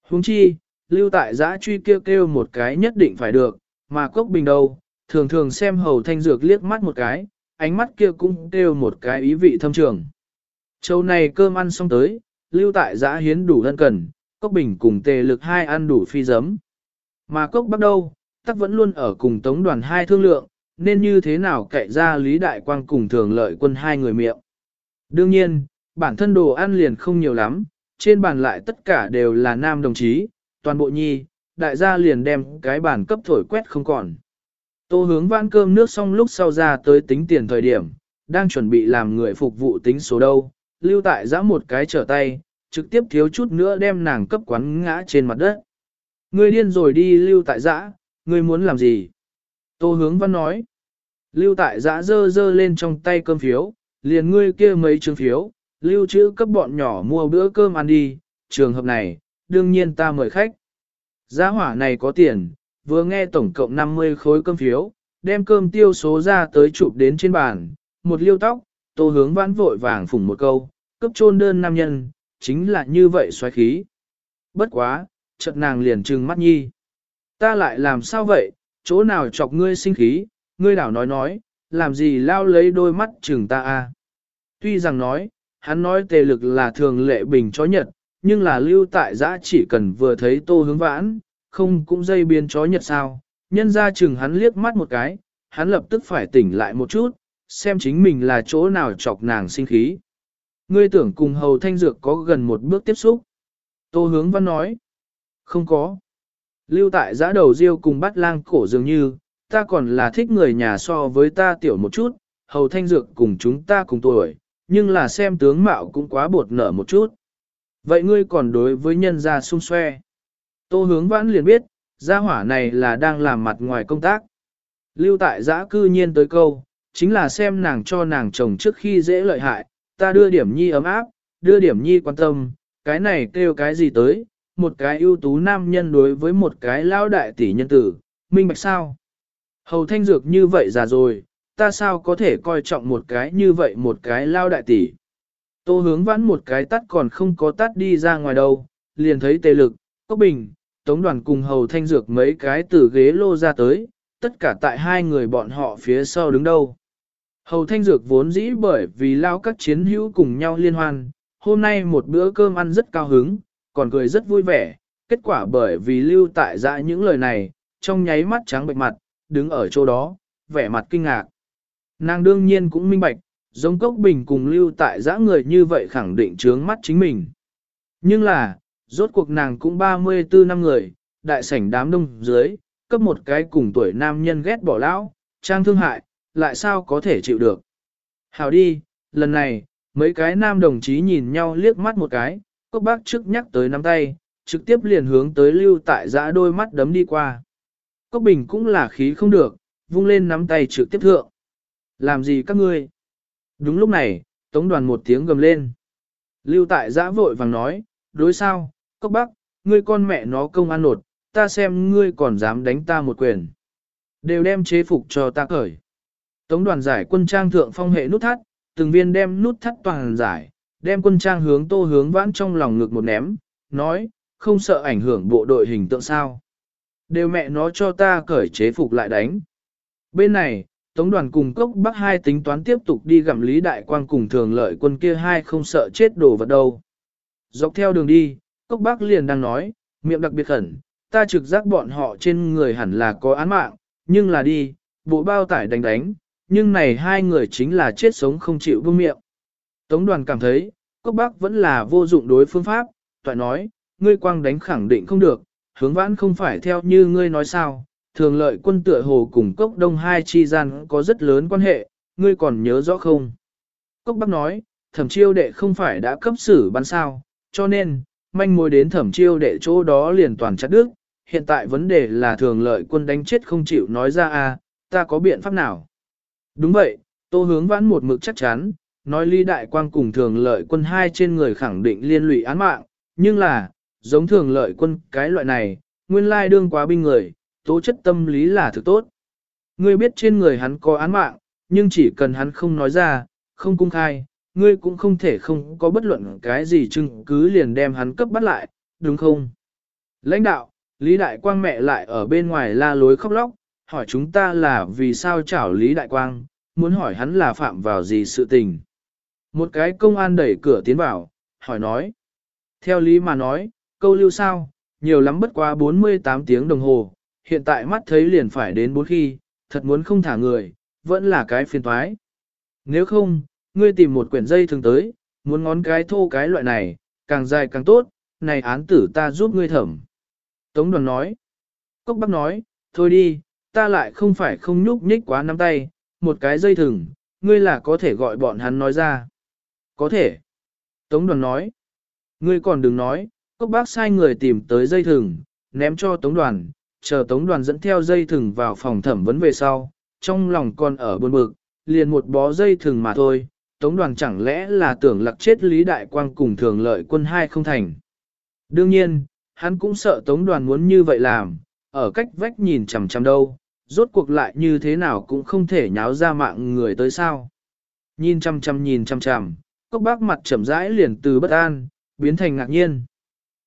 Huống chi, lưu tại giã truy kêu kêu một cái nhất định phải được, mà cốc bình đâu, thường thường xem hầu thanh dược liếc mắt một cái, ánh mắt kia cũng kêu một cái ý vị thâm trường. Châu này cơm ăn xong tới, lưu tại giã hiến đủ thân cần, cốc bình cùng tề lực hai ăn đủ phi giấm. Mà cốc bắt đâu, tắc vẫn luôn ở cùng tống đoàn hai thương lượng, nên như thế nào cậy ra Lý Đại Quang cùng thường lợi quân hai người miệng. Đương nhiên, bản thân đồ ăn liền không nhiều lắm, trên bàn lại tất cả đều là nam đồng chí, toàn bộ nhi, đại gia liền đem cái bàn cấp thổi quét không còn. Tô hướng vãn cơm nước xong lúc sau ra tới tính tiền thời điểm, đang chuẩn bị làm người phục vụ tính số đâu, lưu tại giã một cái trở tay, trực tiếp thiếu chút nữa đem nàng cấp quán ngã trên mặt đất. Ngươi điên rồi đi lưu tại giã, ngươi muốn làm gì? Tô hướng văn nói. Lưu tại giã dơ dơ lên trong tay cơm phiếu, liền ngươi kia mấy trường phiếu, lưu trữ cấp bọn nhỏ mua bữa cơm ăn đi, trường hợp này, đương nhiên ta mời khách. Giá hỏa này có tiền, vừa nghe tổng cộng 50 khối cơm phiếu, đem cơm tiêu số ra tới chụp đến trên bàn, một liêu tóc, tô hướng vãn vội vàng phủng một câu, cấp chôn đơn nam nhân, chính là như vậy xoáy khí. Bất quá, chợt nàng liền trừng mắt nhi. Ta lại làm sao vậy, chỗ nào chọc ngươi sinh khí, ngươi đảo nói nói, làm gì lao lấy đôi mắt trừng ta a? Tuy rằng nói, hắn nói tề lực là thường lệ bình chó nhật, nhưng là lưu tại giã chỉ cần vừa thấy tô hướng vãn, không cũng dây biến chó nhật sao, nhân ra chừng hắn liếc mắt một cái, hắn lập tức phải tỉnh lại một chút, xem chính mình là chỗ nào chọc nàng sinh khí. Ngươi tưởng cùng hầu thanh dược có gần một bước tiếp xúc. Tô hướng văn nói. Không có. Lưu tại giã đầu riêu cùng bắt lang cổ dường như, ta còn là thích người nhà so với ta tiểu một chút, hầu thanh dược cùng chúng ta cùng tuổi, nhưng là xem tướng mạo cũng quá bột nở một chút. Vậy ngươi còn đối với nhân gia xung xoe. Tô hướng vãn liền biết, gia hỏa này là đang làm mặt ngoài công tác. Lưu tại giã cư nhiên tới câu, chính là xem nàng cho nàng chồng trước khi dễ lợi hại, ta đưa điểm nhi ấm áp, đưa điểm nhi quan tâm, cái này kêu cái gì tới, một cái ưu tú nam nhân đối với một cái lao đại tỷ nhân tử, minh bạch sao? Hầu thanh dược như vậy già rồi, ta sao có thể coi trọng một cái như vậy một cái lao đại tỷ. Tô hướng vãn một cái tắt còn không có tắt đi ra ngoài đâu, liền thấy tề lực, cốc bình, tống đoàn cùng hầu thanh dược mấy cái từ ghế lô ra tới, tất cả tại hai người bọn họ phía sau đứng đâu. Hầu thanh dược vốn dĩ bởi vì lao các chiến hữu cùng nhau liên hoan, hôm nay một bữa cơm ăn rất cao hứng, còn cười rất vui vẻ, kết quả bởi vì lưu tại dạ những lời này, trong nháy mắt trắng bệnh mặt, đứng ở chỗ đó, vẻ mặt kinh ngạc. Nàng đương nhiên cũng minh bạch, giống cốc bình cùng lưu tại dã người như vậy khẳng định trướng mắt chính mình. Nhưng là, rốt cuộc nàng cũng 34 năm người, đại sảnh đám đông dưới, cấp một cái cùng tuổi nam nhân ghét bỏ lão, trang thương hại, lại sao có thể chịu được. Hào đi, lần này, mấy cái nam đồng chí nhìn nhau liếc mắt một cái, cốc bác trước nhắc tới nắm tay, trực tiếp liền hướng tới lưu tại dã đôi mắt đấm đi qua. Cốc bình cũng là khí không được, vung lên nắm tay trực tiếp thượng. Làm gì các ngươi? Đúng lúc này, tống đoàn một tiếng gầm lên. Lưu tại giã vội vàng nói, đối sao, cốc bác, ngươi con mẹ nó công an nột, ta xem ngươi còn dám đánh ta một quyền. Đều đem chế phục cho ta cởi. Tống đoàn giải quân trang thượng phong hệ nút thắt, từng viên đem nút thắt toàn giải, đem quân trang hướng tô hướng vãn trong lòng ngực một ném, nói, không sợ ảnh hưởng bộ đội hình tượng sao. Đều mẹ nó cho ta cởi chế phục lại đánh. Bên này, Tống đoàn cùng cốc bắc hai tính toán tiếp tục đi gặm Lý Đại Quang cùng thường lợi quân kia hai không sợ chết đổ vật đâu. Dọc theo đường đi, cốc bác liền đang nói, miệng đặc biệt khẩn, ta trực giác bọn họ trên người hẳn là có án mạng, nhưng là đi, bộ bao tải đánh đánh, nhưng này hai người chính là chết sống không chịu vương miệng. Tống đoàn cảm thấy, cốc bác vẫn là vô dụng đối phương pháp, toại nói, ngươi quang đánh khẳng định không được, hướng vãn không phải theo như ngươi nói sao, thường lợi quân tựa hồ cùng cốc đông hai chi gian có rất lớn quan hệ, ngươi còn nhớ rõ không? Cốc bắc nói, thẩm chiêu đệ không phải đã cấp xử bắn sao, cho nên, manh mối đến thẩm chiêu đệ chỗ đó liền toàn chặt đứt, hiện tại vấn đề là thường lợi quân đánh chết không chịu nói ra a, ta có biện pháp nào? Đúng vậy, tô hướng vãn một mực chắc chắn, nói ly đại quang cùng thường lợi quân hai trên người khẳng định liên lụy án mạng, nhưng là, giống thường lợi quân cái loại này, nguyên lai đương quá binh người, tố chất tâm lý là thực tốt. Ngươi biết trên người hắn có án mạng, nhưng chỉ cần hắn không nói ra, không cung khai, ngươi cũng không thể không có bất luận cái gì chứng cứ liền đem hắn cấp bắt lại, đúng không? Lãnh đạo, Lý Đại Quang mẹ lại ở bên ngoài la lối khóc lóc, hỏi chúng ta là vì sao chảo Lý Đại Quang, muốn hỏi hắn là phạm vào gì sự tình. Một cái công an đẩy cửa tiến vào, hỏi nói. Theo lý mà nói, câu lưu sao, nhiều lắm bất quá 48 tiếng đồng hồ, hiện tại mắt thấy liền phải đến bốn khi, thật muốn không thả người, vẫn là cái phiền toái. Nếu không, ngươi tìm một quyển dây thường tới, muốn ngón cái thô cái loại này, càng dài càng tốt, này án tử ta giúp ngươi thẩm. Tống đoàn nói, Cốc Bắc nói, thôi đi, ta lại không phải không nhúc nhích quá nắm tay, một cái dây thừng, ngươi là có thể gọi bọn hắn nói ra. Có thể. Tống đoàn nói, ngươi còn đừng nói, cốc bác sai người tìm tới dây thừng, ném cho tống đoàn, chờ tống đoàn dẫn theo dây thừng vào phòng thẩm vấn về sau, trong lòng còn ở buồn bực, liền một bó dây thừng mà thôi, tống đoàn chẳng lẽ là tưởng lặc chết Lý Đại Quang cùng thường lợi quân hai không thành. Đương nhiên, hắn cũng sợ tống đoàn muốn như vậy làm, ở cách vách nhìn chằm chằm đâu, rốt cuộc lại như thế nào cũng không thể nháo ra mạng người tới sao. Nhìn chằm chằm nhìn chằm chằm, cốc bác mặt chậm rãi liền từ bất an, biến thành ngạc nhiên.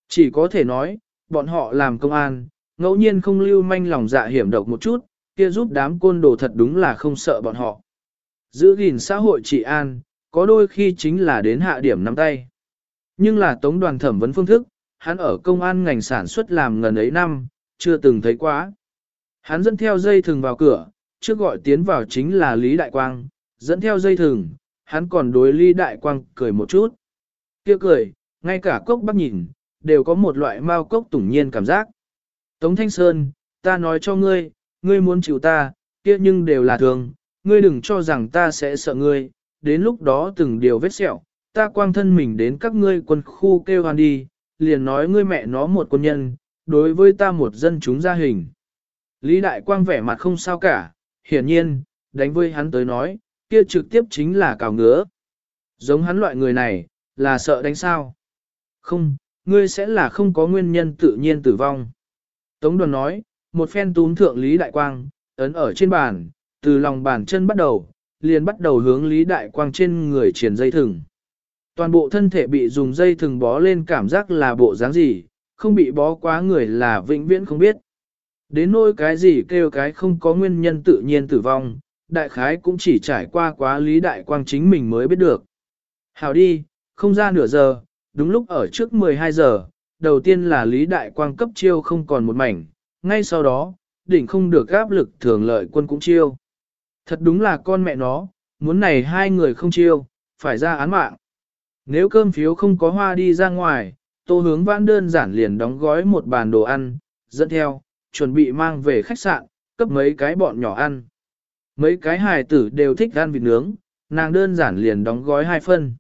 Chỉ có thể nói, bọn họ làm công an, ngẫu nhiên không lưu manh lòng dạ hiểm độc một chút, kia giúp đám côn đồ thật đúng là không sợ bọn họ. Giữ gìn xã hội trị an, có đôi khi chính là đến hạ điểm nắm tay. Nhưng là tống đoàn thẩm vấn phương thức, hắn ở công an ngành sản xuất làm ngần ấy năm, chưa từng thấy quá. Hắn dẫn theo dây thừng vào cửa, trước gọi tiến vào chính là Lý Đại Quang, dẫn theo dây thừng, hắn còn đối Lý Đại Quang cười một chút. kia cười, ngay cả cốc bắc nhìn, đều có một loại mau cốc tủng nhiên cảm giác. Tống Thanh Sơn, ta nói cho ngươi, ngươi muốn chịu ta, kia nhưng đều là thường, ngươi đừng cho rằng ta sẽ sợ ngươi, đến lúc đó từng điều vết sẹo, ta quang thân mình đến các ngươi quân khu kêu hoan đi, liền nói ngươi mẹ nó một quân nhân, đối với ta một dân chúng gia hình. Lý Đại Quang vẻ mặt không sao cả, hiển nhiên, đánh với hắn tới nói, kia trực tiếp chính là cào ngứa. Giống hắn loại người này, là sợ đánh sao? Không, ngươi sẽ là không có nguyên nhân tự nhiên tử vong. Tống đoàn nói, một phen túm thượng Lý Đại Quang, ấn ở trên bàn, từ lòng bàn chân bắt đầu, liền bắt đầu hướng Lý Đại Quang trên người triển dây thừng. Toàn bộ thân thể bị dùng dây thừng bó lên cảm giác là bộ dáng gì, không bị bó quá người là vĩnh viễn không biết. Đến nỗi cái gì kêu cái không có nguyên nhân tự nhiên tử vong, đại khái cũng chỉ trải qua quá Lý Đại Quang chính mình mới biết được. Hào đi, không ra nửa giờ, đúng lúc ở trước 12 giờ, đầu tiên là Lý Đại Quang cấp chiêu không còn một mảnh, ngay sau đó, đỉnh không được áp lực thường lợi quân cũng chiêu. Thật đúng là con mẹ nó, muốn này hai người không chiêu, phải ra án mạng. Nếu cơm phiếu không có hoa đi ra ngoài, tô hướng vãn đơn giản liền đóng gói một bàn đồ ăn, dẫn theo, chuẩn bị mang về khách sạn, cấp mấy cái bọn nhỏ ăn. Mấy cái hài tử đều thích ăn vịt nướng, nàng đơn giản liền đóng gói hai phân.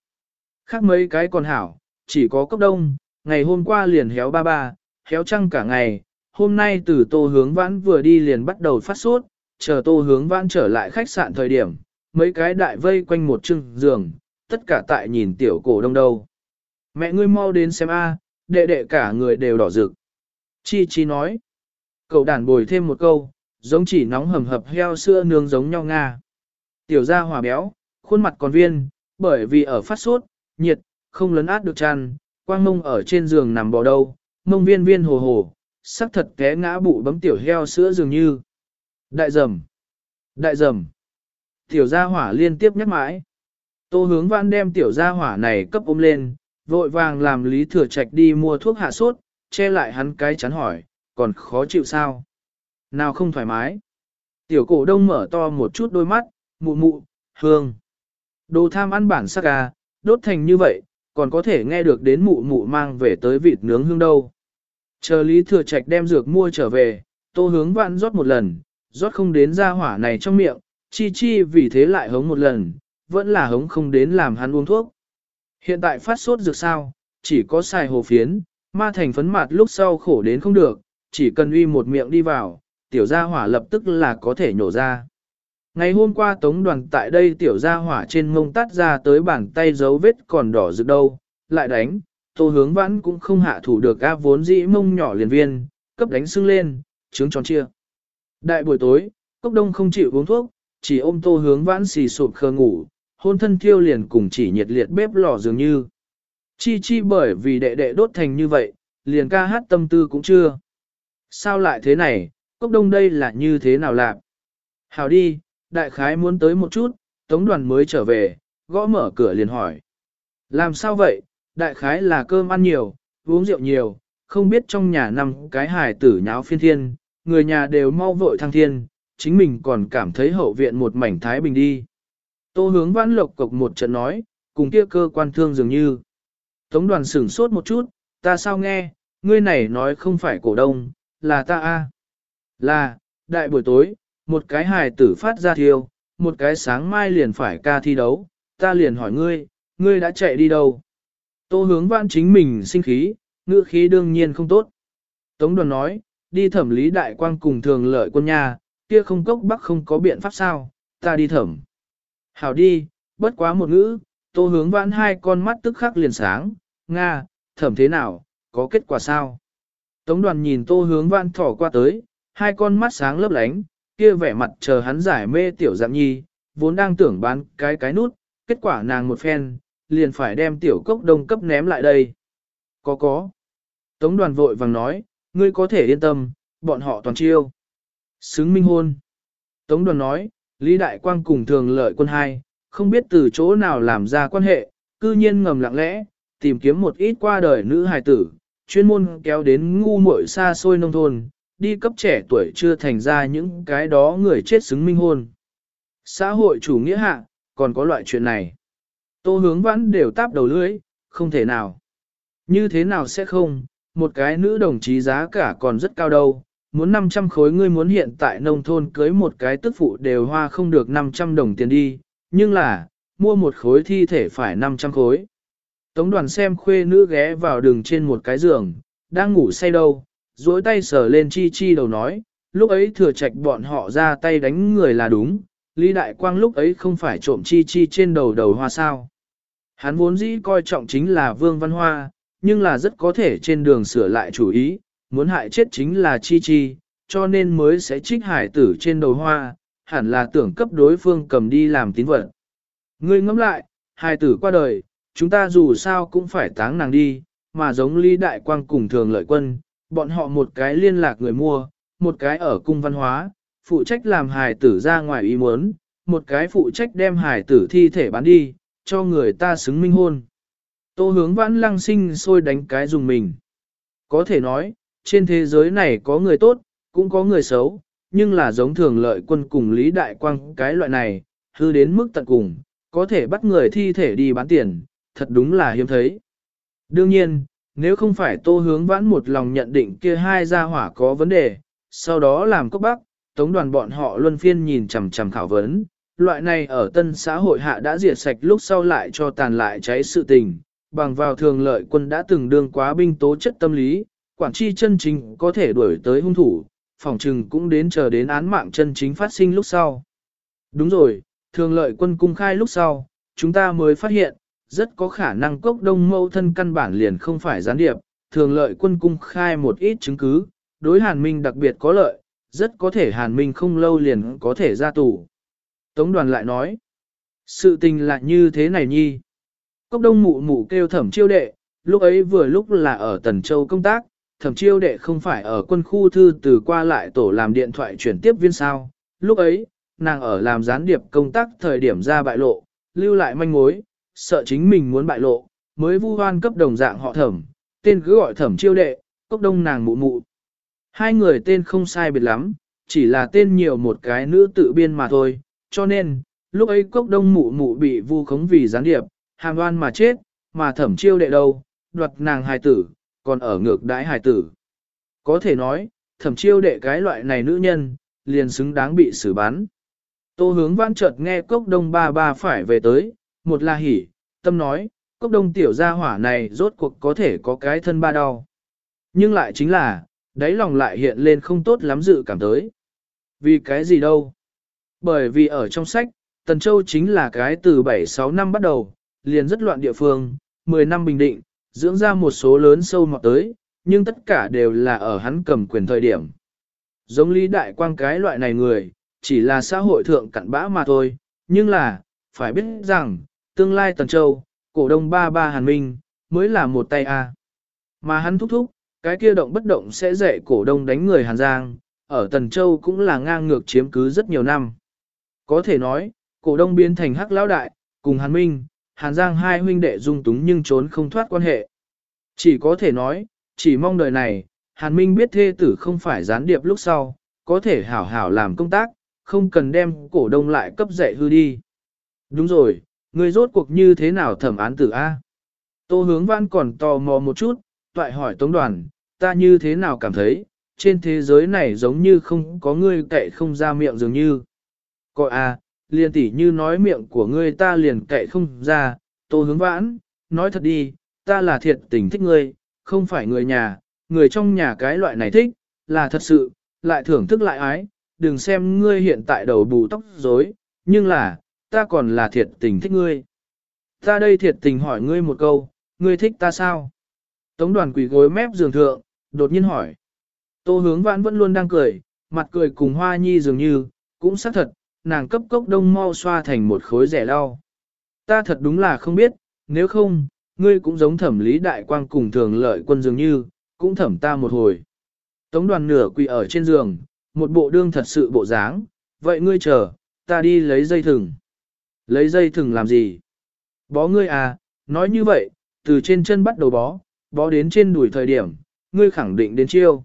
Khác mấy cái còn hảo, chỉ có cốc đông, ngày hôm qua liền héo ba ba, héo trăng cả ngày, hôm nay từ tô hướng vãn vừa đi liền bắt đầu phát sốt, chờ tô hướng vãn trở lại khách sạn thời điểm, mấy cái đại vây quanh một chưng giường, tất cả tại nhìn tiểu cổ đông đâu. Mẹ ngươi mau đến xem a, đệ đệ cả người đều đỏ rực. Chi chi nói. Cậu đàn bồi thêm một câu, giống chỉ nóng hầm hập heo sữa nướng giống nhau Nga. Tiểu gia hòa béo, khuôn mặt còn viên, bởi vì ở phát sốt, nhiệt, không lấn át được chăn, quang mông ở trên giường nằm bò đâu, mông viên viên hồ hồ, sắc thật té ngã bụ bấm tiểu heo sữa dường như. Đại dầm, đại dầm, tiểu gia hỏa liên tiếp nhắc mãi. Tô hướng văn đem tiểu gia hỏa này cấp ôm lên, vội vàng làm lý thừa trạch đi mua thuốc hạ sốt, che lại hắn cái chắn hỏi, còn khó chịu sao? Nào không thoải mái? Tiểu cổ đông mở to một chút đôi mắt, mụ mụ, hương. Đồ tham ăn bản sắc gà, đốt thành như vậy, còn có thể nghe được đến mụ mụ mang về tới vịt nướng hương đâu. Chờ Lý Thừa Trạch đem dược mua trở về, tô hướng vạn rót một lần, rót không đến ra hỏa này trong miệng, chi chi vì thế lại hống một lần, vẫn là hống không đến làm hắn uống thuốc. Hiện tại phát sốt dược sao, chỉ có xài hồ phiến, ma thành phấn mặt lúc sau khổ đến không được, chỉ cần uy một miệng đi vào, tiểu gia hỏa lập tức là có thể nhổ ra. Ngày hôm qua tống đoàn tại đây tiểu gia hỏa trên mông tắt ra tới bàn tay dấu vết còn đỏ rực đâu, lại đánh, tô hướng vãn cũng không hạ thủ được A vốn dĩ mông nhỏ liền viên, cấp đánh sưng lên, trướng tròn chia. Đại buổi tối, cốc đông không chịu uống thuốc, chỉ ôm tô hướng vãn xì sụp khờ ngủ, hôn thân thiêu liền cùng chỉ nhiệt liệt bếp lò dường như. Chi chi bởi vì đệ đệ đốt thành như vậy, liền ca hát tâm tư cũng chưa. Sao lại thế này, cốc đông đây là như thế nào lạc? Hào đi, đại khái muốn tới một chút, tống đoàn mới trở về, gõ mở cửa liền hỏi. Làm sao vậy, đại khái là cơm ăn nhiều, uống rượu nhiều, không biết trong nhà nằm cái hài tử nháo phiên thiên, người nhà đều mau vội thăng thiên, chính mình còn cảm thấy hậu viện một mảnh thái bình đi. Tô hướng vãn lộc cộc một trận nói, cùng kia cơ quan thương dường như. Tống đoàn sửng sốt một chút, ta sao nghe, ngươi này nói không phải cổ đông, là ta a Là, đại buổi tối, một cái hài tử phát ra thiêu, một cái sáng mai liền phải ca thi đấu, ta liền hỏi ngươi, ngươi đã chạy đi đâu? Tô hướng vãn chính mình sinh khí, ngựa khí đương nhiên không tốt. Tống đoàn nói, đi thẩm lý đại quang cùng thường lợi quân nhà, kia không cốc bắc không có biện pháp sao, ta đi thẩm. Hảo đi, bất quá một ngữ, tô hướng vãn hai con mắt tức khắc liền sáng, Nga, thẩm thế nào, có kết quả sao? Tống đoàn nhìn tô hướng vãn thỏ qua tới, hai con mắt sáng lấp lánh, kia vẻ mặt chờ hắn giải mê tiểu dạng nhi, vốn đang tưởng bán cái cái nút, kết quả nàng một phen, liền phải đem tiểu cốc đông cấp ném lại đây. Có có. Tống đoàn vội vàng nói, ngươi có thể yên tâm, bọn họ toàn chiêu. Xứng minh hôn. Tống đoàn nói, Lý Đại Quang cùng thường lợi quân hai, không biết từ chỗ nào làm ra quan hệ, cư nhiên ngầm lặng lẽ, tìm kiếm một ít qua đời nữ hài tử, chuyên môn kéo đến ngu muội xa xôi nông thôn, đi cấp trẻ tuổi chưa thành ra những cái đó người chết xứng minh hôn. Xã hội chủ nghĩa hạ, còn có loại chuyện này. Tô hướng vãn đều táp đầu lưỡi, không thể nào. Như thế nào sẽ không, một cái nữ đồng chí giá cả còn rất cao đâu, muốn 500 khối ngươi muốn hiện tại nông thôn cưới một cái tức phụ đều hoa không được 500 đồng tiền đi, nhưng là, mua một khối thi thể phải 500 khối. Tống đoàn xem khuê nữ ghé vào đường trên một cái giường, đang ngủ say đâu, duỗi tay sờ lên chi chi đầu nói, lúc ấy thừa trạch bọn họ ra tay đánh người là đúng, Lý Đại Quang lúc ấy không phải trộm chi chi trên đầu đầu hoa sao. Hắn vốn dĩ coi trọng chính là Vương Văn Hoa, nhưng là rất có thể trên đường sửa lại chủ ý, muốn hại chết chính là chi chi, cho nên mới sẽ trích hải tử trên đầu hoa, hẳn là tưởng cấp đối phương cầm đi làm tín vật. Ngươi ngẫm lại, hải tử qua đời, chúng ta dù sao cũng phải táng nàng đi, mà giống Lý Đại Quang cùng thường lợi quân, bọn họ một cái liên lạc người mua, một cái ở cung văn hóa, phụ trách làm hải tử ra ngoài ý muốn, một cái phụ trách đem hải tử thi thể bán đi, cho người ta xứng minh hôn. Tô hướng vãn lăng sinh sôi đánh cái dùng mình. Có thể nói, trên thế giới này có người tốt, cũng có người xấu, nhưng là giống thường lợi quân cùng Lý Đại Quang cái loại này, hư đến mức tận cùng, có thể bắt người thi thể đi bán tiền, thật đúng là hiếm thấy. Đương nhiên, nếu không phải tô hướng vãn một lòng nhận định kia hai gia hỏa có vấn đề, sau đó làm cốc bắc, tống đoàn bọn họ luân phiên nhìn chằm chằm khảo vấn, loại này ở tân xã hội hạ đã diệt sạch lúc sau lại cho tàn lại cháy sự tình, bằng vào thường lợi quân đã từng đương quá binh tố chất tâm lý, quản chi chân chính có thể đuổi tới hung thủ, phòng trừng cũng đến chờ đến án mạng chân chính phát sinh lúc sau. Đúng rồi, thường lợi quân cung khai lúc sau, chúng ta mới phát hiện, rất có khả năng cốc đông mâu thân căn bản liền không phải gián điệp, thường lợi quân cung khai một ít chứng cứ, đối hàn minh đặc biệt có lợi, rất có thể hàn minh không lâu liền có thể ra tù. Tống đoàn lại nói, sự tình lại như thế này nhi. Cốc đông mụ mụ kêu thẩm chiêu đệ, lúc ấy vừa lúc là ở Tần Châu công tác, thẩm chiêu đệ không phải ở quân khu thư từ qua lại tổ làm điện thoại chuyển tiếp viên sao. Lúc ấy, nàng ở làm gián điệp công tác thời điểm ra bại lộ, lưu lại manh mối, sợ chính mình muốn bại lộ, mới vu hoan cấp đồng dạng họ thẩm, tên cứ gọi thẩm chiêu đệ, cốc đông nàng mụ mụ. Hai người tên không sai biệt lắm, chỉ là tên nhiều một cái nữ tự biên mà thôi, cho nên, lúc ấy cốc đông mụ mụ bị vu khống vì gián điệp, hàm đoan mà chết, mà thẩm chiêu đệ đâu, đoạt nàng hài tử, còn ở ngược đãi hài tử. Có thể nói, thẩm chiêu đệ cái loại này nữ nhân, liền xứng đáng bị xử bắn. Tô hướng văn chợt nghe cốc đông ba ba phải về tới, một là hỉ, tâm nói, cốc đông tiểu gia hỏa này rốt cuộc có thể có cái thân ba đau. Nhưng lại chính là, đáy lòng lại hiện lên không tốt lắm dự cảm tới. Vì cái gì đâu? Bởi vì ở trong sách, Tần Châu chính là cái từ 7-6 năm bắt đầu, liền rất loạn địa phương, 10 năm bình định, dưỡng ra một số lớn sâu mọt tới, nhưng tất cả đều là ở hắn cầm quyền thời điểm. Giống lý đại quang cái loại này người, chỉ là xã hội thượng cặn bã mà thôi, nhưng là, phải biết rằng, tương lai Tần Châu, cổ đông ba ba Hàn Minh, mới là một tay A. Mà hắn thúc thúc, cái kia động bất động sẽ dạy cổ đông đánh người Hàn Giang, ở Tần Châu cũng là ngang ngược chiếm cứ rất nhiều năm. Có thể nói, cổ đông biến thành hắc lão đại, cùng Hàn Minh, Hàn Giang hai huynh đệ dung túng nhưng trốn không thoát quan hệ. Chỉ có thể nói, chỉ mong đời này, Hàn Minh biết thê tử không phải gián điệp lúc sau, có thể hảo hảo làm công tác, không cần đem cổ đông lại cấp dạy hư đi. Đúng rồi, người rốt cuộc như thế nào thẩm án tử A? Tô hướng văn còn tò mò một chút, toại hỏi tống đoàn, ta như thế nào cảm thấy, trên thế giới này giống như không có ngươi cậy không ra miệng dường như. Coi a, liền tỉ như nói miệng của ngươi ta liền cậy không ra, tô hướng vãn, nói thật đi, ta là thiệt tình thích ngươi, không phải người nhà, người trong nhà cái loại này thích, là thật sự, lại thưởng thức lại ái, đừng xem ngươi hiện tại đầu bù tóc rối, nhưng là, ta còn là thiệt tình thích ngươi. Ta đây thiệt tình hỏi ngươi một câu, ngươi thích ta sao? Tống đoàn quỷ gối mép giường thượng, đột nhiên hỏi. Tô hướng vãn vẫn luôn đang cười, mặt cười cùng hoa nhi dường như, cũng xác thật, nàng cấp cốc đông mau xoa thành một khối rẻ lau. Ta thật đúng là không biết, nếu không, ngươi cũng giống thẩm lý đại quang cùng thường lợi quân dường như, cũng thẩm ta một hồi. Tống đoàn nửa quỳ ở trên giường, một bộ đương thật sự bộ dáng, vậy ngươi chờ, ta đi lấy dây thừng. Lấy dây thừng làm gì? Bó ngươi à, nói như vậy, từ trên chân bắt đầu bó, bó đến trên đùi thời điểm, ngươi khẳng định đến chiêu.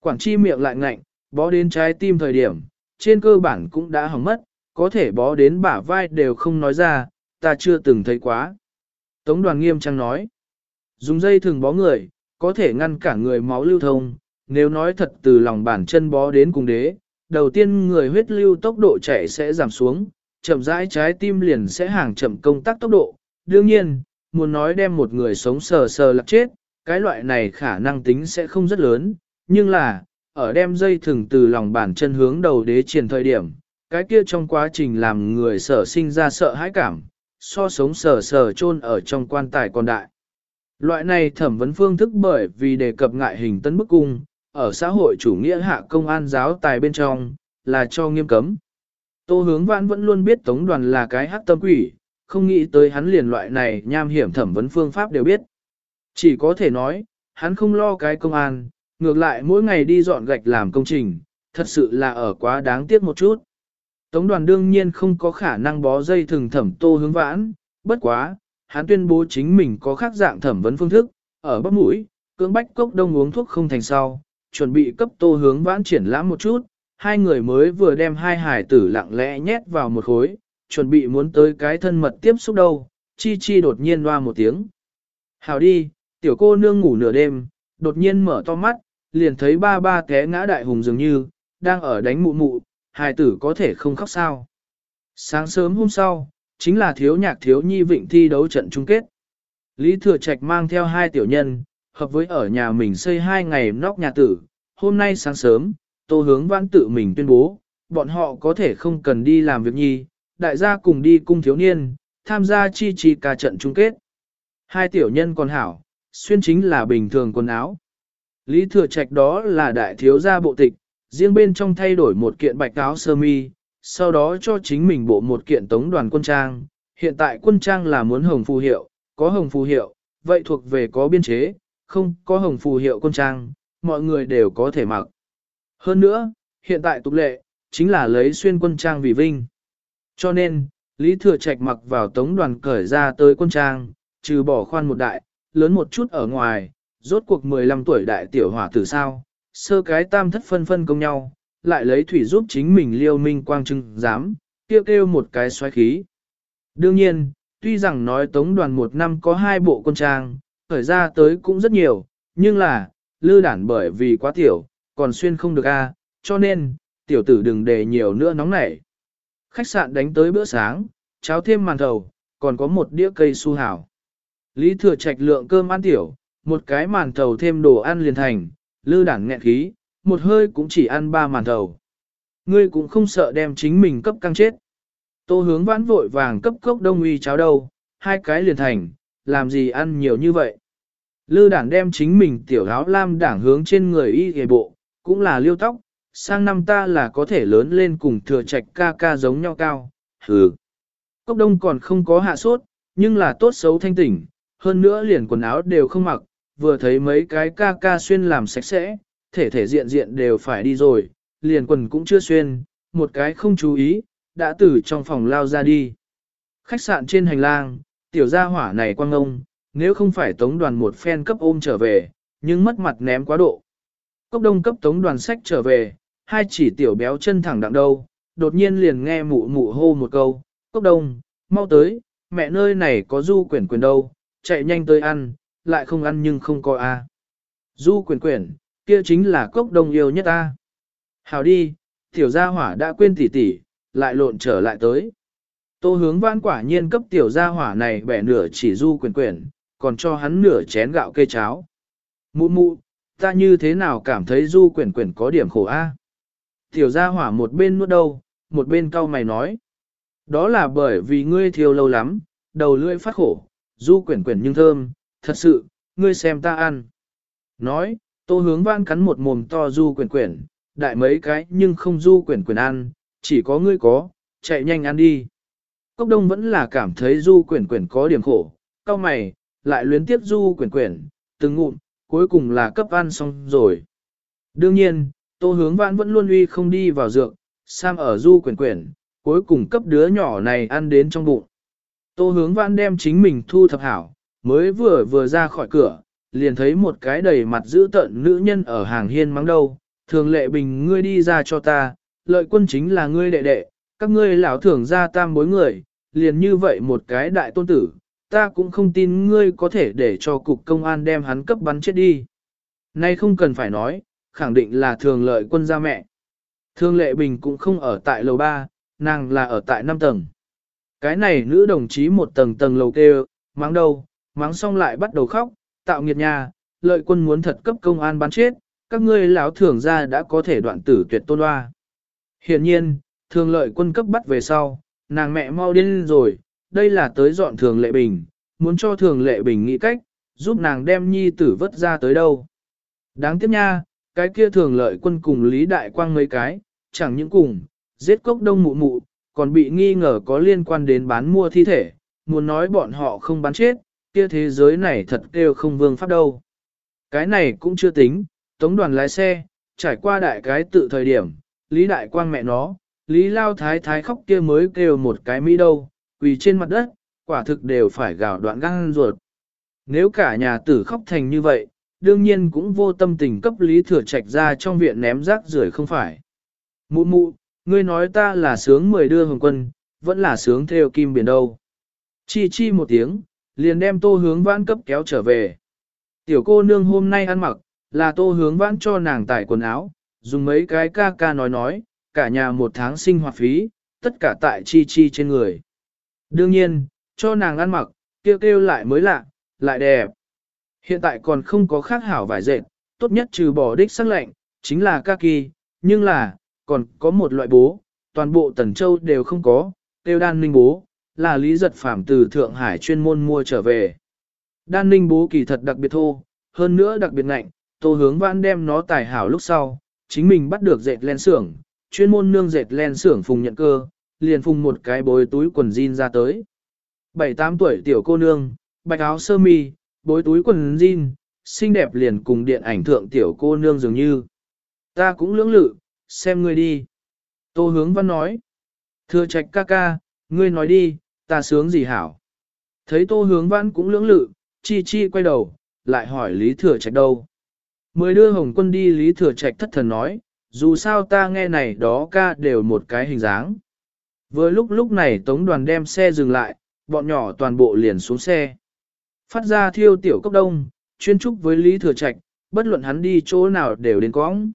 Quảng chi miệng lại ngạnh, bó đến trái tim thời điểm, trên cơ bản cũng đã hỏng mất, có thể bó đến bả vai đều không nói ra, ta chưa từng thấy quá. Tống đoàn nghiêm trang nói, dùng dây thường bó người, có thể ngăn cả người máu lưu thông, nếu nói thật từ lòng bàn chân bó đến cùng đế, đầu tiên người huyết lưu tốc độ chạy sẽ giảm xuống, chậm rãi trái tim liền sẽ hàng chậm công tác tốc độ. Đương nhiên, muốn nói đem một người sống sờ sờ lạc chết, cái loại này khả năng tính sẽ không rất lớn, nhưng là, ở đem dây thừng từ lòng bàn chân hướng đầu đế triển thời điểm, cái kia trong quá trình làm người sở sinh ra sợ hãi cảm, so sống sở sở chôn ở trong quan tài còn đại. Loại này thẩm vấn phương thức bởi vì đề cập ngại hình tấn bức cung, ở xã hội chủ nghĩa hạ công an giáo tài bên trong, là cho nghiêm cấm. Tô hướng vãn vẫn luôn biết tống đoàn là cái hắc tâm quỷ, không nghĩ tới hắn liền loại này nham hiểm thẩm vấn phương pháp đều biết. Chỉ có thể nói, hắn không lo cái công an, ngược lại mỗi ngày đi dọn gạch làm công trình, thật sự là ở quá đáng tiếc một chút. Tống đoàn đương nhiên không có khả năng bó dây thừng thẩm tô hướng vãn, bất quá, hắn tuyên bố chính mình có khác dạng thẩm vấn phương thức, ở bắp mũi, cưỡng bách cốc đông uống thuốc không thành sau, chuẩn bị cấp tô hướng vãn triển lãm một chút, hai người mới vừa đem hai hải tử lặng lẽ nhét vào một khối, chuẩn bị muốn tới cái thân mật tiếp xúc đâu, chi chi đột nhiên loa một tiếng. Hào đi, tiểu cô nương ngủ nửa đêm, đột nhiên mở to mắt, liền thấy ba ba té ngã đại hùng dường như, đang ở đánh mụ mụ, hài tử có thể không khóc sao. Sáng sớm hôm sau, chính là thiếu nhạc thiếu nhi vịnh thi đấu trận chung kết. Lý Thừa Trạch mang theo hai tiểu nhân, hợp với ở nhà mình xây hai ngày nóc nhà tử. Hôm nay sáng sớm, Tô Hướng Văn tự mình tuyên bố, bọn họ có thể không cần đi làm việc nhi, đại gia cùng đi cung thiếu niên, tham gia chi chi ca trận chung kết. Hai tiểu nhân còn hảo, xuyên chính là bình thường quần áo. Lý Thừa Trạch đó là đại thiếu gia bộ tịch, riêng bên trong thay đổi một kiện bạch áo sơ mi, sau đó cho chính mình bộ một kiện tống đoàn quân trang. Hiện tại quân trang là muốn hồng phù hiệu, có hồng phù hiệu, vậy thuộc về có biên chế, không có hồng phù hiệu quân trang, mọi người đều có thể mặc. Hơn nữa, hiện tại tục lệ, chính là lấy xuyên quân trang vì vinh. Cho nên, Lý Thừa Trạch mặc vào tống đoàn cởi ra tới quân trang, trừ bỏ khoan một đại, lớn một chút ở ngoài, rốt cuộc 15 tuổi đại tiểu hỏa tử sao, sơ cái tam thất phân phân công nhau, lại lấy thủy giúp chính mình liêu minh quang trưng dám, kêu kêu một cái xoáy khí. Đương nhiên, tuy rằng nói tống đoàn một năm có hai bộ quân trang, khởi ra tới cũng rất nhiều, nhưng là, lư đản bởi vì quá tiểu, còn xuyên không được a, cho nên, tiểu tử đừng để nhiều nữa nóng nảy. Khách sạn đánh tới bữa sáng, cháo thêm màn thầu, còn có một đĩa cây su hảo. Lý thừa trạch lượng cơm ăn tiểu, một cái màn thầu thêm đồ ăn liền thành, lư đảng nghẹn khí, một hơi cũng chỉ ăn ba màn thầu. Ngươi cũng không sợ đem chính mình cấp căng chết. Tô hướng vãn vội vàng cấp cốc đông uy cháo đâu, hai cái liền thành, làm gì ăn nhiều như vậy. Lư đảng đem chính mình tiểu áo lam đảng hướng trên người y ghề bộ, cũng là liêu tóc, sang năm ta là có thể lớn lên cùng thừa trạch ca ca giống nhau cao, hừ. Cốc đông còn không có hạ sốt, nhưng là tốt xấu thanh tỉnh, hơn nữa liền quần áo đều không mặc, vừa thấy mấy cái ca ca xuyên làm sạch sẽ, thể thể diện diện đều phải đi rồi, liền quần cũng chưa xuyên, một cái không chú ý, đã từ trong phòng lao ra đi. Khách sạn trên hành lang, tiểu gia hỏa này quang ông nếu không phải tống đoàn một phen cấp ôm trở về, nhưng mất mặt ném quá độ. Cốc đông cấp tống đoàn sách trở về, hai chỉ tiểu béo chân thẳng đặng đâu, đột nhiên liền nghe mụ mụ hô một câu, cốc đông, mau tới, mẹ nơi này có du quyển quyền đâu, chạy nhanh tới ăn, lại không ăn nhưng không coi a. Du quyển quyển, kia chính là cốc đông yêu nhất ta, Hào đi, tiểu gia hỏa đã quên tỉ tỉ, lại lộn trở lại tới. Tô hướng văn quả nhiên cấp tiểu gia hỏa này bẻ nửa chỉ du quyển quyển, còn cho hắn nửa chén gạo kê cháo. Mụ mụ, ta như thế nào cảm thấy du quyển quyển có điểm khổ a? Tiểu gia hỏa một bên nuốt đâu, một bên cau mày nói. Đó là bởi vì ngươi thiêu lâu lắm, đầu lưỡi phát khổ, du quyển quyển nhưng thơm, thật sự, ngươi xem ta ăn. Nói, tô hướng văn cắn một mồm to du quyển quyển, đại mấy cái nhưng không du quyển quyển ăn, chỉ có ngươi có, chạy nhanh ăn đi. Cốc đông vẫn là cảm thấy du quyển quyển có điểm khổ, cao mày, lại luyến tiếp du quyển quyển, từng ngụm, cuối cùng là cấp ăn xong rồi. Đương nhiên, tô hướng vãn vẫn luôn uy không đi vào dược, Sam ở du quyển quyển, cuối cùng cấp đứa nhỏ này ăn đến trong bụng. Tô hướng vãn đem chính mình thu thập hảo, mới vừa vừa ra khỏi cửa, liền thấy một cái đầy mặt dữ tợn nữ nhân ở hàng hiên mắng đâu, thường lệ bình ngươi đi ra cho ta, lợi quân chính là ngươi đệ đệ, các ngươi lão thưởng ra tam bối người, liền như vậy một cái đại tôn tử, ta cũng không tin ngươi có thể để cho cục công an đem hắn cấp bắn chết đi. Nay không cần phải nói, khẳng định là thường lợi quân gia mẹ. Thương lệ bình cũng không ở tại lầu 3, nàng là ở tại 5 tầng. Cái này nữ đồng chí một tầng tầng lầu kêu, mắng đâu, mắng xong lại bắt đầu khóc, tạo nghiệt nhà, lợi quân muốn thật cấp công an bắn chết, các ngươi lão thưởng ra đã có thể đoạn tử tuyệt tôn hoa. Hiện nhiên, thường lợi quân cấp bắt về sau, nàng mẹ mau điên rồi, đây là tới dọn thường lệ bình, muốn cho thường lệ bình nghĩ cách, giúp nàng đem nhi tử vất ra tới đâu. Đáng tiếc nha, cái kia thường lợi quân cùng Lý Đại Quang mấy cái, chẳng những cùng, giết cốc đông mụ mụ, còn bị nghi ngờ có liên quan đến bán mua thi thể, muốn nói bọn họ không bán chết, kia thế giới này thật đều không vương pháp đâu. Cái này cũng chưa tính, tống đoàn lái xe, trải qua đại cái tự thời điểm, Lý Đại Quang mẹ nó, Lý Lao Thái Thái khóc kia mới kêu một cái mỹ đâu, quỳ trên mặt đất, quả thực đều phải gào đoạn găng ruột. Nếu cả nhà tử khóc thành như vậy, đương nhiên cũng vô tâm tình cấp Lý Thừa Trạch ra trong viện ném rác rưởi không phải. Mụ mụ, ngươi nói ta là sướng mười đưa hồng quân, vẫn là sướng theo kim biển đâu. Chi chi một tiếng, liền đem tô hướng vãn cấp kéo trở về. Tiểu cô nương hôm nay ăn mặc, là tô hướng vãn cho nàng tải quần áo, dùng mấy cái ca ca nói nói, cả nhà một tháng sinh hoạt phí, tất cả tại chi chi trên người. Đương nhiên, cho nàng ăn mặc, kêu kêu lại mới lạ, lại đẹp. Hiện tại còn không có khác hảo vải dệt, tốt nhất trừ bỏ đích sắc lệnh, chính là kaki, nhưng là, còn có một loại bố, toàn bộ tần châu đều không có, tiêu đan ninh bố, là lý giật phạm từ Thượng Hải chuyên môn mua trở về. Đan ninh bố kỳ thật đặc biệt thô, hơn nữa đặc biệt ngạnh, tô hướng vãn đem nó tài hảo lúc sau, chính mình bắt được dệt len xưởng, chuyên môn nương dệt len xưởng phùng nhận cơ, liền phùng một cái bối túi quần jean ra tới. 7-8 tuổi tiểu cô nương, bạch áo sơ mi, bối túi quần jean, xinh đẹp liền cùng điện ảnh thượng tiểu cô nương dường như. Ta cũng lưỡng lự, xem ngươi đi. Tô hướng văn nói. Thưa trạch ca ca, ngươi nói đi, ta sướng gì hảo. Thấy tô hướng văn cũng lưỡng lự, chi chi quay đầu, lại hỏi Lý Thừa Trạch đâu. Mới đưa Hồng Quân đi Lý Thừa Trạch thất thần nói, dù sao ta nghe này đó ca đều một cái hình dáng. Vừa lúc lúc này tống đoàn đem xe dừng lại, bọn nhỏ toàn bộ liền xuống xe. Phát ra thiêu tiểu cốc đông, chuyên trúc với Lý Thừa Trạch, bất luận hắn đi chỗ nào đều đến cóng.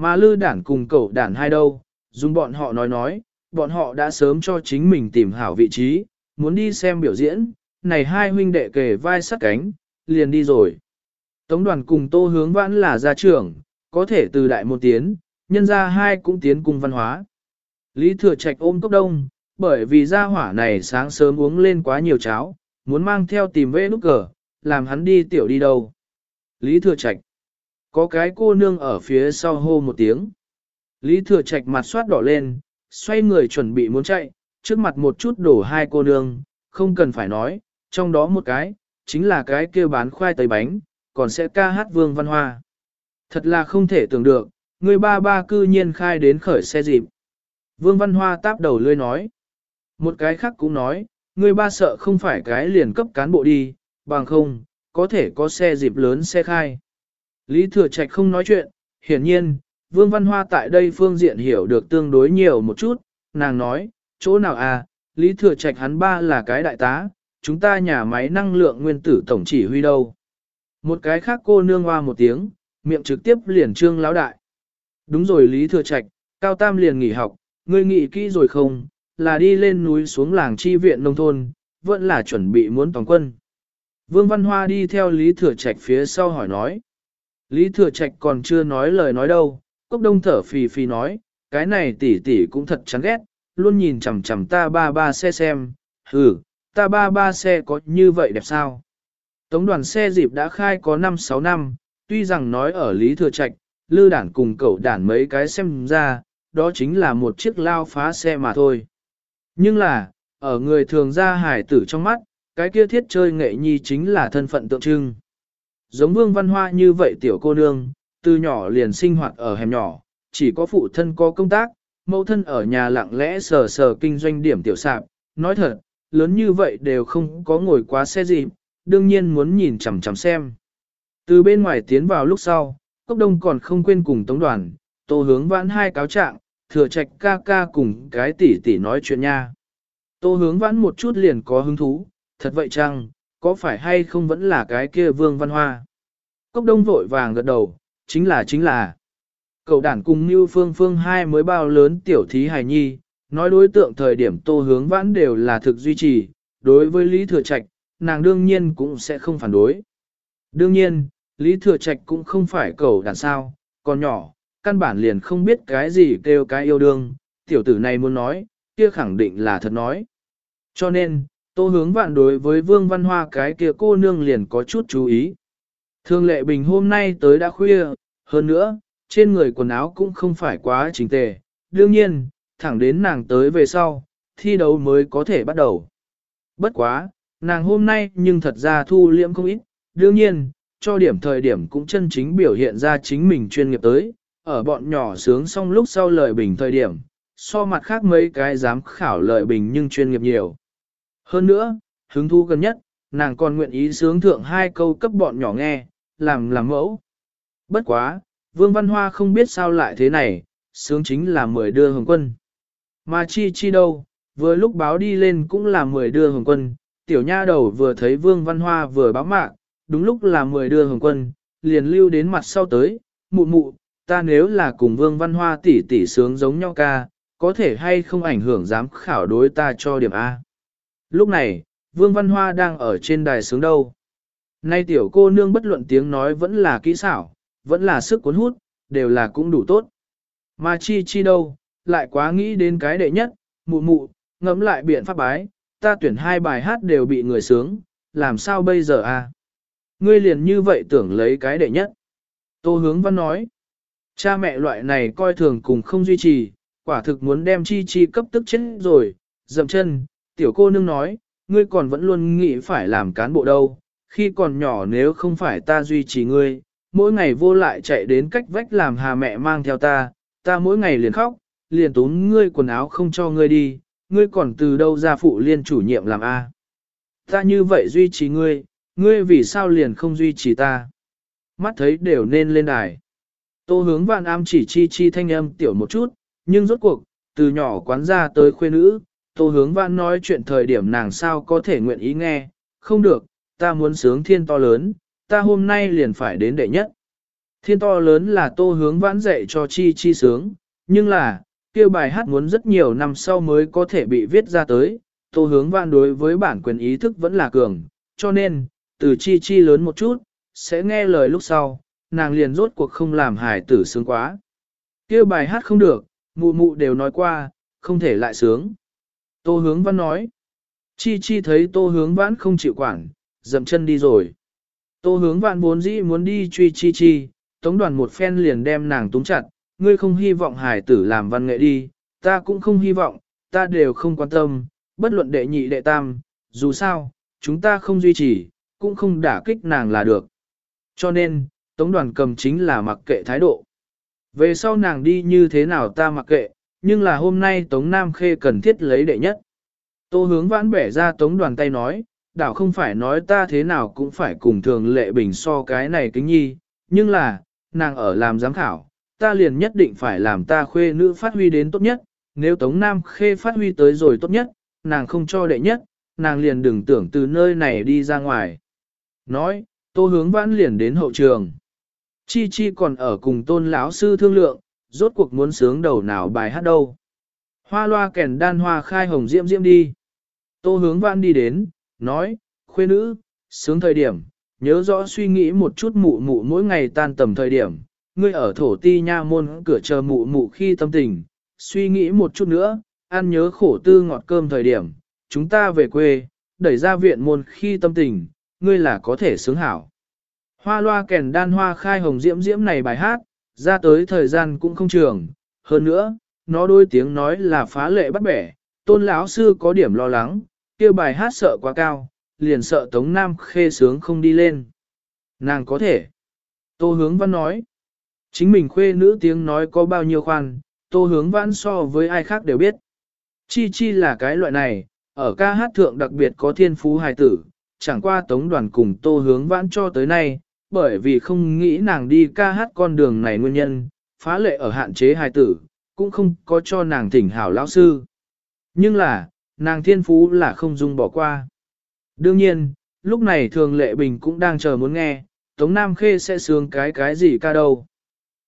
Mà lư đản cùng cậu đản hai đâu, dùng bọn họ nói nói, bọn họ đã sớm cho chính mình tìm hảo vị trí, muốn đi xem biểu diễn, này hai huynh đệ kề vai sát cánh, liền đi rồi. Tống đoàn cùng tô hướng vãn là gia trưởng, có thể từ đại một tiến, nhân ra hai cũng tiến cùng văn hóa. Lý Thừa Trạch ôm cốc đông, bởi vì gia hỏa này sáng sớm uống lên quá nhiều cháo, muốn mang theo tìm vê nút cờ, làm hắn đi tiểu đi đâu. Lý Thừa Trạch. Có cái cô nương ở phía sau hô một tiếng. Lý Thừa Trạch mặt soát đỏ lên, xoay người chuẩn bị muốn chạy, trước mặt một chút đổ hai cô nương, không cần phải nói, trong đó một cái, chính là cái kêu bán khoai tây bánh, còn sẽ ca hát vương văn hoa. Thật là không thể tưởng được, người ba ba cư nhiên khai đến khởi xe dịp. Vương văn hoa táp đầu lươi nói. Một cái khác cũng nói, người ba sợ không phải cái liền cấp cán bộ đi, bằng không, có thể có xe dịp lớn xe khai. Lý Thừa Trạch không nói chuyện, hiển nhiên, Vương Văn Hoa tại đây phương diện hiểu được tương đối nhiều một chút, nàng nói, chỗ nào à, Lý Thừa Trạch hắn ba là cái đại tá, chúng ta nhà máy năng lượng nguyên tử tổng chỉ huy đâu. Một cái khác cô nương hoa một tiếng, miệng trực tiếp liền trương lão đại. Đúng rồi Lý Thừa Trạch, Cao Tam liền nghỉ học, ngươi nghỉ kỹ rồi không, là đi lên núi xuống làng chi viện nông thôn, vẫn là chuẩn bị muốn toàn quân. Vương Văn Hoa đi theo Lý Thừa Trạch phía sau hỏi nói. Lý Thừa Trạch còn chưa nói lời nói đâu, Cốc Đông thở phì phì nói, cái này tỷ tỷ cũng thật chán ghét, luôn nhìn chằm chằm ta ba ba xe xem, hừ, ta ba ba xe có như vậy đẹp sao? Tống đoàn xe dịp đã khai có 5-6 năm, tuy rằng nói ở Lý Thừa Trạch, lư đản cùng cậu đản mấy cái xem ra, đó chính là một chiếc lao phá xe mà thôi. Nhưng là, ở người thường ra hải tử trong mắt, cái kia thiết chơi nghệ nhi chính là thân phận tượng trưng. Giống vương văn hoa như vậy tiểu cô nương, từ nhỏ liền sinh hoạt ở hẻm nhỏ, chỉ có phụ thân có công tác, mẫu thân ở nhà lặng lẽ sờ sờ kinh doanh điểm tiểu sạp, nói thật, lớn như vậy đều không có ngồi quá xe gì, đương nhiên muốn nhìn chằm chằm xem. Từ bên ngoài tiến vào lúc sau, Cốc Đông còn không quên cùng tống đoàn, tô hướng vãn hai cáo trạng, thừa trạch ca ca cùng cái tỷ tỷ nói chuyện nha. Tô hướng vãn một chút liền có hứng thú, thật vậy chăng, có phải hay không vẫn là cái kia vương văn hoa. Cốc Đông vội vàng gật đầu, chính là chính là. Cậu đản cùng Như Phương Phương hai mới bao lớn tiểu thí hài nhi, nói đối tượng thời điểm tô hướng vãn đều là thực duy trì, đối với Lý Thừa Trạch, nàng đương nhiên cũng sẽ không phản đối. Đương nhiên, Lý Thừa Trạch cũng không phải cậu đàn sao, còn nhỏ, căn bản liền không biết cái gì kêu cái yêu đương, tiểu tử này muốn nói, kia khẳng định là thật nói. Cho nên, tô hướng vạn đối với Vương Văn Hoa cái kia cô nương liền có chút chú ý. Thương lệ bình hôm nay tới đã khuya, hơn nữa, trên người quần áo cũng không phải quá chỉnh tề, đương nhiên, thẳng đến nàng tới về sau, thi đấu mới có thể bắt đầu. Bất quá, nàng hôm nay nhưng thật ra thu liễm không ít, đương nhiên, cho điểm thời điểm cũng chân chính biểu hiện ra chính mình chuyên nghiệp tới, ở bọn nhỏ sướng xong lúc sau lời bình thời điểm, so mặt khác mấy cái dám khảo lời bình nhưng chuyên nghiệp nhiều. Hơn nữa, hứng thú gần nhất, nàng còn nguyện ý sướng thượng hai câu cấp bọn nhỏ nghe, làm làm mẫu. Bất quá, Vương Văn Hoa không biết sao lại thế này, sướng chính là mười đưa hồng quân. Mà chi chi đâu, vừa lúc báo đi lên cũng là mười đưa hồng quân, tiểu nha đầu vừa thấy Vương Văn Hoa vừa báo mạng, đúng lúc là mười đưa hồng quân, liền lưu đến mặt sau tới, mụ mụ, ta nếu là cùng Vương Văn Hoa tỷ tỷ sướng giống nhau ca, có thể hay không ảnh hưởng dám khảo đối ta cho điểm A. Lúc này, Vương Văn Hoa đang ở trên đài sướng đâu. Nay tiểu cô nương bất luận tiếng nói vẫn là kỹ xảo, vẫn là sức cuốn hút, đều là cũng đủ tốt. Mà chi chi đâu, lại quá nghĩ đến cái đệ nhất, mụ mụ, ngẫm lại biện pháp bái, ta tuyển hai bài hát đều bị người sướng, làm sao bây giờ à? Ngươi liền như vậy tưởng lấy cái đệ nhất. Tô hướng văn nói, cha mẹ loại này coi thường cùng không duy trì, quả thực muốn đem chi chi cấp tức chết rồi, dậm chân, tiểu cô nương nói, ngươi còn vẫn luôn nghĩ phải làm cán bộ đâu, khi còn nhỏ nếu không phải ta duy trì ngươi, mỗi ngày vô lại chạy đến cách vách làm hà mẹ mang theo ta, ta mỗi ngày liền khóc, liền tốn ngươi quần áo không cho ngươi đi, ngươi còn từ đâu ra phụ liên chủ nhiệm làm A. Ta như vậy duy trì ngươi, ngươi vì sao liền không duy trì ta? Mắt thấy đều nên lên đài. Tô hướng vạn am chỉ chi chi thanh âm tiểu một chút, nhưng rốt cuộc, từ nhỏ quán ra tới khuê nữ, tô hướng văn nói chuyện thời điểm nàng sao có thể nguyện ý nghe, không được, ta muốn sướng thiên to lớn, ta hôm nay liền phải đến đệ nhất. Thiên to lớn là tô hướng vãn dạy cho chi chi sướng, nhưng là, kêu bài hát muốn rất nhiều năm sau mới có thể bị viết ra tới, tô hướng vãn đối với bản quyền ý thức vẫn là cường, cho nên, từ chi chi lớn một chút, sẽ nghe lời lúc sau, nàng liền rốt cuộc không làm hài tử sướng quá. kêu bài hát không được, mụ mụ đều nói qua, không thể lại sướng. Tô hướng văn nói, chi chi thấy tô hướng vãn không chịu quản, dậm chân đi rồi. Tô hướng Vãn vốn dĩ muốn đi truy chi chi, tống đoàn một phen liền đem nàng túng chặt, ngươi không hy vọng hải tử làm văn nghệ đi, ta cũng không hy vọng, ta đều không quan tâm, bất luận đệ nhị đệ tam, dù sao, chúng ta không duy trì, cũng không đả kích nàng là được. Cho nên, tống đoàn cầm chính là mặc kệ thái độ. Về sau nàng đi như thế nào ta mặc kệ, nhưng là hôm nay tống nam khê cần thiết lấy đệ nhất. Tô hướng vãn bẻ ra tống đoàn tay nói, đảo không phải nói ta thế nào cũng phải cùng thường lệ bình so cái này kính nhi, nhưng là, nàng ở làm giám khảo, ta liền nhất định phải làm ta khuê nữ phát huy đến tốt nhất, nếu Tống Nam Khê phát huy tới rồi tốt nhất, nàng không cho đệ nhất, nàng liền đừng tưởng từ nơi này đi ra ngoài. Nói, tô hướng vãn liền đến hậu trường. Chi Chi còn ở cùng tôn lão sư thương lượng, rốt cuộc muốn sướng đầu nào bài hát đâu. Hoa loa kèn đan hoa khai hồng diễm diễm đi. Tô hướng vãn đi đến, nói, khuê nữ, Sướng thời điểm, nhớ rõ suy nghĩ một chút mụ mụ mỗi ngày tan tầm thời điểm, ngươi ở thổ ti nha môn cửa chờ mụ mụ khi tâm tình, suy nghĩ một chút nữa, ăn nhớ khổ tư ngọt cơm thời điểm, chúng ta về quê, đẩy ra viện môn khi tâm tình, ngươi là có thể sướng hảo. Hoa loa kèn đan hoa khai hồng diễm diễm này bài hát, ra tới thời gian cũng không trường, hơn nữa, nó đôi tiếng nói là phá lệ bắt bẻ, tôn lão sư có điểm lo lắng, kia bài hát sợ quá cao, liền sợ Tống Nam khê sướng không đi lên. Nàng có thể. Tô hướng văn nói. Chính mình khuê nữ tiếng nói có bao nhiêu khoan, tô hướng văn so với ai khác đều biết. Chi chi là cái loại này, ở ca hát thượng đặc biệt có thiên phú hài tử, chẳng qua tống đoàn cùng tô hướng vãn cho tới nay, bởi vì không nghĩ nàng đi ca hát con đường này nguyên nhân, phá lệ ở hạn chế hài tử, cũng không có cho nàng thỉnh hảo lão sư. Nhưng là, nàng thiên phú là không dung bỏ qua. Đương nhiên, lúc này thường lệ bình cũng đang chờ muốn nghe, Tống Nam Khê sẽ sướng cái cái gì ca đâu.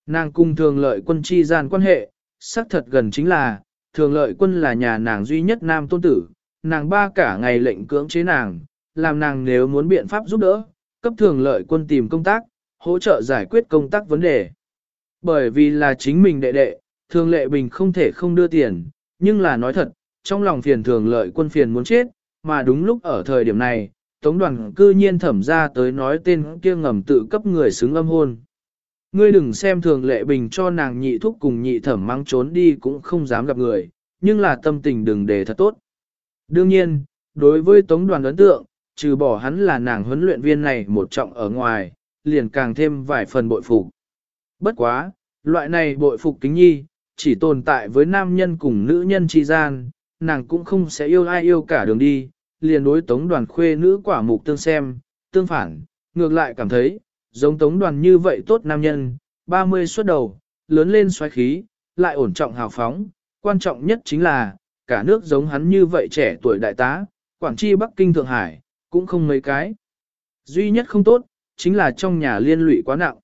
Nàng cùng thường lợi quân chi gian quan hệ, xác thật gần chính là, thường lợi quân là nhà nàng duy nhất nam tôn tử, nàng ba cả ngày lệnh cưỡng chế nàng, làm nàng nếu muốn biện pháp giúp đỡ, cấp thường lợi quân tìm công tác, hỗ trợ giải quyết công tác vấn đề. Bởi vì là chính mình đệ đệ, thường lệ bình không thể không đưa tiền, nhưng là nói thật, trong lòng phiền thường lợi quân phiền muốn chết, mà đúng lúc ở thời điểm này, tống đoàn cư nhiên thẩm ra tới nói tên kia ngầm tự cấp người xứng âm hôn. Ngươi đừng xem thường lệ bình cho nàng nhị thúc cùng nhị thẩm mang trốn đi cũng không dám gặp người, nhưng là tâm tình đừng để thật tốt. Đương nhiên, đối với tống đoàn ấn tượng, trừ bỏ hắn là nàng huấn luyện viên này một trọng ở ngoài, liền càng thêm vài phần bội phục. Bất quá, loại này bội phục kính nhi, chỉ tồn tại với nam nhân cùng nữ nhân chi gian, nàng cũng không sẽ yêu ai yêu cả đường đi, liền đối tống đoàn khuê nữ quả mục tương xem, tương phản, ngược lại cảm thấy, giống tống đoàn như vậy tốt nam nhân, 30 xuất đầu, lớn lên xoáy khí, lại ổn trọng hào phóng, quan trọng nhất chính là, cả nước giống hắn như vậy trẻ tuổi đại tá, Quảng Chi Bắc Kinh Thượng Hải, cũng không mấy cái. Duy nhất không tốt, chính là trong nhà liên lụy quá nặng.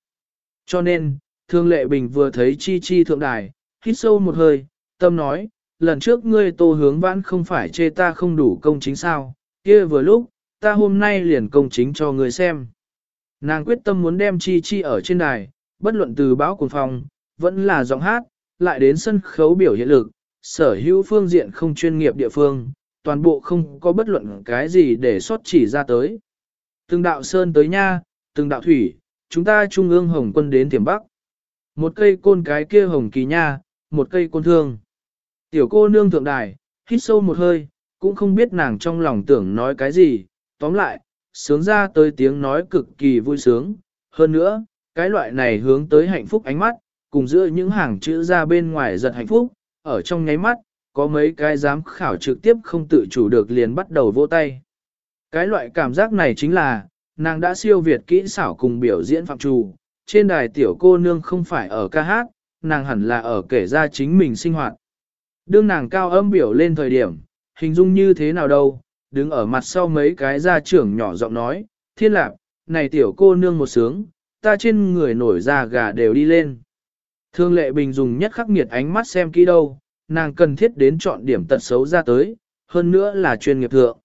Cho nên, Thương Lệ Bình vừa thấy Chi Chi thượng đài, hít sâu một hơi, tâm nói, lần trước ngươi tô hướng vãn không phải chê ta không đủ công chính sao, kia vừa lúc, ta hôm nay liền công chính cho ngươi xem. Nàng quyết tâm muốn đem chi chi ở trên đài, bất luận từ báo cuồng phòng, vẫn là giọng hát, lại đến sân khấu biểu hiện lực, sở hữu phương diện không chuyên nghiệp địa phương, toàn bộ không có bất luận cái gì để sót chỉ ra tới. Từng đạo sơn tới nha, từng đạo thủy, chúng ta trung ương hồng quân đến thiểm bắc. Một cây côn cái kia hồng kỳ nha, một cây côn thương. Tiểu cô nương thượng đài, hít sâu một hơi, cũng không biết nàng trong lòng tưởng nói cái gì, tóm lại, sướng ra tới tiếng nói cực kỳ vui sướng. Hơn nữa, cái loại này hướng tới hạnh phúc ánh mắt, cùng giữa những hàng chữ ra bên ngoài giật hạnh phúc, ở trong nháy mắt, có mấy cái dám khảo trực tiếp không tự chủ được liền bắt đầu vỗ tay. Cái loại cảm giác này chính là, nàng đã siêu việt kỹ xảo cùng biểu diễn phạm trù, trên đài tiểu cô nương không phải ở ca hát, nàng hẳn là ở kể ra chính mình sinh hoạt. Đương nàng cao âm biểu lên thời điểm, hình dung như thế nào đâu, đứng ở mặt sau mấy cái gia trưởng nhỏ giọng nói, thiên lạc, này tiểu cô nương một sướng, ta trên người nổi da gà đều đi lên. Thương lệ bình dùng nhất khắc nghiệt ánh mắt xem kỹ đâu, nàng cần thiết đến chọn điểm tật xấu ra tới, hơn nữa là chuyên nghiệp thượng.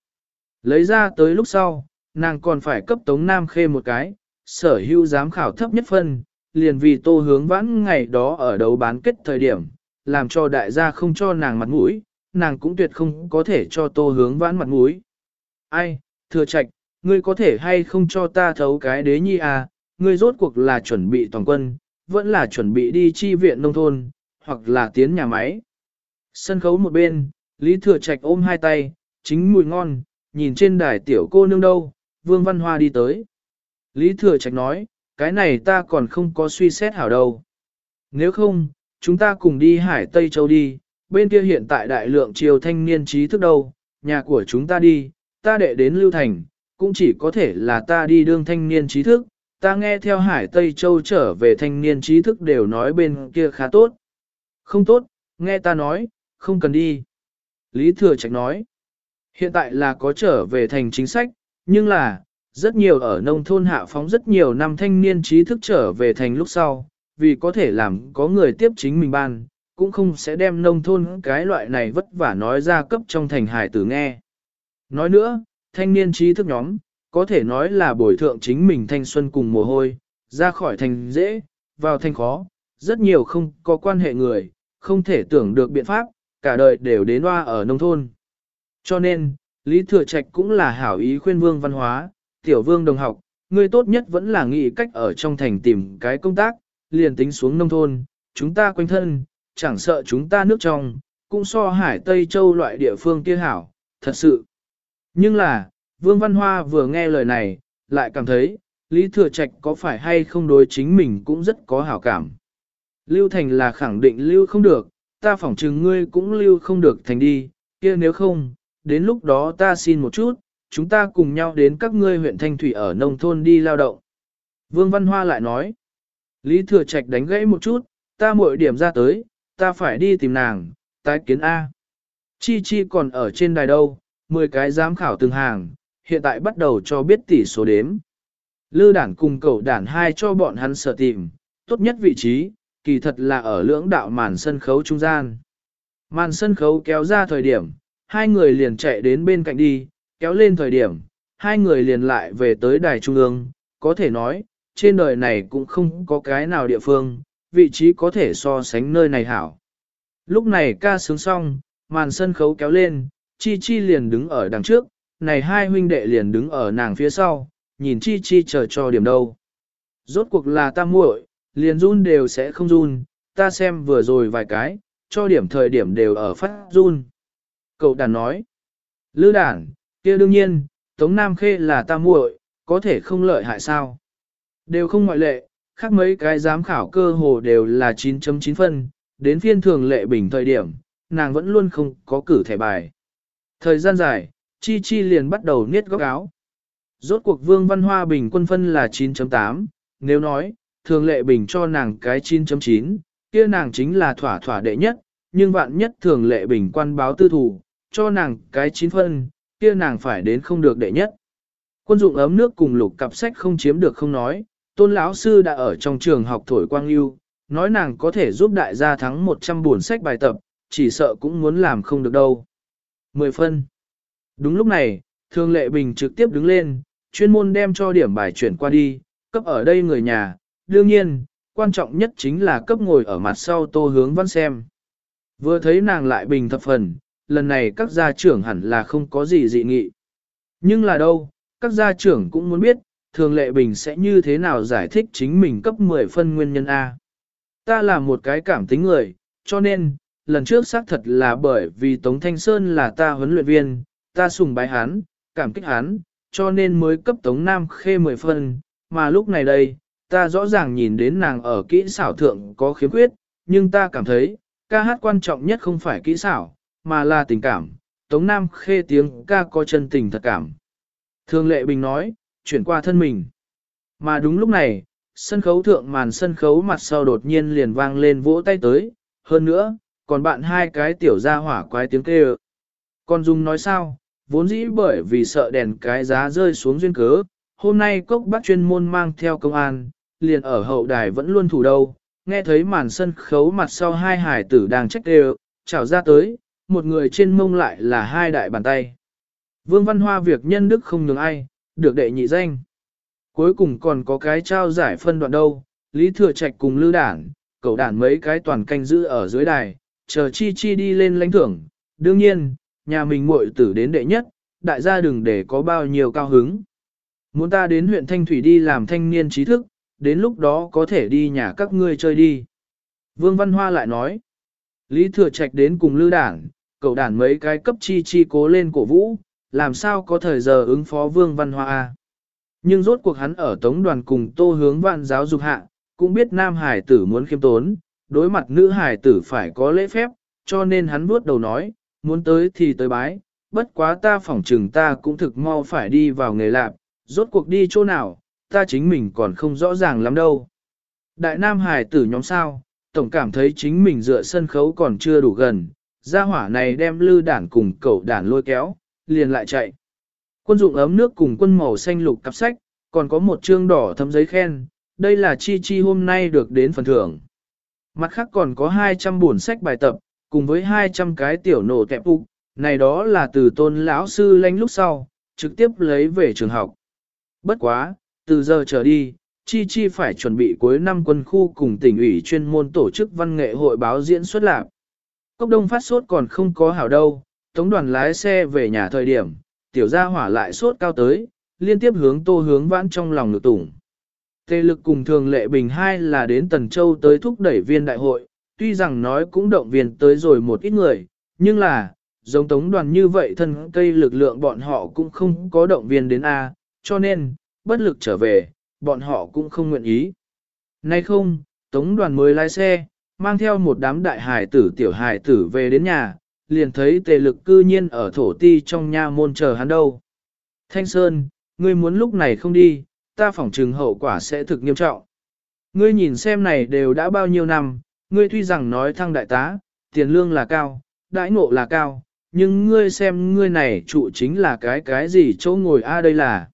Lấy ra tới lúc sau, nàng còn phải cấp tống nam khê một cái, sở hữu giám khảo thấp nhất phân, liền vì tô hướng vãn ngày đó ở đấu bán kết thời điểm, làm cho đại gia không cho nàng mặt mũi, nàng cũng tuyệt không có thể cho tô hướng vãn mặt mũi. Ai, thừa trạch, ngươi có thể hay không cho ta thấu cái đế nhi à, ngươi rốt cuộc là chuẩn bị toàn quân, vẫn là chuẩn bị đi chi viện nông thôn, hoặc là tiến nhà máy. Sân khấu một bên, Lý Thừa Trạch ôm hai tay, chính mùi ngon, nhìn trên đài tiểu cô nương đâu, Vương Văn Hoa đi tới. Lý Thừa Trạch nói, cái này ta còn không có suy xét hảo đâu. Nếu không, chúng ta cùng đi Hải Tây Châu đi, bên kia hiện tại đại lượng triều thanh niên trí thức đâu, nhà của chúng ta đi, ta đệ đến Lưu Thành, cũng chỉ có thể là ta đi đương thanh niên trí thức, ta nghe theo Hải Tây Châu trở về thanh niên trí thức đều nói bên kia khá tốt. Không tốt, nghe ta nói, không cần đi. Lý Thừa Trạch nói, hiện tại là có trở về thành chính sách, nhưng là, rất nhiều ở nông thôn hạ phóng rất nhiều năm thanh niên trí thức trở về thành lúc sau, vì có thể làm có người tiếp chính mình ban, cũng không sẽ đem nông thôn cái loại này vất vả nói ra cấp trong thành hải tử nghe. Nói nữa, thanh niên trí thức nhóm, có thể nói là bồi thượng chính mình thanh xuân cùng mồ hôi, ra khỏi thành dễ, vào thành khó, rất nhiều không có quan hệ người, không thể tưởng được biện pháp, cả đời đều đến hoa ở nông thôn. Cho nên, Lý Thừa Trạch cũng là hảo ý khuyên vương văn hóa, tiểu vương đồng học, người tốt nhất vẫn là nghĩ cách ở trong thành tìm cái công tác, liền tính xuống nông thôn, chúng ta quanh thân, chẳng sợ chúng ta nước trong, cũng so hải Tây Châu loại địa phương kia hảo, thật sự. Nhưng là, Vương Văn Hoa vừa nghe lời này, lại cảm thấy, Lý Thừa Trạch có phải hay không đối chính mình cũng rất có hảo cảm. Lưu Thành là khẳng định lưu không được, ta phỏng chừng ngươi cũng lưu không được thành đi, kia nếu không, đến lúc đó ta xin một chút, chúng ta cùng nhau đến các ngươi huyện Thanh Thủy ở nông thôn đi lao động. Vương Văn Hoa lại nói, Lý Thừa Trạch đánh gãy một chút, ta mỗi điểm ra tới, ta phải đi tìm nàng, tái kiến A. Chi Chi còn ở trên đài đâu, 10 cái giám khảo từng hàng, hiện tại bắt đầu cho biết tỷ số đếm. Lư đản cùng Cầu đản hai cho bọn hắn sở tìm, tốt nhất vị trí, kỳ thật là ở lưỡng đạo màn sân khấu trung gian. Màn sân khấu kéo ra thời điểm, hai người liền chạy đến bên cạnh đi, kéo lên thời điểm, hai người liền lại về tới đài trung ương, có thể nói, trên đời này cũng không có cái nào địa phương, vị trí có thể so sánh nơi này hảo. Lúc này ca sướng xong, màn sân khấu kéo lên, Chi Chi liền đứng ở đằng trước, này hai huynh đệ liền đứng ở nàng phía sau, nhìn Chi Chi chờ cho điểm đâu. Rốt cuộc là ta muội, liền run đều sẽ không run, ta xem vừa rồi vài cái, cho điểm thời điểm đều ở phát run. Cậu đàn nói, Lư đàn, kia đương nhiên, Tống Nam Khê là ta muội, có thể không lợi hại sao. Đều không ngoại lệ, khác mấy cái giám khảo cơ hồ đều là 9.9 phân, đến phiên thường lệ bình thời điểm, nàng vẫn luôn không có cử thẻ bài. Thời gian dài, Chi Chi liền bắt đầu niết góc áo. Rốt cuộc Vương Văn Hoa bình quân phân là 9.8, nếu nói, thường lệ bình cho nàng cái 9.9, kia nàng chính là thỏa thỏa đệ nhất, nhưng vạn nhất thường lệ bình quan báo tư thủ, cho nàng cái 9 phân, kia nàng phải đến không được đệ nhất. Quân dụng ấm nước cùng lục cặp sách không chiếm được không nói, tôn lão sư đã ở trong trường học thổi quang lưu, nói nàng có thể giúp đại gia thắng 100 buồn sách bài tập, chỉ sợ cũng muốn làm không được đâu. 10 phân. Đúng lúc này, Thường Lệ Bình trực tiếp đứng lên, chuyên môn đem cho điểm bài chuyển qua đi, cấp ở đây người nhà, đương nhiên, quan trọng nhất chính là cấp ngồi ở mặt sau tô hướng văn xem. Vừa thấy nàng lại bình thập phần, lần này các gia trưởng hẳn là không có gì dị nghị. Nhưng là đâu, các gia trưởng cũng muốn biết, thường lệ bình sẽ như thế nào giải thích chính mình cấp 10 phân nguyên nhân A. Ta là một cái cảm tính người, cho nên, lần trước xác thật là bởi vì Tống Thanh Sơn là ta huấn luyện viên, ta sùng bái hắn, cảm kích hắn, cho nên mới cấp Tống Nam Khê 10 phân, mà lúc này đây, ta rõ ràng nhìn đến nàng ở kỹ xảo thượng có khiếm khuyết, nhưng ta cảm thấy, ca hát quan trọng nhất không phải kỹ xảo, mà là tình cảm. Tống Nam Khê tiếng ca có chân tình thật cảm. Thường Lệ Bình nói, chuyển qua thân mình. Mà đúng lúc này, sân khấu thượng màn sân khấu mặt sau đột nhiên liền vang lên vỗ tay tới, hơn nữa, còn bạn hai cái tiểu ra hỏa quái tiếng kêu. Con Dung nói sao, vốn dĩ bởi vì sợ đèn cái giá rơi xuống duyên cớ, hôm nay cốc bác chuyên môn mang theo công an, liền ở hậu đài vẫn luôn thủ đâu, nghe thấy màn sân khấu mặt sau hai hải tử đang trách đều, chào ra tới, một người trên mông lại là hai đại bàn tay. Vương Văn Hoa việc nhân đức không nhường ai, được đệ nhị danh. Cuối cùng còn có cái trao giải phân đoạn đâu, Lý Thừa Trạch cùng Lư Đảng, cậu đản mấy cái toàn canh giữ ở dưới đài, chờ chi chi đi lên lãnh thưởng. Đương nhiên, nhà mình muội tử đến đệ nhất, đại gia đừng để có bao nhiêu cao hứng. Muốn ta đến huyện Thanh Thủy đi làm thanh niên trí thức, đến lúc đó có thể đi nhà các ngươi chơi đi. Vương Văn Hoa lại nói, Lý Thừa Trạch đến cùng Lưu Đảng, cậu đản mấy cái cấp chi chi cố lên cổ vũ, làm sao có thời giờ ứng phó Vương Văn Hoa à? Nhưng rốt cuộc hắn ở tống đoàn cùng tô hướng vạn giáo dục hạ, cũng biết nam hải tử muốn khiêm tốn, đối mặt nữ hải tử phải có lễ phép, cho nên hắn vuốt đầu nói, muốn tới thì tới bái, bất quá ta phỏng trừng ta cũng thực mau phải đi vào nghề lạp, rốt cuộc đi chỗ nào, ta chính mình còn không rõ ràng lắm đâu. Đại nam hải tử nhóm sao, tổng cảm thấy chính mình dựa sân khấu còn chưa đủ gần, gia hỏa này đem lư đản cùng cậu đản lôi kéo, liền lại chạy. Quân dụng ấm nước cùng quân màu xanh lục cặp sách, còn có một chương đỏ thấm giấy khen, đây là chi chi hôm nay được đến phần thưởng. Mặt khác còn có 200 buồn sách bài tập, cùng với 200 cái tiểu nổ tẹp ụ, này đó là từ tôn lão sư lanh lúc sau, trực tiếp lấy về trường học. Bất quá, từ giờ trở đi, Chi Chi phải chuẩn bị cuối năm quân khu cùng tỉnh ủy chuyên môn tổ chức văn nghệ hội báo diễn xuất lạc. Cốc đông phát sốt còn không có hảo đâu, tống đoàn lái xe về nhà thời điểm, tiểu gia hỏa lại sốt cao tới, liên tiếp hướng tô hướng vãn trong lòng ngực tủng. Tê lực cùng thường lệ bình hai là đến Tần Châu tới thúc đẩy viên đại hội, tuy rằng nói cũng động viên tới rồi một ít người, nhưng là, giống tống đoàn như vậy thân cây lực lượng bọn họ cũng không có động viên đến A, cho nên, bất lực trở về, bọn họ cũng không nguyện ý. Nay không, tống đoàn mới lái xe, mang theo một đám đại hải tử tiểu hải tử về đến nhà, liền thấy tề lực cư nhiên ở thổ ti trong nha môn chờ hắn đâu. Thanh Sơn, ngươi muốn lúc này không đi, ta phỏng trừng hậu quả sẽ thực nghiêm trọng. Ngươi nhìn xem này đều đã bao nhiêu năm, ngươi tuy rằng nói thăng đại tá, tiền lương là cao, đãi ngộ là cao, nhưng ngươi xem ngươi này trụ chính là cái cái gì chỗ ngồi a đây là.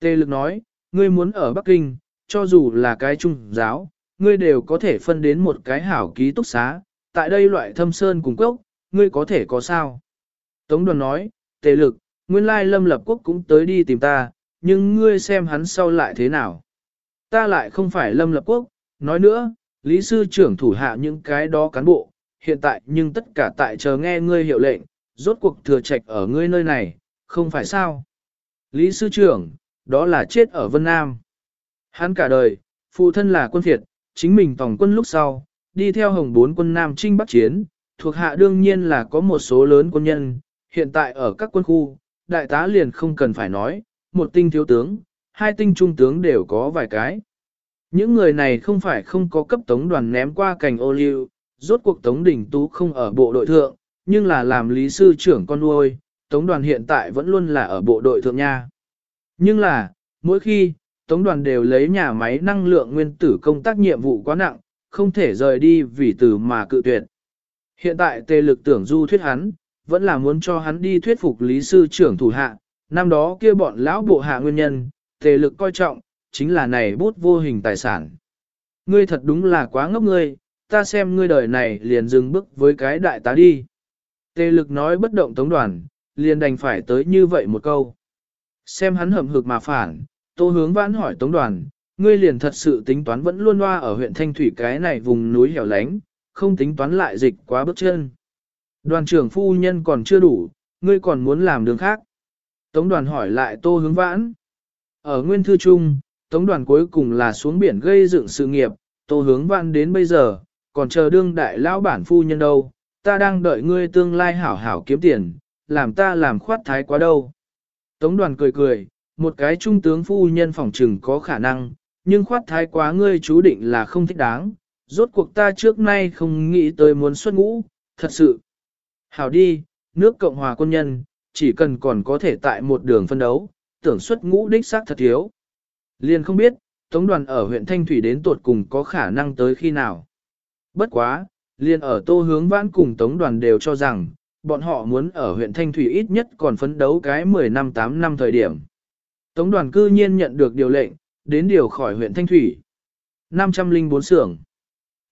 Tề lực nói, ngươi muốn ở Bắc Kinh, cho dù là cái trung giáo, ngươi đều có thể phân đến một cái hảo ký túc xá, tại đây loại thâm sơn cùng cốc, ngươi có thể có sao. Tống đoàn nói, tề lực, nguyên lai lâm lập quốc cũng tới đi tìm ta, nhưng ngươi xem hắn sau lại thế nào. Ta lại không phải lâm lập quốc, nói nữa, lý sư trưởng thủ hạ những cái đó cán bộ, hiện tại nhưng tất cả tại chờ nghe ngươi hiệu lệnh, rốt cuộc thừa trạch ở ngươi nơi này, không phải sao. Lý sư trưởng, đó là chết ở Vân Nam. Hắn cả đời, phụ thân là quân phiệt, chính mình tổng quân lúc sau, đi theo hồng bốn quân Nam Trinh Bắc Chiến, thuộc hạ đương nhiên là có một số lớn quân nhân, hiện tại ở các quân khu, đại tá liền không cần phải nói, một tinh thiếu tướng, hai tinh trung tướng đều có vài cái. Những người này không phải không có cấp tống đoàn ném qua cành ô liu, rốt cuộc tống đỉnh tú không ở bộ đội thượng, nhưng là làm lý sư trưởng con nuôi, tống đoàn hiện tại vẫn luôn là ở bộ đội thượng nha. Nhưng là, mỗi khi, tống đoàn đều lấy nhà máy năng lượng nguyên tử công tác nhiệm vụ quá nặng, không thể rời đi vì từ mà cự tuyệt. Hiện tại tề lực tưởng du thuyết hắn, vẫn là muốn cho hắn đi thuyết phục lý sư trưởng thủ hạ, năm đó kia bọn lão bộ hạ nguyên nhân, tề lực coi trọng, chính là này bút vô hình tài sản. Ngươi thật đúng là quá ngốc ngươi, ta xem ngươi đời này liền dừng bước với cái đại tá đi. Tề lực nói bất động tống đoàn, liền đành phải tới như vậy một câu. Xem hắn hậm hực mà phản, tô hướng vãn hỏi tống đoàn, ngươi liền thật sự tính toán vẫn luôn loa ở huyện Thanh Thủy cái này vùng núi hẻo lánh, không tính toán lại dịch quá bước chân. Đoàn trưởng phu nhân còn chưa đủ, ngươi còn muốn làm đường khác. Tống đoàn hỏi lại tô hướng vãn. Ở nguyên thư trung, tống đoàn cuối cùng là xuống biển gây dựng sự nghiệp, tô hướng vãn đến bây giờ, còn chờ đương đại lão bản phu nhân đâu, ta đang đợi ngươi tương lai hảo hảo kiếm tiền, làm ta làm khoát thái quá đâu. Tống đoàn cười cười, một cái trung tướng phu nhân phòng trừng có khả năng, nhưng khoát thái quá ngươi chú định là không thích đáng, rốt cuộc ta trước nay không nghĩ tới muốn xuất ngũ, thật sự. Hảo đi, nước Cộng hòa quân nhân, chỉ cần còn có thể tại một đường phân đấu, tưởng xuất ngũ đích xác thật thiếu. Liền không biết, Tống đoàn ở huyện Thanh Thủy đến tuột cùng có khả năng tới khi nào. Bất quá, liền ở tô hướng vãn cùng Tống đoàn đều cho rằng, bọn họ muốn ở huyện Thanh Thủy ít nhất còn phấn đấu cái 10 năm 8 năm thời điểm. Tống đoàn cư nhiên nhận được điều lệnh, đến điều khỏi huyện Thanh Thủy. 504 xưởng.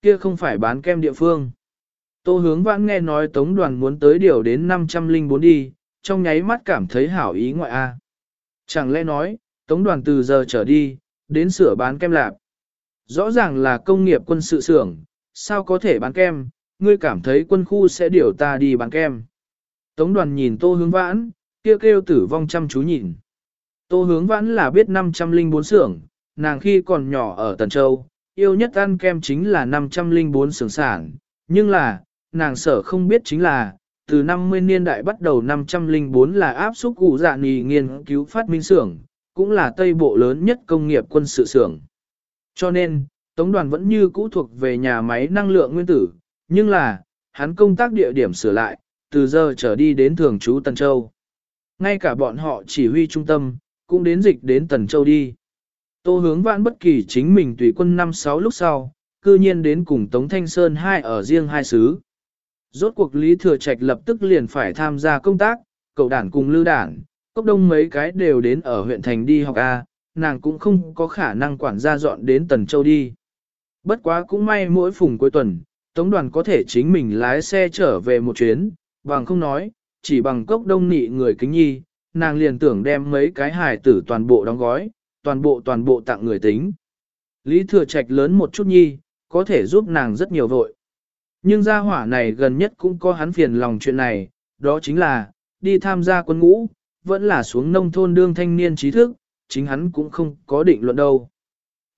Kia không phải bán kem địa phương. Tô hướng vãn nghe nói tống đoàn muốn tới điều đến 504 đi, trong nháy mắt cảm thấy hảo ý ngoại A. Chẳng lẽ nói, tống đoàn từ giờ trở đi, đến sửa bán kem lạp. Rõ ràng là công nghiệp quân sự xưởng, sao có thể bán kem, ngươi cảm thấy quân khu sẽ điều ta đi bán kem. Tống đoàn nhìn tô hướng vãn, kia kêu, kêu tử vong chăm chú nhìn. Tô hướng vãn là biết 504 xưởng, nàng khi còn nhỏ ở Tần Châu, yêu nhất ăn kem chính là 504 xưởng sản, nhưng là, nàng sở không biết chính là, từ 50 niên đại bắt đầu 504 là áp xúc cụ dạ nì nghiên cứu phát minh xưởng, cũng là tây bộ lớn nhất công nghiệp quân sự xưởng. Cho nên, Tống đoàn vẫn như cũ thuộc về nhà máy năng lượng nguyên tử, nhưng là, hắn công tác địa điểm sửa lại, từ giờ trở đi đến thường trú Tần Châu. Ngay cả bọn họ chỉ huy trung tâm, cũng đến dịch đến Tần Châu đi. Tô hướng vãn bất kỳ chính mình tùy quân năm sáu lúc sau, cư nhiên đến cùng Tống Thanh Sơn hai ở riêng hai xứ. Rốt cuộc Lý Thừa Trạch lập tức liền phải tham gia công tác, cậu đảng cùng lưu đảng, cốc đông mấy cái đều đến ở huyện thành đi học A, nàng cũng không có khả năng quản gia dọn đến Tần Châu đi. Bất quá cũng may mỗi phùng cuối tuần, Tống đoàn có thể chính mình lái xe trở về một chuyến, bằng không nói, chỉ bằng cốc đông nị người kính nhi, nàng liền tưởng đem mấy cái hài tử toàn bộ đóng gói, toàn bộ toàn bộ tặng người tính. Lý thừa trạch lớn một chút nhi, có thể giúp nàng rất nhiều vội. Nhưng gia hỏa này gần nhất cũng có hắn phiền lòng chuyện này, đó chính là, đi tham gia quân ngũ, vẫn là xuống nông thôn đương thanh niên trí thức, chính hắn cũng không có định luận đâu.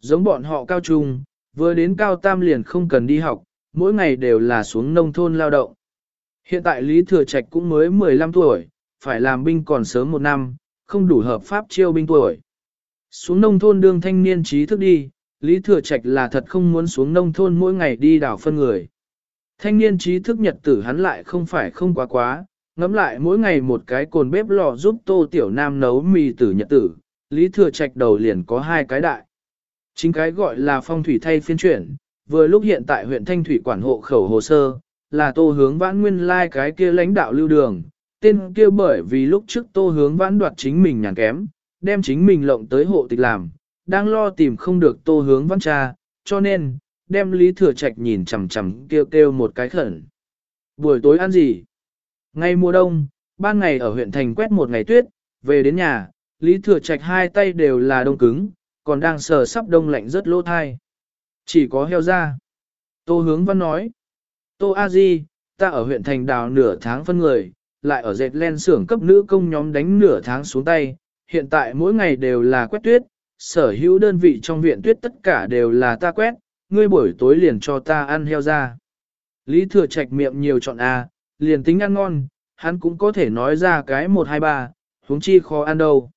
Giống bọn họ cao trung, vừa đến cao tam liền không cần đi học, mỗi ngày đều là xuống nông thôn lao động. Hiện tại Lý Thừa Trạch cũng mới 15 tuổi, phải làm binh còn sớm một năm, không đủ hợp pháp chiêu binh tuổi. Xuống nông thôn đương thanh niên trí thức đi, Lý Thừa Trạch là thật không muốn xuống nông thôn mỗi ngày đi đảo phân người. Thanh niên trí thức nhật tử hắn lại không phải không quá quá, ngẫm lại mỗi ngày một cái cồn bếp lò giúp tô tiểu nam nấu mì tử nhật tử, Lý Thừa Trạch đầu liền có hai cái đại. Chính cái gọi là phong thủy thay phiên chuyển, vừa lúc hiện tại huyện Thanh Thủy quản hộ khẩu hồ sơ, là tô hướng vãn nguyên lai like cái kia lãnh đạo lưu đường, tên kia bởi vì lúc trước tô hướng vãn đoạt chính mình nhàn kém, đem chính mình lộng tới hộ tịch làm, đang lo tìm không được tô hướng vãn cha, cho nên, đem Lý Thừa Trạch nhìn chằm chằm kêu kêu một cái khẩn. Buổi tối ăn gì? Ngày mùa đông, ban ngày ở huyện thành quét một ngày tuyết, về đến nhà, Lý Thừa Trạch hai tay đều là đông cứng, còn đang sờ sắp đông lạnh rất lỗ thai. Chỉ có heo ra. Tô hướng văn nói. Tô A Di, ta ở huyện thành đào nửa tháng phân người, lại ở dệt len xưởng cấp nữ công nhóm đánh nửa tháng xuống tay, hiện tại mỗi ngày đều là quét tuyết, sở hữu đơn vị trong viện tuyết tất cả đều là ta quét, ngươi buổi tối liền cho ta ăn heo ra. Lý thừa trạch miệng nhiều chọn A, liền tính ăn ngon, hắn cũng có thể nói ra cái 123, huống chi khó ăn đâu.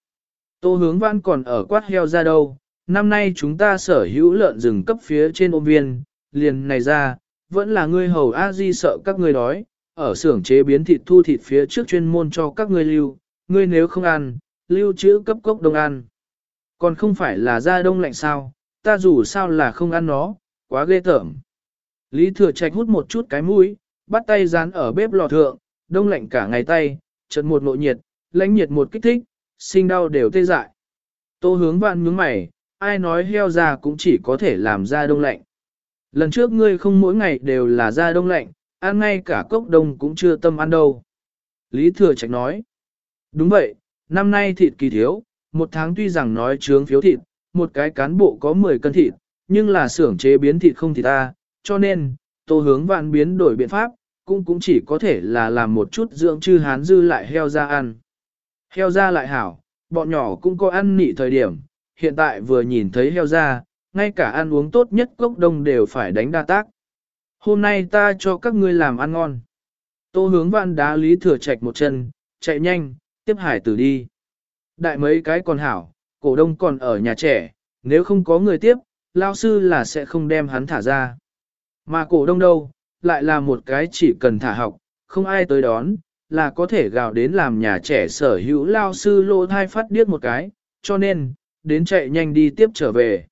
Tô hướng văn còn ở quát heo ra đâu, năm nay chúng ta sở hữu lợn rừng cấp phía trên ôm viên, liền này ra, vẫn là ngươi hầu a di sợ các ngươi đói, ở xưởng chế biến thịt thu thịt phía trước chuyên môn cho các ngươi lưu, ngươi nếu không ăn, lưu trữ cấp cốc đông ăn. Còn không phải là da đông lạnh sao, ta dù sao là không ăn nó, quá ghê tởm. Lý thừa trạch hút một chút cái mũi, bắt tay dán ở bếp lò thượng, đông lạnh cả ngày tay, chợt một nội nhiệt, lãnh nhiệt một kích thích, sinh đau đều tê dại. Tô hướng vạn nhướng mày, ai nói heo ra cũng chỉ có thể làm ra đông lạnh. Lần trước ngươi không mỗi ngày đều là ra đông lạnh, ăn ngay cả cốc đông cũng chưa tâm ăn đâu. Lý Thừa Trạch nói, đúng vậy, năm nay thịt kỳ thiếu, một tháng tuy rằng nói trướng phiếu thịt, một cái cán bộ có 10 cân thịt, nhưng là xưởng chế biến thịt không thịt ta, cho nên, tô hướng vạn biến đổi biện pháp, cũng cũng chỉ có thể là làm một chút dưỡng chư hán dư lại heo ra ăn. Heo ra lại hảo, bọn nhỏ cũng có ăn nị thời điểm, hiện tại vừa nhìn thấy heo ra, ngay cả ăn uống tốt nhất cốc đông đều phải đánh đa tác. Hôm nay ta cho các ngươi làm ăn ngon. Tô hướng vạn đá lý thừa Trạch một chân, chạy nhanh, tiếp hải tử đi. Đại mấy cái còn hảo, cổ đông còn ở nhà trẻ, nếu không có người tiếp, lao sư là sẽ không đem hắn thả ra. Mà cổ đông đâu, lại là một cái chỉ cần thả học, không ai tới đón, là có thể gào đến làm nhà trẻ sở hữu lao sư lộ thai phát điếc một cái, cho nên, đến chạy nhanh đi tiếp trở về.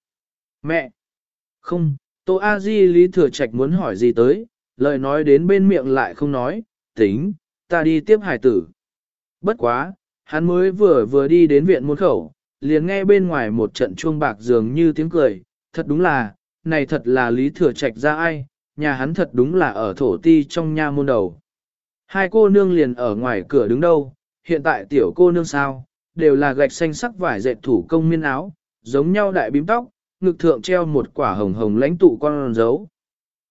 Mẹ! Không, Tô A Di Lý Thừa Trạch muốn hỏi gì tới, lời nói đến bên miệng lại không nói, tính, ta đi tiếp hải tử. Bất quá, hắn mới vừa vừa đi đến viện môn khẩu, liền nghe bên ngoài một trận chuông bạc dường như tiếng cười, thật đúng là, này thật là Lý Thừa Trạch ra ai, nhà hắn thật đúng là ở thổ ti trong nha môn đầu. Hai cô nương liền ở ngoài cửa đứng đâu, hiện tại tiểu cô nương sao, đều là gạch xanh sắc vải dệt thủ công miên áo, giống nhau đại bím tóc, ngực thượng treo một quả hồng hồng lãnh tụ con dấu.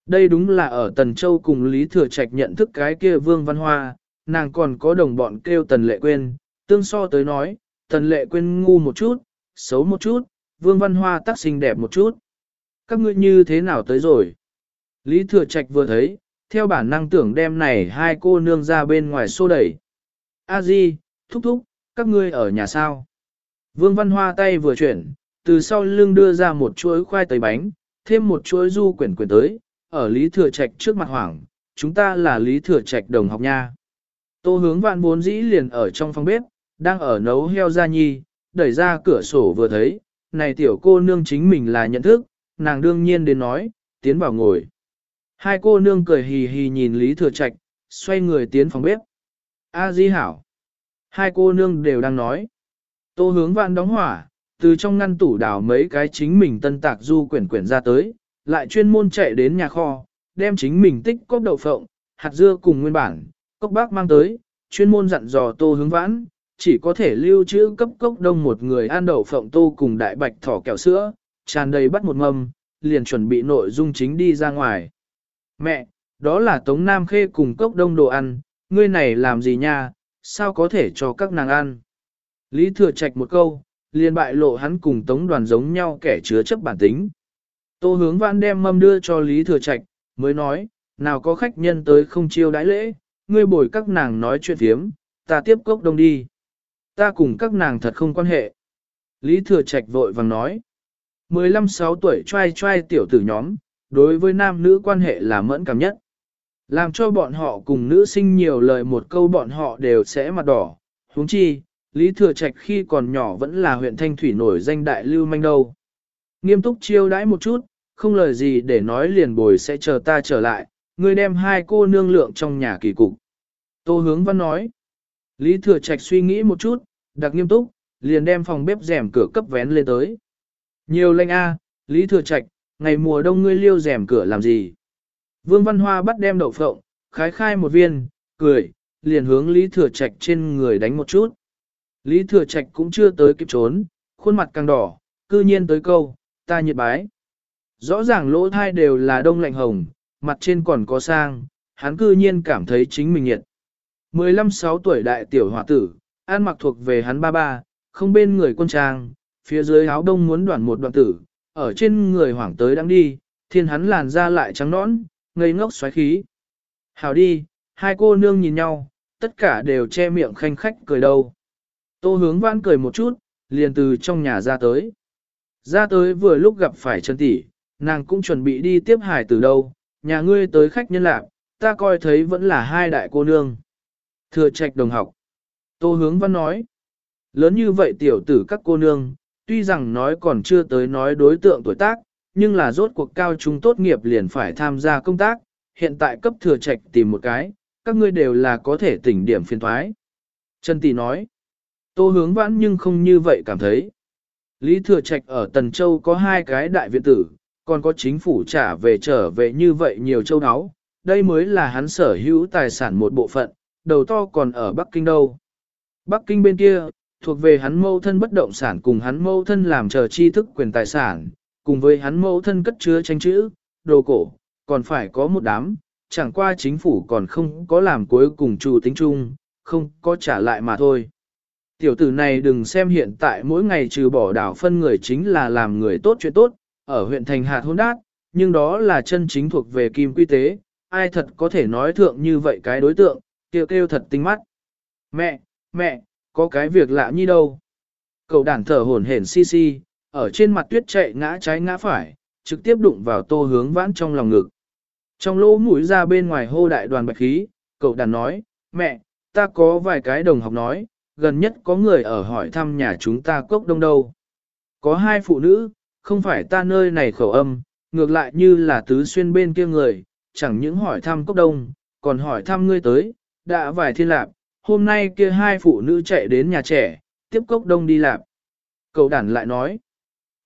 Đây đúng là ở Tần Châu cùng Lý Thừa Trạch nhận thức cái kia Vương Văn Hoa, nàng còn có đồng bọn kêu Tần Lệ Quyên, tương so tới nói, Tần Lệ Quyên ngu một chút, xấu một chút, Vương Văn Hoa tác xinh đẹp một chút. Các ngươi như thế nào tới rồi? Lý Thừa Trạch vừa thấy, theo bản năng tưởng đem này hai cô nương ra bên ngoài xô đẩy. A Di, thúc thúc, các ngươi ở nhà sao? Vương Văn Hoa tay vừa chuyển, từ sau lưng đưa ra một chuỗi khoai tây bánh, thêm một chuỗi du quyển quyển tới, ở Lý Thừa Trạch trước mặt hoảng, chúng ta là Lý Thừa Trạch đồng học nha. Tô hướng vạn bốn dĩ liền ở trong phòng bếp, đang ở nấu heo da nhi, đẩy ra cửa sổ vừa thấy, này tiểu cô nương chính mình là nhận thức, nàng đương nhiên đến nói, tiến vào ngồi. Hai cô nương cười hì hì nhìn Lý Thừa Trạch, xoay người tiến phòng bếp. A Di Hảo. Hai cô nương đều đang nói. Tô hướng vạn đóng hỏa, từ trong ngăn tủ đào mấy cái chính mình tân tạc du quyển quyển ra tới, lại chuyên môn chạy đến nhà kho, đem chính mình tích cốc đậu phộng, hạt dưa cùng nguyên bản, cốc bác mang tới, chuyên môn dặn dò tô hướng vãn, chỉ có thể lưu trữ cấp cốc đông một người ăn đậu phộng tô cùng đại bạch thỏ kẹo sữa, tràn đầy bắt một mâm, liền chuẩn bị nội dung chính đi ra ngoài. Mẹ, đó là Tống Nam Khê cùng cốc đông đồ ăn, ngươi này làm gì nha, sao có thể cho các nàng ăn. Lý Thừa Trạch một câu, liền bại lộ hắn cùng Tống đoàn giống nhau kẻ chứa chấp bản tính. Tô hướng vãn đem mâm đưa cho Lý Thừa Trạch, mới nói, nào có khách nhân tới không chiêu đãi lễ, ngươi bồi các nàng nói chuyện phiếm, ta tiếp cốc đông đi. Ta cùng các nàng thật không quan hệ. Lý Thừa Trạch vội vàng nói. 15-6 tuổi trai trai tiểu tử nhóm, đối với nam nữ quan hệ là mẫn cảm nhất. Làm cho bọn họ cùng nữ sinh nhiều lời một câu bọn họ đều sẽ mặt đỏ. huống chi, Lý Thừa Trạch khi còn nhỏ vẫn là huyện Thanh Thủy nổi danh đại lưu manh đâu. Nghiêm túc chiêu đãi một chút, không lời gì để nói liền bồi sẽ chờ ta trở lại, người đem hai cô nương lượng trong nhà kỳ cục. Tô hướng văn nói. Lý Thừa Trạch suy nghĩ một chút, đặc nghiêm túc, liền đem phòng bếp rèm cửa cấp vén lên tới. Nhiều lệnh A, Lý Thừa Trạch, ngày mùa đông ngươi liêu rèm cửa làm gì? Vương Văn Hoa bắt đem đậu phộng, khái khai một viên, cười, liền hướng Lý Thừa Trạch trên người đánh một chút. Lý Thừa Trạch cũng chưa tới kịp trốn, khuôn mặt càng đỏ, cư nhiên tới câu, ta nhiệt bái. Rõ ràng lỗ thai đều là đông lạnh hồng, mặt trên còn có sang, hắn cư nhiên cảm thấy chính mình nhiệt. 15-6 tuổi đại tiểu hòa tử, an mặc thuộc về hắn ba ba, không bên người quân trang, phía dưới áo đông muốn đoạn một đoạn tử, ở trên người hoảng tới đang đi, thiên hắn làn ra lại trắng nõn, ngây ngốc xoáy khí. Hảo đi, hai cô nương nhìn nhau, tất cả đều che miệng khanh khách cười đâu. Tô hướng vãn cười một chút, liền từ trong nhà ra tới. Ra tới vừa lúc gặp phải Trần tỷ, nàng cũng chuẩn bị đi tiếp hải từ đâu, nhà ngươi tới khách nhân lạc, ta coi thấy vẫn là hai đại cô nương. Thừa trạch đồng học. Tô hướng văn nói. Lớn như vậy tiểu tử các cô nương, tuy rằng nói còn chưa tới nói đối tượng tuổi tác, nhưng là rốt cuộc cao trung tốt nghiệp liền phải tham gia công tác, hiện tại cấp thừa trạch tìm một cái, các ngươi đều là có thể tỉnh điểm phiên thoái. Trần Tỷ nói, tô hướng vãn nhưng không như vậy cảm thấy. Lý Thừa Trạch ở Tần Châu có hai cái đại viện tử, còn có chính phủ trả về trở về như vậy nhiều châu áo, đây mới là hắn sở hữu tài sản một bộ phận, đầu to còn ở Bắc Kinh đâu. Bắc Kinh bên kia, thuộc về hắn mâu thân bất động sản cùng hắn mâu thân làm chờ tri thức quyền tài sản, cùng với hắn mẫu thân cất chứa tranh chữ, đồ cổ, còn phải có một đám, chẳng qua chính phủ còn không có làm cuối cùng chủ tính chung, không có trả lại mà thôi. Tiểu tử này đừng xem hiện tại mỗi ngày trừ bỏ đảo phân người chính là làm người tốt chuyện tốt, ở huyện thành hạt hôn đát, nhưng đó là chân chính thuộc về kim quy tế, ai thật có thể nói thượng như vậy cái đối tượng, kêu kêu thật tinh mắt. Mẹ, mẹ, có cái việc lạ như đâu. Cậu đàn thở hổn hển si si, ở trên mặt tuyết chạy ngã trái ngã phải, trực tiếp đụng vào tô hướng vãn trong lòng ngực. Trong lỗ mũi ra bên ngoài hô đại đoàn bạch khí, cậu đàn nói, mẹ, ta có vài cái đồng học nói, gần nhất có người ở hỏi thăm nhà chúng ta cốc đông đâu. Có hai phụ nữ, không phải ta nơi này khẩu âm, ngược lại như là tứ xuyên bên kia người, chẳng những hỏi thăm cốc đông, còn hỏi thăm ngươi tới, đã vài thiên lạp, hôm nay kia hai phụ nữ chạy đến nhà trẻ, tiếp cốc đông đi lạp. Cậu đản lại nói,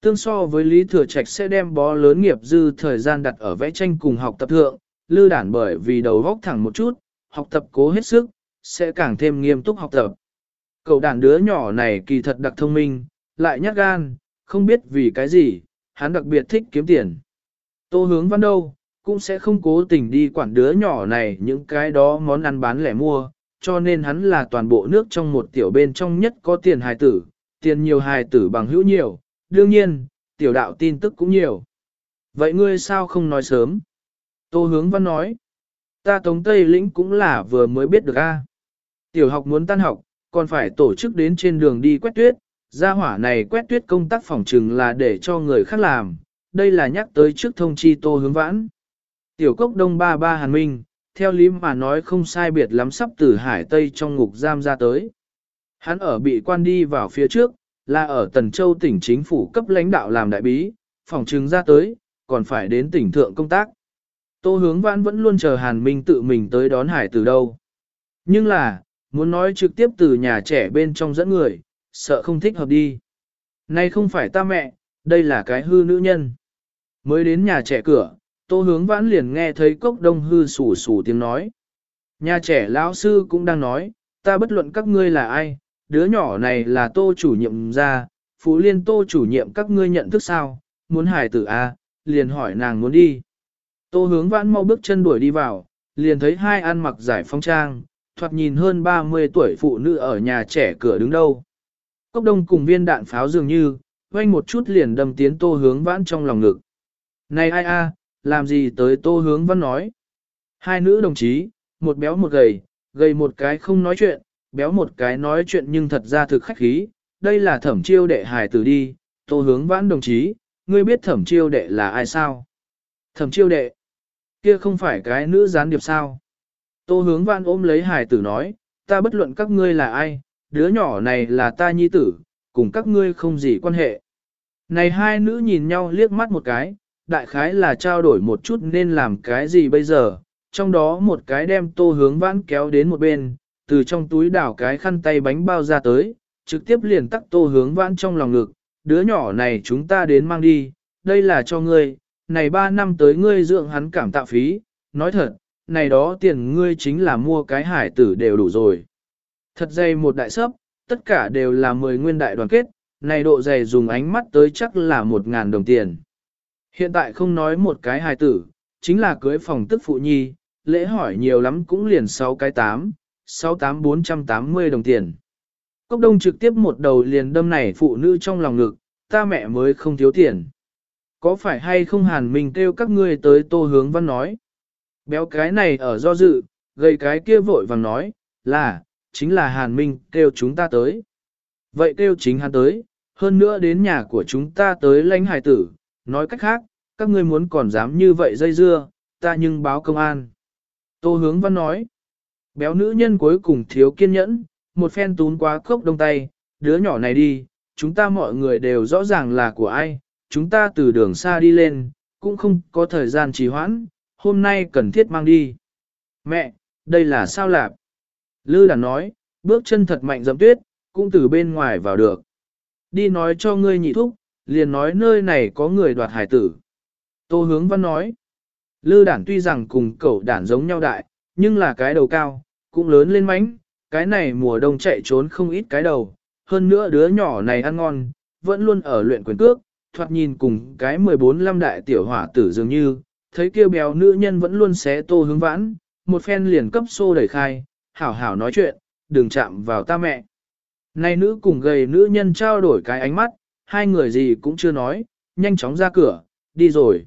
tương so với Lý Thừa Trạch sẽ đem bó lớn nghiệp dư thời gian đặt ở vẽ tranh cùng học tập thượng, lư đản bởi vì đầu góc thẳng một chút, học tập cố hết sức, sẽ càng thêm nghiêm túc học tập. Cậu đàn đứa nhỏ này kỳ thật đặc thông minh, lại nhát gan, không biết vì cái gì, hắn đặc biệt thích kiếm tiền. Tô hướng văn đâu, cũng sẽ không cố tình đi quản đứa nhỏ này những cái đó món ăn bán lẻ mua, cho nên hắn là toàn bộ nước trong một tiểu bên trong nhất có tiền hài tử, tiền nhiều hài tử bằng hữu nhiều, đương nhiên, tiểu đạo tin tức cũng nhiều. Vậy ngươi sao không nói sớm? Tô hướng văn nói, ta tống Tây lĩnh cũng là vừa mới biết được a. Tiểu học muốn tan học, còn phải tổ chức đến trên đường đi quét tuyết, gia hỏa này quét tuyết công tác phòng trừng là để cho người khác làm, đây là nhắc tới trước thông chi tô hướng vãn. Tiểu cốc đông ba ba hàn minh, theo lý mà nói không sai biệt lắm sắp từ hải tây trong ngục giam ra tới. Hắn ở bị quan đi vào phía trước, là ở Tần Châu tỉnh chính phủ cấp lãnh đạo làm đại bí, phòng trừng ra tới, còn phải đến tỉnh thượng công tác. Tô hướng vãn vẫn luôn chờ Hàn Minh tự mình tới đón hải từ đâu. Nhưng là, muốn nói trực tiếp từ nhà trẻ bên trong dẫn người, sợ không thích hợp đi. Nay không phải ta mẹ, đây là cái hư nữ nhân. Mới đến nhà trẻ cửa, tô hướng vãn liền nghe thấy cốc đông hư sủ sủ tiếng nói. Nhà trẻ lão sư cũng đang nói, ta bất luận các ngươi là ai, đứa nhỏ này là tô chủ nhiệm ra, phụ liên tô chủ nhiệm các ngươi nhận thức sao, muốn hài tử a, à, liền hỏi nàng muốn đi. Tô hướng vãn mau bước chân đuổi đi vào, liền thấy hai ăn mặc giải phong trang, thoạt nhìn hơn 30 tuổi phụ nữ ở nhà trẻ cửa đứng đâu. Cốc đông cùng viên đạn pháo dường như, quanh một chút liền đâm tiến tô hướng vãn trong lòng ngực. Này ai a, làm gì tới tô hướng vãn nói. Hai nữ đồng chí, một béo một gầy, gầy một cái không nói chuyện, béo một cái nói chuyện nhưng thật ra thực khách khí. Đây là thẩm chiêu đệ hài tử đi, tô hướng vãn đồng chí, ngươi biết thẩm chiêu đệ là ai sao? Thẩm chiêu đệ, kia không phải cái nữ gián điệp sao? Tô hướng vãn ôm lấy hài tử nói, ta bất luận các ngươi là ai, đứa nhỏ này là ta nhi tử, cùng các ngươi không gì quan hệ. Này hai nữ nhìn nhau liếc mắt một cái, đại khái là trao đổi một chút nên làm cái gì bây giờ, trong đó một cái đem tô hướng vãn kéo đến một bên, từ trong túi đảo cái khăn tay bánh bao ra tới, trực tiếp liền tắc tô hướng vãn trong lòng ngực, đứa nhỏ này chúng ta đến mang đi, đây là cho ngươi, này ba năm tới ngươi dưỡng hắn cảm tạ phí, nói thật, này đó tiền ngươi chính là mua cái hải tử đều đủ rồi. Thật dày một đại sấp, tất cả đều là 10 nguyên đại đoàn kết, này độ dày dùng ánh mắt tới chắc là 1.000 đồng tiền. Hiện tại không nói một cái hài tử, chính là cưới phòng tức phụ nhi, lễ hỏi nhiều lắm cũng liền 6 cái 8, 68 480 đồng tiền. Cốc đông trực tiếp một đầu liền đâm này phụ nữ trong lòng ngực, ta mẹ mới không thiếu tiền. Có phải hay không hàn mình kêu các ngươi tới tô hướng văn nói. Béo cái này ở do dự, gầy cái kia vội vàng nói, là, chính là hàn minh kêu chúng ta tới. Vậy kêu chính hắn tới, hơn nữa đến nhà của chúng ta tới lãnh hải tử, nói cách khác, các ngươi muốn còn dám như vậy dây dưa, ta nhưng báo công an. Tô hướng văn nói, béo nữ nhân cuối cùng thiếu kiên nhẫn, một phen tún quá cốc đông tay, đứa nhỏ này đi, chúng ta mọi người đều rõ ràng là của ai, chúng ta từ đường xa đi lên, cũng không có thời gian trì hoãn, hôm nay cần thiết mang đi. Mẹ, đây là sao lạp? Lư là nói, bước chân thật mạnh dẫm tuyết, cũng từ bên ngoài vào được. Đi nói cho ngươi nhị thúc, liền nói nơi này có người đoạt hải tử. Tô hướng văn nói, lư đản tuy rằng cùng cậu đản giống nhau đại, nhưng là cái đầu cao, cũng lớn lên mánh, cái này mùa đông chạy trốn không ít cái đầu, hơn nữa đứa nhỏ này ăn ngon, vẫn luôn ở luyện quyền cước, thoạt nhìn cùng cái 14 lâm đại tiểu hỏa tử dường như, thấy kêu béo nữ nhân vẫn luôn xé tô hướng vãn, một phen liền cấp xô đẩy khai, hảo hảo nói chuyện, đừng chạm vào ta mẹ. Này nữ cùng gầy nữ nhân trao đổi cái ánh mắt, hai người gì cũng chưa nói, nhanh chóng ra cửa, đi rồi.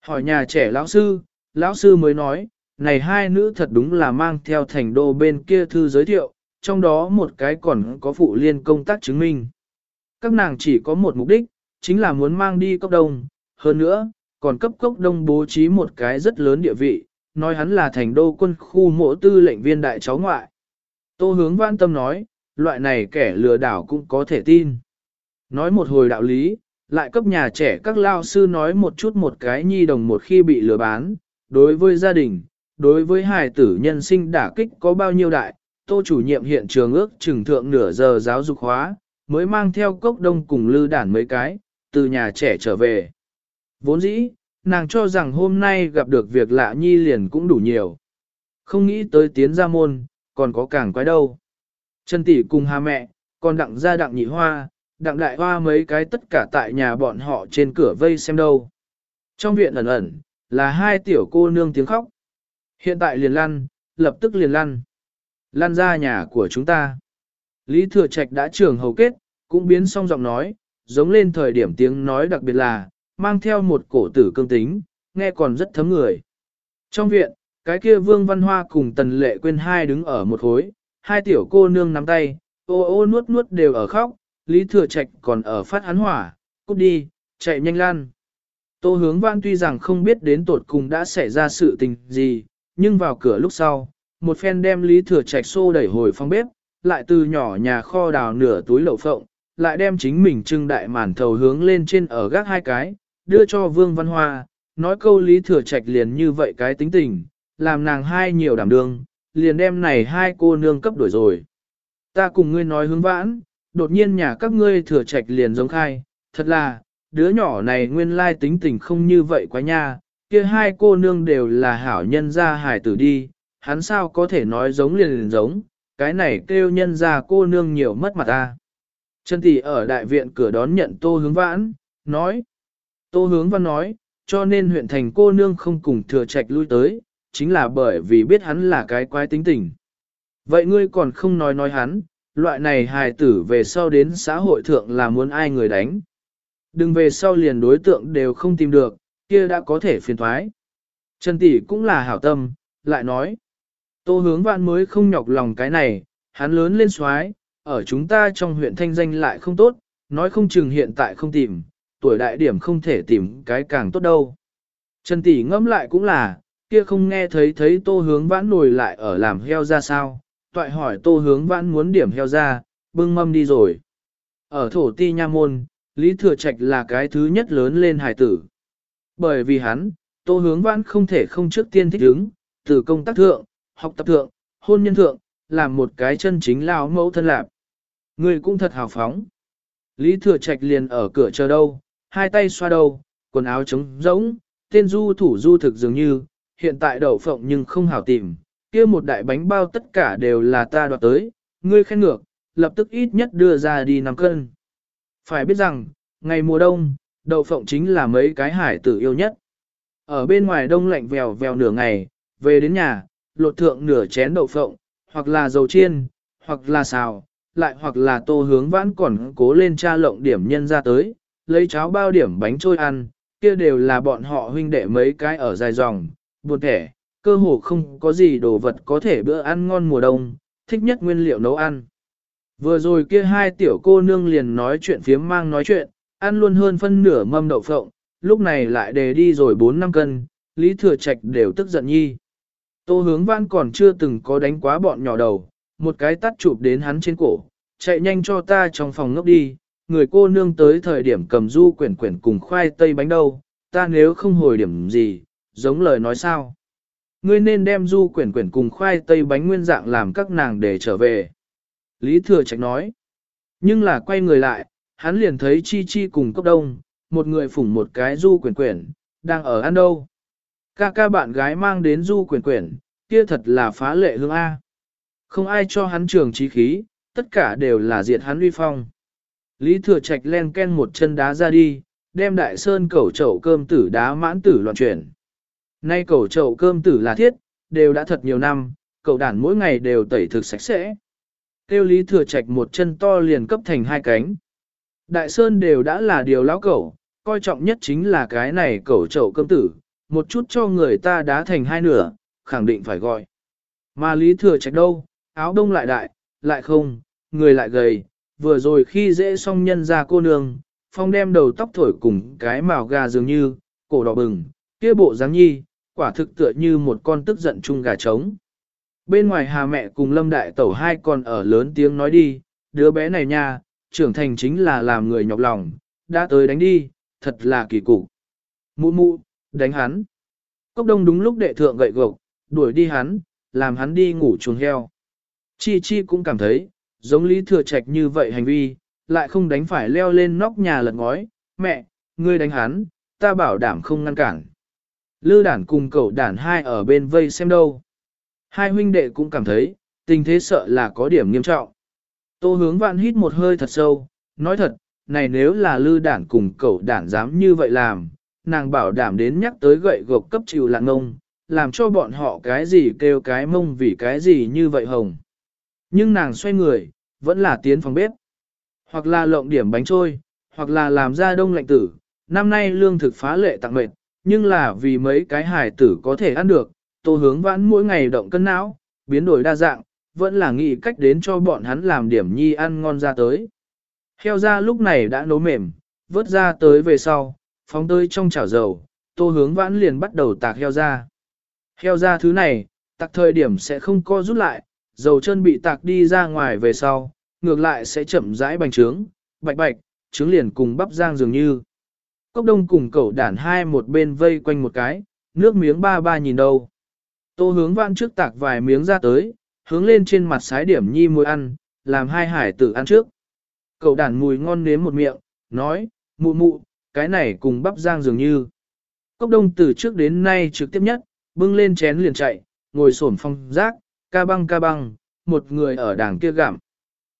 Hỏi nhà trẻ lão sư, lão sư mới nói, này hai nữ thật đúng là mang theo thành đô bên kia thư giới thiệu, trong đó một cái còn có phụ liên công tác chứng minh. Các nàng chỉ có một mục đích, chính là muốn mang đi cốc đông, hơn nữa, còn cấp cốc đông bố trí một cái rất lớn địa vị, nói hắn là thành đô quân khu mộ tư lệnh viên đại cháu ngoại. Tô hướng văn tâm nói, loại này kẻ lừa đảo cũng có thể tin. Nói một hồi đạo lý, lại cấp nhà trẻ các lao sư nói một chút một cái nhi đồng một khi bị lừa bán, đối với gia đình, đối với hài tử nhân sinh đả kích có bao nhiêu đại, tô chủ nhiệm hiện trường ước trừng thượng nửa giờ giáo dục hóa, mới mang theo cốc đông cùng lư đản mấy cái, từ nhà trẻ trở về. Vốn dĩ, nàng cho rằng hôm nay gặp được việc lạ nhi liền cũng đủ nhiều. Không nghĩ tới tiến ra môn, còn có càng quái đâu. Trần tỷ cùng hà mẹ, còn đặng ra đặng nhị hoa, đặng đại hoa mấy cái tất cả tại nhà bọn họ trên cửa vây xem đâu. Trong viện ẩn ẩn, là hai tiểu cô nương tiếng khóc. Hiện tại liền lăn, lập tức liền lăn. Lăn ra nhà của chúng ta. Lý Thừa Trạch đã trưởng hầu kết, cũng biến xong giọng nói, giống lên thời điểm tiếng nói đặc biệt là, mang theo một cổ tử cương tính, nghe còn rất thấm người. Trong viện, cái kia Vương Văn Hoa cùng Tần Lệ Quyên hai đứng ở một hối, hai tiểu cô nương nắm tay, ô ô nuốt nuốt đều ở khóc, Lý Thừa Trạch còn ở phát án hỏa, cút đi, chạy nhanh lan. Tô hướng văn tuy rằng không biết đến tột cùng đã xảy ra sự tình gì, nhưng vào cửa lúc sau, một phen đem Lý Thừa Trạch xô đẩy hồi phòng bếp, lại từ nhỏ nhà kho đào nửa túi lẩu phộng, lại đem chính mình trưng đại màn thầu hướng lên trên ở gác hai cái, đưa cho Vương Văn Hoa, nói câu Lý Thừa Trạch liền như vậy cái tính tình, làm nàng hai nhiều đảm đương, liền đem này hai cô nương cấp đổi rồi. Ta cùng ngươi nói hướng vãn, đột nhiên nhà các ngươi Thừa Trạch liền giống khai, thật là, đứa nhỏ này nguyên lai tính tình không như vậy quá nha, kia hai cô nương đều là hảo nhân gia hải tử đi, hắn sao có thể nói giống liền liền giống, cái này kêu nhân gia cô nương nhiều mất mặt ta. Trần Tỷ ở đại viện cửa đón nhận tô hướng vãn, nói. Tô hướng văn nói, cho nên huyện thành cô nương không cùng thừa trạch lui tới, chính là bởi vì biết hắn là cái quái tính tình. Vậy ngươi còn không nói nói hắn, loại này hài tử về sau đến xã hội thượng là muốn ai người đánh. Đừng về sau liền đối tượng đều không tìm được, kia đã có thể phiền thoái. Trần Tỷ cũng là hảo tâm, lại nói. Tô hướng vạn mới không nhọc lòng cái này, hắn lớn lên xoái, ở chúng ta trong huyện thanh danh lại không tốt, nói không chừng hiện tại không tìm, tuổi đại điểm không thể tìm cái càng tốt đâu. Trần Tỷ ngẫm lại cũng là, kia không nghe thấy thấy tô hướng vãn nổi lại ở làm heo ra sao, toại hỏi tô hướng vãn muốn điểm heo ra, bưng mâm đi rồi. Ở thổ ti nha môn, Lý Thừa Trạch là cái thứ nhất lớn lên hải tử. Bởi vì hắn, tô hướng vãn không thể không trước tiên thích ứng, từ công tác thượng, học tập thượng, hôn nhân thượng, làm một cái chân chính lao mẫu thân lạc. Người cũng thật hào phóng. Lý Thừa Trạch liền ở cửa chờ đâu, hai tay xoa đầu, quần áo trống rỗng, tên du thủ du thực dường như, hiện tại đậu phộng nhưng không hảo tìm, kia một đại bánh bao tất cả đều là ta đoạt tới, ngươi khen ngược, lập tức ít nhất đưa ra đi 5 cân. Phải biết rằng, ngày mùa đông, đậu phộng chính là mấy cái hải tử yêu nhất. Ở bên ngoài đông lạnh vèo vèo nửa ngày, về đến nhà, lột thượng nửa chén đậu phộng, hoặc là dầu chiên, hoặc là xào, lại hoặc là tô hướng vãn còn cố lên cha lộng điểm nhân ra tới, lấy cháo bao điểm bánh trôi ăn, kia đều là bọn họ huynh đệ mấy cái ở dài dòng, buồn thẻ, cơ hồ không có gì đồ vật có thể bữa ăn ngon mùa đông, thích nhất nguyên liệu nấu ăn. Vừa rồi kia hai tiểu cô nương liền nói chuyện phiếm mang nói chuyện, ăn luôn hơn phân nửa mâm đậu phộng, lúc này lại đề đi rồi 4 năm cân, Lý Thừa Trạch đều tức giận nhi. Tô hướng văn còn chưa từng có đánh quá bọn nhỏ đầu, một cái tắt chụp đến hắn trên cổ, chạy nhanh cho ta trong phòng ngốc đi, người cô nương tới thời điểm cầm du quyển quyển cùng khoai tây bánh đâu, ta nếu không hồi điểm gì, giống lời nói sao. Ngươi nên đem du quyển quyển cùng khoai tây bánh nguyên dạng làm các nàng để trở về. Lý Thừa Trạch nói. Nhưng là quay người lại, hắn liền thấy Chi Chi cùng cốc đông, một người phủng một cái du quyển quyển, đang ở ăn đâu. Ca ca bạn gái mang đến du quyển quyển, kia thật là phá lệ hương A. Không ai cho hắn trường trí khí, tất cả đều là diệt hắn uy phong. Lý Thừa Trạch len ken một chân đá ra đi, đem đại sơn cẩu chậu cơm tử đá mãn tử loạn chuyển. Nay cẩu chậu cơm tử là thiết, đều đã thật nhiều năm, cậu đản mỗi ngày đều tẩy thực sạch sẽ. Tiêu Lý Thừa Trạch một chân to liền cấp thành hai cánh. Đại sơn đều đã là điều lão cẩu, coi trọng nhất chính là cái này cẩu chậu cơm tử, một chút cho người ta đá thành hai nửa, khẳng định phải gọi. Mà Lý Thừa Trạch đâu, áo đông lại đại, lại không, người lại gầy, vừa rồi khi dễ xong nhân ra cô nương, phong đem đầu tóc thổi cùng cái màu gà dường như, cổ đỏ bừng, kia bộ dáng nhi, quả thực tựa như một con tức giận chung gà trống. Bên ngoài hà mẹ cùng lâm đại tẩu hai con ở lớn tiếng nói đi, đứa bé này nha, trưởng thành chính là làm người nhọc lòng, đã tới đánh đi, thật là kỳ cục. Mụ mụ, đánh hắn. Cốc đông đúng lúc đệ thượng gậy gộc, đuổi đi hắn, làm hắn đi ngủ chuồng heo. Chi Chi cũng cảm thấy, giống Lý Thừa Trạch như vậy hành vi, lại không đánh phải leo lên nóc nhà lật ngói, mẹ, ngươi đánh hắn, ta bảo đảm không ngăn cản. Lư đản cùng cậu đản hai ở bên vây xem đâu. Hai huynh đệ cũng cảm thấy, tình thế sợ là có điểm nghiêm trọng. Tô hướng vạn hít một hơi thật sâu, nói thật, này nếu là lư đản cùng cậu đản dám như vậy làm, nàng bảo đảm đến nhắc tới gậy gộc cấp chịu lạng ngông, làm cho bọn họ cái gì kêu cái mông vì cái gì như vậy hồng. Nhưng nàng xoay người, vẫn là tiến phòng bếp. Hoặc là lộng điểm bánh trôi, hoặc là làm ra đông lạnh tử. Năm nay lương thực phá lệ tặng mệt, nhưng là vì mấy cái hải tử có thể ăn được, tô hướng vãn mỗi ngày động cân não, biến đổi đa dạng, vẫn là nghĩ cách đến cho bọn hắn làm điểm nhi ăn ngon ra tới. Heo ra lúc này đã nấu mềm, vớt ra tới về sau, phóng tới trong chảo dầu, tô hướng vãn liền bắt đầu tạc heo ra. Heo ra thứ này, tạc thời điểm sẽ không co rút lại, dầu chân bị tạc đi ra ngoài về sau, ngược lại sẽ chậm rãi bành trướng, bạch bạch, trứng liền cùng bắp giang dường như. Cốc đông cùng cậu đản hai một bên vây quanh một cái, nước miếng ba ba nhìn đâu. Tô hướng vãn trước tạc vài miếng ra tới, hướng lên trên mặt sái điểm nhi mùi ăn, làm hai hải tử ăn trước. Cậu đản mùi ngon nếm một miệng, nói, mụ mụ, cái này cùng bắp giang dường như. Cốc đông từ trước đến nay trực tiếp nhất, bưng lên chén liền chạy, ngồi xổm phong rác, ca băng ca băng, một người ở đảng kia gặm.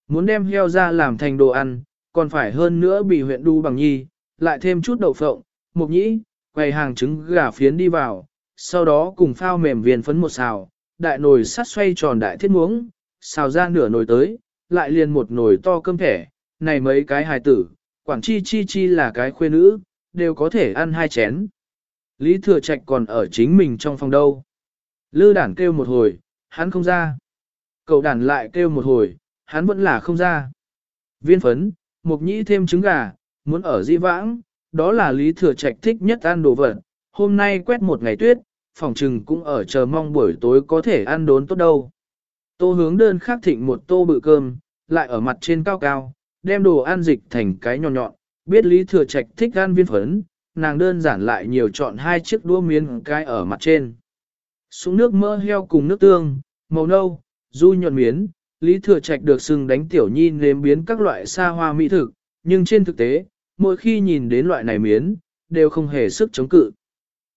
Muốn đem heo ra làm thành đồ ăn, còn phải hơn nữa bị huyện đu bằng nhi, lại thêm chút đậu phộng, mục nhĩ, quầy hàng trứng gà phiến đi vào, sau đó cùng phao mềm viên phấn một xào, đại nồi sắt xoay tròn đại thiết muống, xào ra nửa nồi tới, lại liền một nồi to cơm thẻ, này mấy cái hài tử, quảng chi chi chi là cái khuê nữ, đều có thể ăn hai chén. Lý Thừa Trạch còn ở chính mình trong phòng đâu. Lư đản kêu một hồi, hắn không ra. Cậu đản lại kêu một hồi, hắn vẫn là không ra. Viên phấn, mục nhĩ thêm trứng gà, muốn ở di vãng, đó là Lý Thừa Trạch thích nhất ăn đồ vật. Hôm nay quét một ngày tuyết, phòng trừng cũng ở chờ mong buổi tối có thể ăn đốn tốt đâu. Tô hướng đơn khắc thịnh một tô bự cơm, lại ở mặt trên cao cao, đem đồ ăn dịch thành cái nhọn nhọn, biết Lý Thừa Trạch thích ăn viên phấn, nàng đơn giản lại nhiều chọn hai chiếc đũa miếng cái ở mặt trên. Xuống nước mỡ heo cùng nước tương, màu nâu, du nhuận miến, Lý Thừa Trạch được sừng đánh tiểu nhi nếm biến các loại xa hoa mỹ thực, nhưng trên thực tế, mỗi khi nhìn đến loại này miến, đều không hề sức chống cự.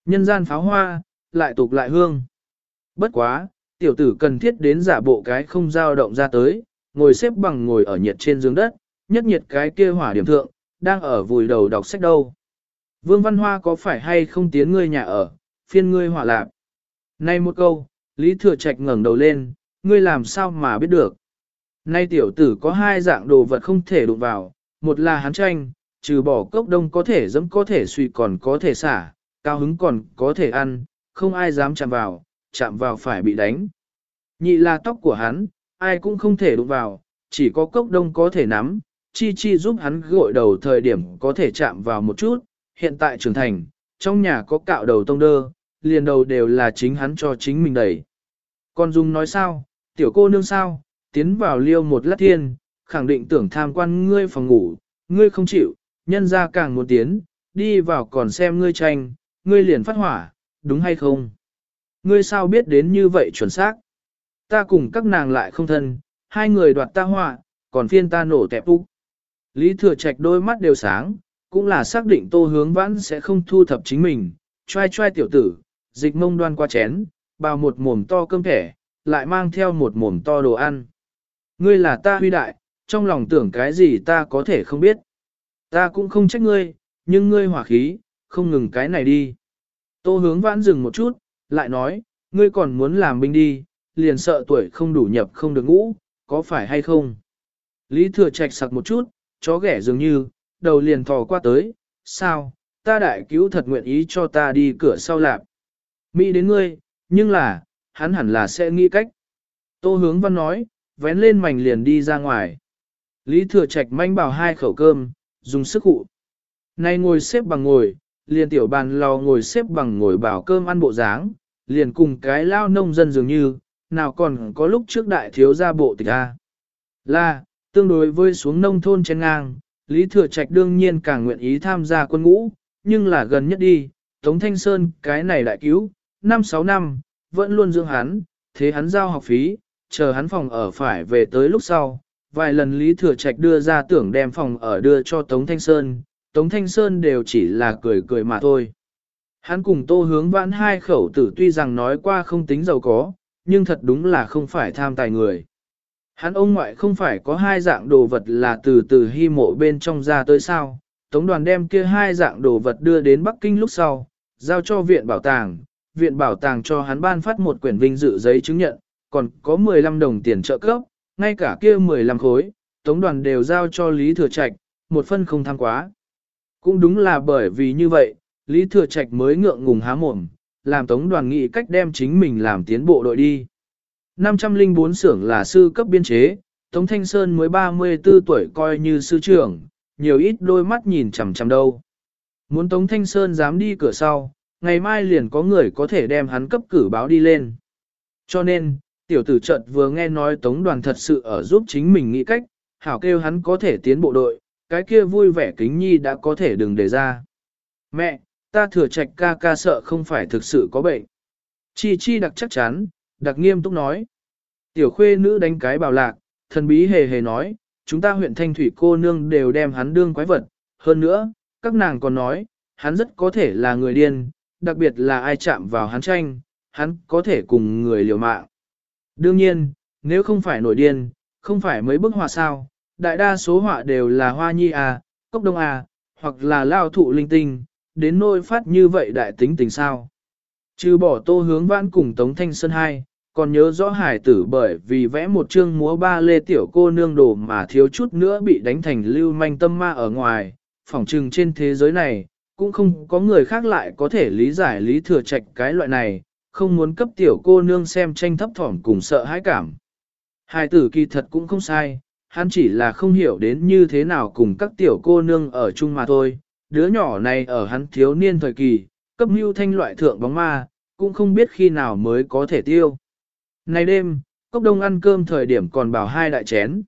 Nhân gian pháo hoa, lại tục lại hương. Bất quá, tiểu tử cần thiết đến giả bộ cái không dao động ra tới, ngồi xếp bằng ngồi ở nhiệt trên giường đất, nhất nhiệt cái kia hỏa điểm thượng, đang ở vùi đầu đọc sách đâu. Vương Văn Hoa có phải hay không tiến ngươi nhà ở, phiên ngươi hỏa lạc. Nay một câu, Lý Thừa Trạch ngẩng đầu lên, ngươi làm sao mà biết được. Nay tiểu tử có hai dạng đồ vật không thể đụng vào, một là hắn tranh, trừ bỏ cốc đông có thể dẫm có thể suy còn có thể xả, cao hứng còn có thể ăn, không ai dám chạm vào, chạm vào phải bị đánh. Nhị là tóc của hắn, ai cũng không thể đụng vào, chỉ có cốc đông có thể nắm, chi chi giúp hắn gội đầu thời điểm có thể chạm vào một chút, hiện tại trưởng thành, trong nhà có cạo đầu tông đơ, liền đầu đều là chính hắn cho chính mình đẩy. Con Dung nói sao, tiểu cô nương sao, tiến vào liêu một lát thiên, khẳng định tưởng tham quan ngươi phòng ngủ, ngươi không chịu, nhân ra càng muốn tiến, đi vào còn xem ngươi tranh, ngươi liền phát hỏa, đúng hay không? Ngươi sao biết đến như vậy chuẩn xác? Ta cùng các nàng lại không thân, hai người đoạt ta họa, còn phiên ta nổ tẹp úc. Lý thừa trạch đôi mắt đều sáng, cũng là xác định tô hướng vãn sẽ không thu thập chính mình, trai trai tiểu tử, dịch mông đoan qua chén, bào một mồm to cơm thẻ, lại mang theo một mồm to đồ ăn. Ngươi là ta huy đại, trong lòng tưởng cái gì ta có thể không biết. Ta cũng không trách ngươi, nhưng ngươi hỏa khí, không ngừng cái này đi. Tô hướng vãn dừng một chút, lại nói, ngươi còn muốn làm binh đi, liền sợ tuổi không đủ nhập không được ngũ, có phải hay không? Lý thừa trạch sặc một chút, chó ghẻ dường như, đầu liền thò qua tới, sao, ta đại cứu thật nguyện ý cho ta đi cửa sau lạp. Mỹ đến ngươi, nhưng là, hắn hẳn là sẽ nghĩ cách. Tô hướng văn nói, vén lên mảnh liền đi ra ngoài. Lý thừa trạch manh bảo hai khẩu cơm, dùng sức cụ. Nay ngồi xếp bằng ngồi, liền tiểu bàn lò ngồi xếp bằng ngồi bảo cơm ăn bộ dáng, liền cùng cái lao nông dân dường như, nào còn có lúc trước đại thiếu gia bộ tịch A. Là, tương đối với xuống nông thôn trên ngang, Lý Thừa Trạch đương nhiên càng nguyện ý tham gia quân ngũ, nhưng là gần nhất đi, Tống Thanh Sơn cái này đại cứu, 5-6 năm, vẫn luôn dưỡng hắn, thế hắn giao học phí, chờ hắn phòng ở phải về tới lúc sau. Vài lần Lý Thừa Trạch đưa ra tưởng đem phòng ở đưa cho Tống Thanh Sơn, Tống Thanh Sơn đều chỉ là cười cười mà thôi. Hắn cùng tô hướng vãn hai khẩu tử tuy rằng nói qua không tính giàu có, nhưng thật đúng là không phải tham tài người. Hắn ông ngoại không phải có hai dạng đồ vật là từ từ hy mộ bên trong ra tới sao, tống đoàn đem kia hai dạng đồ vật đưa đến Bắc Kinh lúc sau, giao cho viện bảo tàng, viện bảo tàng cho hắn ban phát một quyển vinh dự giấy chứng nhận, còn có 15 đồng tiền trợ cấp, ngay cả kia 15 khối, tống đoàn đều giao cho Lý Thừa Trạch, một phân không tham quá. Cũng đúng là bởi vì như vậy, Lý Thừa Trạch mới ngượng ngùng há mồm, làm tống đoàn nghị cách đem chính mình làm tiến bộ đội đi. 504 xưởng là sư cấp biên chế, Tống Thanh Sơn mới 34 tuổi coi như sư trưởng, nhiều ít đôi mắt nhìn chằm chằm đâu. Muốn Tống Thanh Sơn dám đi cửa sau, ngày mai liền có người có thể đem hắn cấp cử báo đi lên. Cho nên, tiểu tử trận vừa nghe nói Tống đoàn thật sự ở giúp chính mình nghĩ cách, hảo kêu hắn có thể tiến bộ đội, cái kia vui vẻ kính nhi đã có thể đừng để ra. Mẹ, ta thừa trạch ca ca sợ không phải thực sự có bệnh. Chi chi đặc chắc chắn, đặc nghiêm túc nói. Tiểu khuê nữ đánh cái bảo lạc, thần bí hề hề nói, chúng ta huyện thanh thủy cô nương đều đem hắn đương quái vật. Hơn nữa, các nàng còn nói, hắn rất có thể là người điên, đặc biệt là ai chạm vào hắn tranh, hắn có thể cùng người liều mạng. Đương nhiên, nếu không phải nổi điên, không phải mấy bức hòa sao, đại đa số họa đều là hoa nhi à, cốc đông à, hoặc là lao thụ linh tinh, đến nỗi phát như vậy đại tính tình sao. Trừ bỏ tô hướng vãn cùng Tống Thanh Sơn hai, còn nhớ rõ hải tử bởi vì vẽ một chương múa ba lê tiểu cô nương đồ mà thiếu chút nữa bị đánh thành lưu manh tâm ma ở ngoài, phỏng trừng trên thế giới này, cũng không có người khác lại có thể lý giải lý thừa trạch cái loại này, không muốn cấp tiểu cô nương xem tranh thấp thỏm cùng sợ hãi cảm. Hải tử kỳ thật cũng không sai, hắn chỉ là không hiểu đến như thế nào cùng các tiểu cô nương ở chung mà thôi. Đứa nhỏ này ở hắn thiếu niên thời kỳ, cấp mưu thanh loại thượng bóng ma, cũng không biết khi nào mới có thể tiêu. Này đêm, cốc đông ăn cơm thời điểm còn bảo hai đại chén.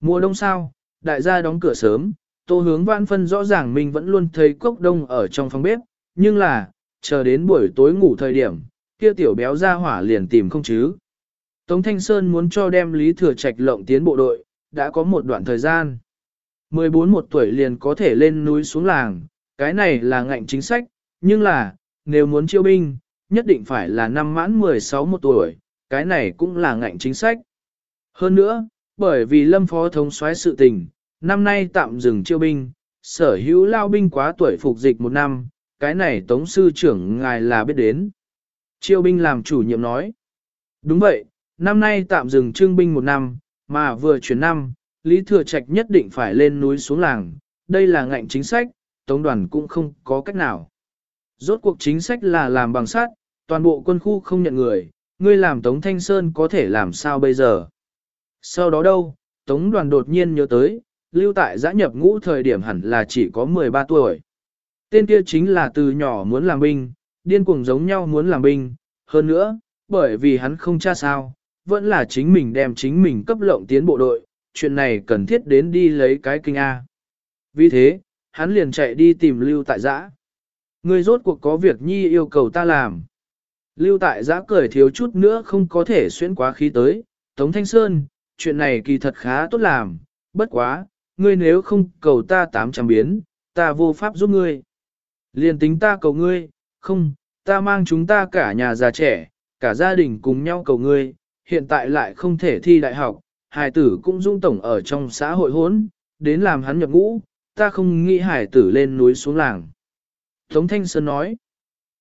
Mùa đông sao, đại gia đóng cửa sớm, tô hướng vãn phân rõ ràng mình vẫn luôn thấy cốc đông ở trong phòng bếp, nhưng là, chờ đến buổi tối ngủ thời điểm, kia tiểu béo ra hỏa liền tìm không chứ. Tống Thanh Sơn muốn cho đem Lý Thừa Trạch lộng tiến bộ đội, đã có một đoạn thời gian. 14 một tuổi liền có thể lên núi xuống làng, cái này là ngạnh chính sách, nhưng là, nếu muốn chiêu binh, nhất định phải là năm mãn 16 một tuổi, cái này cũng là ngạnh chính sách. Hơn nữa, bởi vì lâm phó thống soái sự tình, năm nay tạm dừng chiêu binh, sở hữu lao binh quá tuổi phục dịch một năm, cái này tống sư trưởng ngài là biết đến. Chiêu binh làm chủ nhiệm nói. Đúng vậy, năm nay tạm dừng trương binh một năm, mà vừa chuyển năm, Lý Thừa Trạch nhất định phải lên núi xuống làng, đây là ngạnh chính sách, Tống đoàn cũng không có cách nào. Rốt cuộc chính sách là làm bằng sát, toàn bộ quân khu không nhận người, ngươi làm Tống Thanh Sơn có thể làm sao bây giờ. Sau đó đâu, Tống đoàn đột nhiên nhớ tới, lưu tại giã nhập ngũ thời điểm hẳn là chỉ có 13 tuổi. Tên kia chính là từ nhỏ muốn làm binh, điên cuồng giống nhau muốn làm binh, hơn nữa, bởi vì hắn không cha sao, vẫn là chính mình đem chính mình cấp lộng tiến bộ đội, chuyện này cần thiết đến đi lấy cái kinh A. Vì thế, hắn liền chạy đi tìm lưu tại giã. Người rốt cuộc có việc nhi yêu cầu ta làm. Lưu tại giã cười thiếu chút nữa không có thể xuyên quá khí tới, Tống Thanh Sơn, chuyện này kỳ thật khá tốt làm, bất quá, ngươi nếu không cầu ta tám trăm biến, ta vô pháp giúp ngươi. Liền tính ta cầu ngươi, không, ta mang chúng ta cả nhà già trẻ, cả gia đình cùng nhau cầu ngươi, hiện tại lại không thể thi đại học, hải tử cũng dung tổng ở trong xã hội hốn, đến làm hắn nhập ngũ, ta không nghĩ hải tử lên núi xuống làng. Tống Thanh Sơn nói,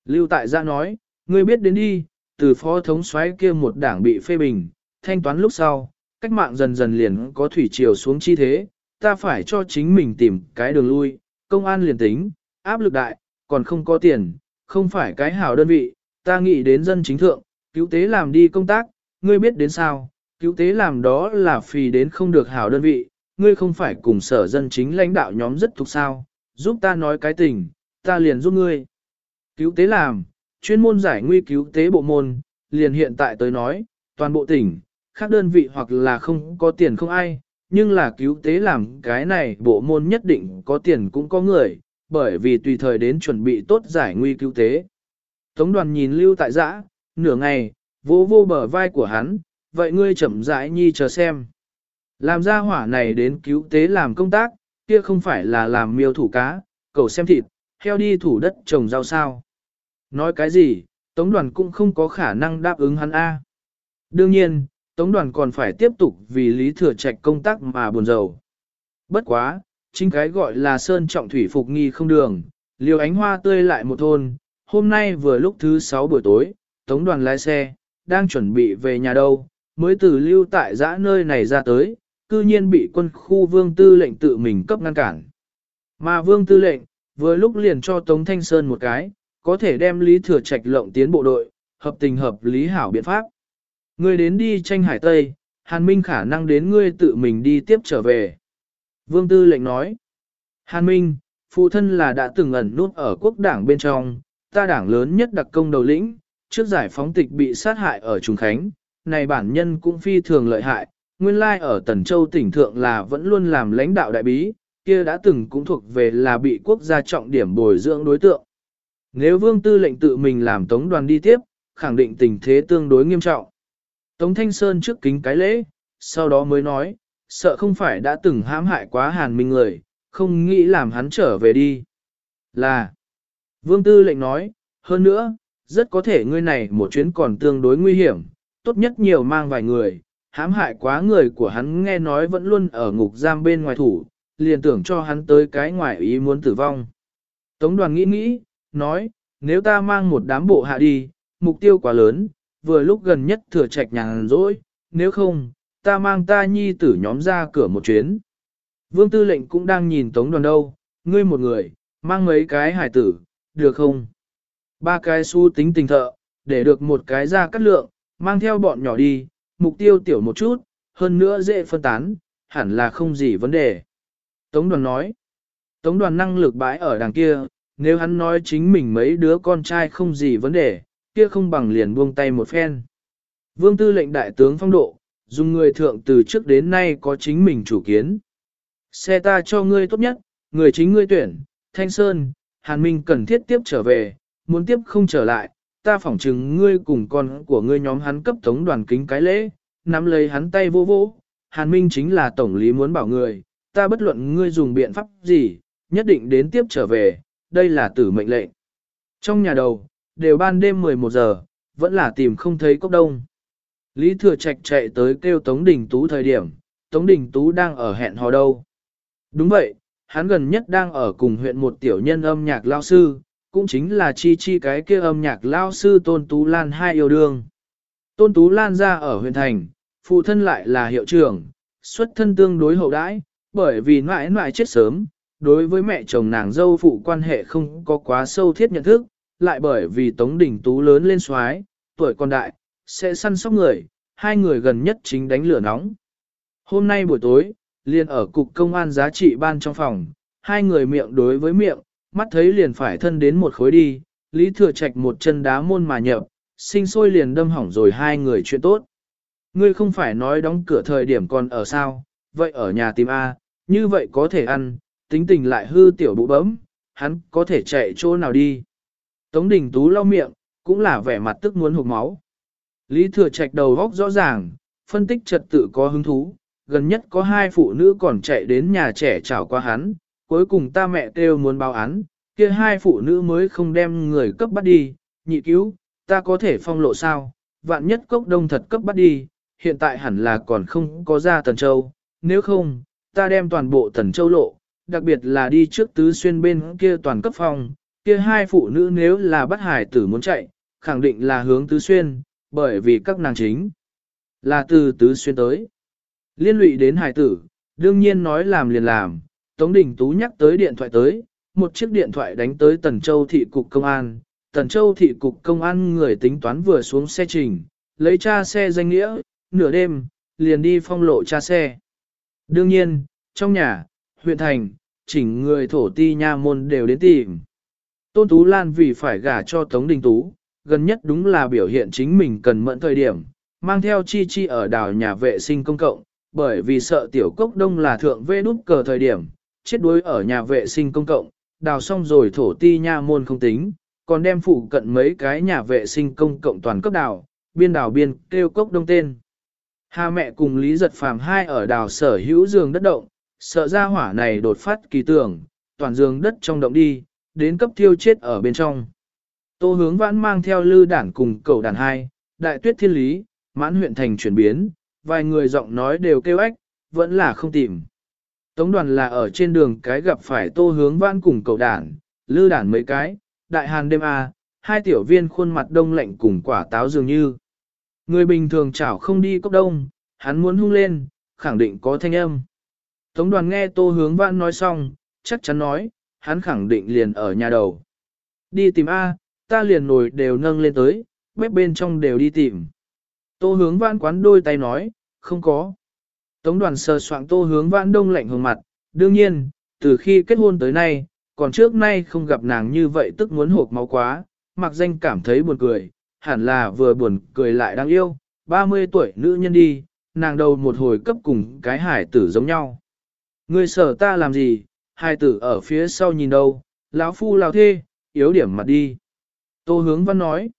Lưu Tại Gia nói, ngươi biết đến đi, từ phó thống soái kia một đảng bị phê bình, thanh toán lúc sau, cách mạng dần dần liền có thủy triều xuống chi thế, ta phải cho chính mình tìm cái đường lui, công an liền tính, áp lực đại, còn không có tiền, không phải cái hảo đơn vị, ta nghĩ đến dân chính thượng, cứu tế làm đi công tác, ngươi biết đến sao, cứu tế làm đó là phì đến không được hảo đơn vị, ngươi không phải cùng sở dân chính lãnh đạo nhóm rất thuộc sao, giúp ta nói cái tình, ta liền giúp ngươi. Cứu tế làm, chuyên môn giải nguy cứu tế bộ môn, liền hiện tại tới nói, toàn bộ tỉnh, khác đơn vị hoặc là không có tiền không ai, nhưng là cứu tế làm cái này bộ môn nhất định có tiền cũng có người, bởi vì tùy thời đến chuẩn bị tốt giải nguy cứu tế. Tống đoàn nhìn lưu tại giã, nửa ngày, vỗ vô bờ vai của hắn, vậy ngươi chậm rãi nhi chờ xem. Làm ra hỏa này đến cứu tế làm công tác, kia không phải là làm miêu thủ cá, cầu xem thịt, heo đi thủ đất trồng rau sao. Nói cái gì, Tống đoàn cũng không có khả năng đáp ứng hắn A. Đương nhiên, Tống đoàn còn phải tiếp tục vì lý thừa trạch công tác mà buồn rầu. Bất quá, chính cái gọi là sơn trọng thủy phục nghi không đường, liều ánh hoa tươi lại một thôn, hôm nay vừa lúc thứ sáu buổi tối, Tống đoàn lái xe, đang chuẩn bị về nhà đâu, mới từ lưu tại giã nơi này ra tới, cư nhiên bị quân khu vương tư lệnh tự mình cấp ngăn cản. Mà vương tư lệnh, vừa lúc liền cho Tống Thanh Sơn một cái, có thể đem Lý Thừa Trạch lộng tiến bộ đội, hợp tình hợp lý hảo biện pháp. Ngươi đến đi tranh hải Tây, Hàn Minh khả năng đến ngươi tự mình đi tiếp trở về. Vương Tư lệnh nói, Hàn Minh, phụ thân là đã từng ẩn nút ở quốc đảng bên trong, ta đảng lớn nhất đặc công đầu lĩnh, trước giải phóng tịch bị sát hại ở Trung Khánh, này bản nhân cũng phi thường lợi hại, nguyên lai ở Tần Châu tỉnh thượng là vẫn luôn làm lãnh đạo đại bí, kia đã từng cũng thuộc về là bị quốc gia trọng điểm bồi dưỡng đối tượng. Nếu vương tư lệnh tự mình làm tống đoàn đi tiếp, khẳng định tình thế tương đối nghiêm trọng. Tống Thanh Sơn trước kính cái lễ, sau đó mới nói, sợ không phải đã từng hãm hại quá hàn minh người, không nghĩ làm hắn trở về đi. Là, vương tư lệnh nói, hơn nữa, rất có thể ngươi này một chuyến còn tương đối nguy hiểm, tốt nhất nhiều mang vài người, hãm hại quá người của hắn nghe nói vẫn luôn ở ngục giam bên ngoài thủ, liền tưởng cho hắn tới cái ngoài ý muốn tử vong. Tống đoàn nghĩ nghĩ, nói, nếu ta mang một đám bộ hạ đi, mục tiêu quá lớn, vừa lúc gần nhất thừa trạch nhàn rỗi, nếu không, ta mang ta nhi tử nhóm ra cửa một chuyến. Vương tư lệnh cũng đang nhìn tống đoàn đâu, ngươi một người, mang mấy cái hải tử, được không? Ba cái su tính tình thợ, để được một cái ra cắt lượng, mang theo bọn nhỏ đi, mục tiêu tiểu một chút, hơn nữa dễ phân tán, hẳn là không gì vấn đề. Tống đoàn nói, tống đoàn năng lực bãi ở đằng kia, nếu hắn nói chính mình mấy đứa con trai không gì vấn đề, kia không bằng liền buông tay một phen. Vương tư lệnh đại tướng phong độ, dùng người thượng từ trước đến nay có chính mình chủ kiến. Xe ta cho ngươi tốt nhất, người chính ngươi tuyển, Thanh Sơn, Hàn Minh cần thiết tiếp trở về, muốn tiếp không trở lại, ta phỏng chừng ngươi cùng con của ngươi nhóm hắn cấp tống đoàn kính cái lễ, nắm lấy hắn tay vô vô, Hàn Minh chính là tổng lý muốn bảo người, ta bất luận ngươi dùng biện pháp gì, nhất định đến tiếp trở về, đây là tử mệnh lệnh. Trong nhà đầu, đều ban đêm 11 giờ, vẫn là tìm không thấy cốc đông. Lý Thừa Trạch chạy tới kêu Tống Đình Tú thời điểm, Tống Đình Tú đang ở hẹn hò đâu. Đúng vậy, hắn gần nhất đang ở cùng huyện một tiểu nhân âm nhạc lao sư, cũng chính là chi chi cái kia âm nhạc lao sư Tôn Tú Lan hai yêu đương. Tôn Tú Lan ra ở huyện thành, phụ thân lại là hiệu trưởng, xuất thân tương đối hậu đãi, bởi vì mãi mãi chết sớm, đối với mẹ chồng nàng dâu phụ quan hệ không có quá sâu thiết nhận thức, lại bởi vì Tống Đình Tú lớn lên xoái, tuổi còn đại, sẽ săn sóc người, hai người gần nhất chính đánh lửa nóng. Hôm nay buổi tối, liền ở cục công an giá trị ban trong phòng, hai người miệng đối với miệng, mắt thấy liền phải thân đến một khối đi, Lý Thừa Trạch một chân đá môn mà nhập, sinh sôi liền đâm hỏng rồi hai người chuyện tốt. Ngươi không phải nói đóng cửa thời điểm còn ở sao, vậy ở nhà tìm A, như vậy có thể ăn, tính tình lại hư tiểu bụ bấm, hắn có thể chạy chỗ nào đi. Tống Đình Tú lau miệng, cũng là vẻ mặt tức muốn hụt máu. Lý Thừa Trạch đầu góc rõ ràng, phân tích trật tự có hứng thú, gần nhất có hai phụ nữ còn chạy đến nhà trẻ chào qua hắn, cuối cùng ta mẹ kêu muốn báo án, kia hai phụ nữ mới không đem người cấp bắt đi, nhị cứu, ta có thể phong lộ sao, vạn nhất cốc đông thật cấp bắt đi, hiện tại hẳn là còn không có ra Tần Châu, nếu không, ta đem toàn bộ Tần Châu lộ, đặc biệt là đi trước tứ xuyên bên kia toàn cấp phong, kia hai phụ nữ nếu là bắt hải tử muốn chạy, khẳng định là hướng tứ xuyên, bởi vì các nàng chính là từ tứ xuyên tới. Liên lụy đến hải tử, đương nhiên nói làm liền làm, Tống Đình Tú nhắc tới điện thoại tới, một chiếc điện thoại đánh tới Tần Châu Thị Cục Công an. Tần Châu Thị Cục Công an người tính toán vừa xuống xe trình, lấy cha xe danh nghĩa, nửa đêm, liền đi phong lộ cha xe. Đương nhiên, trong nhà, huyện thành, chỉnh người thổ ti nha môn đều đến tìm. Tôn Tú Lan vì phải gả cho Tống Đình Tú, gần nhất đúng là biểu hiện chính mình cần mẫn thời điểm, mang theo chi chi ở đảo nhà vệ sinh công cộng, bởi vì sợ tiểu cốc đông là thượng vê đút cờ thời điểm, chết đuối ở nhà vệ sinh công cộng, đào xong rồi thổ ti nha môn không tính, còn đem phụ cận mấy cái nhà vệ sinh công cộng toàn cấp đào, biên đào biên kêu cốc đông tên. Hà mẹ cùng Lý Giật Phàm hai ở đào sở hữu giường đất động, sợ ra hỏa này đột phát kỳ tưởng, toàn giường đất trong động đi, đến cấp thiêu chết ở bên trong. Tô hướng vãn mang theo lư đản cùng cầu đàn hai, đại tuyết thiên lý, mãn huyện thành chuyển biến, vài người giọng nói đều kêu ếch, vẫn là không tìm. Tống đoàn là ở trên đường cái gặp phải tô hướng vãn cùng cầu đản, lư đản mấy cái, đại hàn đêm A, hai tiểu viên khuôn mặt đông lạnh cùng quả táo dường như. Người bình thường chảo không đi cốc đông, hắn muốn hung lên, khẳng định có thanh âm. Tống đoàn nghe tô hướng vãn nói xong, chắc chắn nói, hắn khẳng định liền ở nhà đầu. Đi tìm A, ta liền nổi đều nâng lên tới, bếp bên trong đều đi tìm. Tô hướng vãn quán đôi tay nói, không có. Tống đoàn sờ soạn tô hướng vãn đông lạnh hồng mặt, đương nhiên, từ khi kết hôn tới nay, còn trước nay không gặp nàng như vậy tức muốn hộp máu quá, mặc danh cảm thấy buồn cười, hẳn là vừa buồn cười lại đáng yêu, 30 tuổi nữ nhân đi, nàng đầu một hồi cấp cùng cái hải tử giống nhau. Người sở ta làm gì, hải tử ở phía sau nhìn đâu, lão phu lão thê, yếu điểm mặt đi. Tô hướng văn nói,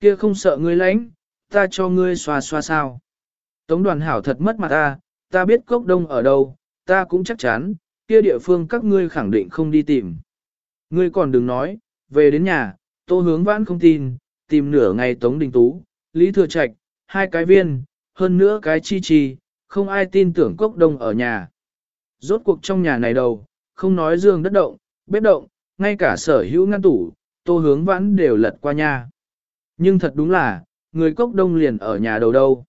kia không sợ ngươi lãnh, ta cho ngươi xoa xoa sao. Tống đoàn hảo thật mất mặt ta, ta biết cốc đông ở đâu, ta cũng chắc chắn, kia địa phương các ngươi khẳng định không đi tìm. Ngươi còn đừng nói, về đến nhà, tô hướng vãn không tin, tìm nửa ngày Tống Đình Tú, Lý Thừa Trạch, hai cái viên, hơn nữa cái chi chi, không ai tin tưởng cốc đông ở nhà. Rốt cuộc trong nhà này đầu, không nói giường đất động, bếp động, ngay cả sở hữu ngăn tủ, tô hướng vãn đều lật qua nhà. Nhưng thật đúng là, người cốc đông liền ở nhà đầu đâu.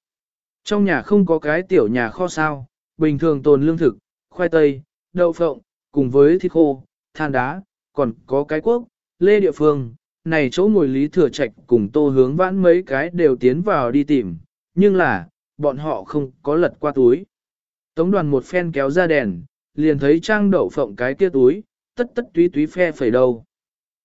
Trong nhà không có cái tiểu nhà kho sao, bình thường tồn lương thực, khoai tây, đậu phộng, cùng với thịt khô, than đá, còn có cái quốc, lê địa phương, này chỗ ngồi lý thừa trạch cùng tô hướng vãn mấy cái đều tiến vào đi tìm, nhưng là, bọn họ không có lật qua túi. Tống đoàn một phen kéo ra đèn, liền thấy trang đậu phộng cái kia túi, tất tất túy túy phe phẩy đầu.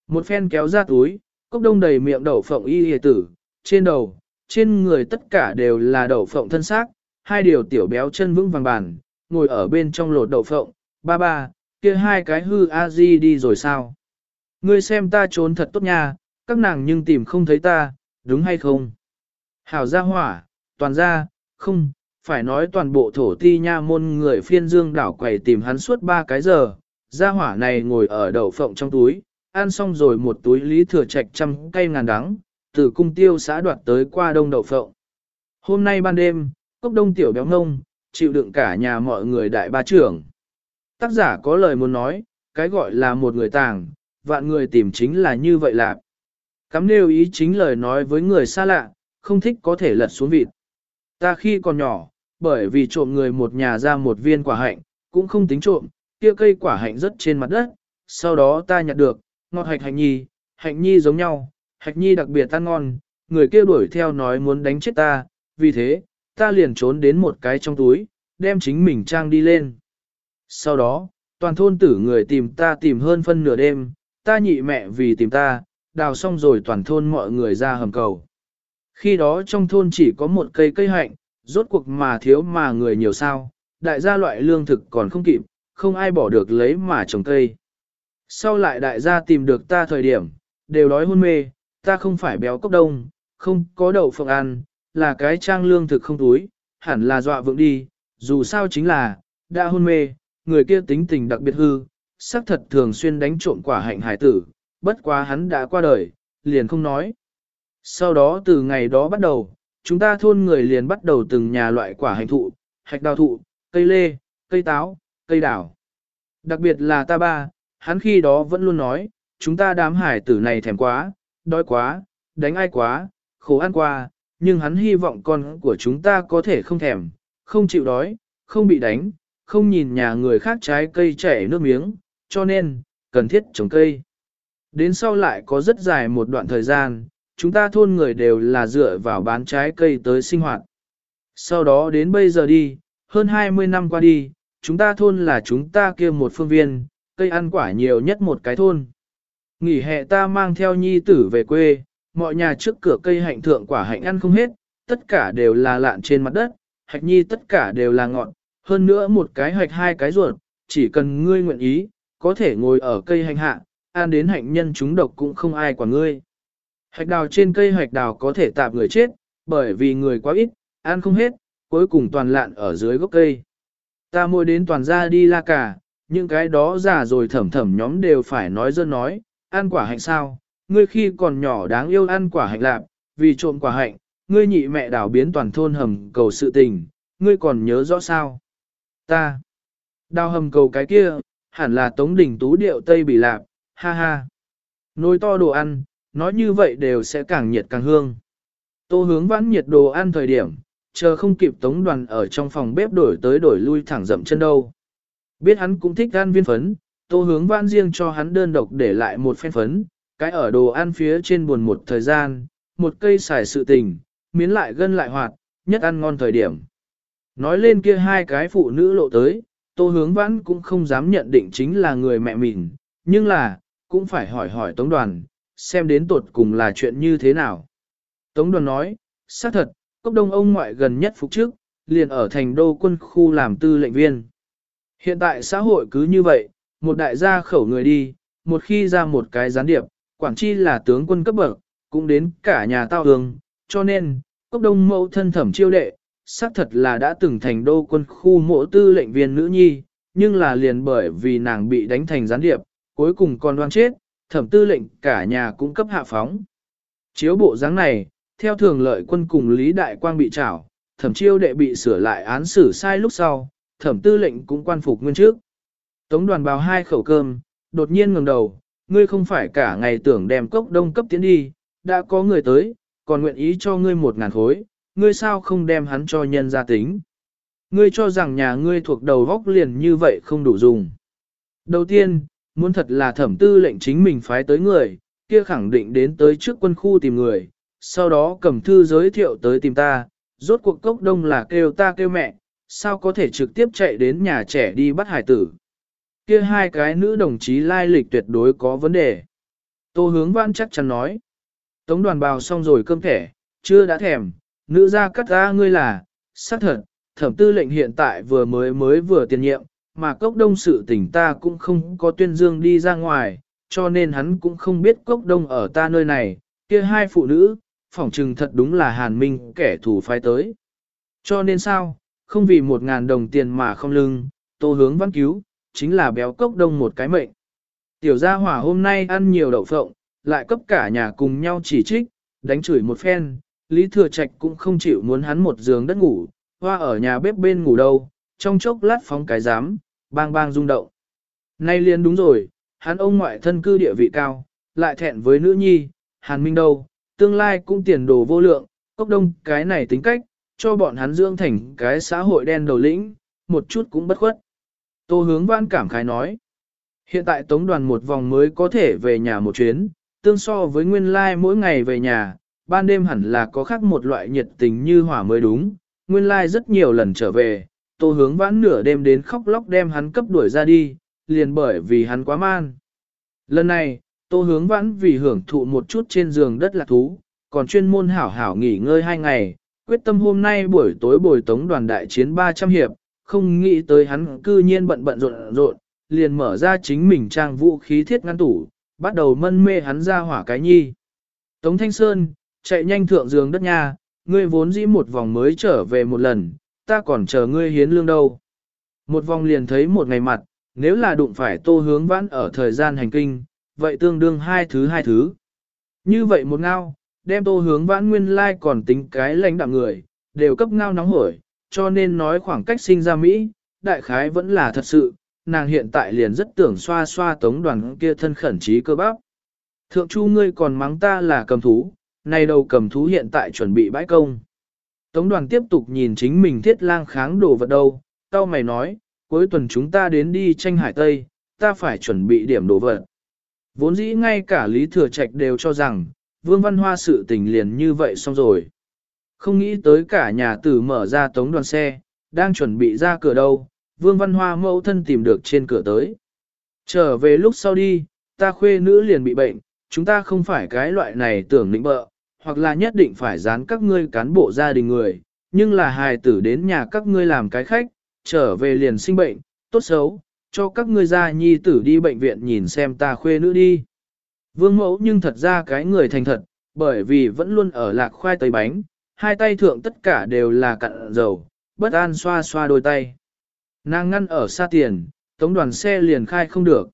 Một phen kéo ra túi, cốc đông đầy miệng đậu phộng y hề tử, trên đầu, trên người tất cả đều là đậu phộng thân xác, hai điều tiểu béo chân vững vàng bàn, ngồi ở bên trong lột đậu phộng, ba ba, kia hai cái hư a di đi rồi sao? Ngươi xem ta trốn thật tốt nha, các nàng nhưng tìm không thấy ta, đúng hay không? Hảo gia hỏa, toàn gia, không, phải nói toàn bộ thổ ti nha môn người phiên dương đảo quầy tìm hắn suốt ba cái giờ, gia hỏa này ngồi ở đậu phộng trong túi, ăn xong rồi một túi lý thừa trạch trăm cây ngàn đắng, từ cung tiêu xã đoạt tới qua đông đậu phộng. Hôm nay ban đêm, cốc đông tiểu béo ngông, chịu đựng cả nhà mọi người đại ba trưởng. Tác giả có lời muốn nói, cái gọi là một người tàng, vạn người tìm chính là như vậy lạc. Cắm nêu ý chính lời nói với người xa lạ, không thích có thể lật xuống vịt. Ta khi còn nhỏ, bởi vì trộm người một nhà ra một viên quả hạnh, cũng không tính trộm, kia cây quả hạnh rất trên mặt đất, sau đó ta nhặt được, ngọt hạch hạnh nhi, hạnh nhi giống nhau, hạch nhi đặc biệt ăn ngon, người kia đuổi theo nói muốn đánh chết ta, vì thế, ta liền trốn đến một cái trong túi, đem chính mình trang đi lên. Sau đó, toàn thôn tử người tìm ta tìm hơn phân nửa đêm, ta nhị mẹ vì tìm ta, đào xong rồi toàn thôn mọi người ra hầm cầu. Khi đó trong thôn chỉ có một cây cây hạnh, rốt cuộc mà thiếu mà người nhiều sao, đại gia loại lương thực còn không kịp, không ai bỏ được lấy mà trồng cây. Sau lại đại gia tìm được ta thời điểm, đều đói hôn mê, ta không phải béo cốc đông, không có đậu phộng ăn, là cái trang lương thực không túi, hẳn là dọa vượng đi, dù sao chính là, đã hôn mê, người kia tính tình đặc biệt hư, xác thật thường xuyên đánh trộm quả hạnh hải tử, bất quá hắn đã qua đời, liền không nói. Sau đó từ ngày đó bắt đầu, chúng ta thôn người liền bắt đầu từng nhà loại quả hạnh thụ, hạch đào thụ, cây lê, cây táo, cây đào. Đặc biệt là ta ba, hắn khi đó vẫn luôn nói, chúng ta đám hải tử này thèm quá, đói quá, đánh ai quá, khổ ăn qua, nhưng hắn hy vọng con của chúng ta có thể không thèm, không chịu đói, không bị đánh, không nhìn nhà người khác trái cây chảy nước miếng, cho nên, cần thiết trồng cây. Đến sau lại có rất dài một đoạn thời gian, chúng ta thôn người đều là dựa vào bán trái cây tới sinh hoạt. Sau đó đến bây giờ đi, hơn 20 năm qua đi, chúng ta thôn là chúng ta kia một phương viên, cây ăn quả nhiều nhất một cái thôn. Nghỉ hè ta mang theo nhi tử về quê, mọi nhà trước cửa cây hạnh thượng quả hạnh ăn không hết, tất cả đều là lạn trên mặt đất, hạch nhi tất cả đều là ngọn, hơn nữa một cái hạch hai cái ruột, chỉ cần ngươi nguyện ý, có thể ngồi ở cây hạnh hạ, ăn đến hạnh nhân chúng độc cũng không ai quả ngươi. Hạch đào trên cây hạch đào có thể tạp người chết, bởi vì người quá ít, ăn không hết, cuối cùng toàn lạn ở dưới gốc cây. Ta mua đến toàn ra đi la cả, những cái đó già rồi thẩm thẩm nhóm đều phải nói dân nói, ăn quả hạnh sao, ngươi khi còn nhỏ đáng yêu ăn quả hạnh lạp, vì trộm quả hạnh, ngươi nhị mẹ đảo biến toàn thôn hầm cầu sự tình, ngươi còn nhớ rõ sao? Ta, đào hầm cầu cái kia, hẳn là tống đỉnh tú điệu Tây bị lạp, ha ha. Nồi to đồ ăn, nói như vậy đều sẽ càng nhiệt càng hương. Tô hướng vãn nhiệt đồ ăn thời điểm, chờ không kịp tống đoàn ở trong phòng bếp đổi tới đổi lui thẳng dậm chân đâu. Biết hắn cũng thích ăn viên phấn, tô hướng vãn riêng cho hắn đơn độc để lại một phen phấn, cái ở đồ ăn phía trên buồn một thời gian, một cây xài sự tình, miến lại gân lại hoạt, nhất ăn ngon thời điểm. Nói lên kia hai cái phụ nữ lộ tới, tô hướng vãn cũng không dám nhận định chính là người mẹ mình, nhưng là, cũng phải hỏi hỏi Tống đoàn, xem đến tột cùng là chuyện như thế nào. Tống đoàn nói, xác thật, cốc đông ông ngoại gần nhất phục trước, liền ở thành đô quân khu làm tư lệnh viên. Hiện tại xã hội cứ như vậy, một đại gia khẩu người đi, một khi ra một cái gián điệp, Quảng Chi là tướng quân cấp bậc, cũng đến cả nhà tao hương, cho nên, cốc đông mẫu thân thẩm chiêu đệ, xác thật là đã từng thành đô quân khu mộ tư lệnh viên nữ nhi, nhưng là liền bởi vì nàng bị đánh thành gián điệp, cuối cùng còn đoan chết, thẩm tư lệnh cả nhà cũng cấp hạ phóng. Chiếu bộ dáng này, theo thường lợi quân cùng Lý Đại Quang bị trảo, thẩm chiêu đệ bị sửa lại án xử sai lúc sau, thẩm tư lệnh cũng quan phục nguyên trước. Tống đoàn bào hai khẩu cơm, đột nhiên ngẩng đầu, ngươi không phải cả ngày tưởng đem cốc đông cấp tiến đi, đã có người tới, còn nguyện ý cho ngươi một ngàn khối, ngươi sao không đem hắn cho nhân gia tính. Ngươi cho rằng nhà ngươi thuộc đầu góc liền như vậy không đủ dùng. Đầu tiên, muốn thật là thẩm tư lệnh chính mình phái tới người, kia khẳng định đến tới trước quân khu tìm người, sau đó cầm thư giới thiệu tới tìm ta, rốt cuộc cốc đông là kêu ta kêu mẹ, sao có thể trực tiếp chạy đến nhà trẻ đi bắt hải tử. Kia hai cái nữ đồng chí lai lịch tuyệt đối có vấn đề. Tô hướng văn chắc chắn nói. Tống đoàn bào xong rồi cơm thẻ, chưa đã thèm, nữ ra cắt ra ngươi là, xác thật, thẩm tư lệnh hiện tại vừa mới mới vừa tiền nhiệm, mà cốc đông sự tỉnh ta cũng không có tuyên dương đi ra ngoài, cho nên hắn cũng không biết cốc đông ở ta nơi này, kia hai phụ nữ, phỏng trừng thật đúng là hàn minh kẻ thù phái tới. Cho nên sao, không vì một ngàn đồng tiền mà không lưng, tô hướng văn cứu, chính là béo cốc đông một cái mệnh. Tiểu gia hỏa hôm nay ăn nhiều đậu phộng, lại cấp cả nhà cùng nhau chỉ trích, đánh chửi một phen, Lý Thừa Trạch cũng không chịu muốn hắn một giường đất ngủ, hoa ở nhà bếp bên ngủ đâu, trong chốc lát phóng cái giám, bang bang rung động. Nay liền đúng rồi, hắn ông ngoại thân cư địa vị cao, lại thẹn với nữ nhi, hàn minh đâu, tương lai cũng tiền đồ vô lượng, cốc đông cái này tính cách, cho bọn hắn dưỡng thành cái xã hội đen đầu lĩnh, một chút cũng bất khuất. Tô hướng văn cảm khái nói, hiện tại tống đoàn một vòng mới có thể về nhà một chuyến, tương so với nguyên lai like mỗi ngày về nhà, ban đêm hẳn là có khác một loại nhiệt tình như hỏa mới đúng, nguyên lai like rất nhiều lần trở về, tô hướng vãn nửa đêm đến khóc lóc đem hắn cấp đuổi ra đi, liền bởi vì hắn quá man. Lần này, tô hướng vãn vì hưởng thụ một chút trên giường đất lạc thú, còn chuyên môn hảo hảo nghỉ ngơi hai ngày, quyết tâm hôm nay buổi tối bồi tống đoàn đại chiến 300 hiệp, không nghĩ tới hắn cư nhiên bận bận rộn rộn, liền mở ra chính mình trang vũ khí thiết ngăn tủ, bắt đầu mân mê hắn ra hỏa cái nhi. Tống Thanh Sơn, chạy nhanh thượng giường đất nha, ngươi vốn dĩ một vòng mới trở về một lần, ta còn chờ ngươi hiến lương đâu. Một vòng liền thấy một ngày mặt, nếu là đụng phải tô hướng vãn ở thời gian hành kinh, vậy tương đương hai thứ hai thứ. Như vậy một ngao, đem tô hướng vãn nguyên lai like còn tính cái lãnh đạm người, đều cấp ngao nóng hổi, cho nên nói khoảng cách sinh ra Mỹ, đại khái vẫn là thật sự, nàng hiện tại liền rất tưởng xoa xoa tống đoàn kia thân khẩn trí cơ bắp. Thượng chu ngươi còn mắng ta là cầm thú, nay đầu cầm thú hiện tại chuẩn bị bãi công. Tống đoàn tiếp tục nhìn chính mình thiết lang kháng đồ vật đâu, tao mày nói, cuối tuần chúng ta đến đi tranh hải Tây, ta phải chuẩn bị điểm đồ vật. Vốn dĩ ngay cả Lý Thừa Trạch đều cho rằng, Vương Văn Hoa sự tình liền như vậy xong rồi. Không nghĩ tới cả nhà tử mở ra tống đoàn xe, đang chuẩn bị ra cửa đâu, Vương Văn Hoa mẫu thân tìm được trên cửa tới. Trở về lúc sau đi, ta khuê nữ liền bị bệnh, chúng ta không phải cái loại này tưởng lĩnh bợ, hoặc là nhất định phải dán các ngươi cán bộ gia đình người, nhưng là hài tử đến nhà các ngươi làm cái khách, trở về liền sinh bệnh, tốt xấu, cho các ngươi gia nhi tử đi bệnh viện nhìn xem ta khuê nữ đi. Vương mẫu nhưng thật ra cái người thành thật, bởi vì vẫn luôn ở lạc khoai tây bánh, hai tay thượng tất cả đều là cặn dầu, bất an xoa xoa đôi tay. Nàng ngăn ở xa tiền, tống đoàn xe liền khai không được.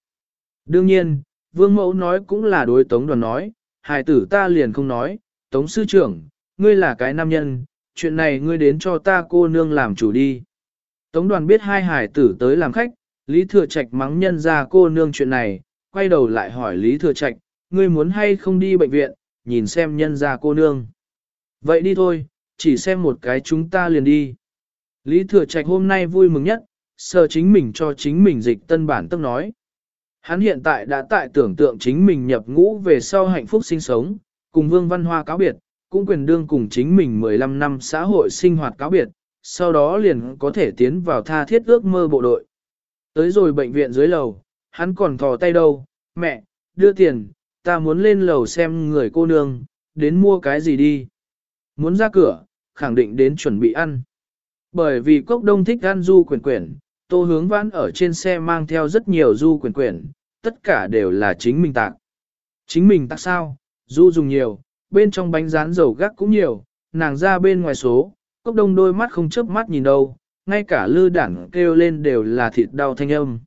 Đương nhiên, vương mẫu nói cũng là đối tống đoàn nói, hài tử ta liền không nói, tống sư trưởng, ngươi là cái nam nhân, chuyện này ngươi đến cho ta cô nương làm chủ đi. Tống đoàn biết hai hài tử tới làm khách, Lý Thừa Trạch mắng nhân ra cô nương chuyện này, quay đầu lại hỏi Lý Thừa Trạch, ngươi muốn hay không đi bệnh viện, nhìn xem nhân ra cô nương. Vậy đi thôi, chỉ xem một cái chúng ta liền đi. Lý Thừa Trạch hôm nay vui mừng nhất, sợ chính mình cho chính mình dịch tân bản tức nói. Hắn hiện tại đã tại tưởng tượng chính mình nhập ngũ về sau hạnh phúc sinh sống, cùng Vương Văn Hoa cáo biệt, cũng quyền đương cùng chính mình 15 năm xã hội sinh hoạt cáo biệt, sau đó liền có thể tiến vào tha thiết ước mơ bộ đội. Tới rồi bệnh viện dưới lầu, hắn còn thò tay đâu, mẹ, đưa tiền, ta muốn lên lầu xem người cô nương, đến mua cái gì đi. Muốn ra cửa, khẳng định đến chuẩn bị ăn. Bởi vì cốc đông thích ăn du quyển quyển, tô hướng vãn ở trên xe mang theo rất nhiều du quyển quyển, tất cả đều là chính mình tạc. Chính mình tạc sao, du dùng nhiều, bên trong bánh rán dầu gác cũng nhiều, nàng ra bên ngoài số, cốc đông đôi mắt không chớp mắt nhìn đâu, ngay cả lư đảng kêu lên đều là thịt đau thanh âm.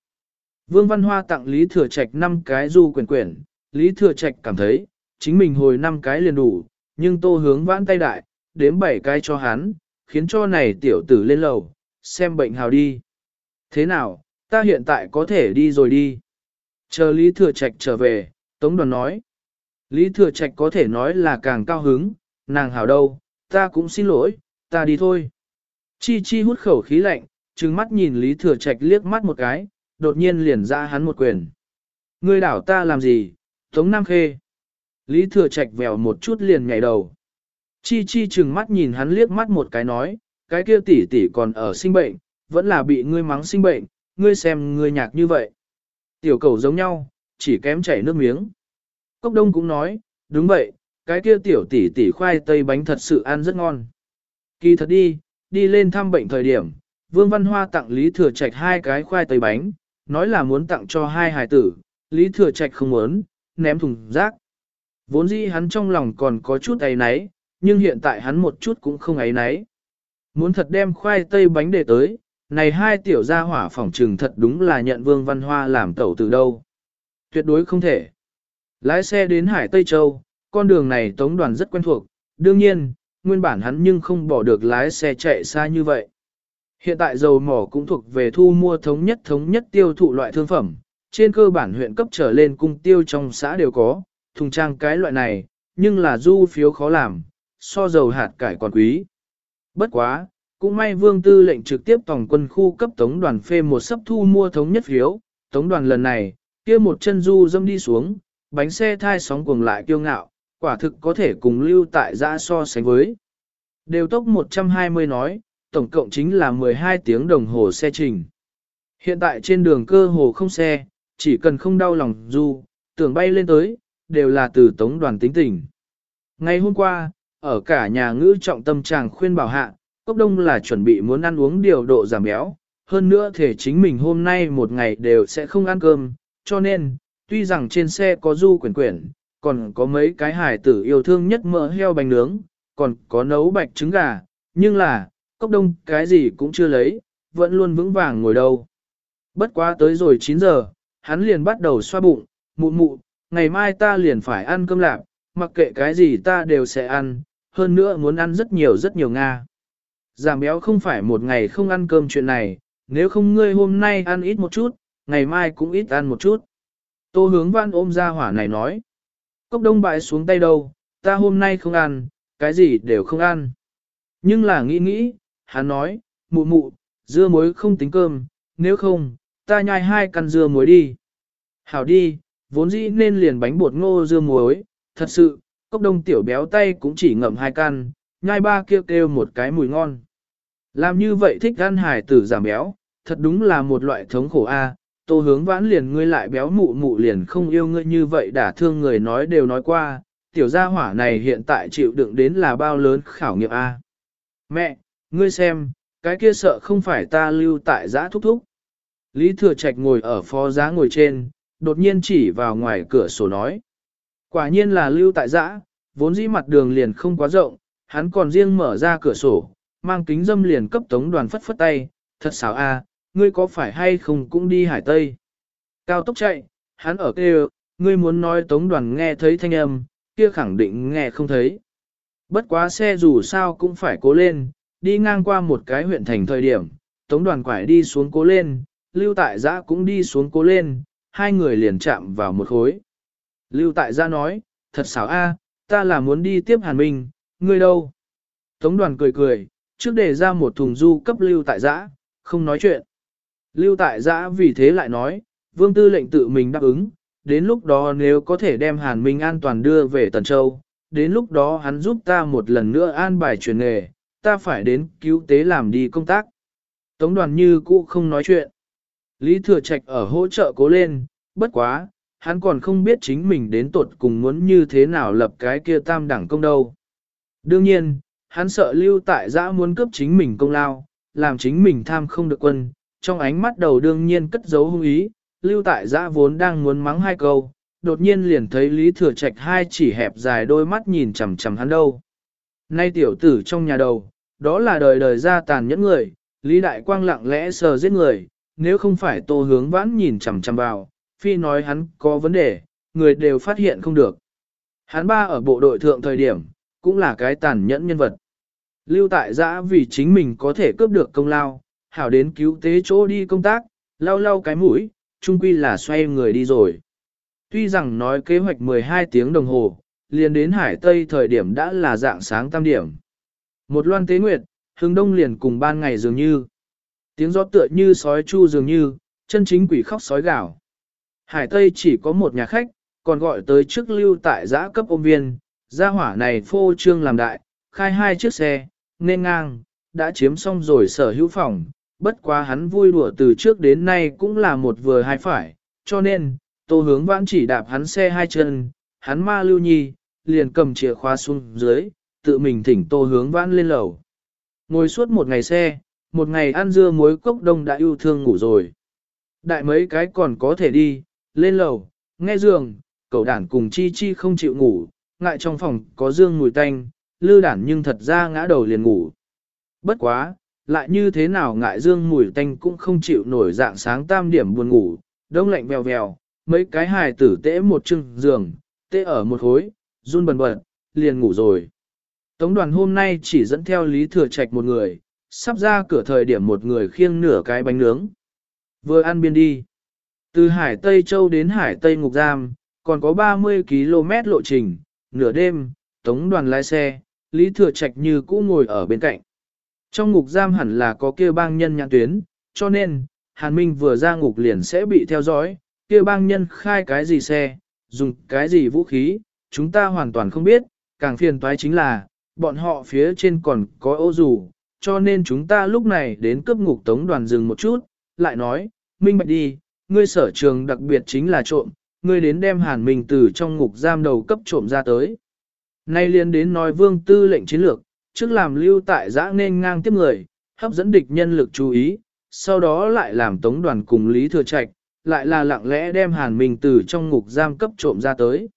Vương Văn Hoa tặng Lý Thừa Trạch 5 cái du quyển quyển, Lý Thừa Trạch cảm thấy, chính mình hồi 5 cái liền đủ, nhưng tô hướng vãn tay đại, đếm bảy cái cho hắn, khiến cho này tiểu tử lên lầu, xem bệnh hào đi. Thế nào, ta hiện tại có thể đi rồi đi. Chờ Lý Thừa Trạch trở về, Tống Đoàn nói. Lý Thừa Trạch có thể nói là càng cao hứng, nàng hảo đâu, ta cũng xin lỗi, ta đi thôi. Chi Chi hút khẩu khí lạnh, trừng mắt nhìn Lý Thừa Trạch liếc mắt một cái, đột nhiên liền ra hắn một quyền. Ngươi đảo ta làm gì, Tống Nam Khê. Lý Thừa Trạch vèo một chút liền nhảy đầu. Chi Chi chừng mắt nhìn hắn liếc mắt một cái nói, cái kia tỷ tỷ còn ở sinh bệnh, vẫn là bị ngươi mắng sinh bệnh, ngươi xem ngươi nhạc như vậy. Tiểu cầu giống nhau, chỉ kém chảy nước miếng. Cốc đông cũng nói, đúng vậy, cái kia tiểu tỷ tỷ khoai tây bánh thật sự ăn rất ngon. Kỳ thật đi, đi lên thăm bệnh thời điểm, Vương Văn Hoa tặng Lý Thừa Trạch hai cái khoai tây bánh, nói là muốn tặng cho hai hài tử, Lý Thừa Trạch không muốn, ném thùng rác. Vốn dĩ hắn trong lòng còn có chút ấy náy, nhưng hiện tại hắn một chút cũng không ấy náy. Muốn thật đem khoai tây bánh để tới, này hai tiểu gia hỏa phỏng trừng thật đúng là nhận Vương Văn Hoa làm tẩu từ đâu. Tuyệt đối không thể. Lái xe đến Hải Tây Châu, con đường này tống đoàn rất quen thuộc, đương nhiên, nguyên bản hắn nhưng không bỏ được lái xe chạy xa như vậy. Hiện tại dầu mỏ cũng thuộc về thu mua thống nhất thống nhất tiêu thụ loại thương phẩm, trên cơ bản huyện cấp trở lên cung tiêu trong xã đều có, thùng trang cái loại này, nhưng là du phiếu khó làm, so dầu hạt cải còn quý. Bất quá, cũng may vương tư lệnh trực tiếp tổng quân khu cấp tống đoàn phê một sấp thu mua thống nhất phiếu, tống đoàn lần này, kia một chân du dâm đi xuống, bánh xe thai sóng cuồng lại kiêu ngạo, quả thực có thể cùng lưu tại giã so sánh với. Đều tốc 120 nói, tổng cộng chính là 12 tiếng đồng hồ xe trình. Hiện tại trên đường cơ hồ không xe, chỉ cần không đau lòng du, tưởng bay lên tới, đều là từ tống đoàn tính tình. Ngày hôm qua, ở cả nhà ngữ trọng tâm chàng khuyên bảo hạ, Cốc Đông là chuẩn bị muốn ăn uống điều độ giảm béo, hơn nữa thể chính mình hôm nay một ngày đều sẽ không ăn cơm, cho nên, tuy rằng trên xe có du quyển quyển, còn có mấy cái hải tử yêu thương nhất mỡ heo bánh nướng, còn có nấu bạch trứng gà, nhưng là, Cốc Đông cái gì cũng chưa lấy, vẫn luôn vững vàng ngồi đâu. Bất quá tới rồi 9 giờ, hắn liền bắt đầu xoa bụng, mụ mụ, ngày mai ta liền phải ăn cơm lạp, mặc kệ cái gì ta đều sẽ ăn, hơn nữa muốn ăn rất nhiều rất nhiều Nga. Giảm béo không phải một ngày không ăn cơm chuyện này, nếu không ngươi hôm nay ăn ít một chút, ngày mai cũng ít ăn một chút. Tô hướng văn ôm ra hỏa này nói. Cốc đông bại xuống tay đâu, ta hôm nay không ăn, cái gì đều không ăn. Nhưng là nghĩ nghĩ, hắn nói, mụ mụ, dưa muối không tính cơm, nếu không, ta nhai hai căn dưa muối đi. Hảo đi, vốn dĩ nên liền bánh bột ngô dưa muối, thật sự, cốc đông tiểu béo tay cũng chỉ ngậm hai căn, nhai ba kêu kêu một cái mùi ngon. Làm như vậy thích ăn hải tử giảm béo, thật đúng là một loại thống khổ a. Tô hướng vãn liền ngươi lại béo mụ mụ liền không yêu ngươi như vậy đã thương người nói đều nói qua, tiểu gia hỏa này hiện tại chịu đựng đến là bao lớn khảo nghiệm a. Mẹ, ngươi xem, cái kia sợ không phải ta lưu tại giã thúc thúc. Lý Thừa Trạch ngồi ở phó giá ngồi trên, đột nhiên chỉ vào ngoài cửa sổ nói. Quả nhiên là lưu tại giã, vốn dĩ mặt đường liền không quá rộng, hắn còn riêng mở ra cửa sổ, mang kính dâm liền cấp tống đoàn phất phất tay, thật xảo a, ngươi có phải hay không cũng đi hải tây. Cao tốc chạy, hắn ở kêu, ngươi muốn nói tống đoàn nghe thấy thanh âm, kia khẳng định nghe không thấy. Bất quá xe dù sao cũng phải cố lên, đi ngang qua một cái huyện thành thời điểm, tống đoàn quải đi xuống cố lên, lưu tại giã cũng đi xuống cố lên, hai người liền chạm vào một khối. Lưu tại gia nói, thật xảo a, ta là muốn đi tiếp hàn minh, ngươi đâu? Tống đoàn cười cười, trước để ra một thùng du cấp lưu tại giã, không nói chuyện. Lưu tại giã vì thế lại nói, vương tư lệnh tự mình đáp ứng, đến lúc đó nếu có thể đem Hàn Minh an toàn đưa về Tần Châu, đến lúc đó hắn giúp ta một lần nữa an bài truyền nghề, ta phải đến cứu tế làm đi công tác. Tống đoàn như cũ không nói chuyện. Lý Thừa Trạch ở hỗ trợ cố lên, bất quá, hắn còn không biết chính mình đến tột cùng muốn như thế nào lập cái kia tam đẳng công đâu. Đương nhiên, hắn sợ lưu tại giã muốn cướp chính mình công lao, làm chính mình tham không được quân, trong ánh mắt đầu đương nhiên cất giấu hung ý, lưu tại giã vốn đang muốn mắng hai câu, đột nhiên liền thấy Lý Thừa Trạch hai chỉ hẹp dài đôi mắt nhìn chằm chằm hắn đâu. Nay tiểu tử trong nhà đầu, đó là đời đời ra tàn nhẫn người, Lý Đại Quang lặng lẽ sờ giết người, nếu không phải tô hướng vãn nhìn chằm chằm vào, phi nói hắn có vấn đề, người đều phát hiện không được. Hắn ba ở bộ đội thượng thời điểm, cũng là cái tàn nhẫn nhân vật. Lưu tại giã vì chính mình có thể cướp được công lao, hảo đến cứu tế chỗ đi công tác, lau lau cái mũi, chung quy là xoay người đi rồi. Tuy rằng nói kế hoạch 12 tiếng đồng hồ, liền đến Hải Tây thời điểm đã là dạng sáng tam điểm. Một loan tế nguyệt, hướng đông liền cùng ban ngày dường như. Tiếng gió tựa như sói chu dường như, chân chính quỷ khóc sói gào. Hải Tây chỉ có một nhà khách, còn gọi tới trước lưu tại giã cấp ôm viên, gia hỏa này phô trương làm đại, khai hai chiếc xe, nên ngang, đã chiếm xong rồi sở hữu phòng, bất quá hắn vui đùa từ trước đến nay cũng là một vừa hai phải, cho nên, tô hướng vãn chỉ đạp hắn xe hai chân, hắn ma lưu nhi, liền cầm chìa khóa xuống dưới, tự mình thỉnh tô hướng vãn lên lầu. Ngồi suốt một ngày xe, một ngày ăn dưa muối cốc đông đã yêu thương ngủ rồi. Đại mấy cái còn có thể đi, lên lầu, nghe giường, cậu đản cùng chi chi không chịu ngủ, ngại trong phòng có dương mùi tanh, lư đản nhưng thật ra ngã đầu liền ngủ. Bất quá, lại như thế nào ngại dương mùi tanh cũng không chịu nổi dạng sáng tam điểm buồn ngủ, đông lạnh vèo vèo, mấy cái hài tử tễ một chừng giường, tễ ở một hối, run bần bật, liền ngủ rồi. Tống đoàn hôm nay chỉ dẫn theo Lý Thừa Trạch một người, sắp ra cửa thời điểm một người khiêng nửa cái bánh nướng. Vừa ăn biên đi. Từ Hải Tây Châu đến Hải Tây Ngục Giam, còn có 30 km lộ trình, nửa đêm, tống đoàn lái xe, Lý Thừa Trạch như cũ ngồi ở bên cạnh. Trong ngục giam hẳn là có kia bang nhân nhãn tuyến, cho nên, Hàn Minh vừa ra ngục liền sẽ bị theo dõi, kia bang nhân khai cái gì xe, dùng cái gì vũ khí, chúng ta hoàn toàn không biết, càng phiền toái chính là, bọn họ phía trên còn có ô dù, cho nên chúng ta lúc này đến cướp ngục tống đoàn dừng một chút, lại nói, Minh Bạch đi, ngươi sở trường đặc biệt chính là trộm, ngươi đến đem Hàn Minh từ trong ngục giam đầu cấp trộm ra tới. Nay liên đến nói vương tư lệnh chiến lược, trước làm lưu tại giã nên ngang tiếp người, hấp dẫn địch nhân lực chú ý, sau đó lại làm tống đoàn cùng Lý Thừa Trạch, lại là lặng lẽ đem Hàn Minh từ trong ngục giam cấp trộm ra tới.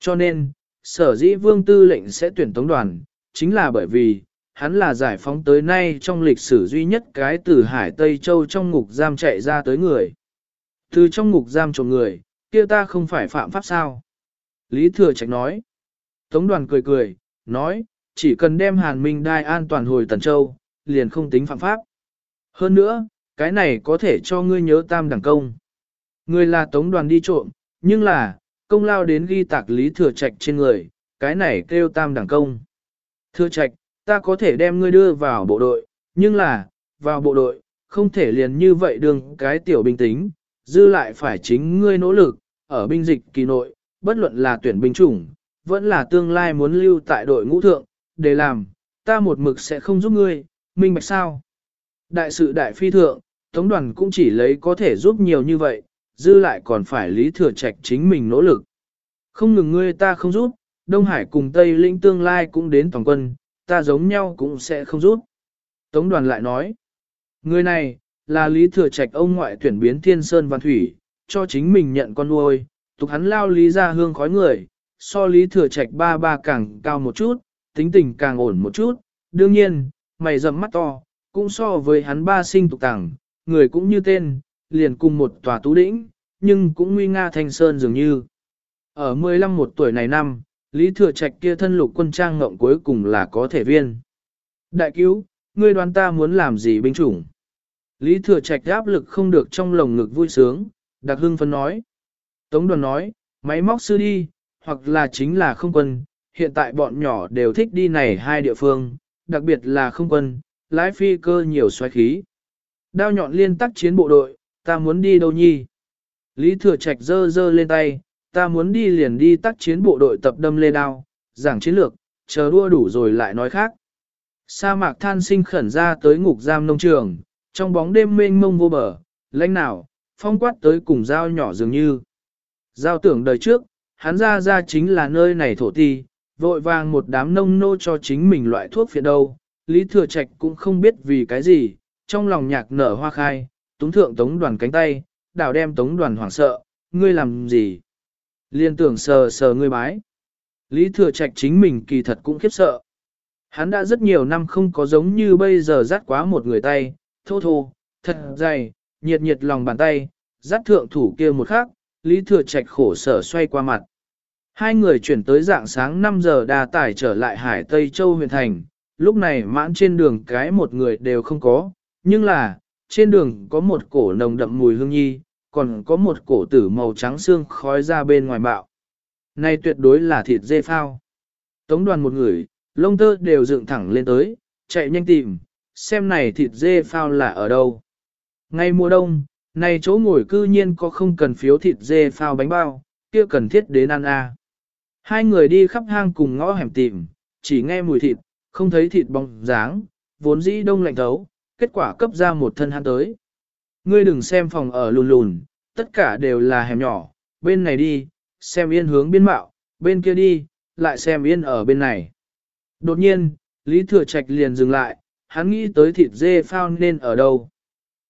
Cho nên, sở dĩ vương tư lệnh sẽ tuyển tống đoàn, chính là bởi vì, hắn là giải phóng tới nay trong lịch sử duy nhất cái từ Hải Tây Châu trong ngục giam chạy ra tới người. Từ trong ngục giam trộm người, kia ta không phải phạm pháp sao? Lý Thừa Trạch nói. Tống đoàn cười cười, nói, chỉ cần đem Hàn Minh đai an toàn hồi Tần Châu, liền không tính phạm pháp. Hơn nữa, cái này có thể cho ngươi nhớ tam đẳng công. Ngươi là tống đoàn đi trộm, nhưng là, công lao đến ghi tạc Lý Thừa Trạch trên người, cái này kêu tam đẳng công. Thừa Trạch, ta có thể đem ngươi đưa vào bộ đội, nhưng là, vào bộ đội, không thể liền như vậy đường cái tiểu binh tính, dư lại phải chính ngươi nỗ lực, ở binh dịch kỳ nội, bất luận là tuyển binh chủng, vẫn là tương lai muốn lưu tại đội ngũ thượng, để làm, ta một mực sẽ không giúp ngươi, minh bạch sao. Đại sự đại phi thượng, Tống đoàn cũng chỉ lấy có thể giúp nhiều như vậy, dư lại còn phải lý thừa trạch chính mình nỗ lực. Không ngừng ngươi ta không giúp, Đông Hải cùng Tây Linh tương lai cũng đến toàn quân, ta giống nhau cũng sẽ không rút. Tống đoàn lại nói, người này, là Lý Thừa Trạch ông ngoại tuyển biến thiên sơn văn thủy, cho chính mình nhận con nuôi, tục hắn lao Lý ra hương khói người, so Lý Thừa Trạch ba ba càng cao một chút, tính tình càng ổn một chút, đương nhiên, mày rậm mắt to, cũng so với hắn ba sinh tục tàng, người cũng như tên, liền cùng một tòa tú đỉnh, nhưng cũng nguy nga thanh sơn dường như. Ở 15 một tuổi này năm, Lý Thừa Trạch kia thân lục quân trang ngộng cuối cùng là có thể viên. Đại cứu, ngươi đoán ta muốn làm gì binh chủng? Lý Thừa Trạch áp lực không được trong lồng ngực vui sướng, đặc hưng phấn nói. Tống đoàn nói, máy móc sư đi, hoặc là chính là không quân, hiện tại bọn nhỏ đều thích đi này hai địa phương, đặc biệt là không quân, lái phi cơ nhiều xoáy khí. Đao nhọn liên tắc chiến bộ đội, ta muốn đi đâu nhi? Lý Thừa Trạch giơ giơ lên tay, ta muốn đi liền đi tác chiến bộ đội tập đâm lê đao, giảng chiến lược, chờ đua đủ rồi lại nói khác. Sa mạc than sinh khẩn ra tới ngục giam nông trường, trong bóng đêm mênh mông vô bờ, lãnh nào, phong quát tới cùng dao nhỏ dường như. Giao tưởng đời trước, hắn ra ra chính là nơi này thổ ti, vội vàng một đám nông nô cho chính mình loại thuốc phiện đâu. Lý Thừa Trạch cũng không biết vì cái gì, trong lòng nhạc nở hoa khai, túng thượng tống đoàn cánh tay, đảo đem tống đoàn hoảng sợ, ngươi làm gì? Liên tưởng sờ sờ ngươi bái. Lý Thừa Trạch chính mình kỳ thật cũng khiếp sợ. Hắn đã rất nhiều năm không có giống như bây giờ dắt quá một người tay, thô thô, thật dày, nhiệt nhiệt lòng bàn tay, dắt thượng thủ kia một khắc, Lý Thừa Trạch khổ sở xoay qua mặt. Hai người chuyển tới dạng sáng 5 giờ đà tải trở lại Hải Tây Châu huyện thành, lúc này mãn trên đường cái một người đều không có, nhưng là, trên đường có một cổ nồng đậm mùi hương nhi, còn có một cổ tử màu trắng xương khói ra bên ngoài bạo. Này tuyệt đối là thịt dê phao. Tống đoàn một người, lông tơ đều dựng thẳng lên tới, chạy nhanh tìm, xem này thịt dê phao là ở đâu. Ngay mùa đông, này chỗ ngồi cư nhiên có không cần phiếu thịt dê phao bánh bao, kia cần thiết đến ăn à. Hai người đi khắp hang cùng ngõ hẻm tìm, chỉ nghe mùi thịt, không thấy thịt bóng dáng, vốn dĩ đông lạnh thấu, kết quả cấp ra một thân hắn tới. Ngươi đừng xem phòng ở lùn lùn, tất cả đều là hẻm nhỏ, bên này đi, xem yên hướng biên mạo, bên kia đi, lại xem yên ở bên này. Đột nhiên, Lý Thừa Trạch liền dừng lại, hắn nghĩ tới thịt dê phao nên ở đâu.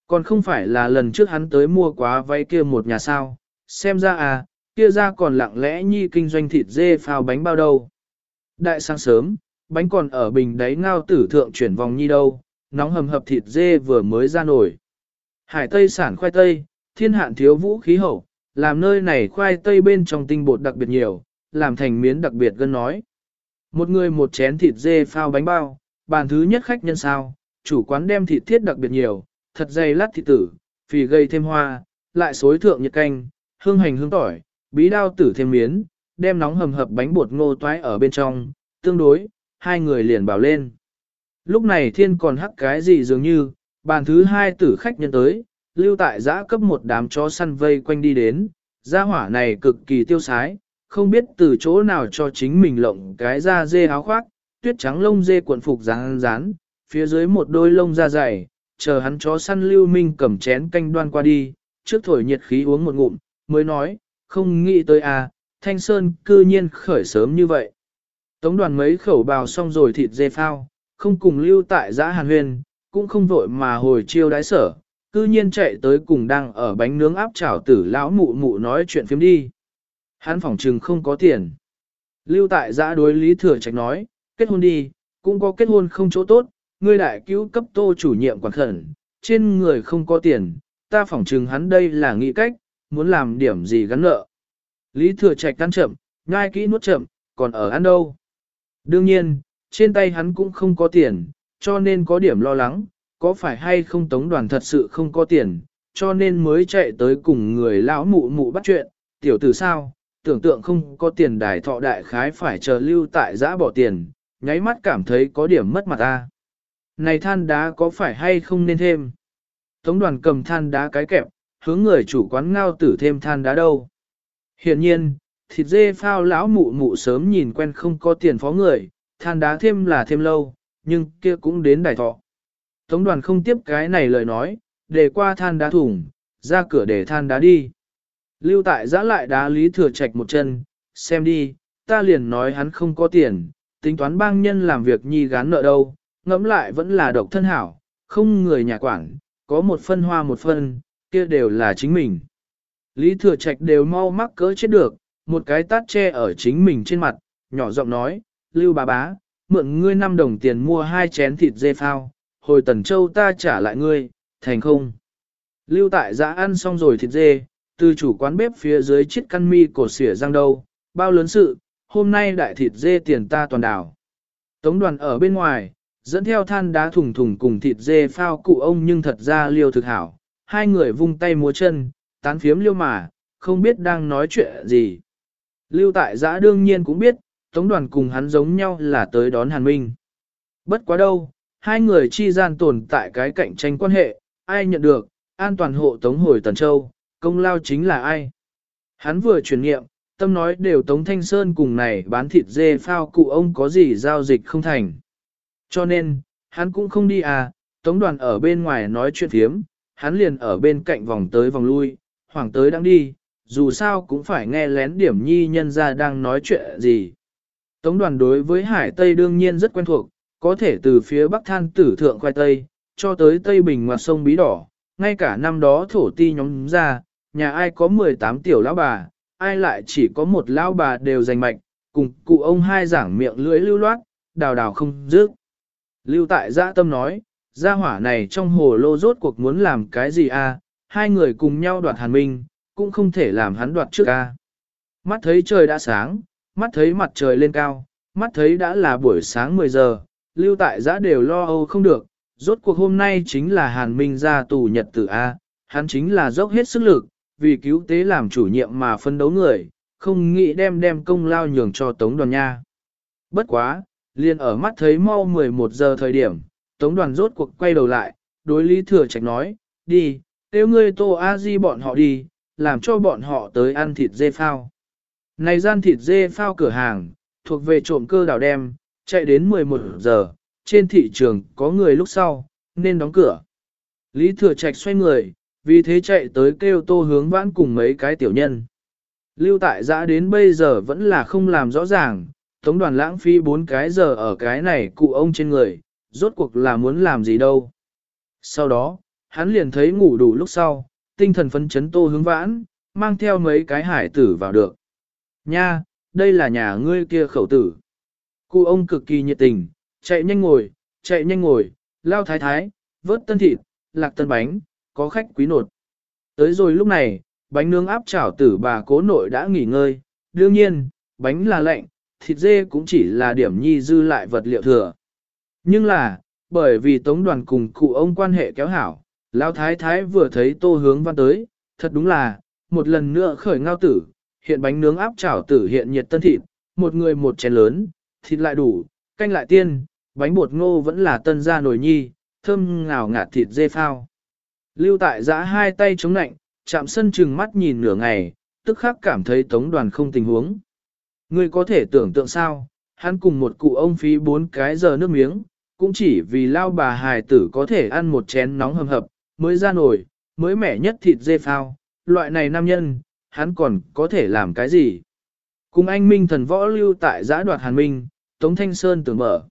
Còn không phải là lần trước hắn tới mua quá váy kia một nhà sao, xem ra à, kia ra còn lặng lẽ nhi kinh doanh thịt dê phao bánh bao đâu. Đại sáng sớm, bánh còn ở bình đáy ngao tử thượng chuyển vòng nhi đâu, nóng hầm hập thịt dê vừa mới ra nổi. Hải Tây sản khoai tây, thiên hạn thiếu vũ khí hậu, làm nơi này khoai tây bên trong tinh bột đặc biệt nhiều, làm thành miến đặc biệt gân nói. Một người một chén thịt dê phao bánh bao, bàn thứ nhất khách nhân sao, chủ quán đem thịt thiết đặc biệt nhiều, thật dày lát thịt tử, phì gây thêm hoa, lại xối thượng nhiệt canh, hương hành hương tỏi, bí đao tử thêm miến, đem nóng hầm hập bánh bột ngô toái ở bên trong, tương đối, hai người liền bảo lên. Lúc này thiên còn hắc cái gì dường như, bàn thứ hai tử khách nhân tới, lưu tại giã cấp một đám chó săn vây quanh đi đến, gia hỏa này cực kỳ tiêu sái, không biết từ chỗ nào cho chính mình lộng cái da dê áo khoác, tuyết trắng lông dê cuộn phục rán rán, phía dưới một đôi lông da dày, chờ hắn chó săn lưu minh cầm chén canh đoan qua đi, trước thổi nhiệt khí uống một ngụm, mới nói, không nghĩ tới à, thanh sơn cư nhiên khởi sớm như vậy. Tống đoàn mấy khẩu bào xong rồi thịt dê phao, không cùng lưu tại giã hàn huyền, cũng không vội mà hồi chiêu đái sở, cư nhiên chạy tới cùng đang ở bánh nướng áp chảo tử lão mụ mụ nói chuyện phiếm đi. Hắn phỏng trừng không có tiền. Lưu tại giã đối lý thừa trạch nói, kết hôn đi, cũng có kết hôn không chỗ tốt, ngươi đại cứu cấp tô chủ nhiệm quản khẩn, trên người không có tiền, ta phỏng trừng hắn đây là nghĩ cách, muốn làm điểm gì gắn nợ. Lý thừa trạch ăn chậm, ngai kỹ nuốt chậm, còn ở ăn đâu. Đương nhiên, trên tay hắn cũng không có tiền, cho nên có điểm lo lắng, có phải hay không tống đoàn thật sự không có tiền, cho nên mới chạy tới cùng người lão mụ mụ bắt chuyện, tiểu tử sao, tưởng tượng không có tiền đài thọ đại khái phải chờ lưu tại giã bỏ tiền, nháy mắt cảm thấy có điểm mất mặt ta. Này than đá có phải hay không nên thêm? Tống đoàn cầm than đá cái kẹp, hướng người chủ quán ngao tử thêm than đá đâu. Hiện nhiên, thịt dê phao lão mụ mụ sớm nhìn quen không có tiền phó người, than đá thêm là thêm lâu, nhưng kia cũng đến đài thọ. Tống đoàn không tiếp cái này lời nói, để qua than đá thủng, ra cửa để than đá đi. Lưu tại giã lại đá lý thừa trạch một chân, xem đi, ta liền nói hắn không có tiền, tính toán bang nhân làm việc nhi gán nợ đâu, ngẫm lại vẫn là độc thân hảo, không người nhà quản, có một phân hoa một phân, kia đều là chính mình. Lý thừa trạch đều mau mắc cỡ chết được, một cái tát che ở chính mình trên mặt, nhỏ giọng nói, Lưu bà bá, mượn ngươi 5 đồng tiền mua hai chén thịt dê phao, hồi tần châu ta trả lại ngươi, thành không. Lưu tại giã ăn xong rồi thịt dê, từ chủ quán bếp phía dưới chiếc căn mi cổ xỉa răng đâu, bao lớn sự, hôm nay đại thịt dê tiền ta toàn đảo. Tống đoàn ở bên ngoài, dẫn theo than đá thùng thùng cùng thịt dê phao cụ ông nhưng thật ra liêu thực hảo, hai người vung tay múa chân, tán phiếm liêu mà, không biết đang nói chuyện gì. Lưu tại giã đương nhiên cũng biết, tống đoàn cùng hắn giống nhau là tới đón Hàn Minh. Bất quá đâu, hai người chi gian tồn tại cái cạnh tranh quan hệ, ai nhận được, an toàn hộ tống hồi Tần Châu, công lao chính là ai. Hắn vừa chuyển nghiệm, tâm nói đều Tống Thanh Sơn cùng này bán thịt dê phao cụ ông có gì giao dịch không thành. Cho nên, hắn cũng không đi à, Tống đoàn ở bên ngoài nói chuyện thiếm, hắn liền ở bên cạnh vòng tới vòng lui, hoàng tới đang đi, dù sao cũng phải nghe lén điểm nhi nhân ra đang nói chuyện gì. Tống đoàn đối với Hải Tây đương nhiên rất quen thuộc, có thể từ phía bắc than tử thượng khoai Tây, cho tới Tây Bình ngoặt sông Bí Đỏ, ngay cả năm đó thổ ti nhóm ra, nhà ai có 18 tiểu lão bà, ai lại chỉ có một lão bà đều giành mạch, cùng cụ ông hai giảng miệng lưỡi lưu loát, đào đào không dứt. Lưu tại giã tâm nói, gia hỏa này trong hồ lô rốt cuộc muốn làm cái gì a? À? hai người cùng nhau đoạt hàn minh, cũng không thể làm hắn đoạt trước a. À? Mắt thấy trời đã sáng, mắt thấy mặt trời lên cao, mắt thấy đã là buổi sáng 10 giờ, lưu tại giã đều lo âu không được, rốt cuộc hôm nay chính là Hàn Minh ra tù nhật tử A, hắn chính là dốc hết sức lực, vì cứu tế làm chủ nhiệm mà phân đấu người, không nghĩ đem đem công lao nhường cho Tống đoàn nha. Bất quá, liền ở mắt thấy mau 11 giờ thời điểm, Tống đoàn rốt cuộc quay đầu lại, đối Lý Thừa Trạch nói, đi, nếu ngươi Tô A Di bọn họ đi, làm cho bọn họ tới ăn thịt dê phao. Này gian thịt dê phao cửa hàng, thuộc về trộm cơ đảo đem, chạy đến 11 giờ, trên thị trường có người lúc sau, nên đóng cửa. Lý Thừa Trạch xoay người, vì thế chạy tới kêu tô hướng vãn cùng mấy cái tiểu nhân. Lưu tại giã đến bây giờ vẫn là không làm rõ ràng, tống đoàn lãng phí bốn cái giờ ở cái này cụ ông trên người, rốt cuộc là muốn làm gì đâu. Sau đó, hắn liền thấy ngủ đủ lúc sau, tinh thần phấn chấn tô hướng vãn, mang theo mấy cái hải tử vào được. Nha, đây là nhà ngươi kia khẩu tử. Cụ ông cực kỳ nhiệt tình, chạy nhanh ngồi, chạy nhanh ngồi, lao thái thái, vớt tân thịt, lạc tân bánh, có khách quý nột. Tới rồi lúc này, bánh nướng áp chảo tử bà cố nội đã nghỉ ngơi, đương nhiên, bánh là lạnh, thịt dê cũng chỉ là điểm nhi dư lại vật liệu thừa. Nhưng là, bởi vì tống đoàn cùng cụ ông quan hệ kéo hảo, lao thái thái vừa thấy tô hướng văn tới, thật đúng là, một lần nữa khởi ngao tử, hiện bánh nướng áp chảo tử hiện nhiệt tân thịt, một người một chén lớn, thịt lại đủ, canh lại tiên, bánh bột ngô vẫn là tân gia nồi nhi, thơm ngào ngạt thịt dê phao. Lưu tại giã hai tay chống nạnh, chạm sân chừng mắt nhìn nửa ngày, tức khắc cảm thấy tống đoàn không tình huống. Ngươi có thể tưởng tượng sao, hắn cùng một cụ ông phí bốn cái giờ nước miếng, cũng chỉ vì lao bà hài tử có thể ăn một chén nóng hầm hập, mới ra nổi, mới mẻ nhất thịt dê phao, loại này nam nhân, hắn còn có thể làm cái gì? Cùng anh Minh thần võ lưu tại giã đoạt Hàn Minh, Tống Thanh Sơn tưởng mở.